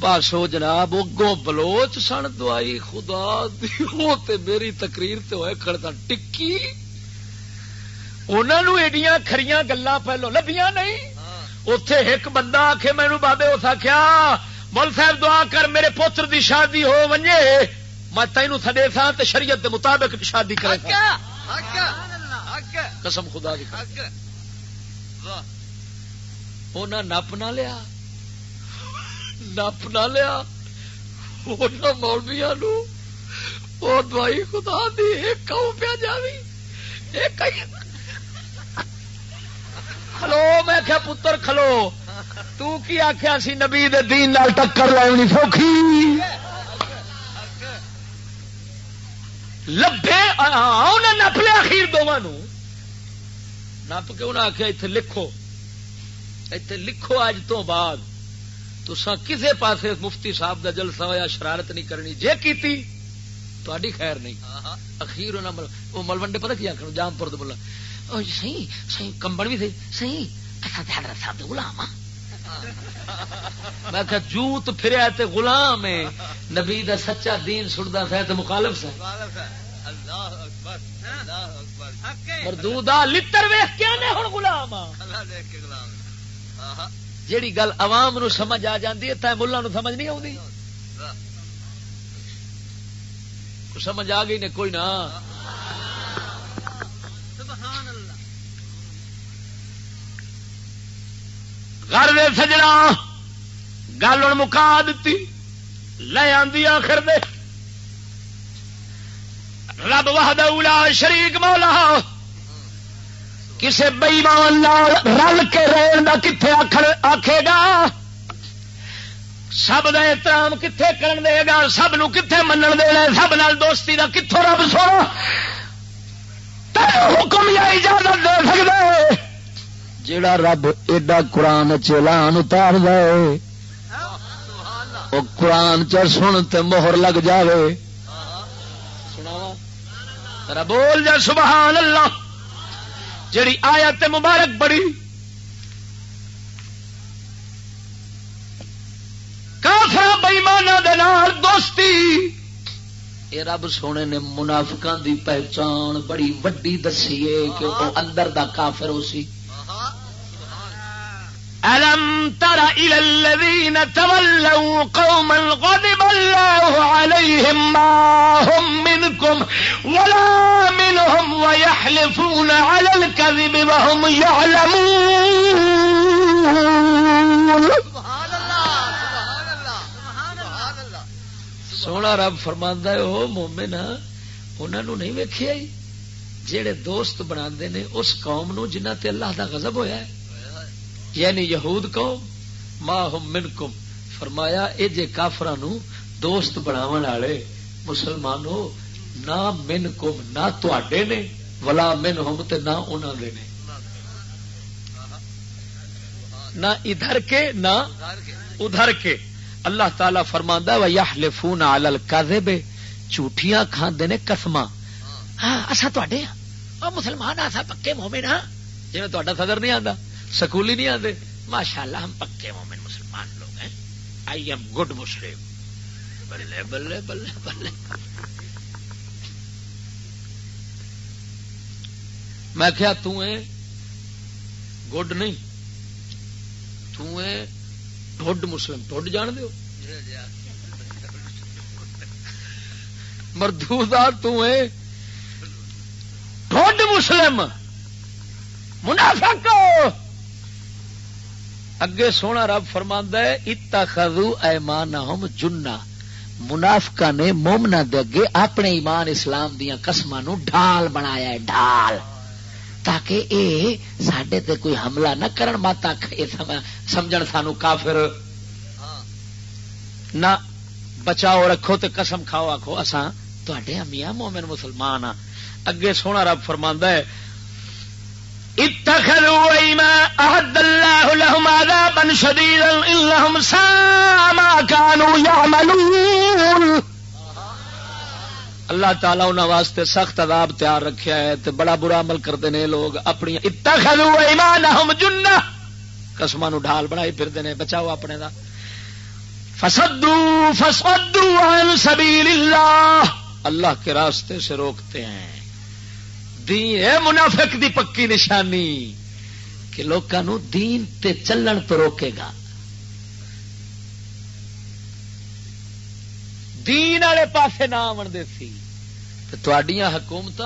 بس وہ جناب اگوں بلوچ سن دوائی خدا دی۔ تے میری تقریر تے ہوئے کھڑتا ٹکی۔ انہوں ایڈیاں کھڑیاں گلا پہلو لبیاں نہیں۔ اتے ایک بندہ آخ مینو بابے اس آخیا مول صاحب دعا کر میرے پوتر دی شادی ہو ونجے۔ میں تینوں تھڈے سا شریعت دے مطابق شادی کرے قسم خدا دی نپ نہ لیا نپ نہ لیا مولویا نو وہ دوائی خدا دی ایک پیا جاوی کھلو میں کیا پتر کھلو تو کی آخیا سی نبی دین نال ٹکر لینی سوکھی لبے نپ لیا اخیر دونوں نپ کے انہیں آخیا اتنے لکھو؟ اتنے لکھو اج تو بعد۔ تو کسے پاسے مفتی صاحب دا جلسہ ہوا شرارت نہیں کرنی۔ جے کیتی تھی خیر نہیں۔ اخیر وہ ملوڈے پتا کی آخر جام پور بولا سی سی کمبن بھی سی۔ سی حضرت صاحب غلام میں کہ جوت پھریا تے غلام ہے۔ نبی دا سچا دین سنتا تھا تے مخالف سا۔ مردودا لتر ویخ کیا نے ہوں گلام جیڑی گل عوام نو سمجھ آ جاتی ہے تے ملا نو سمجھ نہیں آتی سمجھ آ گئی نے؟ کوئی نہ۔ گھر سجنا گل ہوں مکا دیتی لے آدھی آخر دے۔ رب وحد اولا شریک مولا۔ کسے بئیمان رل کے رہن کا کتنے آخر آخے گا؟ سب کا احترام کتنے کرن دے گا؟ سب نو کتنے منن دے دینا سب نال دوستی کا کتوں رب سو حکم یا اجازت دے سکتا جیڑا رب ایڈا قرآن چلان اتار دے وہ قرآن چ سن تے مہر لگ جاوے۔ ذرا بول جا، سبحان اللہ۔ جڑی آیت مبارک بڑی کافر بئیمانہ دوستی۔ یہ رب سونے نے منافقہ دی پہچان بڑی وڈی دسی ہے کہ وہ اندر دا کافر ہو سی۔ ألم تر إلى الذين تولوا قوما غضب الله عليهم ما هم منكم ولا منهم ويحلفون على الكذب وهم يعلمون. سونا رب فرما وہ مومن انہوں نہیں ویکیا جہے دوست بنا نے، اس قوم نو جنہ تے اللہ دا غضب ہویا ہے۔ یعنی یہود قوم، ما ہم منکم. فرمایا، اے جے کافران دوست بناون والے مسلمانوں نہ من کم نہ تے نے، ولا من ہوم تے نہ انہوں دے نے. نہ ادھر کے، نہ ادھر کے. اللہ تعالی فرما و یا فون آل بے جھوٹیاں کھانے نے کسم ہاں اصا تے ہاں. او مسلمان آسا پکے مومن ہاں. جی تا صدر نہیں آتا سکولی نہیں آتے؟ ماشاء اللہ ہم پکے مومن مسلمان لوگ ہیں۔ I am good Muslim Balle Balle Balle Balle میں کیا گڈ نہیں۔ ٹھڈ مسلم ٹھڈ جان دو مردو ٹھڈ مسلم منافق۔ اگے سونا رب فرما ہے اتا خزو ایمان جنا منافقا نے مومنا دے اگے اپنے ایمان اسلام دیا قسم ڈھال بنایا ہے، ڈھال۔ تاکہ اے سڈے تے کوئی حملہ نہ کرن، ماتا سمجھ سانو کافر۔ نہ بچاؤ رکھو تے قسم کھاؤ آخو اساں تے امیاں مومن مسلمان ہاں۔ اگے سونا رب فرما ہے اتخذوا ايما احد الله لهم عذابا شديدا انهم ساء ما كانوا يعملون. اللہ تعالیٰ انہوں واسطے سخت عذاب تیار رکھیا ہے تے بڑا برا عمل کرتے ہیں لوگ اپنی اتخذوا ایمانہم جنہ قسمہ نو ڈھال بنائی پھر نے بچاؤ اپنے دا فسدو فسدو عن سبیل اللہ اللہ کے راستے سے روکتے ہیں دین، اے منافق دی پکی نشانی کہ لوگوں دین تے چلن تو روکے گا۔ دین والے پاسے نہ آن سی۔ حکومت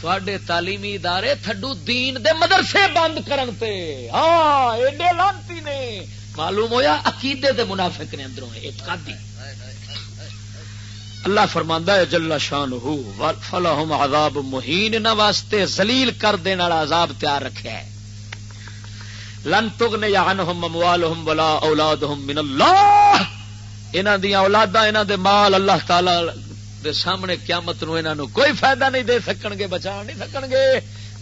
تھوڑے تعلیمی ادارے تھڈو دین دے مدرسے بند کرن تے۔ ہاں ایڈے لانتی نے۔ معلوم ہویا، عقیدے دے منافق نے اندروں اعتقادی اللہ فرماندا ہے جل شان ہو فلہم عذاب مہین نہ واسطے ذلیل کر دینے والا عذاب تیار رکھا ہے۔ لن تغنی عنہم اموالہم ولا اولادہم من اللہ۔ انہاں دی اولاداں، انہاں دے مال اللہ تعالی دے سامنے قیامت نو انہاں نو کوئی فائدہ نہیں دے سکن گے بچا نہیں سکن گے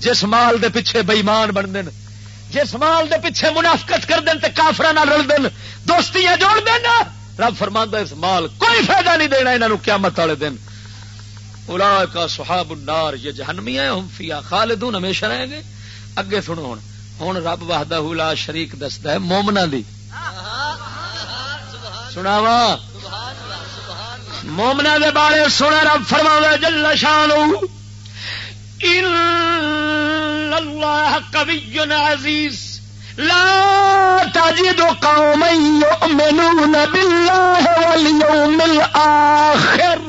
جس مال دے پیچھے بے ایمان بن دین جس مال دے پیچھے منافقت کر دین تے کافراں نال رل دین دوستیاں جوڑ دین۔ رب فرماندا اس مال کوئی فائدہ نہیں دینا انہاں قیامت والے دن۔ اولئک صحاب النار، یہ جہنمی ہیں، ہم فیها خالدون، ہمیشہ رہیں گے۔ اگے سنو ہن۔ ہن رب وحدہ لا شریک دسدا ہے، مومناں دی۔ سناوا مومنا دے بارے سنا رب فرما جل شان اللہ کبھی عزیز۔ لا تجد قوما يؤمنون بالله واليوم الآخر.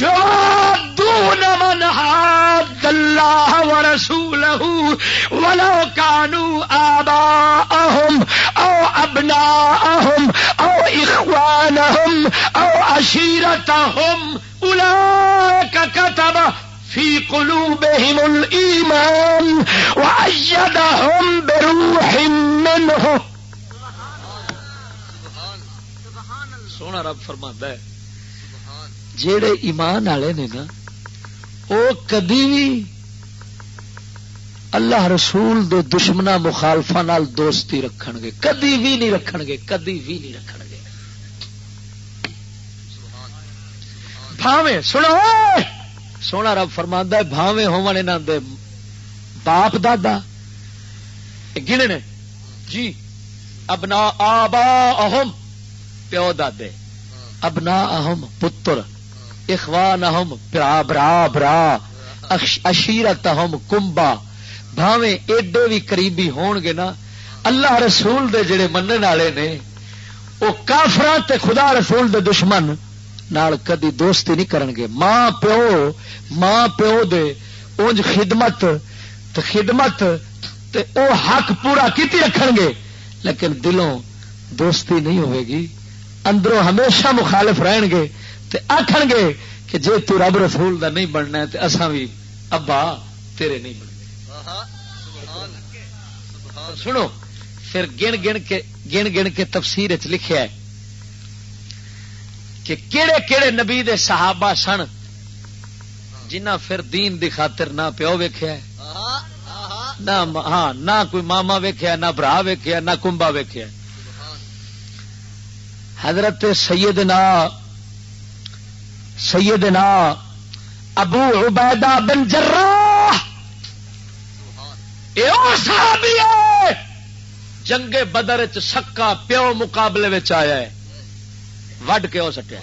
يوادون من حاد الله ورسوله ولو كانوا آباءهم أو أبناءهم أو إخوانهم أو عشيرتهم. أولئك كتب في قلوبهم الإيمان وأيدهم بروح منه. سونا رب فرما ہے۔ جڑے ایمان والے نے نا وہ کدی بھی اللہ رسول دے دشمنا مخالفا دوستی رکھ گے۔ کدی بھی نہیں رکھ گے کدی بھی نہیں رکھ گے۔ بھاوے سنو۔ سونا رب فرما بھاوے ہونے دے باپ دادا۔ گننے جی ابنا آبا اہم پیو دادے۔ ابنا اہم پتر۔ اخوان اہم برا برا برا اشیرت اہم کمبا بھاوے ایڈے بھی قریبی ہون گے نا، اللہ رسول دے جڑے منن والے نے، وہ کافران تے خدا رسول دے دشمن نال کدی دوستی نہیں کرن گے۔ ماں پیو ماں پیو دے اونج خدمت، تے خدمت تے او حق پورا کیتی رکھن گے۔ لیکن دلوں دوستی نہیں ہوئے گی۔ اندروں ہمیشہ مخالف رہن گے۔ تے آخن گے کہ جے تو رب رسول دا نہیں بننا ہے، تے اساں بھی ابا تیرے نہیں بننا۔ سنو، پھر گن گن کے، گن گن کے تفسیر لکھیا ہے۔ کہ کیڑے کیڑے نبی دے صحابہ سن جنہ پھر دین دی خاطر نہ پیو ویخیا نہ ہاں نہ کوئی ماما ویخیا نہ برا ویخیا نہ کمبا ویخیا حضرت سیدنا سیدنا ابو عبیدہ بن جراح۔ جنگ بدر چ سکا پیو مقابلے آیا ہے۔ وڈ کے سٹیا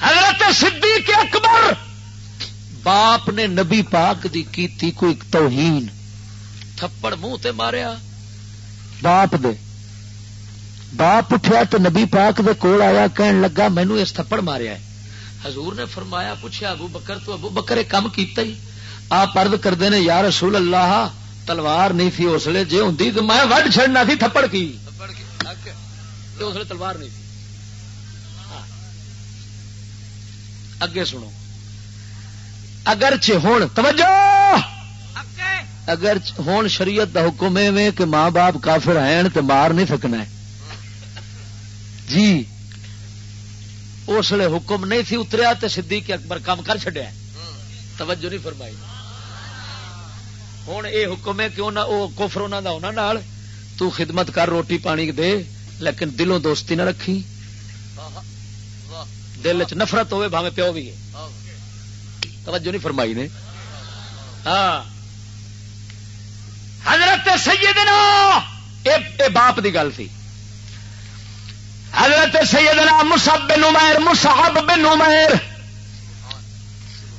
حضرت صدیق اکبر باپ نے نبی پاک دی کیتی کوئی توہین۔ تھپڑ منہ تے ماریا۔ باپ دے۔ باپ اٹھیا تو نبی پاک دے کول آیا، کہن لگا مینو اس تھپڑ ماریا ہے۔ حضور نے فرمایا پوچھا ابو بکر تو ابو بکر ایک کام کیتا ہی؟ آپ پرد کرتے ہیں یا رسول اللہ تلوار نہیں تھی اس لیے جی ہوں تو میں وڈ چڑنا تھی تھپڑ کی۔ اس لیے تلوار نہیں تھی۔ ہاں۔ اگے سنو۔ اگر ہوں توجہ! اگر ہوں شریعت کا حکم ہے کہ ماں باپ کافر ہیں تو مار نہیں سکنا جی۔ اس لیے حکم نہیں تھی اتریا تو سدھی اکبر کام کر چڈیا توجہ نہیں فرمائی۔ ہوں یہ حکم ہے کہ کوفر انہوں تو خدمت کر روٹی پانی دے، لیکن دلوں دوستی نہ رکھی۔ دل چ نفرت ہوے بھاوے پیو بھی توجہ نہیں فرمائی نے۔ ہاں۔ حضرت سیدنا، اے باپ دی گل تھی۔ حضرت سیدنا مصعب بن عمیر، مصعب بن عمیر۔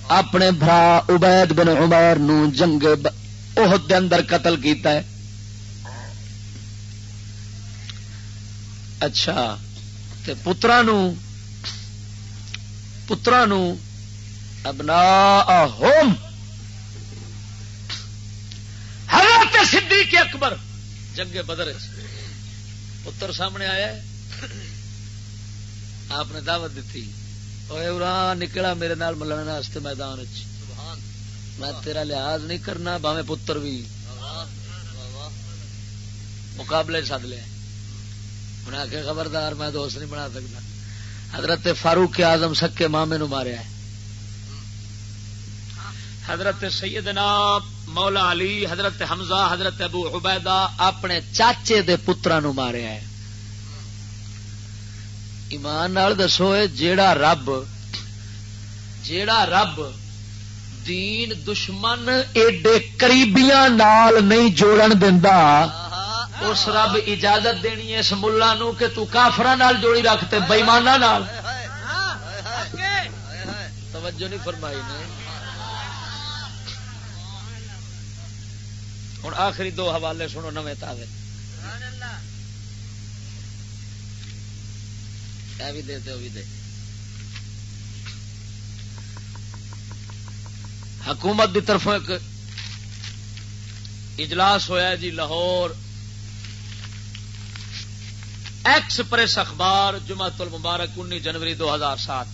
اپنے برا عبید بن عمیر نو جنگ عہد دے اندر قتل کیتا ہے۔ اچھا تے پترا پترا ابنا ہوم حضرت صدیق اکبر، جنگ بدر پتر سامنے آیا آپ نے دعوت دیتی۔ نکلا میرے نال ملنے واسطے میدان میں تیرا لحاظ نہیں کرنا باوے پتر بھی۔ مقابلے سد لیا انہیں آخر خبردار، میں دوست نہیں بنا سکتا۔ حضرت فاروق آزم سکے مامے نو ماریا ہے حضرت سیدنا مولا علی، حضرت حمزہ، حضرت ابو عبیدہ اپنے چاچے دے پترا نو ماریا ہے ایمان نال دسو جیڑا رب جیڑا رب دین دشمن ایڈے قریبیاں نال نہیں جوڑن دیندا۔ اس رب اجازت دینی ہے اس ملا نو کہ تو کافر نال جوڑی رکھتے بےمانا نال۔ توجہ نہیں فرمائی نے۔ ہوں آخری دو حوالے سنو نویں تازے بھی دے دے بھی دے۔ حکومت دی طرف ایک اجلاس ہویا جی لاہور۔ ایکسپریس اخبار جمعت المبارک انی جنوری دو ہزار سات۔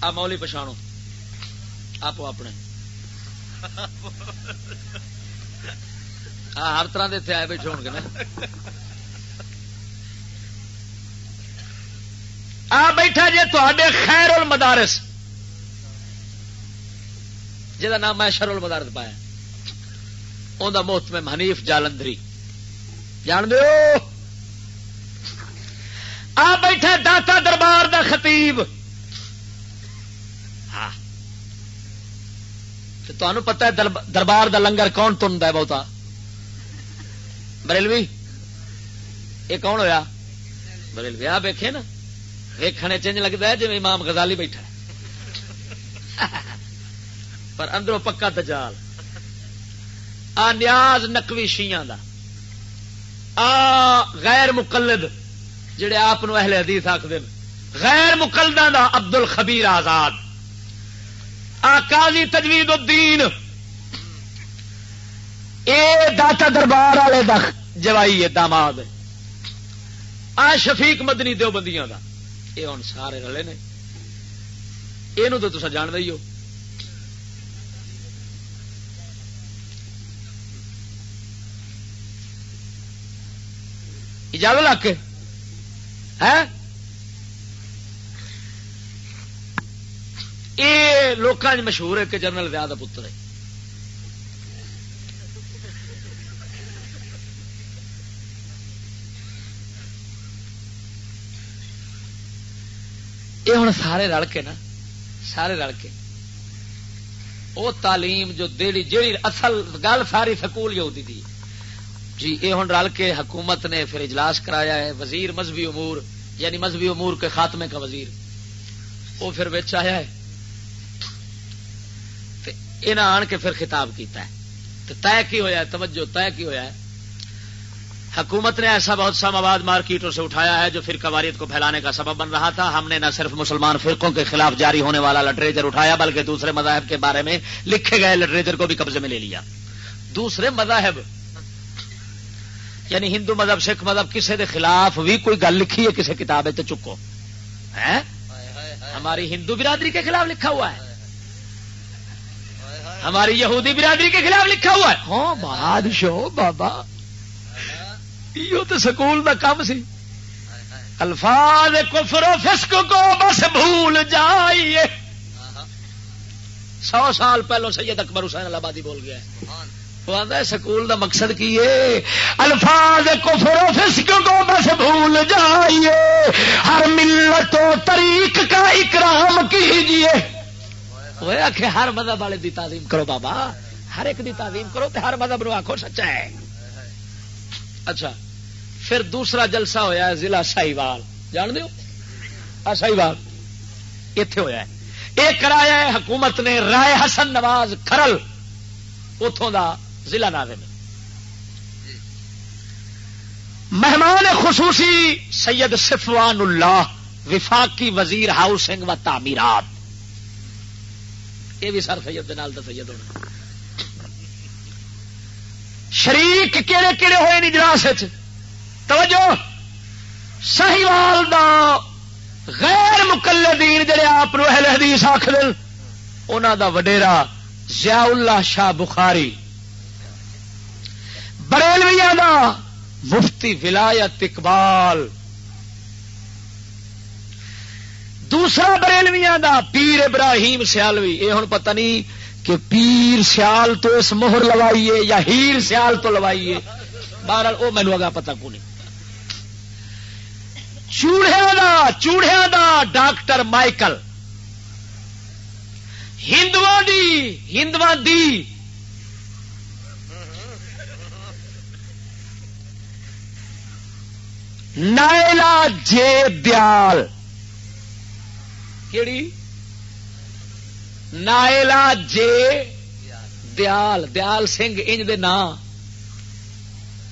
آ مولی پچھاڑو آپ اپنے۔ ہر طرح اتنے آئے بیٹھے ہو گے آ بیٹھا جی تے خیر المدارس جہاں نام میں شر المدارس پایا انہوں موت میں حنیف جالندری۔ جان دو آ بیٹھا داتا دربار دا خطیب۔ ہاں۔ تمہیں پتا ہے دربار دا لنگر کون تن ہے بہتا۔ بریلوی؟ یہ کون ہویا؟ بریلوی، آ ویکھے نا۔ ویکھنے چنج لگتا ہے جی امام غزالی بیٹھا پر اندروں پکا تجال آ نیاز نقوی شیاں دا۔ آ غیر مقلد جڑے آپ اہل حدیث آخر غیر مقلدہ دا عبد الخبیر آزاد۔ آ قاضی تجوید الدین۔ اے داتا دربار والے دا جوائی ہے داماد آ شفیق مدنی دو بندیاں دا۔ اے ہوں سارے رلے نے۔ یہ تو تصا جان دئی ہو۔ اجازت لا کے۔ یہ لوگ مشہور ہے کہ جنرل ویاد پتر ہے۔ یہ ہوں سارے رل کے نا، سارے رل کے۔ وہ تعلیم جو دیڑی، جیڑی اصل گل ساری سکول جو ہوتی تھی جی یہ ہوں رل کے حکومت نے پھر اجلاس کرایا ہے، وزیر مذہبی امور یعنی مذہبی امور کے خاتمے کا وزیر۔ وہ پھر بچ آیا ہے۔ آن کے پھر خطاب کیتا ہے۔ تو طے کی ہوا توجہ، طے کی ہوا ہے۔ حکومت نے ایسا بہت سا مواد مارکیٹوں سے اٹھایا ہے جو پھر قواریت کو پھیلانے کا سبب بن رہا تھا۔ ہم نے نہ صرف مسلمان فرقوں کے خلاف جاری ہونے والا لٹریچر اٹھایا، بلکہ دوسرے مذاہب کے بارے میں لکھے گئے لٹریچر کو بھی قبضے میں لے لیا۔ دوسرے مذاہب یعنی ہندو مذہب، سکھ مذہب کسی کے خلاف بھی کوئی گل لکھی ہے کسی کتاب تو چکو۔ ہماری ہندو برادری کے خلاف لکھا ہوا ہے۔ ہماری یہودی برادری کے خلاف لکھا ہوا ہے۔ ہاں بادشاہ، بابا۔ یہ تو سکول کا کام سی۔ الفاظ کفر و فسق کو بس بھول جائیے۔ سو سال پہلو سید اکبر حسین آبادی بول گیا ہے۔ سکول دا مقصد کی ہے؟ الفاظ کفر و فسق کو بس بھول جائیے۔ ہر ملت و طریق کا اکرام کیجیے۔ وہ آخ ہر مذہب والے دی تعظیم کرو بابا۔ ہر ایک دی تعظیم کرو تو ہر مذہب نو آخو سچا ہے۔ اچھا پھر دوسرا جلسہ ہویا ہے ضلع ساہیوال جان دو ساہیوال اتے ہوا یہ کرایا ہے، حکومت نے رائے حسن نواز کھرل۔ اتوں دا ضلع ناظم مہمان خصوصی سید صفوان اللہ، وفاقی وزیر ہاؤسنگ و تعمیرات۔ یہ بھی سر سید نال دا سید ہونا۔ شریک کہڑے کہڑے ہوئے نجراس توجہ۔ سہیوال دا غیر مقلدین جڑے آپ اہل حدیث آخر انہوں دا وڈیرا ضیاء اللہ شاہ بخاری بریلویا دا۔ مفتی ولایت اقبال۔ دوسرا بریلویا دا، پیر ابراہیم سیالوی۔ یہ ہوں پتہ نہیں کہ پیر سیال تو اس مہر لوائیے یا ہیر سیال تو لوائیے۔ بہرحال وہ مینو اگا پتا کو نہیں۔ چوڑیا دا چوڑیا دا، ڈاکٹر مائکل ہندو دی ہندو دی۔ نائلا جے دیال۔ کیڑی؟ نائلا جے دیال۔ دیال سنگھ انج دے نام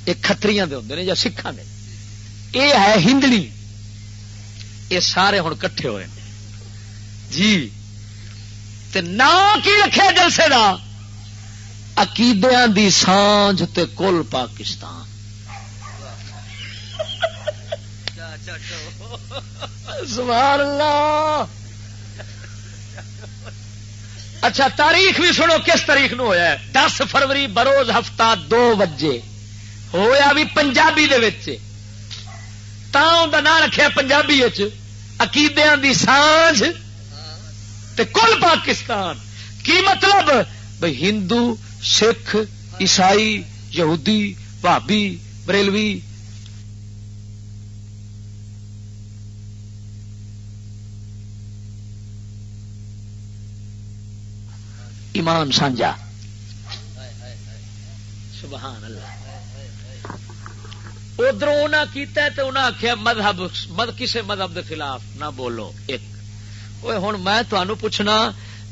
یہ کتری ہوں یا سکھان دے۔ یہ ہے ہندڑی یہ سارے ہوں کٹھے ہوئے جی۔ نا کی رکھے جلسے کا عقیدیا دی سانج تے کل پاکستان۔ سبحان اللہ. اچھا تاریخ بھی سنو، کس تاریخ نو ہوا ہے؟ دس فروری بروز ہفتہ دو بجے۔ ہویا بھی پنجابی دے نام رکھا پنجابی عقیدے دی سانج۔ تے کل پاکستان۔ کی مطلب؟ بھائی ہندو، سکھ، عیسائی، یہودی بھابی بریلوی۔ ایمان سانجا۔ سبحان اللہ ادھر انہیں آخیا مذہب مد کسی مذہب کے خلاف نہ بولو، ایک۔ ہوں میں تمہیں پوچھنا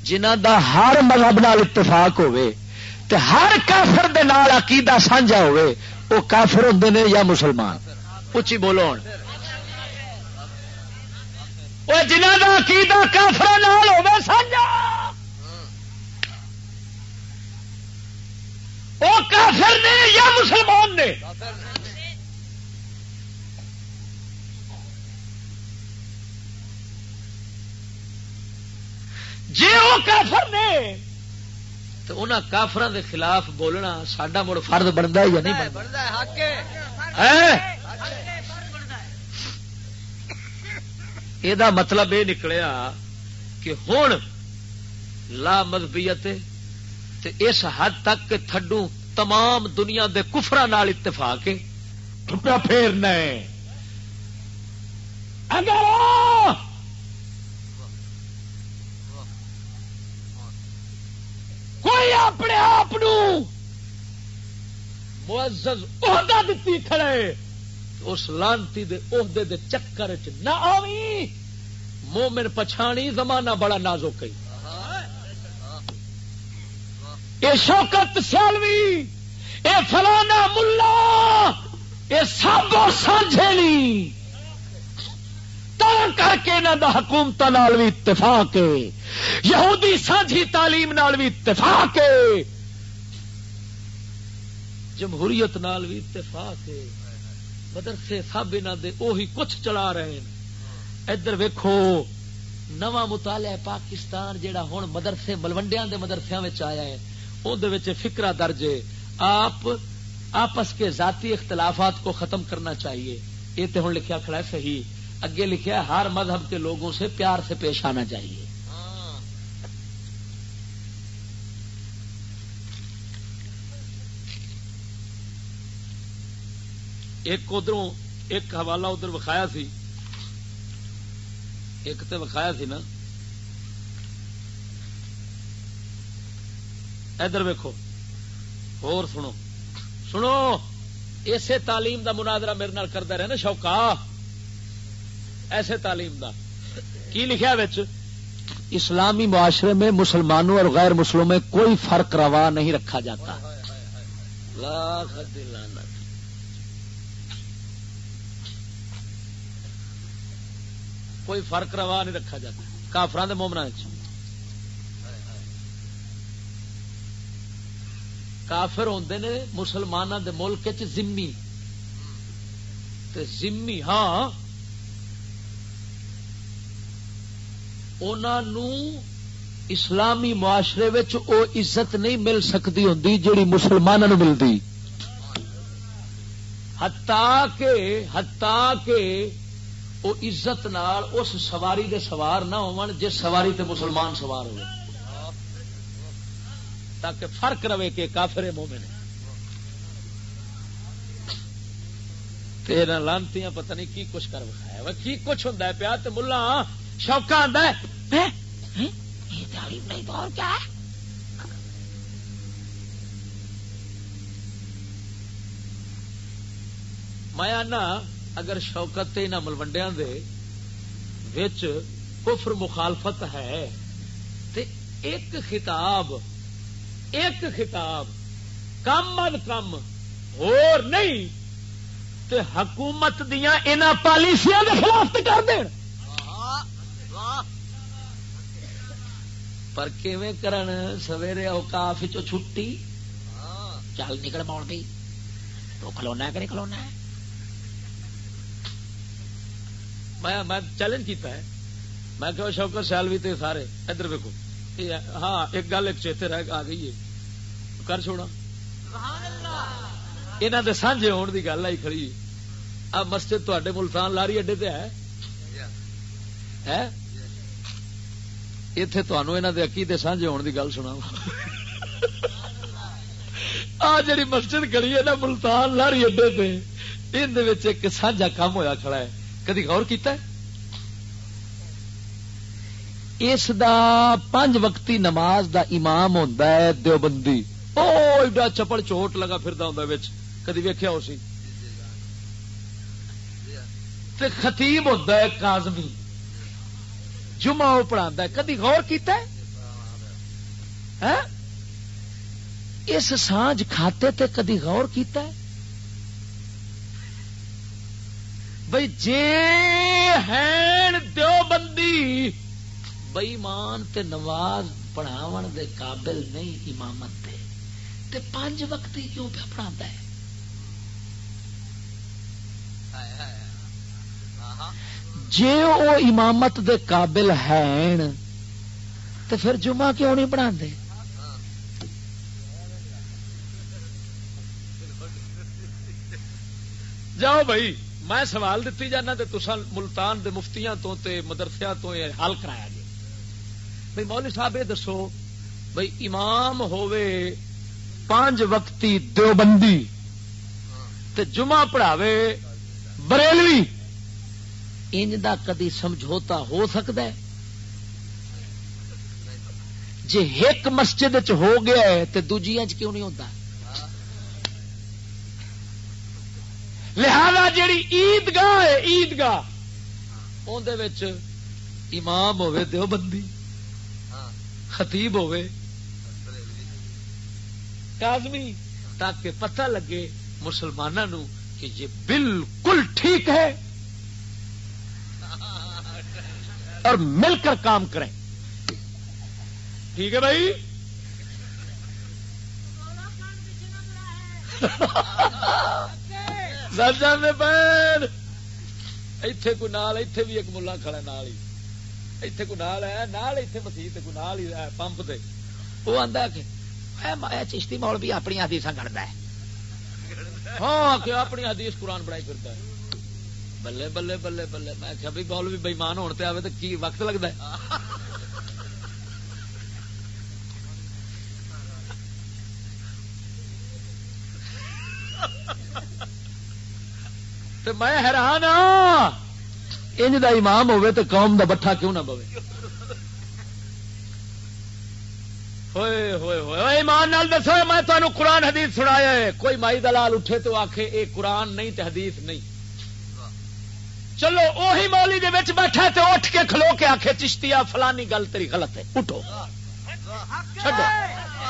جنہ دا ہر مذہب نال اتفاق ہوئے تے ہر کافر دے نال عقیدہ سانجا ہوئے وہ کافر ہوں نے یا مسلمان؟ اچھی بولو ہوں جنہ کا عقیدہ کافر نال ہوئے سانجا! وہ کافر نے یا مسلمان نے؟ جی وہ کافر نے تو انہوں کافر دے خلاف بولنا سڈا مڑ فرد بنتا یا نہیں بنتا یہ مطلب یہ نکلیا کہ ہوں لا مذہبیت اس حد تک کہ تھڈو تمام دنیا دے کفرا نال اتفاق پھیرنا اگر کوئی اپنے آپ معزز عہدہ دتی کھڑے اس لانتی دے عہدے دے چکر چ نہ آوی مومن پچھانی زمانہ بڑا نازک کئی یہ شوکت سیالوی یہ فلانا ملا یہ سب سانجے کر کے انہوں دا حکومت بھی اتفاق ہے یہودی سانجھی تعلیم نال بھی اتفاق ہے جمہوریت نال بھی اتفاق ہے مدرسے سب انہوں دے اوہی کچھ چلا رہے ہیں۔ ادھر ویکھو، نواں مطالعہ پاکستان جیڑا ہوں مدرسے ملوڈیا کے مدرسے آیا ہے۔ اندر فکرا درج آپ آپس کے ذاتی اختلافات کو ختم کرنا چاہیے۔ یہ تو ہوں لکھا کھڑا ہے صحیح۔ اگے لکھا ہر مذہب کے لوگوں سے پیار سے پیش آنا چاہیے۔ ایک ادھر ایک حوالہ ادھر وکھایا سی۔ ایک تو وکھایا سی نا۔ ادھر ویکو اور سنو۔ سنو اسی تعلیم دا مناظرہ میرے نال کرتا رہے نا شوکا۔ ایسے تعلیم دا۔ کی لکھا بچ اسلامی معاشرے میں مسلمانوں اور غیر مسلموں میں کوئی فرق روا نہیں رکھا جاتا۔ کوئی فرق روا نہیں رکھا جاتا۔ کافران دے مومنا کافر ہوندے نے مسلمانوں دے ملک چمی زمی ہاں۔ اسلامی معاشرے او عزت نہیں مل سکتی ہوں جیڑی مسلمانوں ملتی ہتا کے ہتا کے وہ عزت نال اس سواری دے سوار نہ ہو جس سواری تے مسلمان سوار ہوئے۔ تاکہ فرق رہے کہ کافر مومن تیرا لانتی پتہ نہیں کی کچھ کر بکھایا وہ کی کچھ ہوں پیا؟ تو ملا شوقا آدھا میں آنا، اگر شوکت ان ملوڈیا کفر مخالفت ہے، تے ایک خطاب ایک خطاب، کم از کم اور نہیں، تے حکومت دیا ان پالیسیاں خلاف کر دین۔ پر کیویں کرن؟ سویرے اوقاف چو چھٹی۔ چل نکل پاؤ گئی تو کھلونا کہ نہیں کھلونا ہے؟ میں چیلنج کیتا ہے۔ میں کہ شوکر سیال بھی تے سارے، ادھر ویکو ہاں ایک گل ایک چیتے رہ آ گئی ہے۔ کر چھوڑا۔ یہاں دے سانجے ہون دی گل آئی کھڑی۔ آ مسجد تے ملتان لاری اڈے تے ہے۔ اتے تمہوں دے عقیدے سانجے ہون دی گل سنا آ جڑی مسجد کھڑی ہے نا ملتان لاری اڈے تے، ان ایک سانجا کام ہویا کھڑا ہے۔ کدی غور کیتا ہے؟ اس دا پانچ وقتی نماز دا امام ہوتا ہے دیوبندی۔ او ایڈا چپڑ چوٹ لگا پھر کدی ویکیا ہو سی تے خطیب ہوتا ہے کازمی جمعہ پڑھا ہے کدی غور کیتا ہے اس سانج کھاتے تے کدی غور کیتا ہے بھائی جے ہیں دیوبندی بئیمان تے نواز پڑھاو دے قابل نہیں امامت تے پانچ وقت کیوں پہ پڑھا ہے؟ جے وہ امامت دے قابل ہیں تو پھر جمعہ کیوں نہیں پڑھا دے جاؤ بھائی، میں سوال دیتی جانا تے تسا ملتان دے مفتیاں تو تے مدرسیاں تو یہ حل کرایا جی بھائی مولوی صاحب، یہ دسو، بھائی امام ہووے پانچ وقتی دیوبندی تے جمعہ پڑھاوے، بریلوی۔ انج دا کدی سمجھوتا ہو سکتا ہے؟ جی ایک مسجد چ ہو گیا ہے تو دوجیا کیوں نہیں ہوتا لہذا جیڑی عید گاہ ہے عید گاہ اندر امام ہوے دیوبندی، خطیب ہوے کازمی تاکہ پتہ لگے مسلمانوں کہ یہ بالکل ٹھیک ہے اور مل کر کام کریں۔ ٹھیک ہے بھائی؟ بہن اتے کو نال اتے بھی ایک ملا کھڑا نال ہی۔ اتے کو نال ہے، نال اتے مسیح کو نال ہی پمپ سے وہ آتا کہ چشتی مول بھی اپنی آدیش کرتا ہے۔ ہاں کہ اپنی آدیش قرآن بڑائی کرتا ہے۔ بلے بلے بلے بلے۔ میں کیا بھی بول بھی بےمان ہونے آئے تو کی وقت لگتا ہے؟ میں حیران ہاں۔ انج دا امام ہوے تو قوم دا بٹھا کیوں نہ بوے؟ ہوئے ہوئے ہوئے۔ ایمان نال دسو میں تمہیں قرآن حدیث سنایا ہے۔ کوئی مائی دلال اٹھے تو آخے اے قرآن نہیں تے حدیث نہیں۔ چلو، اوہی مولی دے وچ بیٹھا تے اٹھ کے کھلو کے آخے چشتیا فلانی گل تیری غلط ہے۔ اٹھو۔ چھڈو۔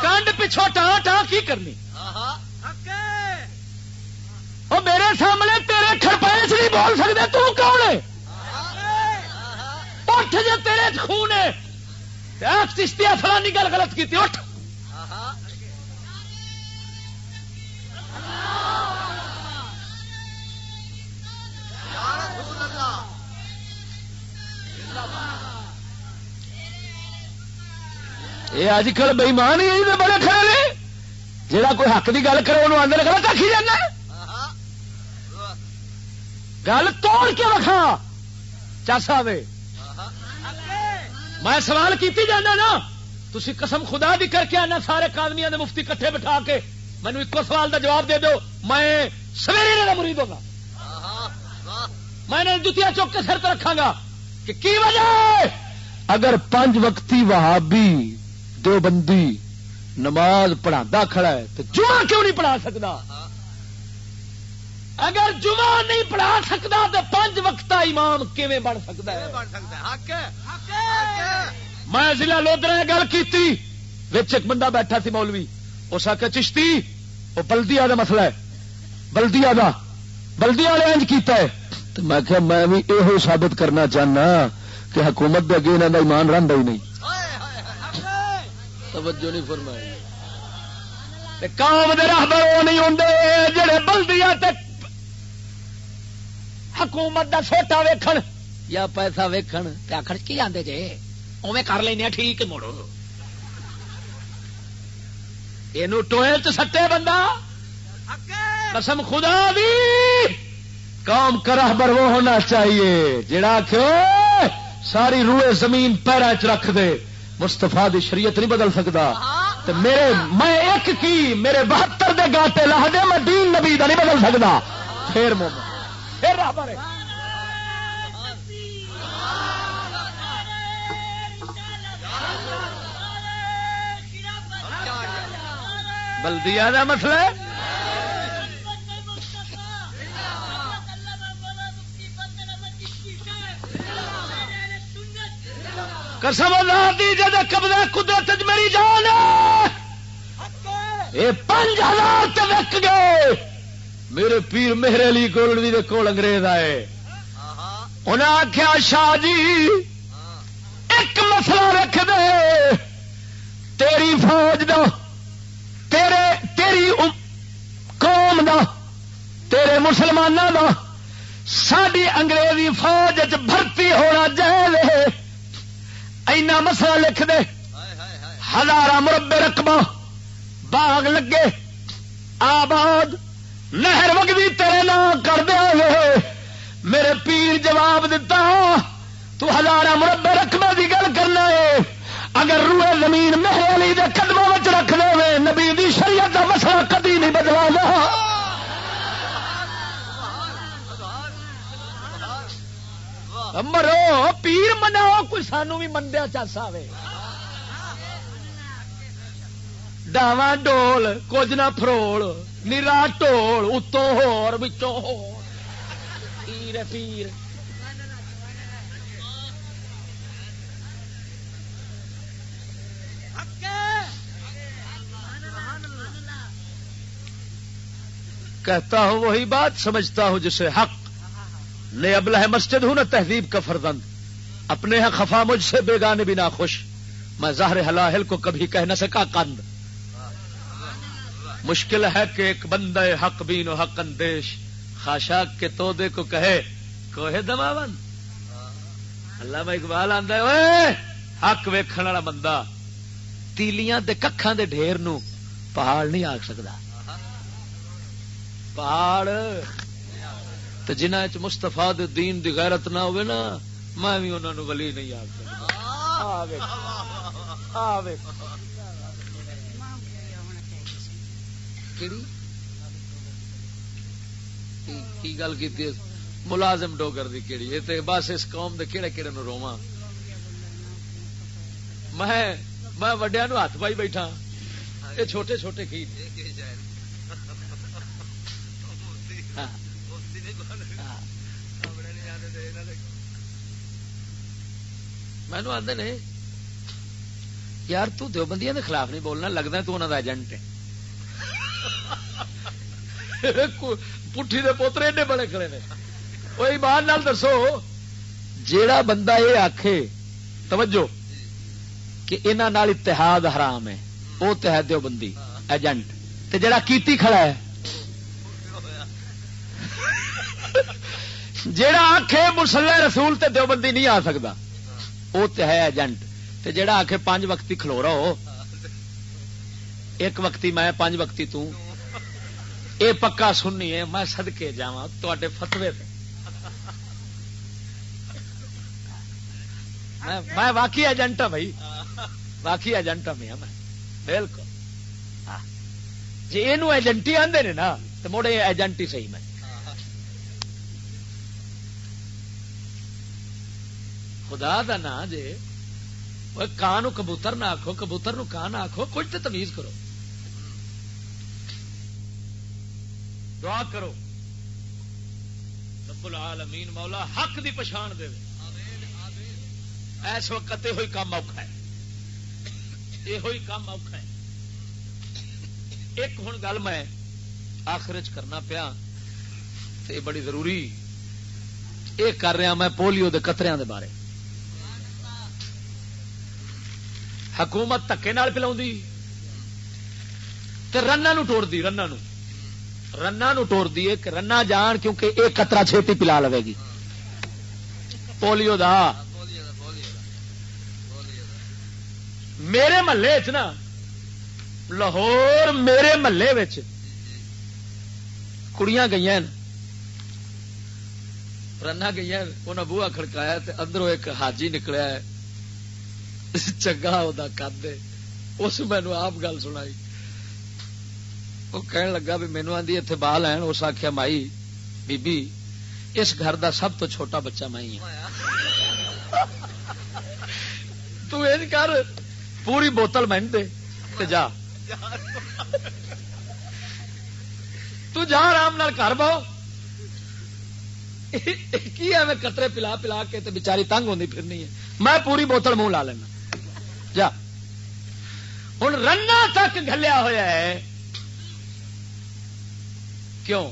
کنڈ پچھو ٹا ٹا کی کرنی؟ وہ میرے سامنے تیرے کھڑپائے نہیں بول سکتے تو کون ہے؟ اٹھ جے تیرے خون ہے۔ چشتیا فلانی گل غلط کی اٹھ۔ یہ اج کل بئیمان ہی بڑے کھڑے نے جہاں کوئی حق کی گل کرے، انہوں آدھے غلط آخی جانا؟ گل توڑ کے رکھا چاسا وے۔ میں سوال کیتی جانا نا تھی قسم خدا بھی کر کے آنا سارے کادمیاں دے مفتی کٹھے بٹھا کے۔ مینو ایک سوال دا جواب دے دو، میں سویرے مرید ہوگا۔ میں جتیا چوک کے سر پہ رکھا گا کہ کی وجہ؟ اگر پانچ وقتی وہابی دو بندی نماز پڑھا کھڑا ہے، تو جمعہ کیوں نہیں پڑھا سکتا اگر جمعہ نہیں پڑھا سکتا تو پانچ وقت امام کیون بن سکتا ہے؟ میں ضلع لودرا گل کی ایک بندہ بیٹھا سی مولوی۔ اس آخر چشتی وہ بلدیا کا مسئلہ ہے۔ بلدیا کا بلدیا والے انج کیتا ہے۔ تو میں کہ میں بھی یہ ثابت کرنا چاہنا کہ حکومت کے اگے انہوں کا ایمان رہا ہی نہیں۔ توجہ نہیں فرمائی۔ قوم دے راہبر وہ نہیں ہوں جڑے بلدیا تک حکومت دا سوٹا ویکھن۔ یا پیسہ ویکھن تے آخر کی آندے جے؟ اوے کر لینے ٹھیک مڑو۔ یہ ٹوئل چ سٹے بندہ۔ قسم خدا دی۔ قوم کا رہبر وہ ہونا چاہیے، جڑا کیوں ساری روئے زمین پیرا چ رکھ دے۔ مستفا دی شریعت نہیں بدل سکتا تے میرے، میں ایک کی، میرے بہتر دے گاٹے لا دے، میں دین نبی دا نہیں بدل سکتا پھر مومن۔ پھر رہبر ہے بلدیا کا مسئلہ ہے۔ قسم اللہ دی جد قبضہ قدرت میری جان یہ پانچ ہزار تے وک گئے۔ میرے پیر مہر علی گولڈوی دے کول انگریز آئے۔ انہیں آخیا شاہ جی ایک مسئلہ رکھ دے۔ تیری فوج دا، تیرے، تیری قوم دا، تیرے مسلمانوں دا ساری انگریزی فوج بھرتی ہونا جائے اینا مسئلہ لکھ دے۔ ہزار مربے رقبہ، باغ لگے، آباد نہر وگدی تیرے نام کر دے میرے پیر جواب دیتا تو ہزار مربے رقبے کی گل کرنا ہے۔ اگر روئے زمین مہر علی دے قدموں میں رکھ دے نبی دی شریعت کا مسئلہ کدی نہیں بدلا مرو پیر مناؤ، کوئی سانو بھی مندیا چس آئے ڈاواں ڈول، کچھ نہ فروڑ نیرا ٹول اتوں ہور بچوں ہور پیر پیر کہتا ہوں وہی بات سمجھتا ہوں جسے حق نے ابلہ ہے مسجد ہوں نا تہذیب کا فرزند اپنے یہاں خفا مجھ سے بیگانے بھی نہ خوش میں ظاہر حلاحل کو کبھی کہہ نہ سکا کند مشکل ہے کہ ایک بندہ حق بین و حق اندیش خاشاک کے تودے کو کہے کوہ دماون؟ اللہ میں اقبال آندا ہے حق ویکھن والا بندہ تیلیاں دے ککھاں دے ڈھیر نو پہاڑ نہیں آگ سکدا۔ پہاڑ تو جنہ چ مستفا دین دی غیرت نہ ہوئے نا میں بھی انہوں نے ولی نہیں آ سکتا آ ویکھ، آ ویکھ۔ کیڑی؟ کی- گل کی ملازم ڈوگر دی کیڑی، یہ تے بس اس قوم دے کیڑے کیڑے نو رواں میں میں وڈیا نو ہاتھ پائی بیٹھا۔ یہ چھوٹے چھوٹے کی؟ ہاں۔ مینو آدھے نے، یار تو دیوبندیاں دے خلاف نہیں بولنا لگتا تو انہوں کا ایجنٹ ہے۔ پٹھی دے پوترے ایڈے بڑے کھڑے نے وہ ایمان نال دسو جیڑا بندہ یہ آکھے توجہ کہ انہاں نال اتحاد حرام ہے وہ تو ہے دیوبندی ایجنٹ تے جڑا کیتی کھڑا ہے جیڑا آکھے مسلح رسول تے دیوبندی نہیں آ سکتا وہ تو ہے ایجنٹ تے جیڑا آکھے پانچ وقتی کھلو رہو ایک وقتی میں پانچ وقتی تو اے پکا سننی ہے، میں سدکے جا تے فتوے تے میں- واقعی ایجنٹ ہوں بھائی۔ واقعی ایجنٹ ہوں ہاں میں بالکل۔ ہاں۔ جی یہ ایجنٹی آدھے نے نا، تو مڑے ایجنٹ ہی صحیح میں۔ خدا دا نا جے وہ کان کبوتر نہ آخو کبوتر نو کان آخو کچھ تو تمیز کرو۔ دعا کرو۔ رب العالمین مولا حق دی پچھان دے۔ اس وقت یہ کام اوکھا ہے۔ یہ کام اوکھا ہے۔ ایک ہوں گل میں آخر چ کرنا پیا۔ تے بڑی ضروری۔ یہ کر رہا میں پولیو دے قطریاں دے بارے۔ حکومت دکے پلا رنا ٹوڑ دی رنا نو رنا نو ٹوڑ کہ رنا جان کیونکہ ایک قطرہ چھیتی پلا لوے گی۔ پولیو دا۔ میرے محلے چ نا، لاہور میرے محلے کڑیاں گئی رنا گئی انہیں بوہا کھڑکایا اندروں ایک حاجی نکلیا ہے۔ چنگا وہ کد اس مینو آپ گل سنائی۔ وہ کہن لگا بھی مینو آدھی اتنے بال ہیں اس آخیا مائی بی بی اس گھر دا سب تو چھوٹا بچہ مائی ہے تو کر پوری بوتل میں دے جا تو جا آرام گھر بہو کی ہے میں کترے پلا پلا کے بچاری تنگ ہوتی پھرنی ہے میں پوری بوتل منہ لا لینا جا ہوں رنا تک گلیا ہوا ہے کیوں؟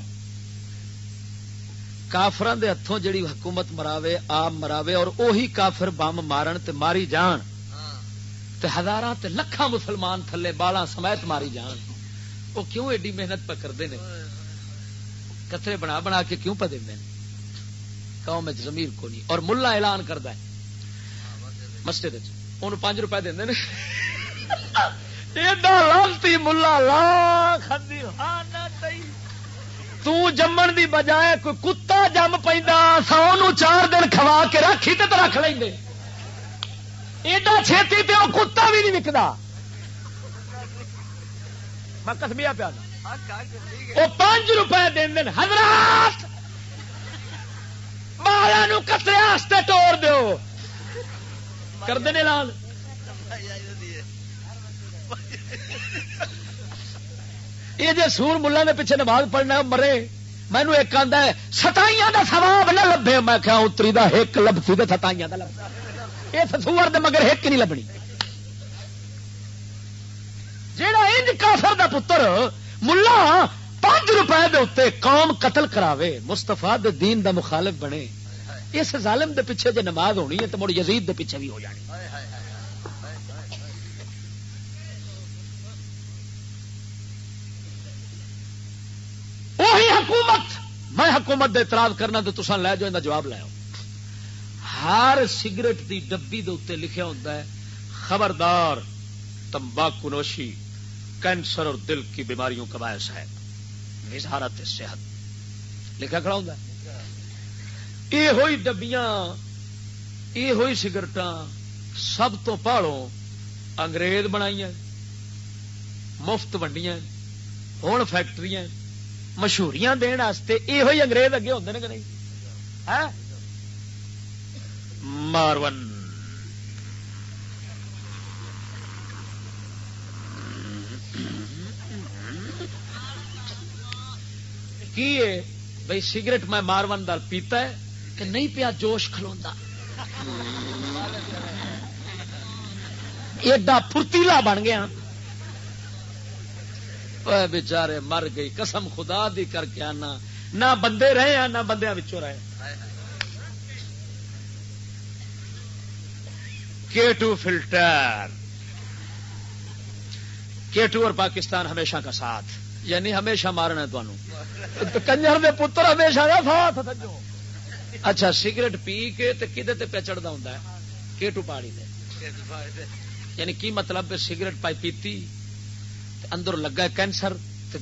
کافران دے ہاتھوں جڑی حکومت مراوے، آپ مراوے اور اوہی کافر بم مارن تے ماری جان۔ تے ہزار تے لکھاں مسلمان تھلے بالا سمیت ماری جان۔ وہ کیوں ایڈی محنت پہ کرتے ہیں کترے بنا بنا کے کیوں پہ دیں قوم زمیر کو نہیں اور ملا اعلان کرتا ہے۔ مسجد ان پانچ روپے دے لانتی ملا لا تمن دی بجائے کوئی کتا جم پہ سو چار دن کھوا کے رکھی تو رکھ لیں ایڈا چھتی تے وہ کتا بھی نہیں وکتا میں کسمیا پیا وہ پانچ روپے دن دن حضرات! بالا کترے ٹور دو کرتے لال۔ یہ جی سور ملا نے پیچھے نماز پڑھنا مرے۔ مینو ایک آدھا ہے، ستائیاں دا ثواب نہ لبے میں کیا اتری دا ایک لبسی تو ستائیاں دا لب یہ سور دے مگر ایک نہیں لبنی جیڑا انج کافر دا پتر ملا پانچ روپے دے اتنے قوم قتل کراوے مستفا دین دا مخالف بنے۔ اس ظالم دے پیچھے جے نماز ہونی ہے، تو مڑ یزید دے پیچھے بھی ہو جانی وہی حکومت؟ میں حکومت دے اعتراض کرنا تو تسان لے جو جواب لے ہر سگریٹ دی ڈبی دے اتنے لکھا ہوتا ہے، خبردار، تمباکو نوشی، کینسر اور دل کی بیماریوں کا باعث ہے۔ وزارت صحت۔ لکھا کھڑا ہوتا ہے۔ یہ ہوئی ڈبیاں، یہ ہوئی سگرٹ سب تو پہاڑوں انگریز بنائی مفت ونڈیاں ہوں فیکٹری مشہوریاں دن یہ انگریز اگے ہوتے ہیں کہ نہیں؟ مارون کی بھائی سگریٹ میں مارون دل پیتا ہے کہ نہیں پیا جوش کھلوا ایڈا پھرتیلا بن گیا۔ بچارے مر گئی۔ قسم خدا دی کر کے آنا۔ نہ بندے رہے ہیں، نہ بندے رہے کے ٹو فلٹر کے ٹو اور پاکستان ہمیشہ کا ساتھ۔ یعنی ہمیشہ مارنا تمہوں۔ کنجر دے پتر ہمیشہ کا ساتھ اچھا سگریٹ پی کے کدے پہ چڑھتا ہوں کیٹو پاڑی دے۔ یعنی کی مطلب سگریٹ پائی پیتی؟ اندر لگا کینسر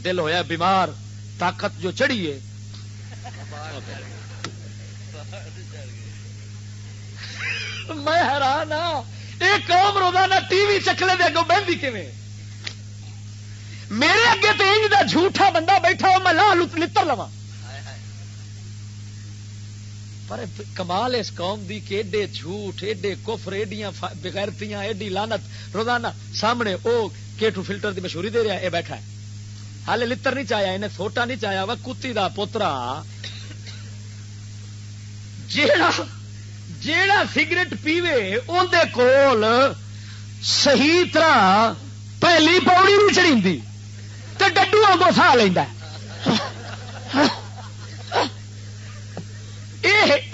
دل ہویا بیمار، طاقت جو چڑھی ہے۔ میں حیران ہاں۔ یہ قوم روزانہ ٹی وی چکلے دے اگوں بہن کیویں؟ میرے اگے تو جھوٹا بندہ بیٹھا ہو، میں لا لتر لوا پر کمال اس قوم دی کہ ایڈے جھوٹ، ایڈے کفر، ایڈیاں بغیرتیاں، ایڈی لانت روزانہ سامنے او کیٹو فلٹر دی مشہوری دے رہا ہے، اے بیٹھا ہے۔ ہال لتر نہیں چاہیا، انہیں سوٹا نہیں چاہیا، وہ کتی دا پوترا جیڑا جیڑا سگریٹ پیوے اندر کول صحیح طرح پہلی پوڑی نہیں چڑی تو ڈڈو آگوں سا لینا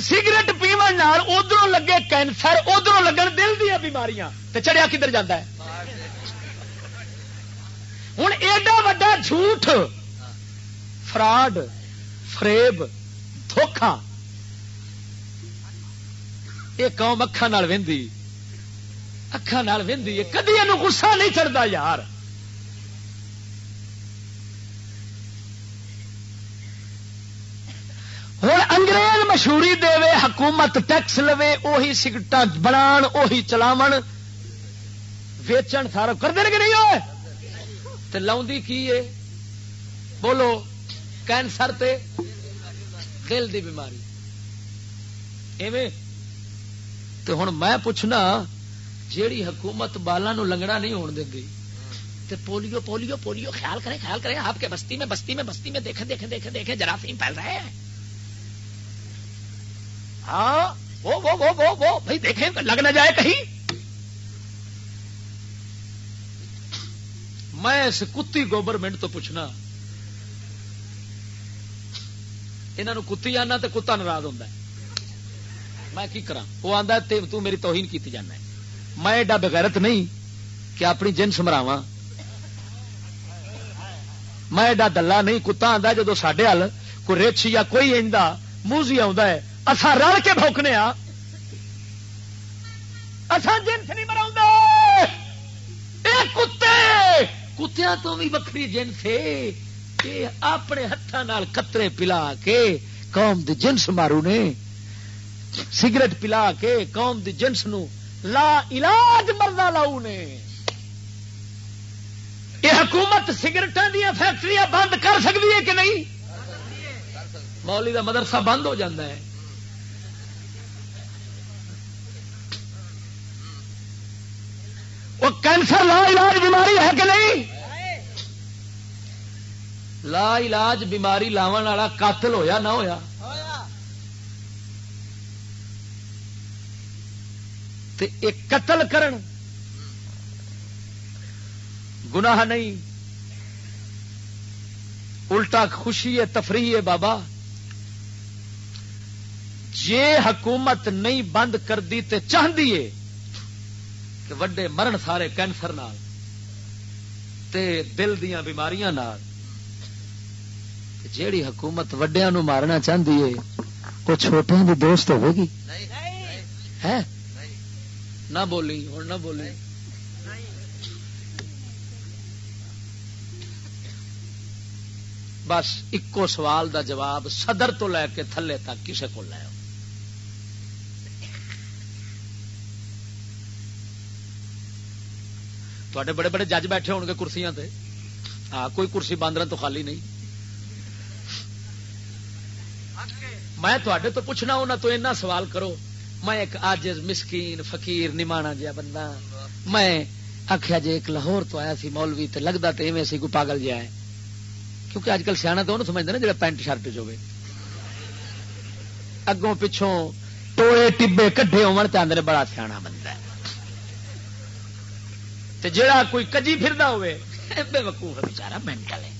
سگریٹ پیو ادھر لگے کینسر ادھر لگن دل دیا بیماریاں چڑیا کدھر جانا ہے؟ ہوں ایڈا وا جھوٹ، فراڈ، فریب، دھوکھا۔ یہ قوم اکھان وی اکھان وی کدی یہ گسا نہیں چڑھتا یار۔ ہوں انگریز مشہوری دے حکومت ٹیکس لوے اہی سگٹ بنا اہی چلاو ویچن سارا کر دیں کہ نہیں ہوئے؟ تے لاؤندی کی ہے؟ بولو، کینسر تے دل دی بیماری۔ ایویں؟ تے ہن میں پوچھنا، جیڑی حکومت بالا نو لنگڑا نہیں ہون دیں تے پولیو پولیو پولیو، خیال کریں خیال کریں، آپ کے بستی میں بستی میں بستی میں دیکھیں دیکھیں دیکھیں دیکھیں، جراثیم پھیل رہے ہیں۔ ہاں وہ وہ وہ وہ وہ، بھائی دیکھیں لگ نہ جائے کہیں۔ میں اس کتی گورنمنٹ تو پوچھنا۔ انہوں کتی آنا تو کتا ناراض ہوتا ہے۔ میں کی کرا وہ آتا تو میری توہین کی جانا ہے۔ میں ایڈا بغیرت نہیں کہ اپنی جنس مراوا میں ایڈا دلہ نہیں، کتا آتا جدو سڈے ہل کوئی رچ یا کوئی اجدا موزی آسا رل کے بوکنے آ ہاں۔ جنس نہیں مرا کتے! کتیا تو بھی وکری جنس اپنے ہاتھوں کترے پلا کے قوم دی جنس مارو نے۔ سگریٹ پلا کے قوم دی جنس نو لا علاج مرنا لاؤ نے۔ یہ حکومت سگریٹ دیا فیکٹری بند کر سکتی ہے کہ نہیں؟ مولی کا مدرسہ بند ہو جاتا ہے۔ وہ کینسر لا علاج بیماری ہے کہ نہیں؟ لا علاج بیماری لاو والا قاتل ہویا نہ ہویا؟ تے ایک قتل کرن گناہ نہیں۔ الٹا خوشی ہے، تفریح ہے بابا۔ جے حکومت نہیں بند کر دی تے چاہتی ہے کہ وڈے مرن سارے کینسر نال تے دل دیا بیماریاں نال۔ جیڑی حکومت وڈیا نو مارنا چاہتی ہے وہ چھوٹوں کی دوست ہوگی؟ ہے؟ نہ بولی ہوں نہ بولی۔ بس ایکو سوال دا جواب صدر تو لے کے تھلے تک کسے کو لے تے بڑے بڑے جج بیٹھے ہو گے کرسیاں تے ہاں کوئی کرسی باندر تو خالی نہیں میں تے تو پوچھنا انہوں تو اینا سوال کرو میں ایک آج مسکین فقیر نمانا جہا بندہ میں آخیا جی ایک لاہور تو آیا سی مولوی تے لگتا تو ایویں سی کوئی پاگل جہا ہے کیونکہ اج کل سیاح تو انہوں سمجھتے نا جا پینٹ شرٹ چ اگوں پچھوں ٹوئے ٹبے کڈے ہوتے آدھے بڑا سیاح بندہ ہے تے جڑا کوئی کجی پھر ہوئے۔ بے وقوف بچارا مینٹل ہے۔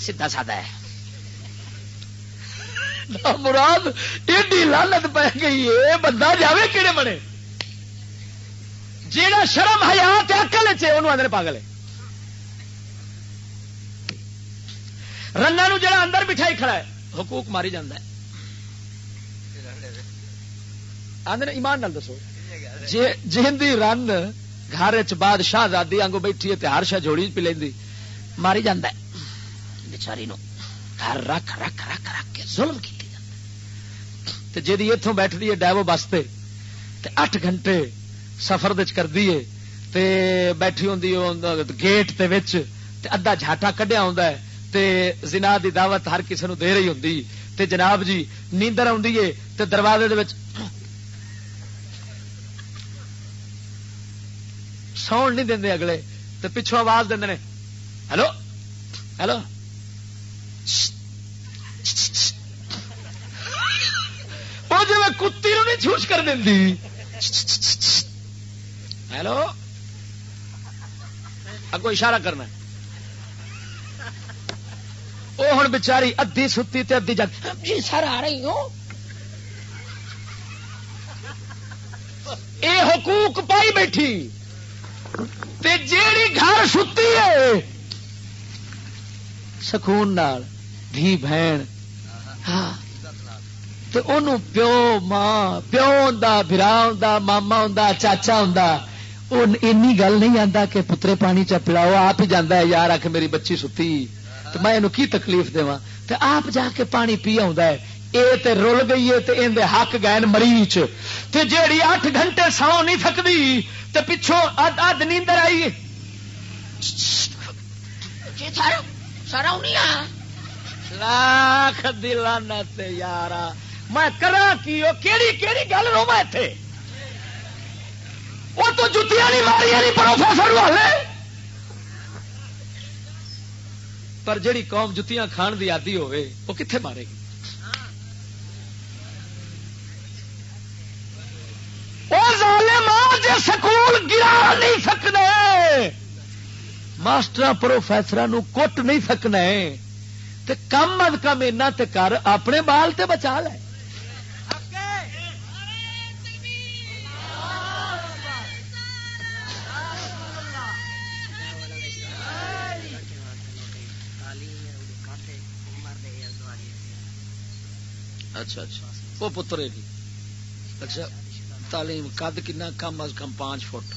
سیدا سادہ ہے۔ مراد ایڈی لالت پی گئی ہے بندہ جاوے کہڑے بنے۔ جیڑا شرم حیات اکل چن آدھے پاگل ہے۔ رنگ جڑا اندر بٹھائی کھڑا ہے حقوق ماری جانا ہے۔ آدھے ایمان نال دسو۔ جن کی رن گھر چادشاہ زادی آگوں بیٹھی ہے ہر شا جوڑی پی لینی ماری جانا ہے۔ بچاری نو گھر رکھ رکھ رکھ رکھ کے ظلم کی جی اتوں بیٹھتی ہے ڈیو بس تے اٹھ گھنٹے سفر کر دیے تے بیٹھی ہوں گیٹ تے وچ تے ادھا جھاٹا کڈیا ہوں تے زنا دی دعوت ہر کسی نو دے رہی ہوں تے جناب جی نیندر آئی دروازے دے وچ ساؤنڈ نہیں دے اگلے، تے پچھوں آواز دے ہلو ہلو وہ جی میں کتی نو نہیں چھوچ کر دیں ہیلو؟ اگو اشارہ کرنا۔ وہ ہوں بچاری ادھی ستی تے ادھی جگ۔ جی سر آ رہی ہو۔ اے حقوق پائی بیٹھی۔ تے جیڑی گھر ستی ہے، سکون نال، دھی بہن ہاں پیو ماں، پیو ہوں برا ہوں ماما ہوں چاچا ہوں گل نہیں آتا کہ پترے پانی چ پلاؤ، آپ ہی جانا ہے، یار آ کے میری بچی ستی تو میں کی تکلیف دوا آپ جا کے پانی پی آ تے رول گئی ہے تے اندے حق گئے مریچ تے جیڑی اٹھ گھنٹے سو نہیں سکتی تے پچھوں اد اد نیندر آئی۔ لاکھ دلانا یارا۔ میں کرا کی وہ کیڑی کیڑی گل رو میں تھے وہ تو جتیاں نہیں ماری نہیں پروفیسر والے۔ پر جڑی قوم جتیاں کھان دی آدی ہوئے وہ کتنے مارے گی؟ جی سکول گرا نہیں سکنے۔ ماسٹر پروفیسر کٹ نہیں سکنا کم از کم اینا تے کر اپنے بال تے بچا لے۔ اچھا اچھا۔ وہ پتر جی۔ اچھا۔ تعلیم، قد کنا کم از کم پانچ فٹ۔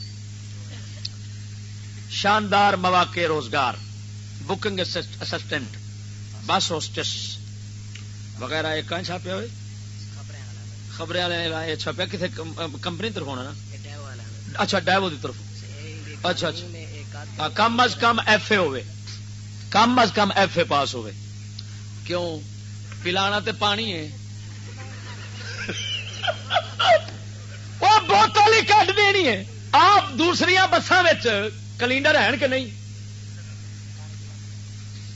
شاندار مواقع روزگار بکنگ اسسٹنٹ بس ہوسٹس وغیرہ یہ کہاں چھاپے ہوئے؟ خبریں والے چھاپیا کتنے کمپنی طرف ہونا نا؟ اچھا ڈیو کی طرف۔ اچھا اچھا۔ ہاں، کم از کم ایف اے ہوئے۔ کم از کم ایف اے پاس ہوئے۔ کیوں؟ پلانا تے پانی ہے۔ *laughs* بوتل ہی کٹ دینی ہے۔ آپ دوسری بسان کلینڈر ہے کہ نہیں؟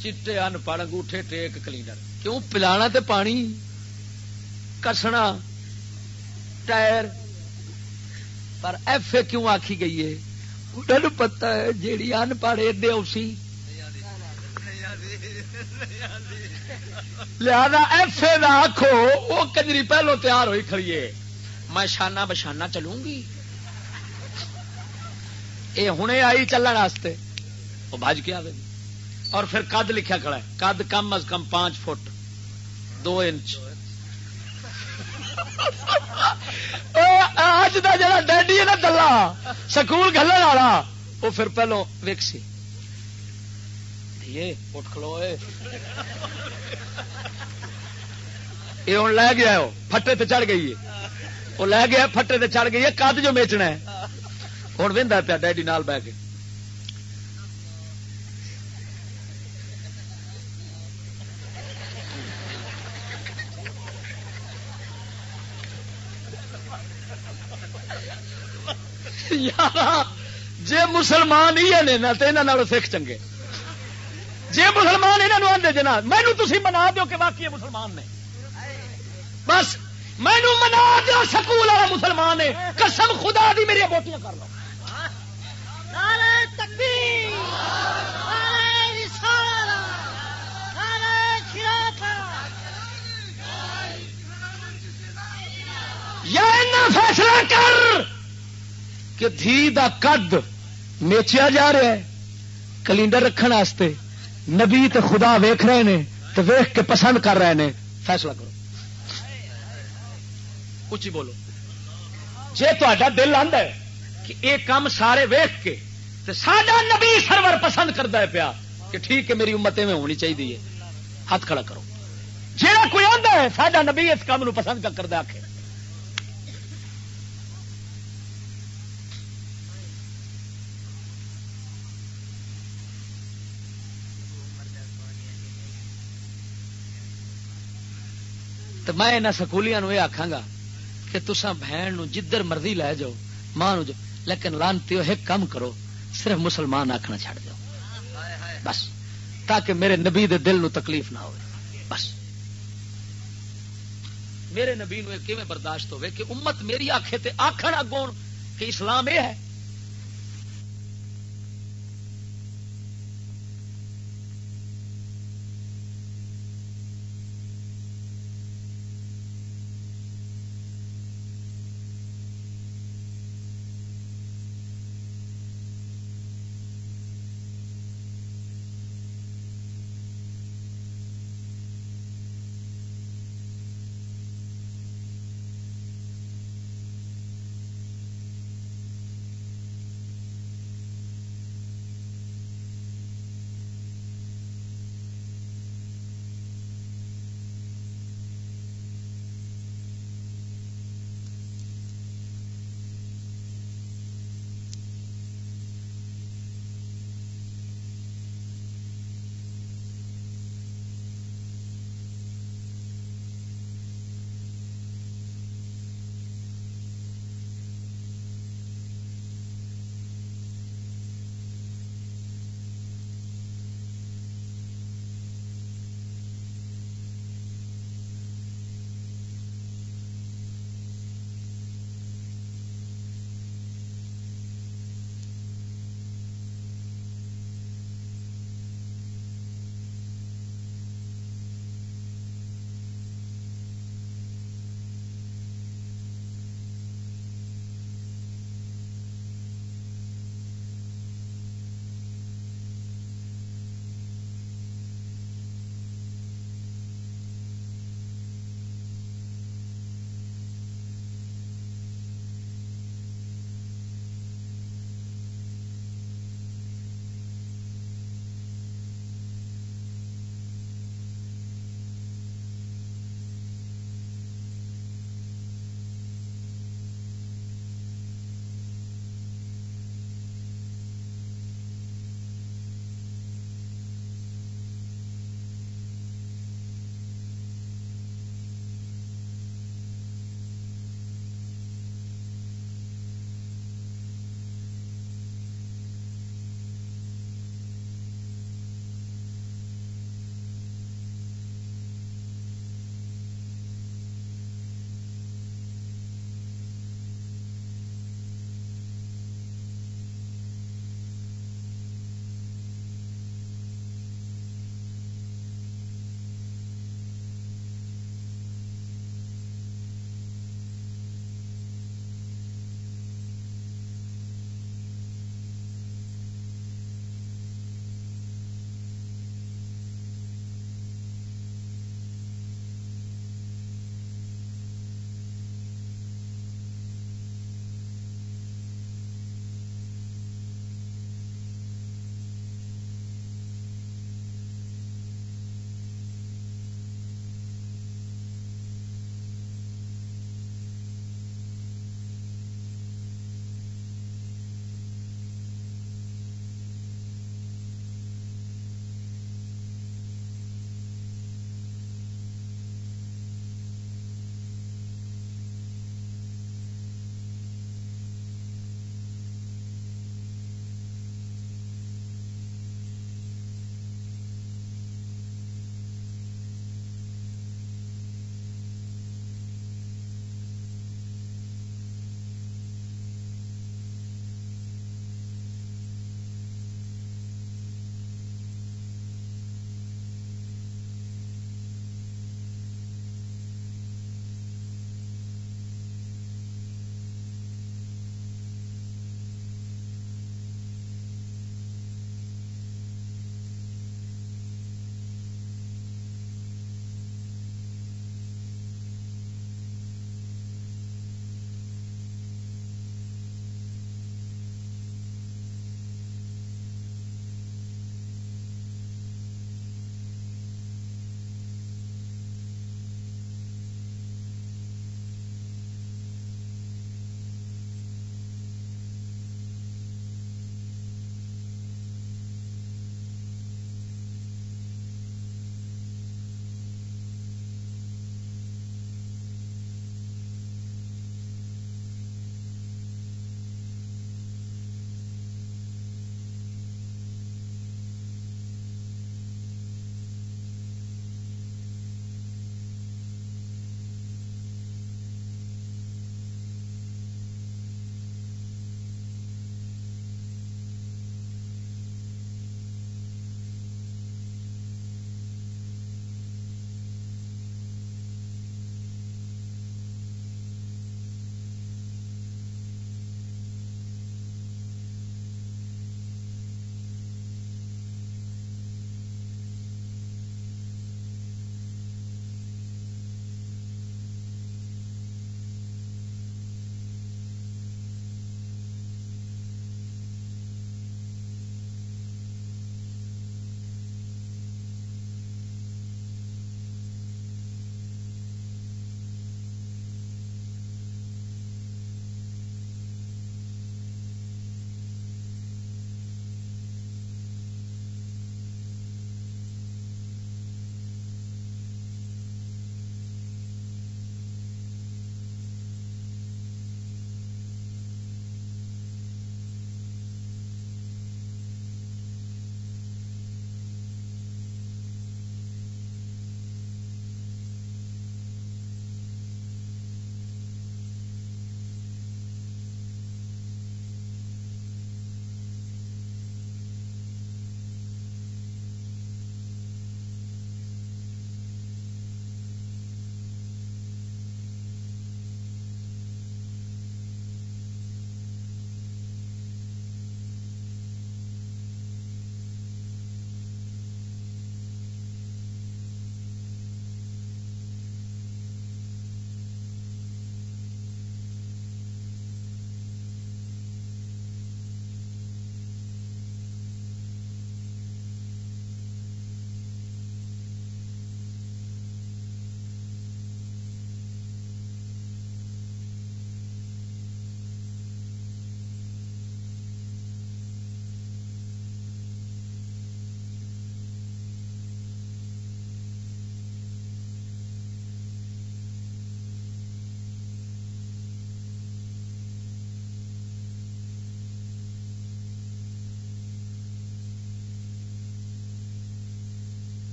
چٹے ان پڑھ انگوٹھے ٹیک کلینڈر۔ کیوں پلانا تے پانی؟ کسنا، ٹائر۔ پر ایف اے کیوں آخی گئی ہے؟ انہوں پتا ہے جیڑی ان پڑھ اسی لہذا ایف اے آخو وہ کجری پہلو تیار ہوئی کھڑیے میں شانہ بشانہ چلوں گی۔ یہ ہوں آئی چلن واسطے۔ وہ بج کے آئے اور پھر کد لکھا کھڑا ہے۔ کد کم از کم پانچ فٹ۔ دو انچ۔ آج کا جا ڈیڈی ہے نا گلا سکول گلن والا وہ پھر پہلو ویکسی۔ اٹھ کھلو یہ ہوں لے گیا پٹے تے چڑھ گئی ہے۔ وہ لے گیا پٹے تے چڑھ گئی ہے کد جو میچنا ہے ہوں وا پیا ڈیڈی نال بہ کے یار جی مسلمان ہی ہے نا تو یہاں سکھ چنگے جی مسلمان یہاں آدھے جنا مینو تھی منا دو کہ باقی مسلمان نے بس مینو منا دو سکول والا مسلمان ہے قسم خدا دی میری بوٹیاں کر لو۔ یا فیصلہ کر کہ دھی دا قد میچیا جا رہا ہے۔ کلینڈر رکھنے نبی تے خدا ویخ رہے ہیں تو ویخ کے پسند کر رہے ہیں فیصلہ کرو۔ اچھی بولو۔ جی تا دل آتا ہے کہ یہ کام سارے ویخ کے ساڈا نبی سرور پسند کرتا ہے پیا کہ ٹھیک ہے، میری امت میں ہونی چاہیے ہاتھ کھڑا کرو۔ جہاں کوئی آتا ہے، ساڈا نبی اس کام پسند کرتا آخر تو میں یہاں سکولیاں یہ آخا تے تساں تسا بہن جدھر مرضی لے جاؤ، ماں لیکن لانتی ایک کام کرو، صرف مسلمان آخنا چھڑ دو بس، تاکہ میرے نبی دے دل نو تکلیف نہ ہو بس۔ میرے نبی نو کیویں برداشت ہوئے کہ امت میری آخے تے آخر اگوں کہ اسلام یہ ہے۔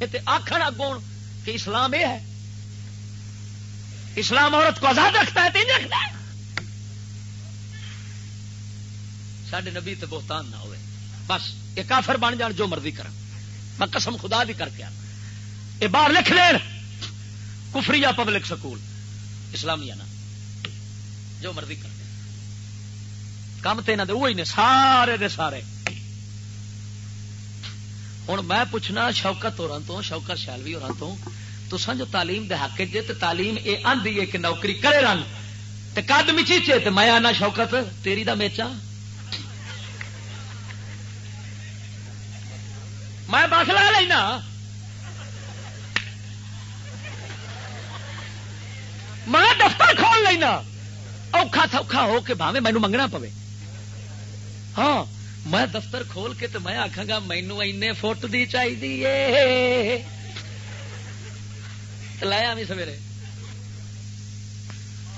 یہ آخر اگوں کہ اسلام یہ ہے۔ اسلام عورت کو آزاد رکھتا ہے تین رکھتا ہے۔ سڈے نبی تے بہتان نہ ہوئے۔ بس یہ کافر بن جان جو مرضی کر میں قسم خدا بھی کر کے یہ باہر لکھ لین۔ کفری پبلک سکول۔ اسلامیہ نا جو مرضی کر کام تو یہاں وہی نے سارے دے سارے۔ ہوں میں پوچھنا شوکت ہو تو شوکت شیلوی ہو تو تسان جو تعلیم دے حق جے تے تعلیم اے آندی ہے کہ نوکری کرے رن۔ تے کد مچیچے تے میں آنا شوکت تیری دا میچا۔ میں بس لا لینا۔ میں دفتر کھول لینا۔ اوکھا تھوکھا ہو کے بھاوے مینو منگنا پوے۔ ہاں۔ میں دفتر کھول کے تو میں آخا گا مینو این فٹ دی چاہیے لایا بھی سویرے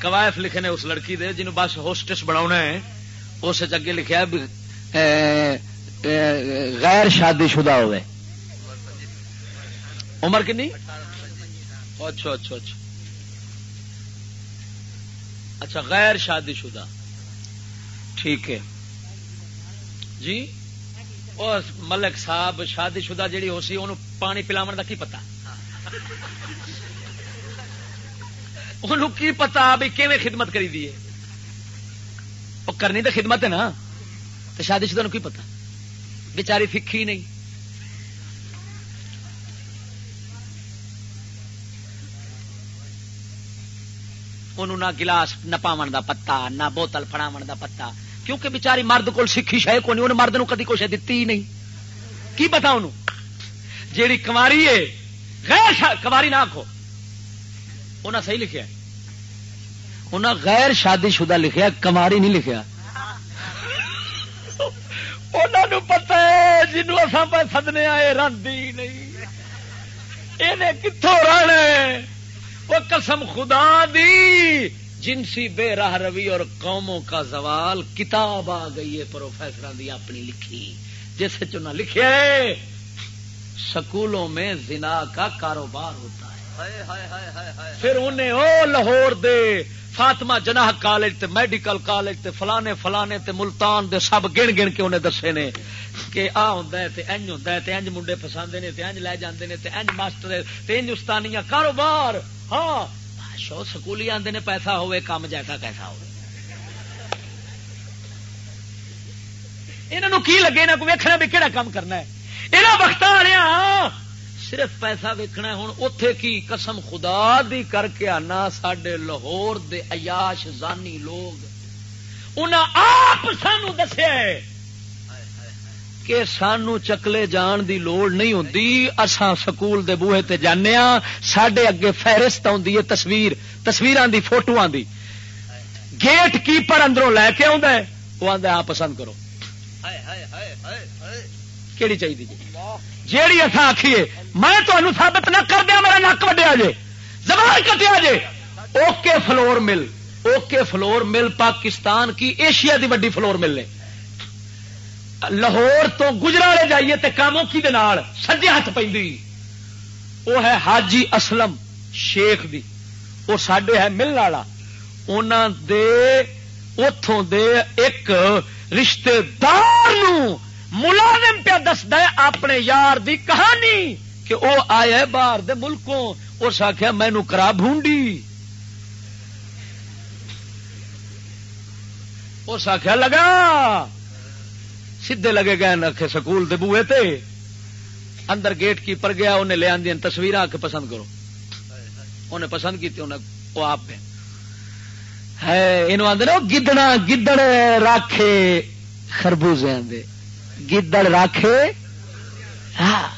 قوائف لکھے نے اس لڑکی دے جنہوں بس ہوسٹس بنا ہے اس اگے لکھا غیر شادی شدہ ہوئے عمر کنی اچھا اچھا اچھا اچھا غیر شادی شدہ ٹھیک ہے جی؟ ملک صاحب شادی شدہ جیڑی ہو سی انہوں پانی پلاو کا کی پتا؟ انہوں کی پتا بھی کیویں خدمت کری دی وہ کرنی تو خدمت ہے نا؟ تو شادی شدہ کی پتا؟ بچاری فکھی نہیں۔ انہوں نہ گلاس نپاو دا پتا، نہ بوتل فڑاو دا پتا۔ کیونکہ بچاری مرد کو سیکھی شہ کو نہیں انہیں مرد نو کدی کچھ دتی ہی نہیں۔ کی پتا انہوں؟ جیڑی کماری ہے، غیر کماری نہ آخو انہیں صحیح لکھا انہیں غیر شادی شدہ لکھیا کماری نہیں لکھیا۔ انہوں پتا ہے جنوب اصا پہ سدنے آئے راندی نہیں۔ یہ کتوں رہنا وہ قسم خدا دی۔ جنسی بے راہ روی اور قوموں کا زوال کتاب آ گئی ہے پروفیسر دی اپنی لکھی۔ جس چنا لکھے سکولوں میں زنا کا کاروبار ہوتا ہے۔ پھر انہیں او لاہور دے فاطمہ جناح کالج تے میڈیکل کالج تے فلانے فلانے تے ملتان دے سب گن گن کے انہیں دسے نے کہ آ ہوں انج ہوں انج منڈے فساندے نے انج لے جاندے نے انج ماسٹر انج استانیاں کاروبار۔ ہاں شو سکولی آدھے نے پیسہ ہوئے کام جیسا کیسا ہو کی لگے یہاں کو ویکنا بھی کہڑا کام کرنا ہے یہاں وقت آ صرف پیسہ ویکنا ہوں اتے کی قسم خدا دی کر کے آنا سڈے لاہور دے عیاش زانی لوگ انہیں آپ سانو دسیا کہ سانو چکلے جان دی لوڑ نہیں ہوتی اساں سکول دے بوہے تے جانے ہاں سڈے اگے فہرست آدھی ہے تصویر تصویر دی فوٹو دی۔ گیٹ کیپر اندروں لے کے آدھا وہ آدھا آپ پسند کرو۔ کہڑی چاہیے جی؟ جیڑی اصا آخیے میں تمہیں ثابت نہ کر دیا میرا نک وڈیا جے۔ زبان کٹیا جے۔ Okay flour mill okay flour mill Pakistan کی ایشیا دی وڈی فلور مل نے لاہور تو گجرالے جائیے تے کاموں کی دنال سجے ہاتھ پہ وہ ہے حاجی اسلم شیخ دی۔ وہ سڈے ہے ملن والا۔ انہوں دے اتوں دے ایک رشتے دار ملازم پہ دسد اپنے یار دی کہانی کہ وہ آیا باہر دے ملکوں۔ اس آخیا مینو کرا بھونڈی۔ اس آخیا لگا۔ سیدے لگے گئے رکھے سکول دے بوئے تے۔ اندر گیٹ کیپر گیا، انہیں لے آدی تصویر آ کے پسند کرو۔ انہیں پسند کی وہ آپ ہے آدھے گدڑا گدڑ راکھے خربوزے دے گدڑ راکھے؟ ہاں۔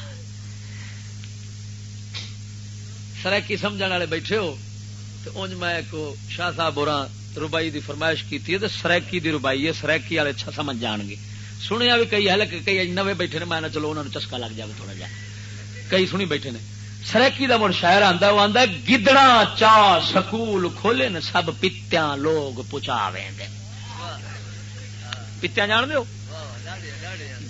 سرکی سمجھ والے بیٹھے ہو۔ تو انج میں ایک شاہ صاحب بورا روبائی دی فرمائش کی سرکی دی روبائی ہے سرکی والے سمجھ جان گے۔ سنیا بھی کئی ہے کئی نوے بیٹھے نے، میں چلو انہوں نے چسکا لگ جائے تھوڑا جا کئی سنی بیٹھے نے۔ سرکی کا مڑ شاعر آتا وہ آتا گدڑا چا سکول کھولے نے، سب پتیا لوگ پچا پتیا جان دو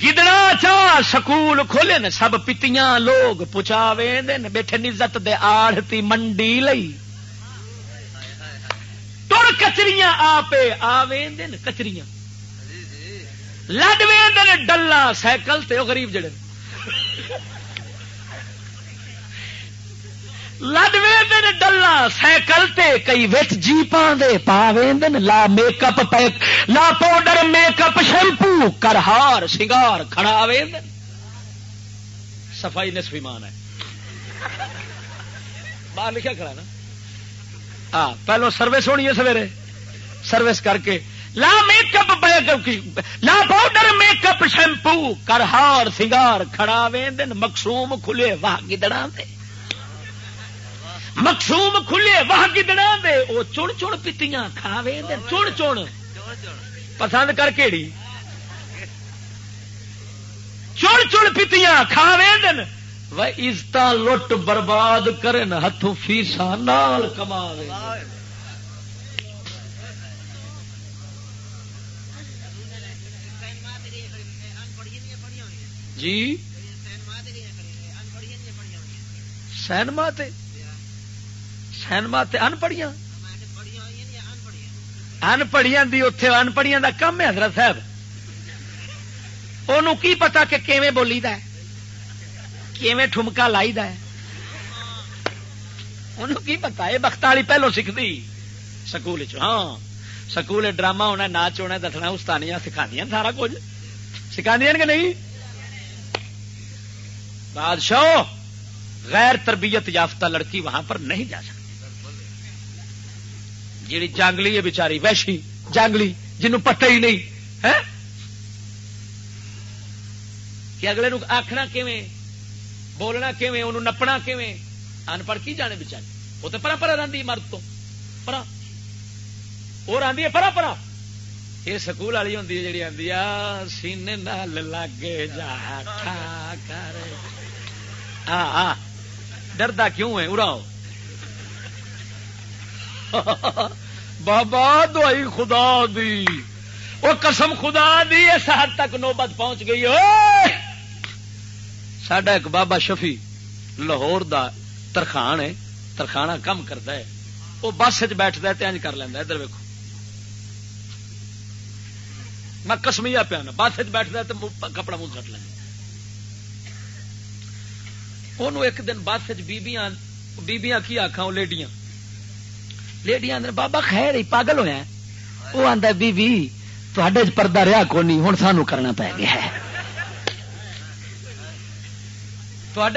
گدڑا چا سکول کھولے نا سب پتیاں لوگ پچا وین بیٹھے نزت دے آڑتی منڈی لئی۔ تر کچریاں آپ آ کچریاں۔ لڈ وین ڈلا سائیکل تے وہ غریب جڑے لڈ وین ڈلا سائیکل تے کئی وچ جیپاں دے پا وین لا میک اپ پیک، لا پاؤڈر میک اپ شیمپو، کرہار، سنگار کھڑا وین صفائی نصف ایمان ہے۔ باہر لکھا کھڑا نا۔ ہاں پہلو سروس ہونی ہے سویرے۔ سروس کر کے لا میک اپ لا پاؤڈر میک اپ شیمپو کرہار سنگار، کھڑا وین مقصوم کھلے واہ گدڑا دے۔ مقصوم کھلے واہ گدڑا دے۔ وہ چڑ چڑ پیتیاں کھاوے دے چڑ چڑ پسند کر کیڑی؟ چڑ چڑ پیتیاں کھاوے دن عزت لٹ برباد کرن ہاتھوں فیسا نال کما جی؟ سینما تے۔ سینما تے ان پڑھیاں ان پڑھیاں دی اتے ان پڑھیاں دا کم ہے حضرت صاحب۔ انہوں کی پتا کہ کیویں بولی دا ہے؟ کیویں ٹھمکا لائی دا ہے؟ انہوں کی پتا یہ بخت والی پہلو سیکھتی سکول ہاں۔ سکول ڈرامہ ہونا، ناچ ہونا، دسنا، استانیاں سکھایا سارا کچھ۔ سکھا کہ نہیں؟ بادشاہ غیر تربیت یافتہ لڑکی وہاں پر نہیں جا سکتی۔ جیڑی جانگلی ہے بچاری ویشی جانگلی، جنوں پتہ ہی نہیں، ہے؟ کہ اگلے نو آخنا کیویں، بولنا کیویں انہوں نپنا کیویں؟ ان پڑھ کی جانے بچاری وہ تو پرا پرا رہی مرد تو، پرا۔ وہ رہی ہے پرا پرا۔ یہ سکول والی ہوں جی آدھی سینے لگے جا کر ہاں ہاں ڈردا کیوں ہے؟ اڑاؤ۔ بابا، دوائی خدا دی۔ وہ قسم خدا دی، اس حد تک نوبت پہنچ گئی۔ سڈا ایک بابا شفی لاہور دا ترخان ہے، ترخانہ کم کرتا ہے۔ وہ بس بیٹھتا ہے انج کر لینا ادھر ویکو میں کسمیا پیا بس بیٹھتا ہے تو کپڑا منہ کٹ لینا ایک دن بس بیبیاں بیبیاں کی آخا وہ لیڈیاں لیڈیاں بابا خیر ہی پاگل ہوا وہ آتا بی بی تھے پردہ رہا کو نہیں ہوں سانو کرنا پی گیا ہے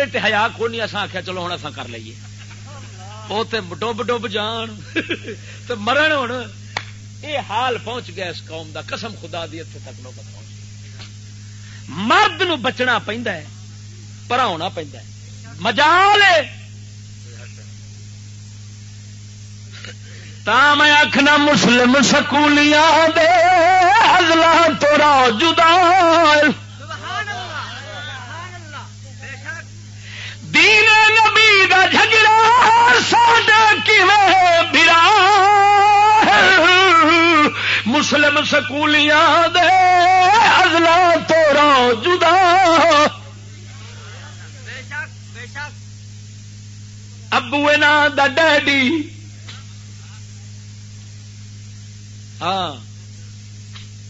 تے ہیا کو اصا آخیا چلو ہوں اصا کر لیے وہ تو ڈب ڈب جان تو مرن ہوں یہ حال پہنچ گیا اس قوم دا قسم خدا دی اتنے تک نوبت پہنچ مرد نو بچنا پہنتا ہے پرا ہونا پہنتا ہے مجال تا میں آخنا مسلم سکولیاں دے ازلا تورا جدا دین نبی دا جھگڑا ساڈا کیویں برا مسلم سکولیاں دے ازلا تورا جدا ابو نا دا ڈیڈی۔ ہاں۔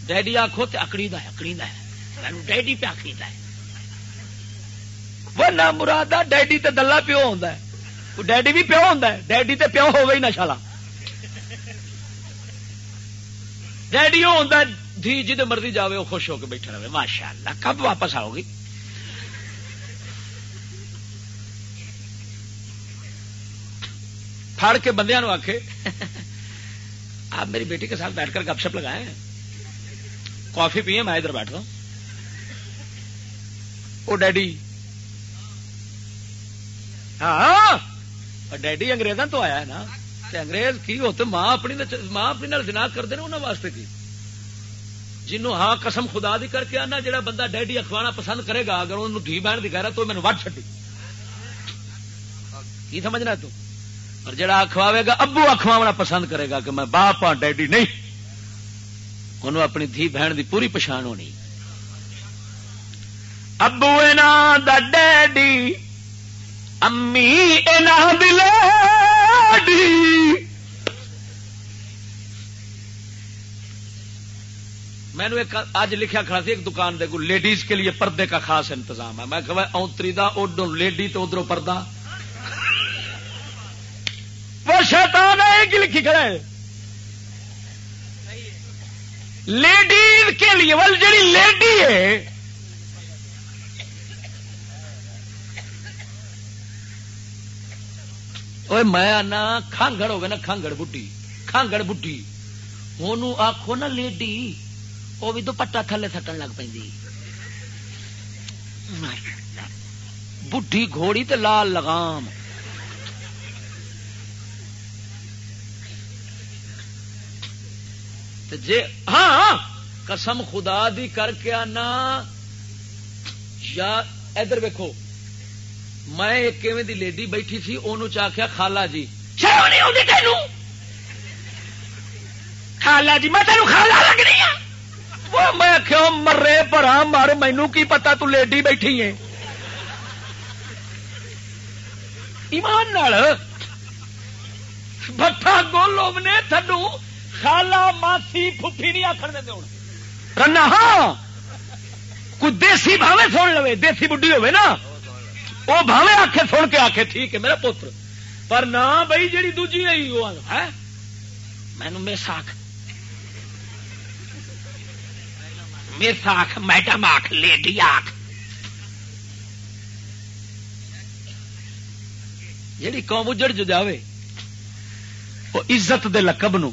ڈیڈی آخو تو اکڑی ہے اکڑی ہے۔ ڈیڈی پہ آخری ہے۔ وہ نہ مراد ڈیڈی تے دلہ پیو ہوتا ہے۔ ڈیڈی بھی پیو ہوتا ہے۔ ڈیڈی تے پیو ہو گئی نہ شالا۔ ڈیڈی وہ ہوتا دھی جی مرضی جاوے وہ خوش ہو کے بیٹھا رہے ماشاء اللہ کب واپس آؤ گی؟ پھاڑ کے بندیا آخے آپ میری بیٹی کے ساتھ بیٹھ کر گپ شپ لگائے کافی پیے میں ادھر بیٹھتا ہوں۔ وہ ڈیڈی۔ ہاں ڈیڈی انگریزاں تو آیا ہے نا انگریز کی ہوتے ماں اپنی ماں اپنی جنا کرتے ہیں انہوں واسطے کی۔ جنوں ہاں قسم خدا دی کر کے آنا، جڑا بندہ ڈیڈی اخوانا پسند کرے گا، اگر انہوں دھی بہن دکھا رہا تو مینو وٹ چڈی کی سمجھنا تو؟ اور جڑا اخواوے گا، ابو اخواونا پسند کرے گا کہ میں باپ ہاں ڈیڈی نہیں۔ انہوں اپنی دھی بہن دی پوری پچھان ہونی۔ ابو دا ڈیڈی، امی دلڈی میں نے اج لکھا کھڑا سی، ایک دکان دے لیڈیز کے لیے پردے کا خاص انتظام ہے۔ میں کہ اونتری دا ادھر لیڈی تو ادھر پردہ۔ وہ شیطان ہے کہ لکھی کھڑا ہے۔ لیڈیز کے لیے وہ جڑی لیڈی ہے۔ میں آنا، کھانگڑ ہوگا نا، کھانگڑ بڈی کھانگڑ بڈی وہ آخو نا لیڈی وہ بھی دوپٹا تھلے سٹن لگ پی بڈھی گھوڑی تے لال لگام۔ جے ہاں،, ہاں قسم خدا دی کر کے آنا۔ یا ادھر ویکو میں ایک دی لیڈی بیٹھی سی ان چاخیا خالا جی۔ خالا جی میں تینوں خالا لگ رہی ہوں میں آخیا مرے پرا مر مینو کی پتا تو لیڈی بیٹھی ہے۔ ایمان بٹھا گولو نے تھڈو۔ خالا ماسی پھوپھی نہیں آخر دے رنا ہاں۔ کوئی دیسی بھاوے سن لو دیسی بڈی ہوے نا۔ وہ بھاوے آخے سن کے آخے ٹھیک ہے، میرا پوتر پر نہ بھائی جی دوجی آئی وہ مینو میساخ میساخ میڈم آخ لیڈی آخ جیڑی قوم اجڑ جو جاوے وہ عزت دے لقب نو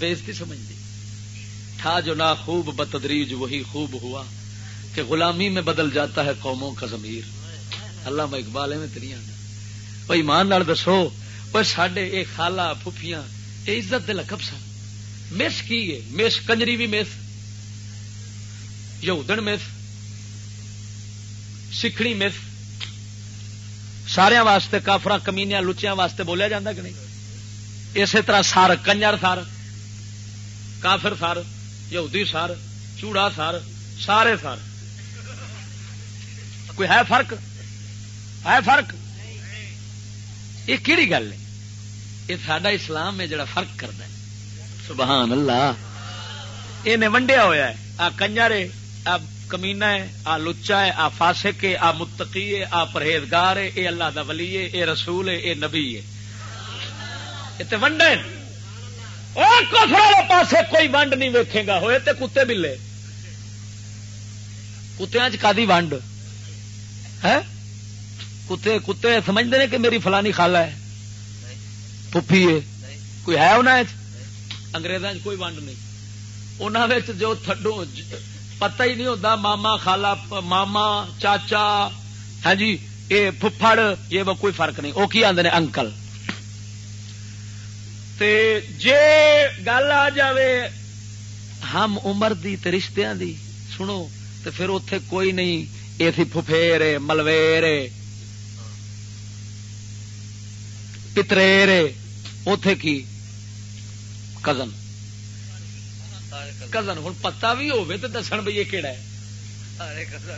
بےزتی سمجھتی۔ تھا جو نہ خوب بتدریج وہی خوب ہوا کہ غلامی میں بدل جاتا ہے قوموں کا ضمیر۔ اللہ میں اقبال میں تری وہ ایمان نال دسو، وہ سڈے یہ خالہ پھوپیاں یہ عزت دے لقب سن۔ مس کی ہے؟ مس کنجری بھی مس یہودن مس سکھڑی مس سارے واسطے کافر کمینیا لچیا واسطے بولیا جاتا کہ نہیں؟ اسی طرح سار کنجر سار کافر سار یہودی سار چوڑا سار سارے سار کوئی ہے فرق؟ ہے فرق؟ یہ کہڑی گل ہے؟ یہ سڈا اسلام ہے جڑا فرق کرتا ہے۔ سبحان اللہ۔ یہ ونڈیا ہوا ہے۔ آ کنجر ہے آ کمینا ہے آ لچا ہے آ فاسق ہے آ متقی ہے آ پرہیزگار ہے یہ اللہ دا ولی ہے یہ رسول ہے یہ نبی ہے۔ یہ ونڈے والے پاسے کوئی ونڈ نہیں ویکھے گا۔ ہوئے تے کتے بلے۔ کتیا چی ونڈ؟ ہے کتے کتے سمجھتے ہیں کہ میری فلانی خالا ہے۔ پپھی ہے۔ کوئی ہے انہیں انگریزوں کوئی ونڈ نہیں۔ انہوں جو تھڈو پتہ ہی نہیں ہوتا، ماما خالا ماما، چاچا۔ ہاں جی یہ پھڑ یہ کوئی فرق نہیں۔ وہ کی آدھے انکل۔ تے جے گل آ جاوے ہم عمر دی تے رشتیاں دی، سنو، تے پھر اتے کوئی نہیں ایسی پھفیرے ملویرے پترے اتے کی؟ کزن۔ کزن ہوں پتا بھی ہوے تو دس بھائی یہ کہڑا ہے۔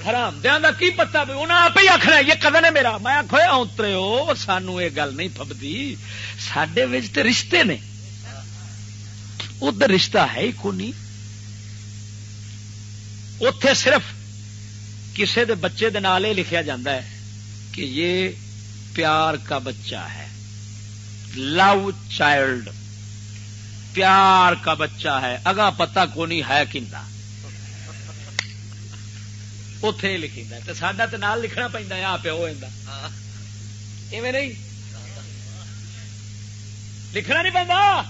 حرام۔ دیا کی پتا بھی؟ انہیں آپ ہی آخنا یہ کزن ہے میرا؟ میں آخو اترے ہو، سانو یہ گل نہیں پبدی سڈے رشتے نے۔ ادھر رشتہ ہے ہی کونی اتے صرف کسی دے بچے دے نال لکھیا جاتا ہے کہ یہ پیار کا بچہ ہے۔ لو چائلڈ پیار کا بچہ ہے۔ اگا پتا کونی ہے کندا۔ اتے لکھی سڈا تو نال لکھنا پہ آ پیو ایویں نہیں لکھنا نہیں پہنتا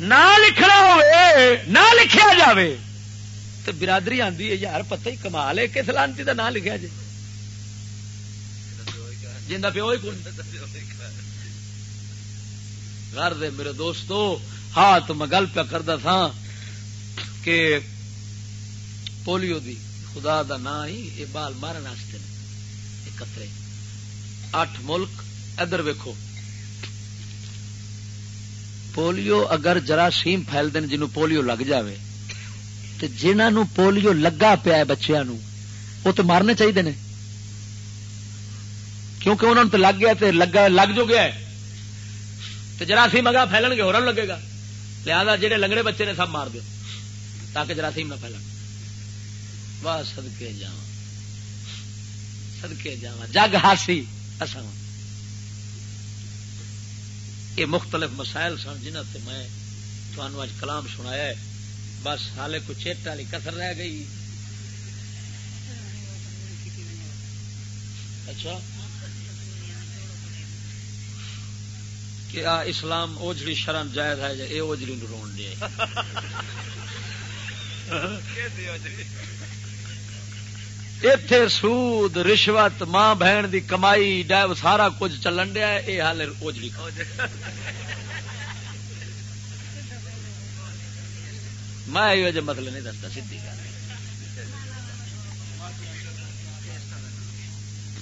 نہ لکھنا ہوئے نہ لکھیا جاوے تو برادری آندی ہے یار پتہ ہی کمال ہے کس لانتی کا نام لکھا جی جا پیو ہی کون گھر دے میرے دوستو ہاں تو میں گل پہ کرتا تھا کہ پولیو دی، خدا دا نا ہی، یہ بال مارن واسطے قطرے۔ اٹھ ملک، ادھر ویکو پولیو اگر جراثیم پھیل دین جنوں پولیو لگ جاوے جنہوں پولیو لگا پیا بچیا وہ تو مارنے چاہیے نے۔ کیونکہ انہوں نے تو لگ گیا لگا لگ جو گیا تو جراثیم اگا پھیلن گے ہورن لگے گا۔ لہذا جہے لنگڑے بچے نے سب مار دو تاکہ جراثیم نہ پھیلن۔ واہ سدکے جا سدکے جا جگ ہاسی۔ اصل یہ مختلف مسائل سن جنہ سے میں تمہوں اج کلام سنایا ہے۔ بس ہالے کو چیٹ والی کسر رہ گئی۔ اچھا۔ کہ آ اسلام اوجڑی شرم جائز ہے یہ اوجڑی نو رو دے اتے سود، رشوت، ماں بہن دی کمائی ڈیو سارا کچھ چلن دیا یہ حال اوجڑی میں یہ مسئلے مطلب نہیں دستا سی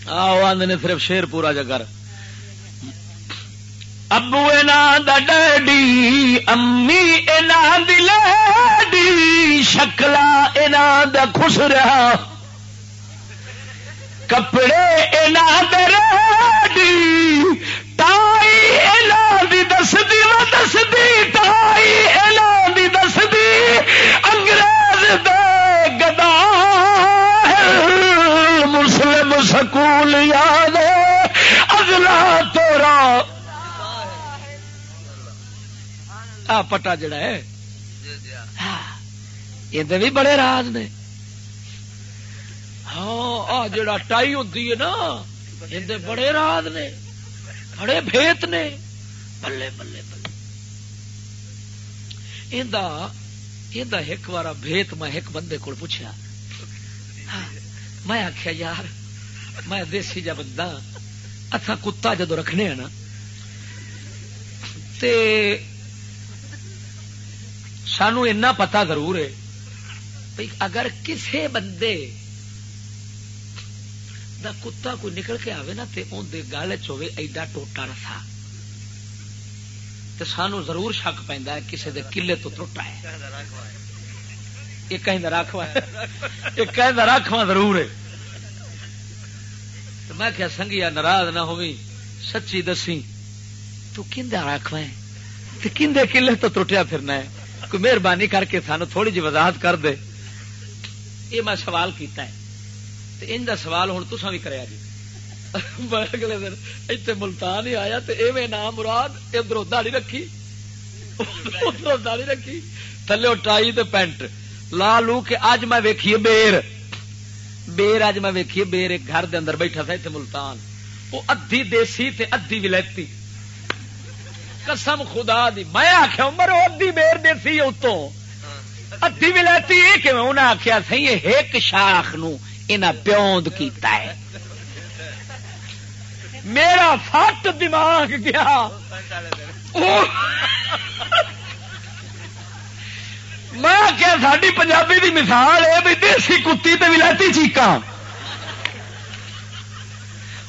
آؤ آدھے صرف شیر پورا جگر ابو ڈیڈی، امی دلڈی شکلا دا خوش رہا کپڑے ریڈی ٹائی دسدی و دسدی، ٹائی دسدی، انگریز دے گدا مسلم سکول یاد اگلا تورا۔ آ پٹا جڑا ہے۔ ہاں، یہ بھی بڑے راز نے۔ ہاں جڑا ٹائی ہوتی ہے نا یہ بڑے راز نے، بڑے بھیت نے، بلے بلے بلے۔ ایک بار بھیت میں ایک بندے کو پوچھا ہاں، میں آخیا یار، میں دیسی جا بندہ ہاں، اتنا کتا جدو رکھنے ہیں نا، تے سانو اینا پتا ضرور ہے اگر کسے بندے دا کتا کوئی نکل کے آوے نا تے اون دے گل چوے ایڈا ٹوٹا رسا۔ تے سانو ضرور شک پیندا ہے کسے دے کلے تو ٹوٹا ہے۔ یہ کہیں دا رکھوا ہے۔ یہ کہیں دا رکھوا ضرور ہے۔ تو میں کیا سنگیا ناراض نہ ہوئی سچی دسی۔ تو کندے رکھوا ہے؟ تے کندے کلے تو ٹوٹیا پھرنا ہے؟ کوئی مہربانی کر کے سانو تھوڑی جی وضاحت کر دے۔ یہ میں سوال کیتا ہے۔ ان کا سوال ہوں تسا بھی کریا جی۔ *laughs* اگلے دن اتنے ملتان ہی آیا تو ایویں نام مراد ادھر دہڑی رکھی۔ *laughs* ادھر دہڑی رکھی۔ تھلے ٹائی تے پینٹ۔ لا لو کہ اج میں ویکھیے بیر۔ بیر اج میں ویکھیے بیر ایک گھر دے اندر بیٹھا تھا اتنے ملتان۔ وہ ادھی دیسی تے ادھی ولائتی قسم خدا دی میں آخیا عمر ادھی بیر دیسی اتوں ادھی ولائتی یہ کہ انہیں آخیا سی ایک شاخ نو پیوند کیتا ہے۔ میرا فٹ دماغ گیا۔ میں کیا ساری پنجابی دی مثال ہے بھی دیسی کتی تے ولایتی چیقا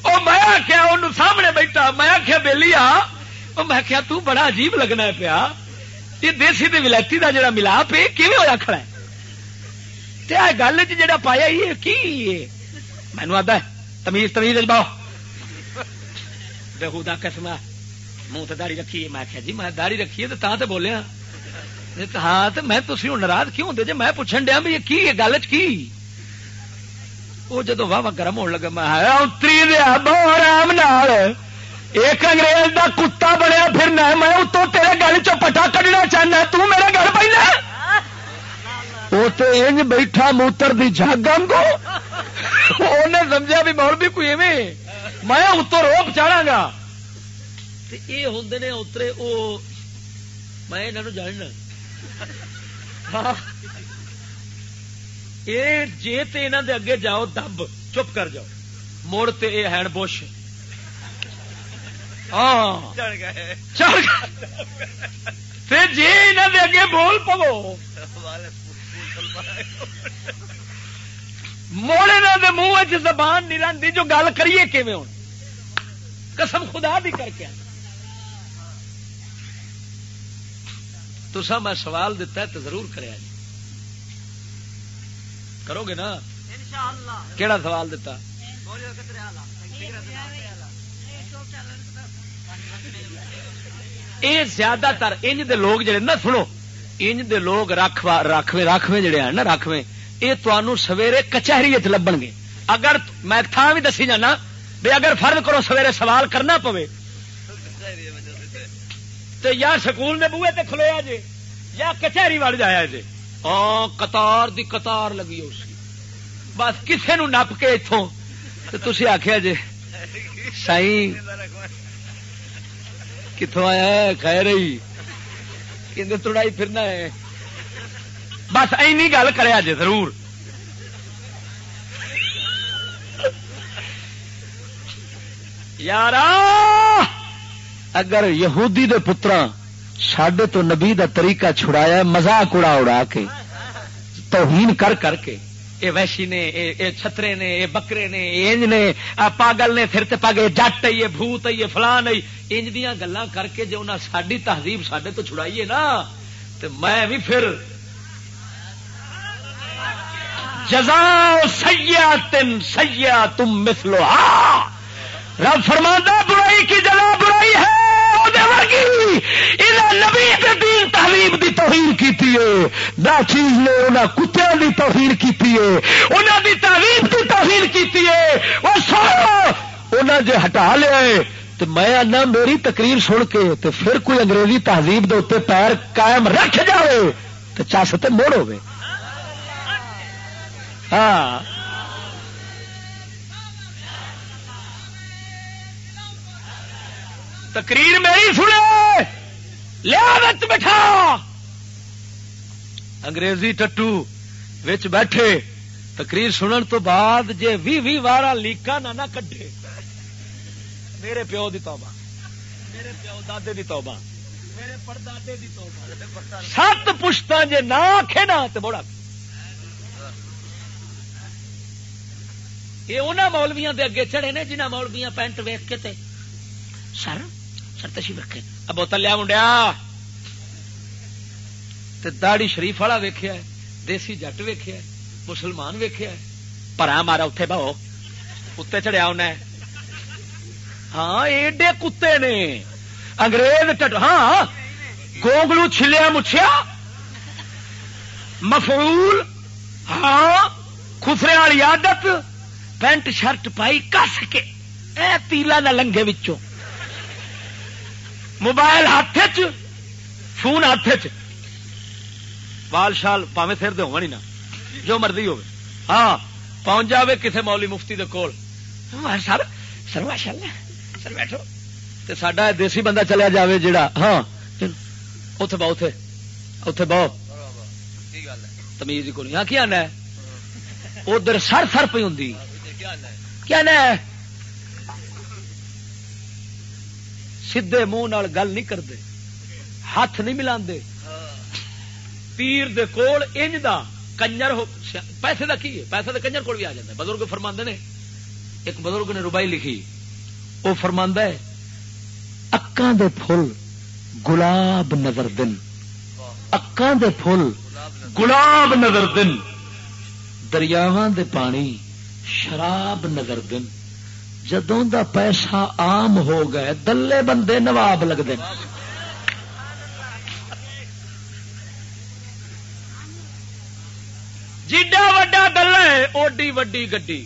وہ میں کیا ان سامنے بیٹھا، میں آخیا بہلی آ میں کیا تو بڑا عجیب لگنا پیا۔ یہ دیسی تے ولایتی دا جڑا ملاپ ہے کیون ہوا کھڑا ہے؟ گل چا پایا یہ کی مینو آدھا تمیز تمیز باؤ بہودا قسم منہ تو داڑی رکھی میں آخیا جی میں داڑی رکھی ہے تو بولیا ہاں۔ تو میں تھی ہاں ہوں ناراض کیوں ہوتے جی میں پوچھن دیا بھی کی گل چی وہ جدو واہ واہ گرم ہونے لگا، میں اتری دیا بہت آرام ایک انگریز دا کتا بنیا پھرنا میں اتوں تیرے گل چپٹا کھڈنا چاہنا تو میرے گھر پہنا وہ تو انج بیٹھا موتر دی جگ کو انہیں سمجھا بھی مول بھی کوئی ایویں۔ میں اتو روپ چاڑا گا۔ یہ ہوں نے اترے وہ میں یہاں جاننا۔ یہ جی تو یہاں دے اگے جاؤ دب چپ کر جاؤ۔ مڑ تے یہ ہینڈ بش ہاں۔ جی یہاں دے اگے بول پو۔ موڑے دے منہ زبان نہیں رہتی جو گل کریے کیون قسم خدا بھی کر کے تو میں سوال دیتا ہے تو ضرور کریا جی کرو گے نا؟ کیڑا سوال دیتا یہ زیادہ تر انج دے لوگ جڑے نا سنو۔ انج دے لوگ رکھوا رکھوے رکھوے جڑے ہیں نا رکھوے یہ تمہوں سویرے کچہری لبن گے۔ اگر میں تھان بھی دسی جانا بھی اگر فرد کرو سویرے سوال کرنا پوے۔ تو یا سکول نے بوئے تے کھلویا جے، یا کچہری وڑ جایا جے۔ قطار دی قطار لگی اس کی بس کسے نو نپ کے اتوں تو تھی آخیا جی سائی کتوں آیا خیر ہی۔ کہ تڑائی پھرنا ہے۔ بس اینی گل کرے اج ضرور۔ یار اگر یہودی دے پترا سڈے تو نبی دا طریقہ چھڑایا مزاق اڑا اڑا کے، توہین کر کر کے۔ اے ویشی نے، اے چھترے نے، اے بکرے نے، اے انج نے پاگل نے پھر پاگے جٹ آئی بھوت آئی فلان آئی انج دیا گلا کر کے جی انہیں ساری تہذیب سڈے تو چھڑائیے نا تو میں بھی پھر جزا سیا تن سیا تم مسلو رب برائی کی جگہ برائی ہے۔ نبی دین تحریم دی توہین کی نہ چیز نے انہیں کتوں کی توہین کی انہوں دی تحریم کی توہین کی وہ سو انہیں جی ہٹا لیا تو میں آنا میری تقریر سن کے تو پھر کوئی انگریزی تہذیب دے اتنے پیر قائم رکھ جائے تو چس تو موڑ ہوے ہاں۔ تقریر میری سنے۔ لیا بٹھا۔ انگریزی ٹٹو وچ بیٹھے۔ تقریر سنن تو بعد جے وی وی وارا لیکا نہ نہ کڈے میرے پیو دی توبہ۔ میرے پیو دادے دی توبہ۔ میرے پردادے دی توبہ۔ سات پشتا جے نہ آخے نا تو بڑا یہ انہوں مولویاں دے اگے چڑھے نے جنہ مولویاں پینٹ ویخ کے تے، سر سر تشریف رکھے۔ اب بوتل لیا منڈیا۔ داڑی شریف والا ویخیا دیسی جٹ ویخیا مسلمان ویخیا پر مارا اتے بہو۔ اتنے چڑیا انہیں ہاں ایڈے کتے نے۔ انگریز ٹٹ ہاں گونگلو چھلیا مچھیا۔ مفعول ہاں خسرے والی عادت۔ پینٹ شرٹ پائی، کس کے؟ اے تیلا نہ لنگے وچوں۔ موبائل ہاتھ فون ہاتھ بال شال پاوے سر دے نا. جو مرضی ہو ہاں پہنچ جاوے کسے مولی مفتی دے کول. سر سر ماشاء اللہ سر بیٹھو. تے ساڈا دیسی بندہ چلیا جاوے جڑا ہاں اتے بہو اتے اتے بہو. تمیز کو نہیں ہاں کیا ہے؟ ادھر سر سر پی ہوں کیا سیدے منہ گل نہیں کرتے، ہاتھ نہیں ملا پیر دے کول انج دا کنجر پیسے دا کی پیسے کنجر کول بھی آ جائے بزرگ فرما نے، ایک بزرگ نے روبائی لکھی۔ وہ فرما ہے، اکاں دے پھل گلاب نظر دن۔ اکاں دے پھل گلاب نظر دن۔ دریاواں دے پانی شراب نظر دن۔ جدوں دا پیسہ عام ہو گئے، دلے بندے نواب لگتے جیڈا وڈا دلہ ہے، اوڈی وڈی گڈی۔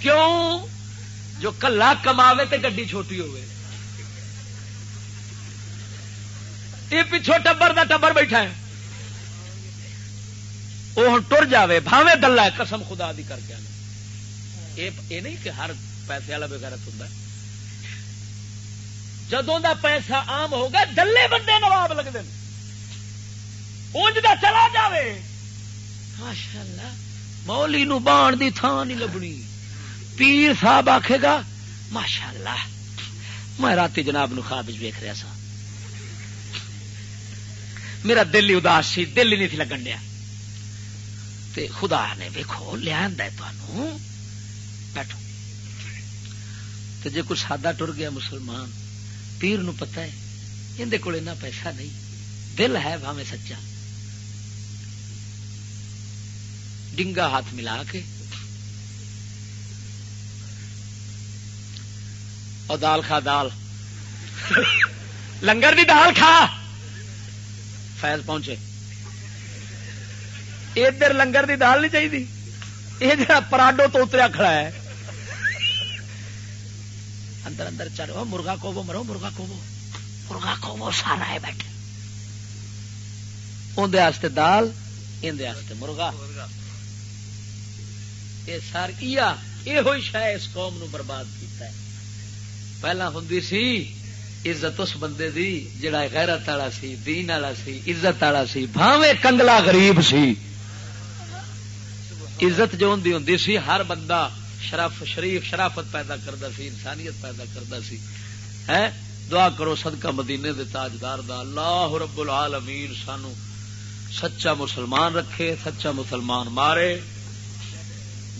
کیوں؟ جو کلا کماوے تے گڈی چھوٹی ہوئے یہ پچھو ٹبر دا ٹبر بیٹھا ہے۔ وہ ہوں ٹر جائے بھاوے دلہ ہے، قسم خدا دی کر کے یہ نہیں کہ ہر پیسے والا بغیرت ہوں جدوں دا پیسہ عام ہوگا دلے بندے نواب لگتے ہیں اونج دا چلا جاوے ماشاء اللہ مولی نو بان دی تھان نہیں لبنی پیر صاحب آکھے گا ماشاء اللہ میں رات جناب نو خواب ویخ رہا سا میرا دل ہی اداس سی دل ہی نہیں تھی لگن دیا تے خدا نے ویکو لیا بیٹھو۔ تو جی کوئی سادہ ٹر گیا مسلمان، پیر نو پتہ ہے اندر کول پیسہ نہیں۔ دل ہے بھاوے سچا۔ ڈنگا ہاتھ ملا کے۔ اور دال کھا، دال۔ لنگر دی دال کھا۔ فیض پہنچے۔ ادھر لنگر دی دال نہیں چاہیے۔ یہ جا پراڈو تو اتریا کھڑا ہے۔ اندر اندر چل رہا مرغا کو وہ مرو، مرغا کو وہ مرغا کو وہ سارا ہے بیٹھے۔ اندر آستے دال اندر آستے مرغا۔ یہ ساری یہ ہوئی شاید اس قوم نو برباد کیتا ہے۔ پہلا ہوں سی عزت اس بندے دی جڑا غیرت والا سی، دین والا سی، عزت والا سی بھاوے کنگلا غریب سی۔ عزت جو ہوں ہوں سی، ہر بندہ شرف شریف شرافت پیدا کرتا سی، انسانیت پیدا کرتا سی۔ ہے؟ دعا کرو صدقہ مدینے دے تاجدار دا۔ اللہ رب العالمین سانو سچا مسلمان رکھے، سچا مسلمان مارے۔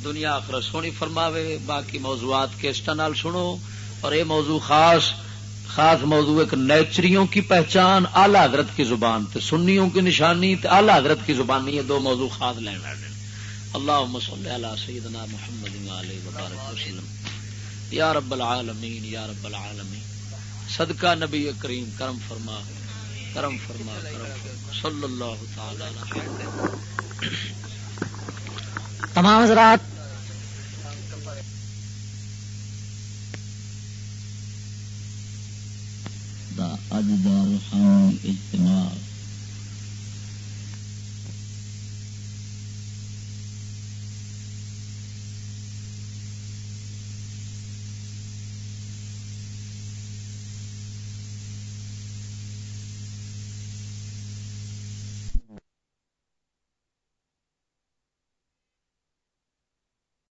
دنیا آخر سونی فرماوے، باقی موضوعات کیسٹا نال سنو۔ اور یہ موضوع خاص خاص موضوع ایک نیچریوں کی پہچان، اعلی حضرت کی زبان تے سنیوں کی نشانی تے اعلی حضرت کی زبان یہ دو موضوع خاص لینا اللہ صلی علی سیدنا محمد علیہ وبارک وسلم. یا رب العالمین یا رب العالمین صدقہ نبی کریم کرم فرما کرم فرما کرم صلی اللہ تعالی تمام حضرات دا اج دا روحانی اجتماع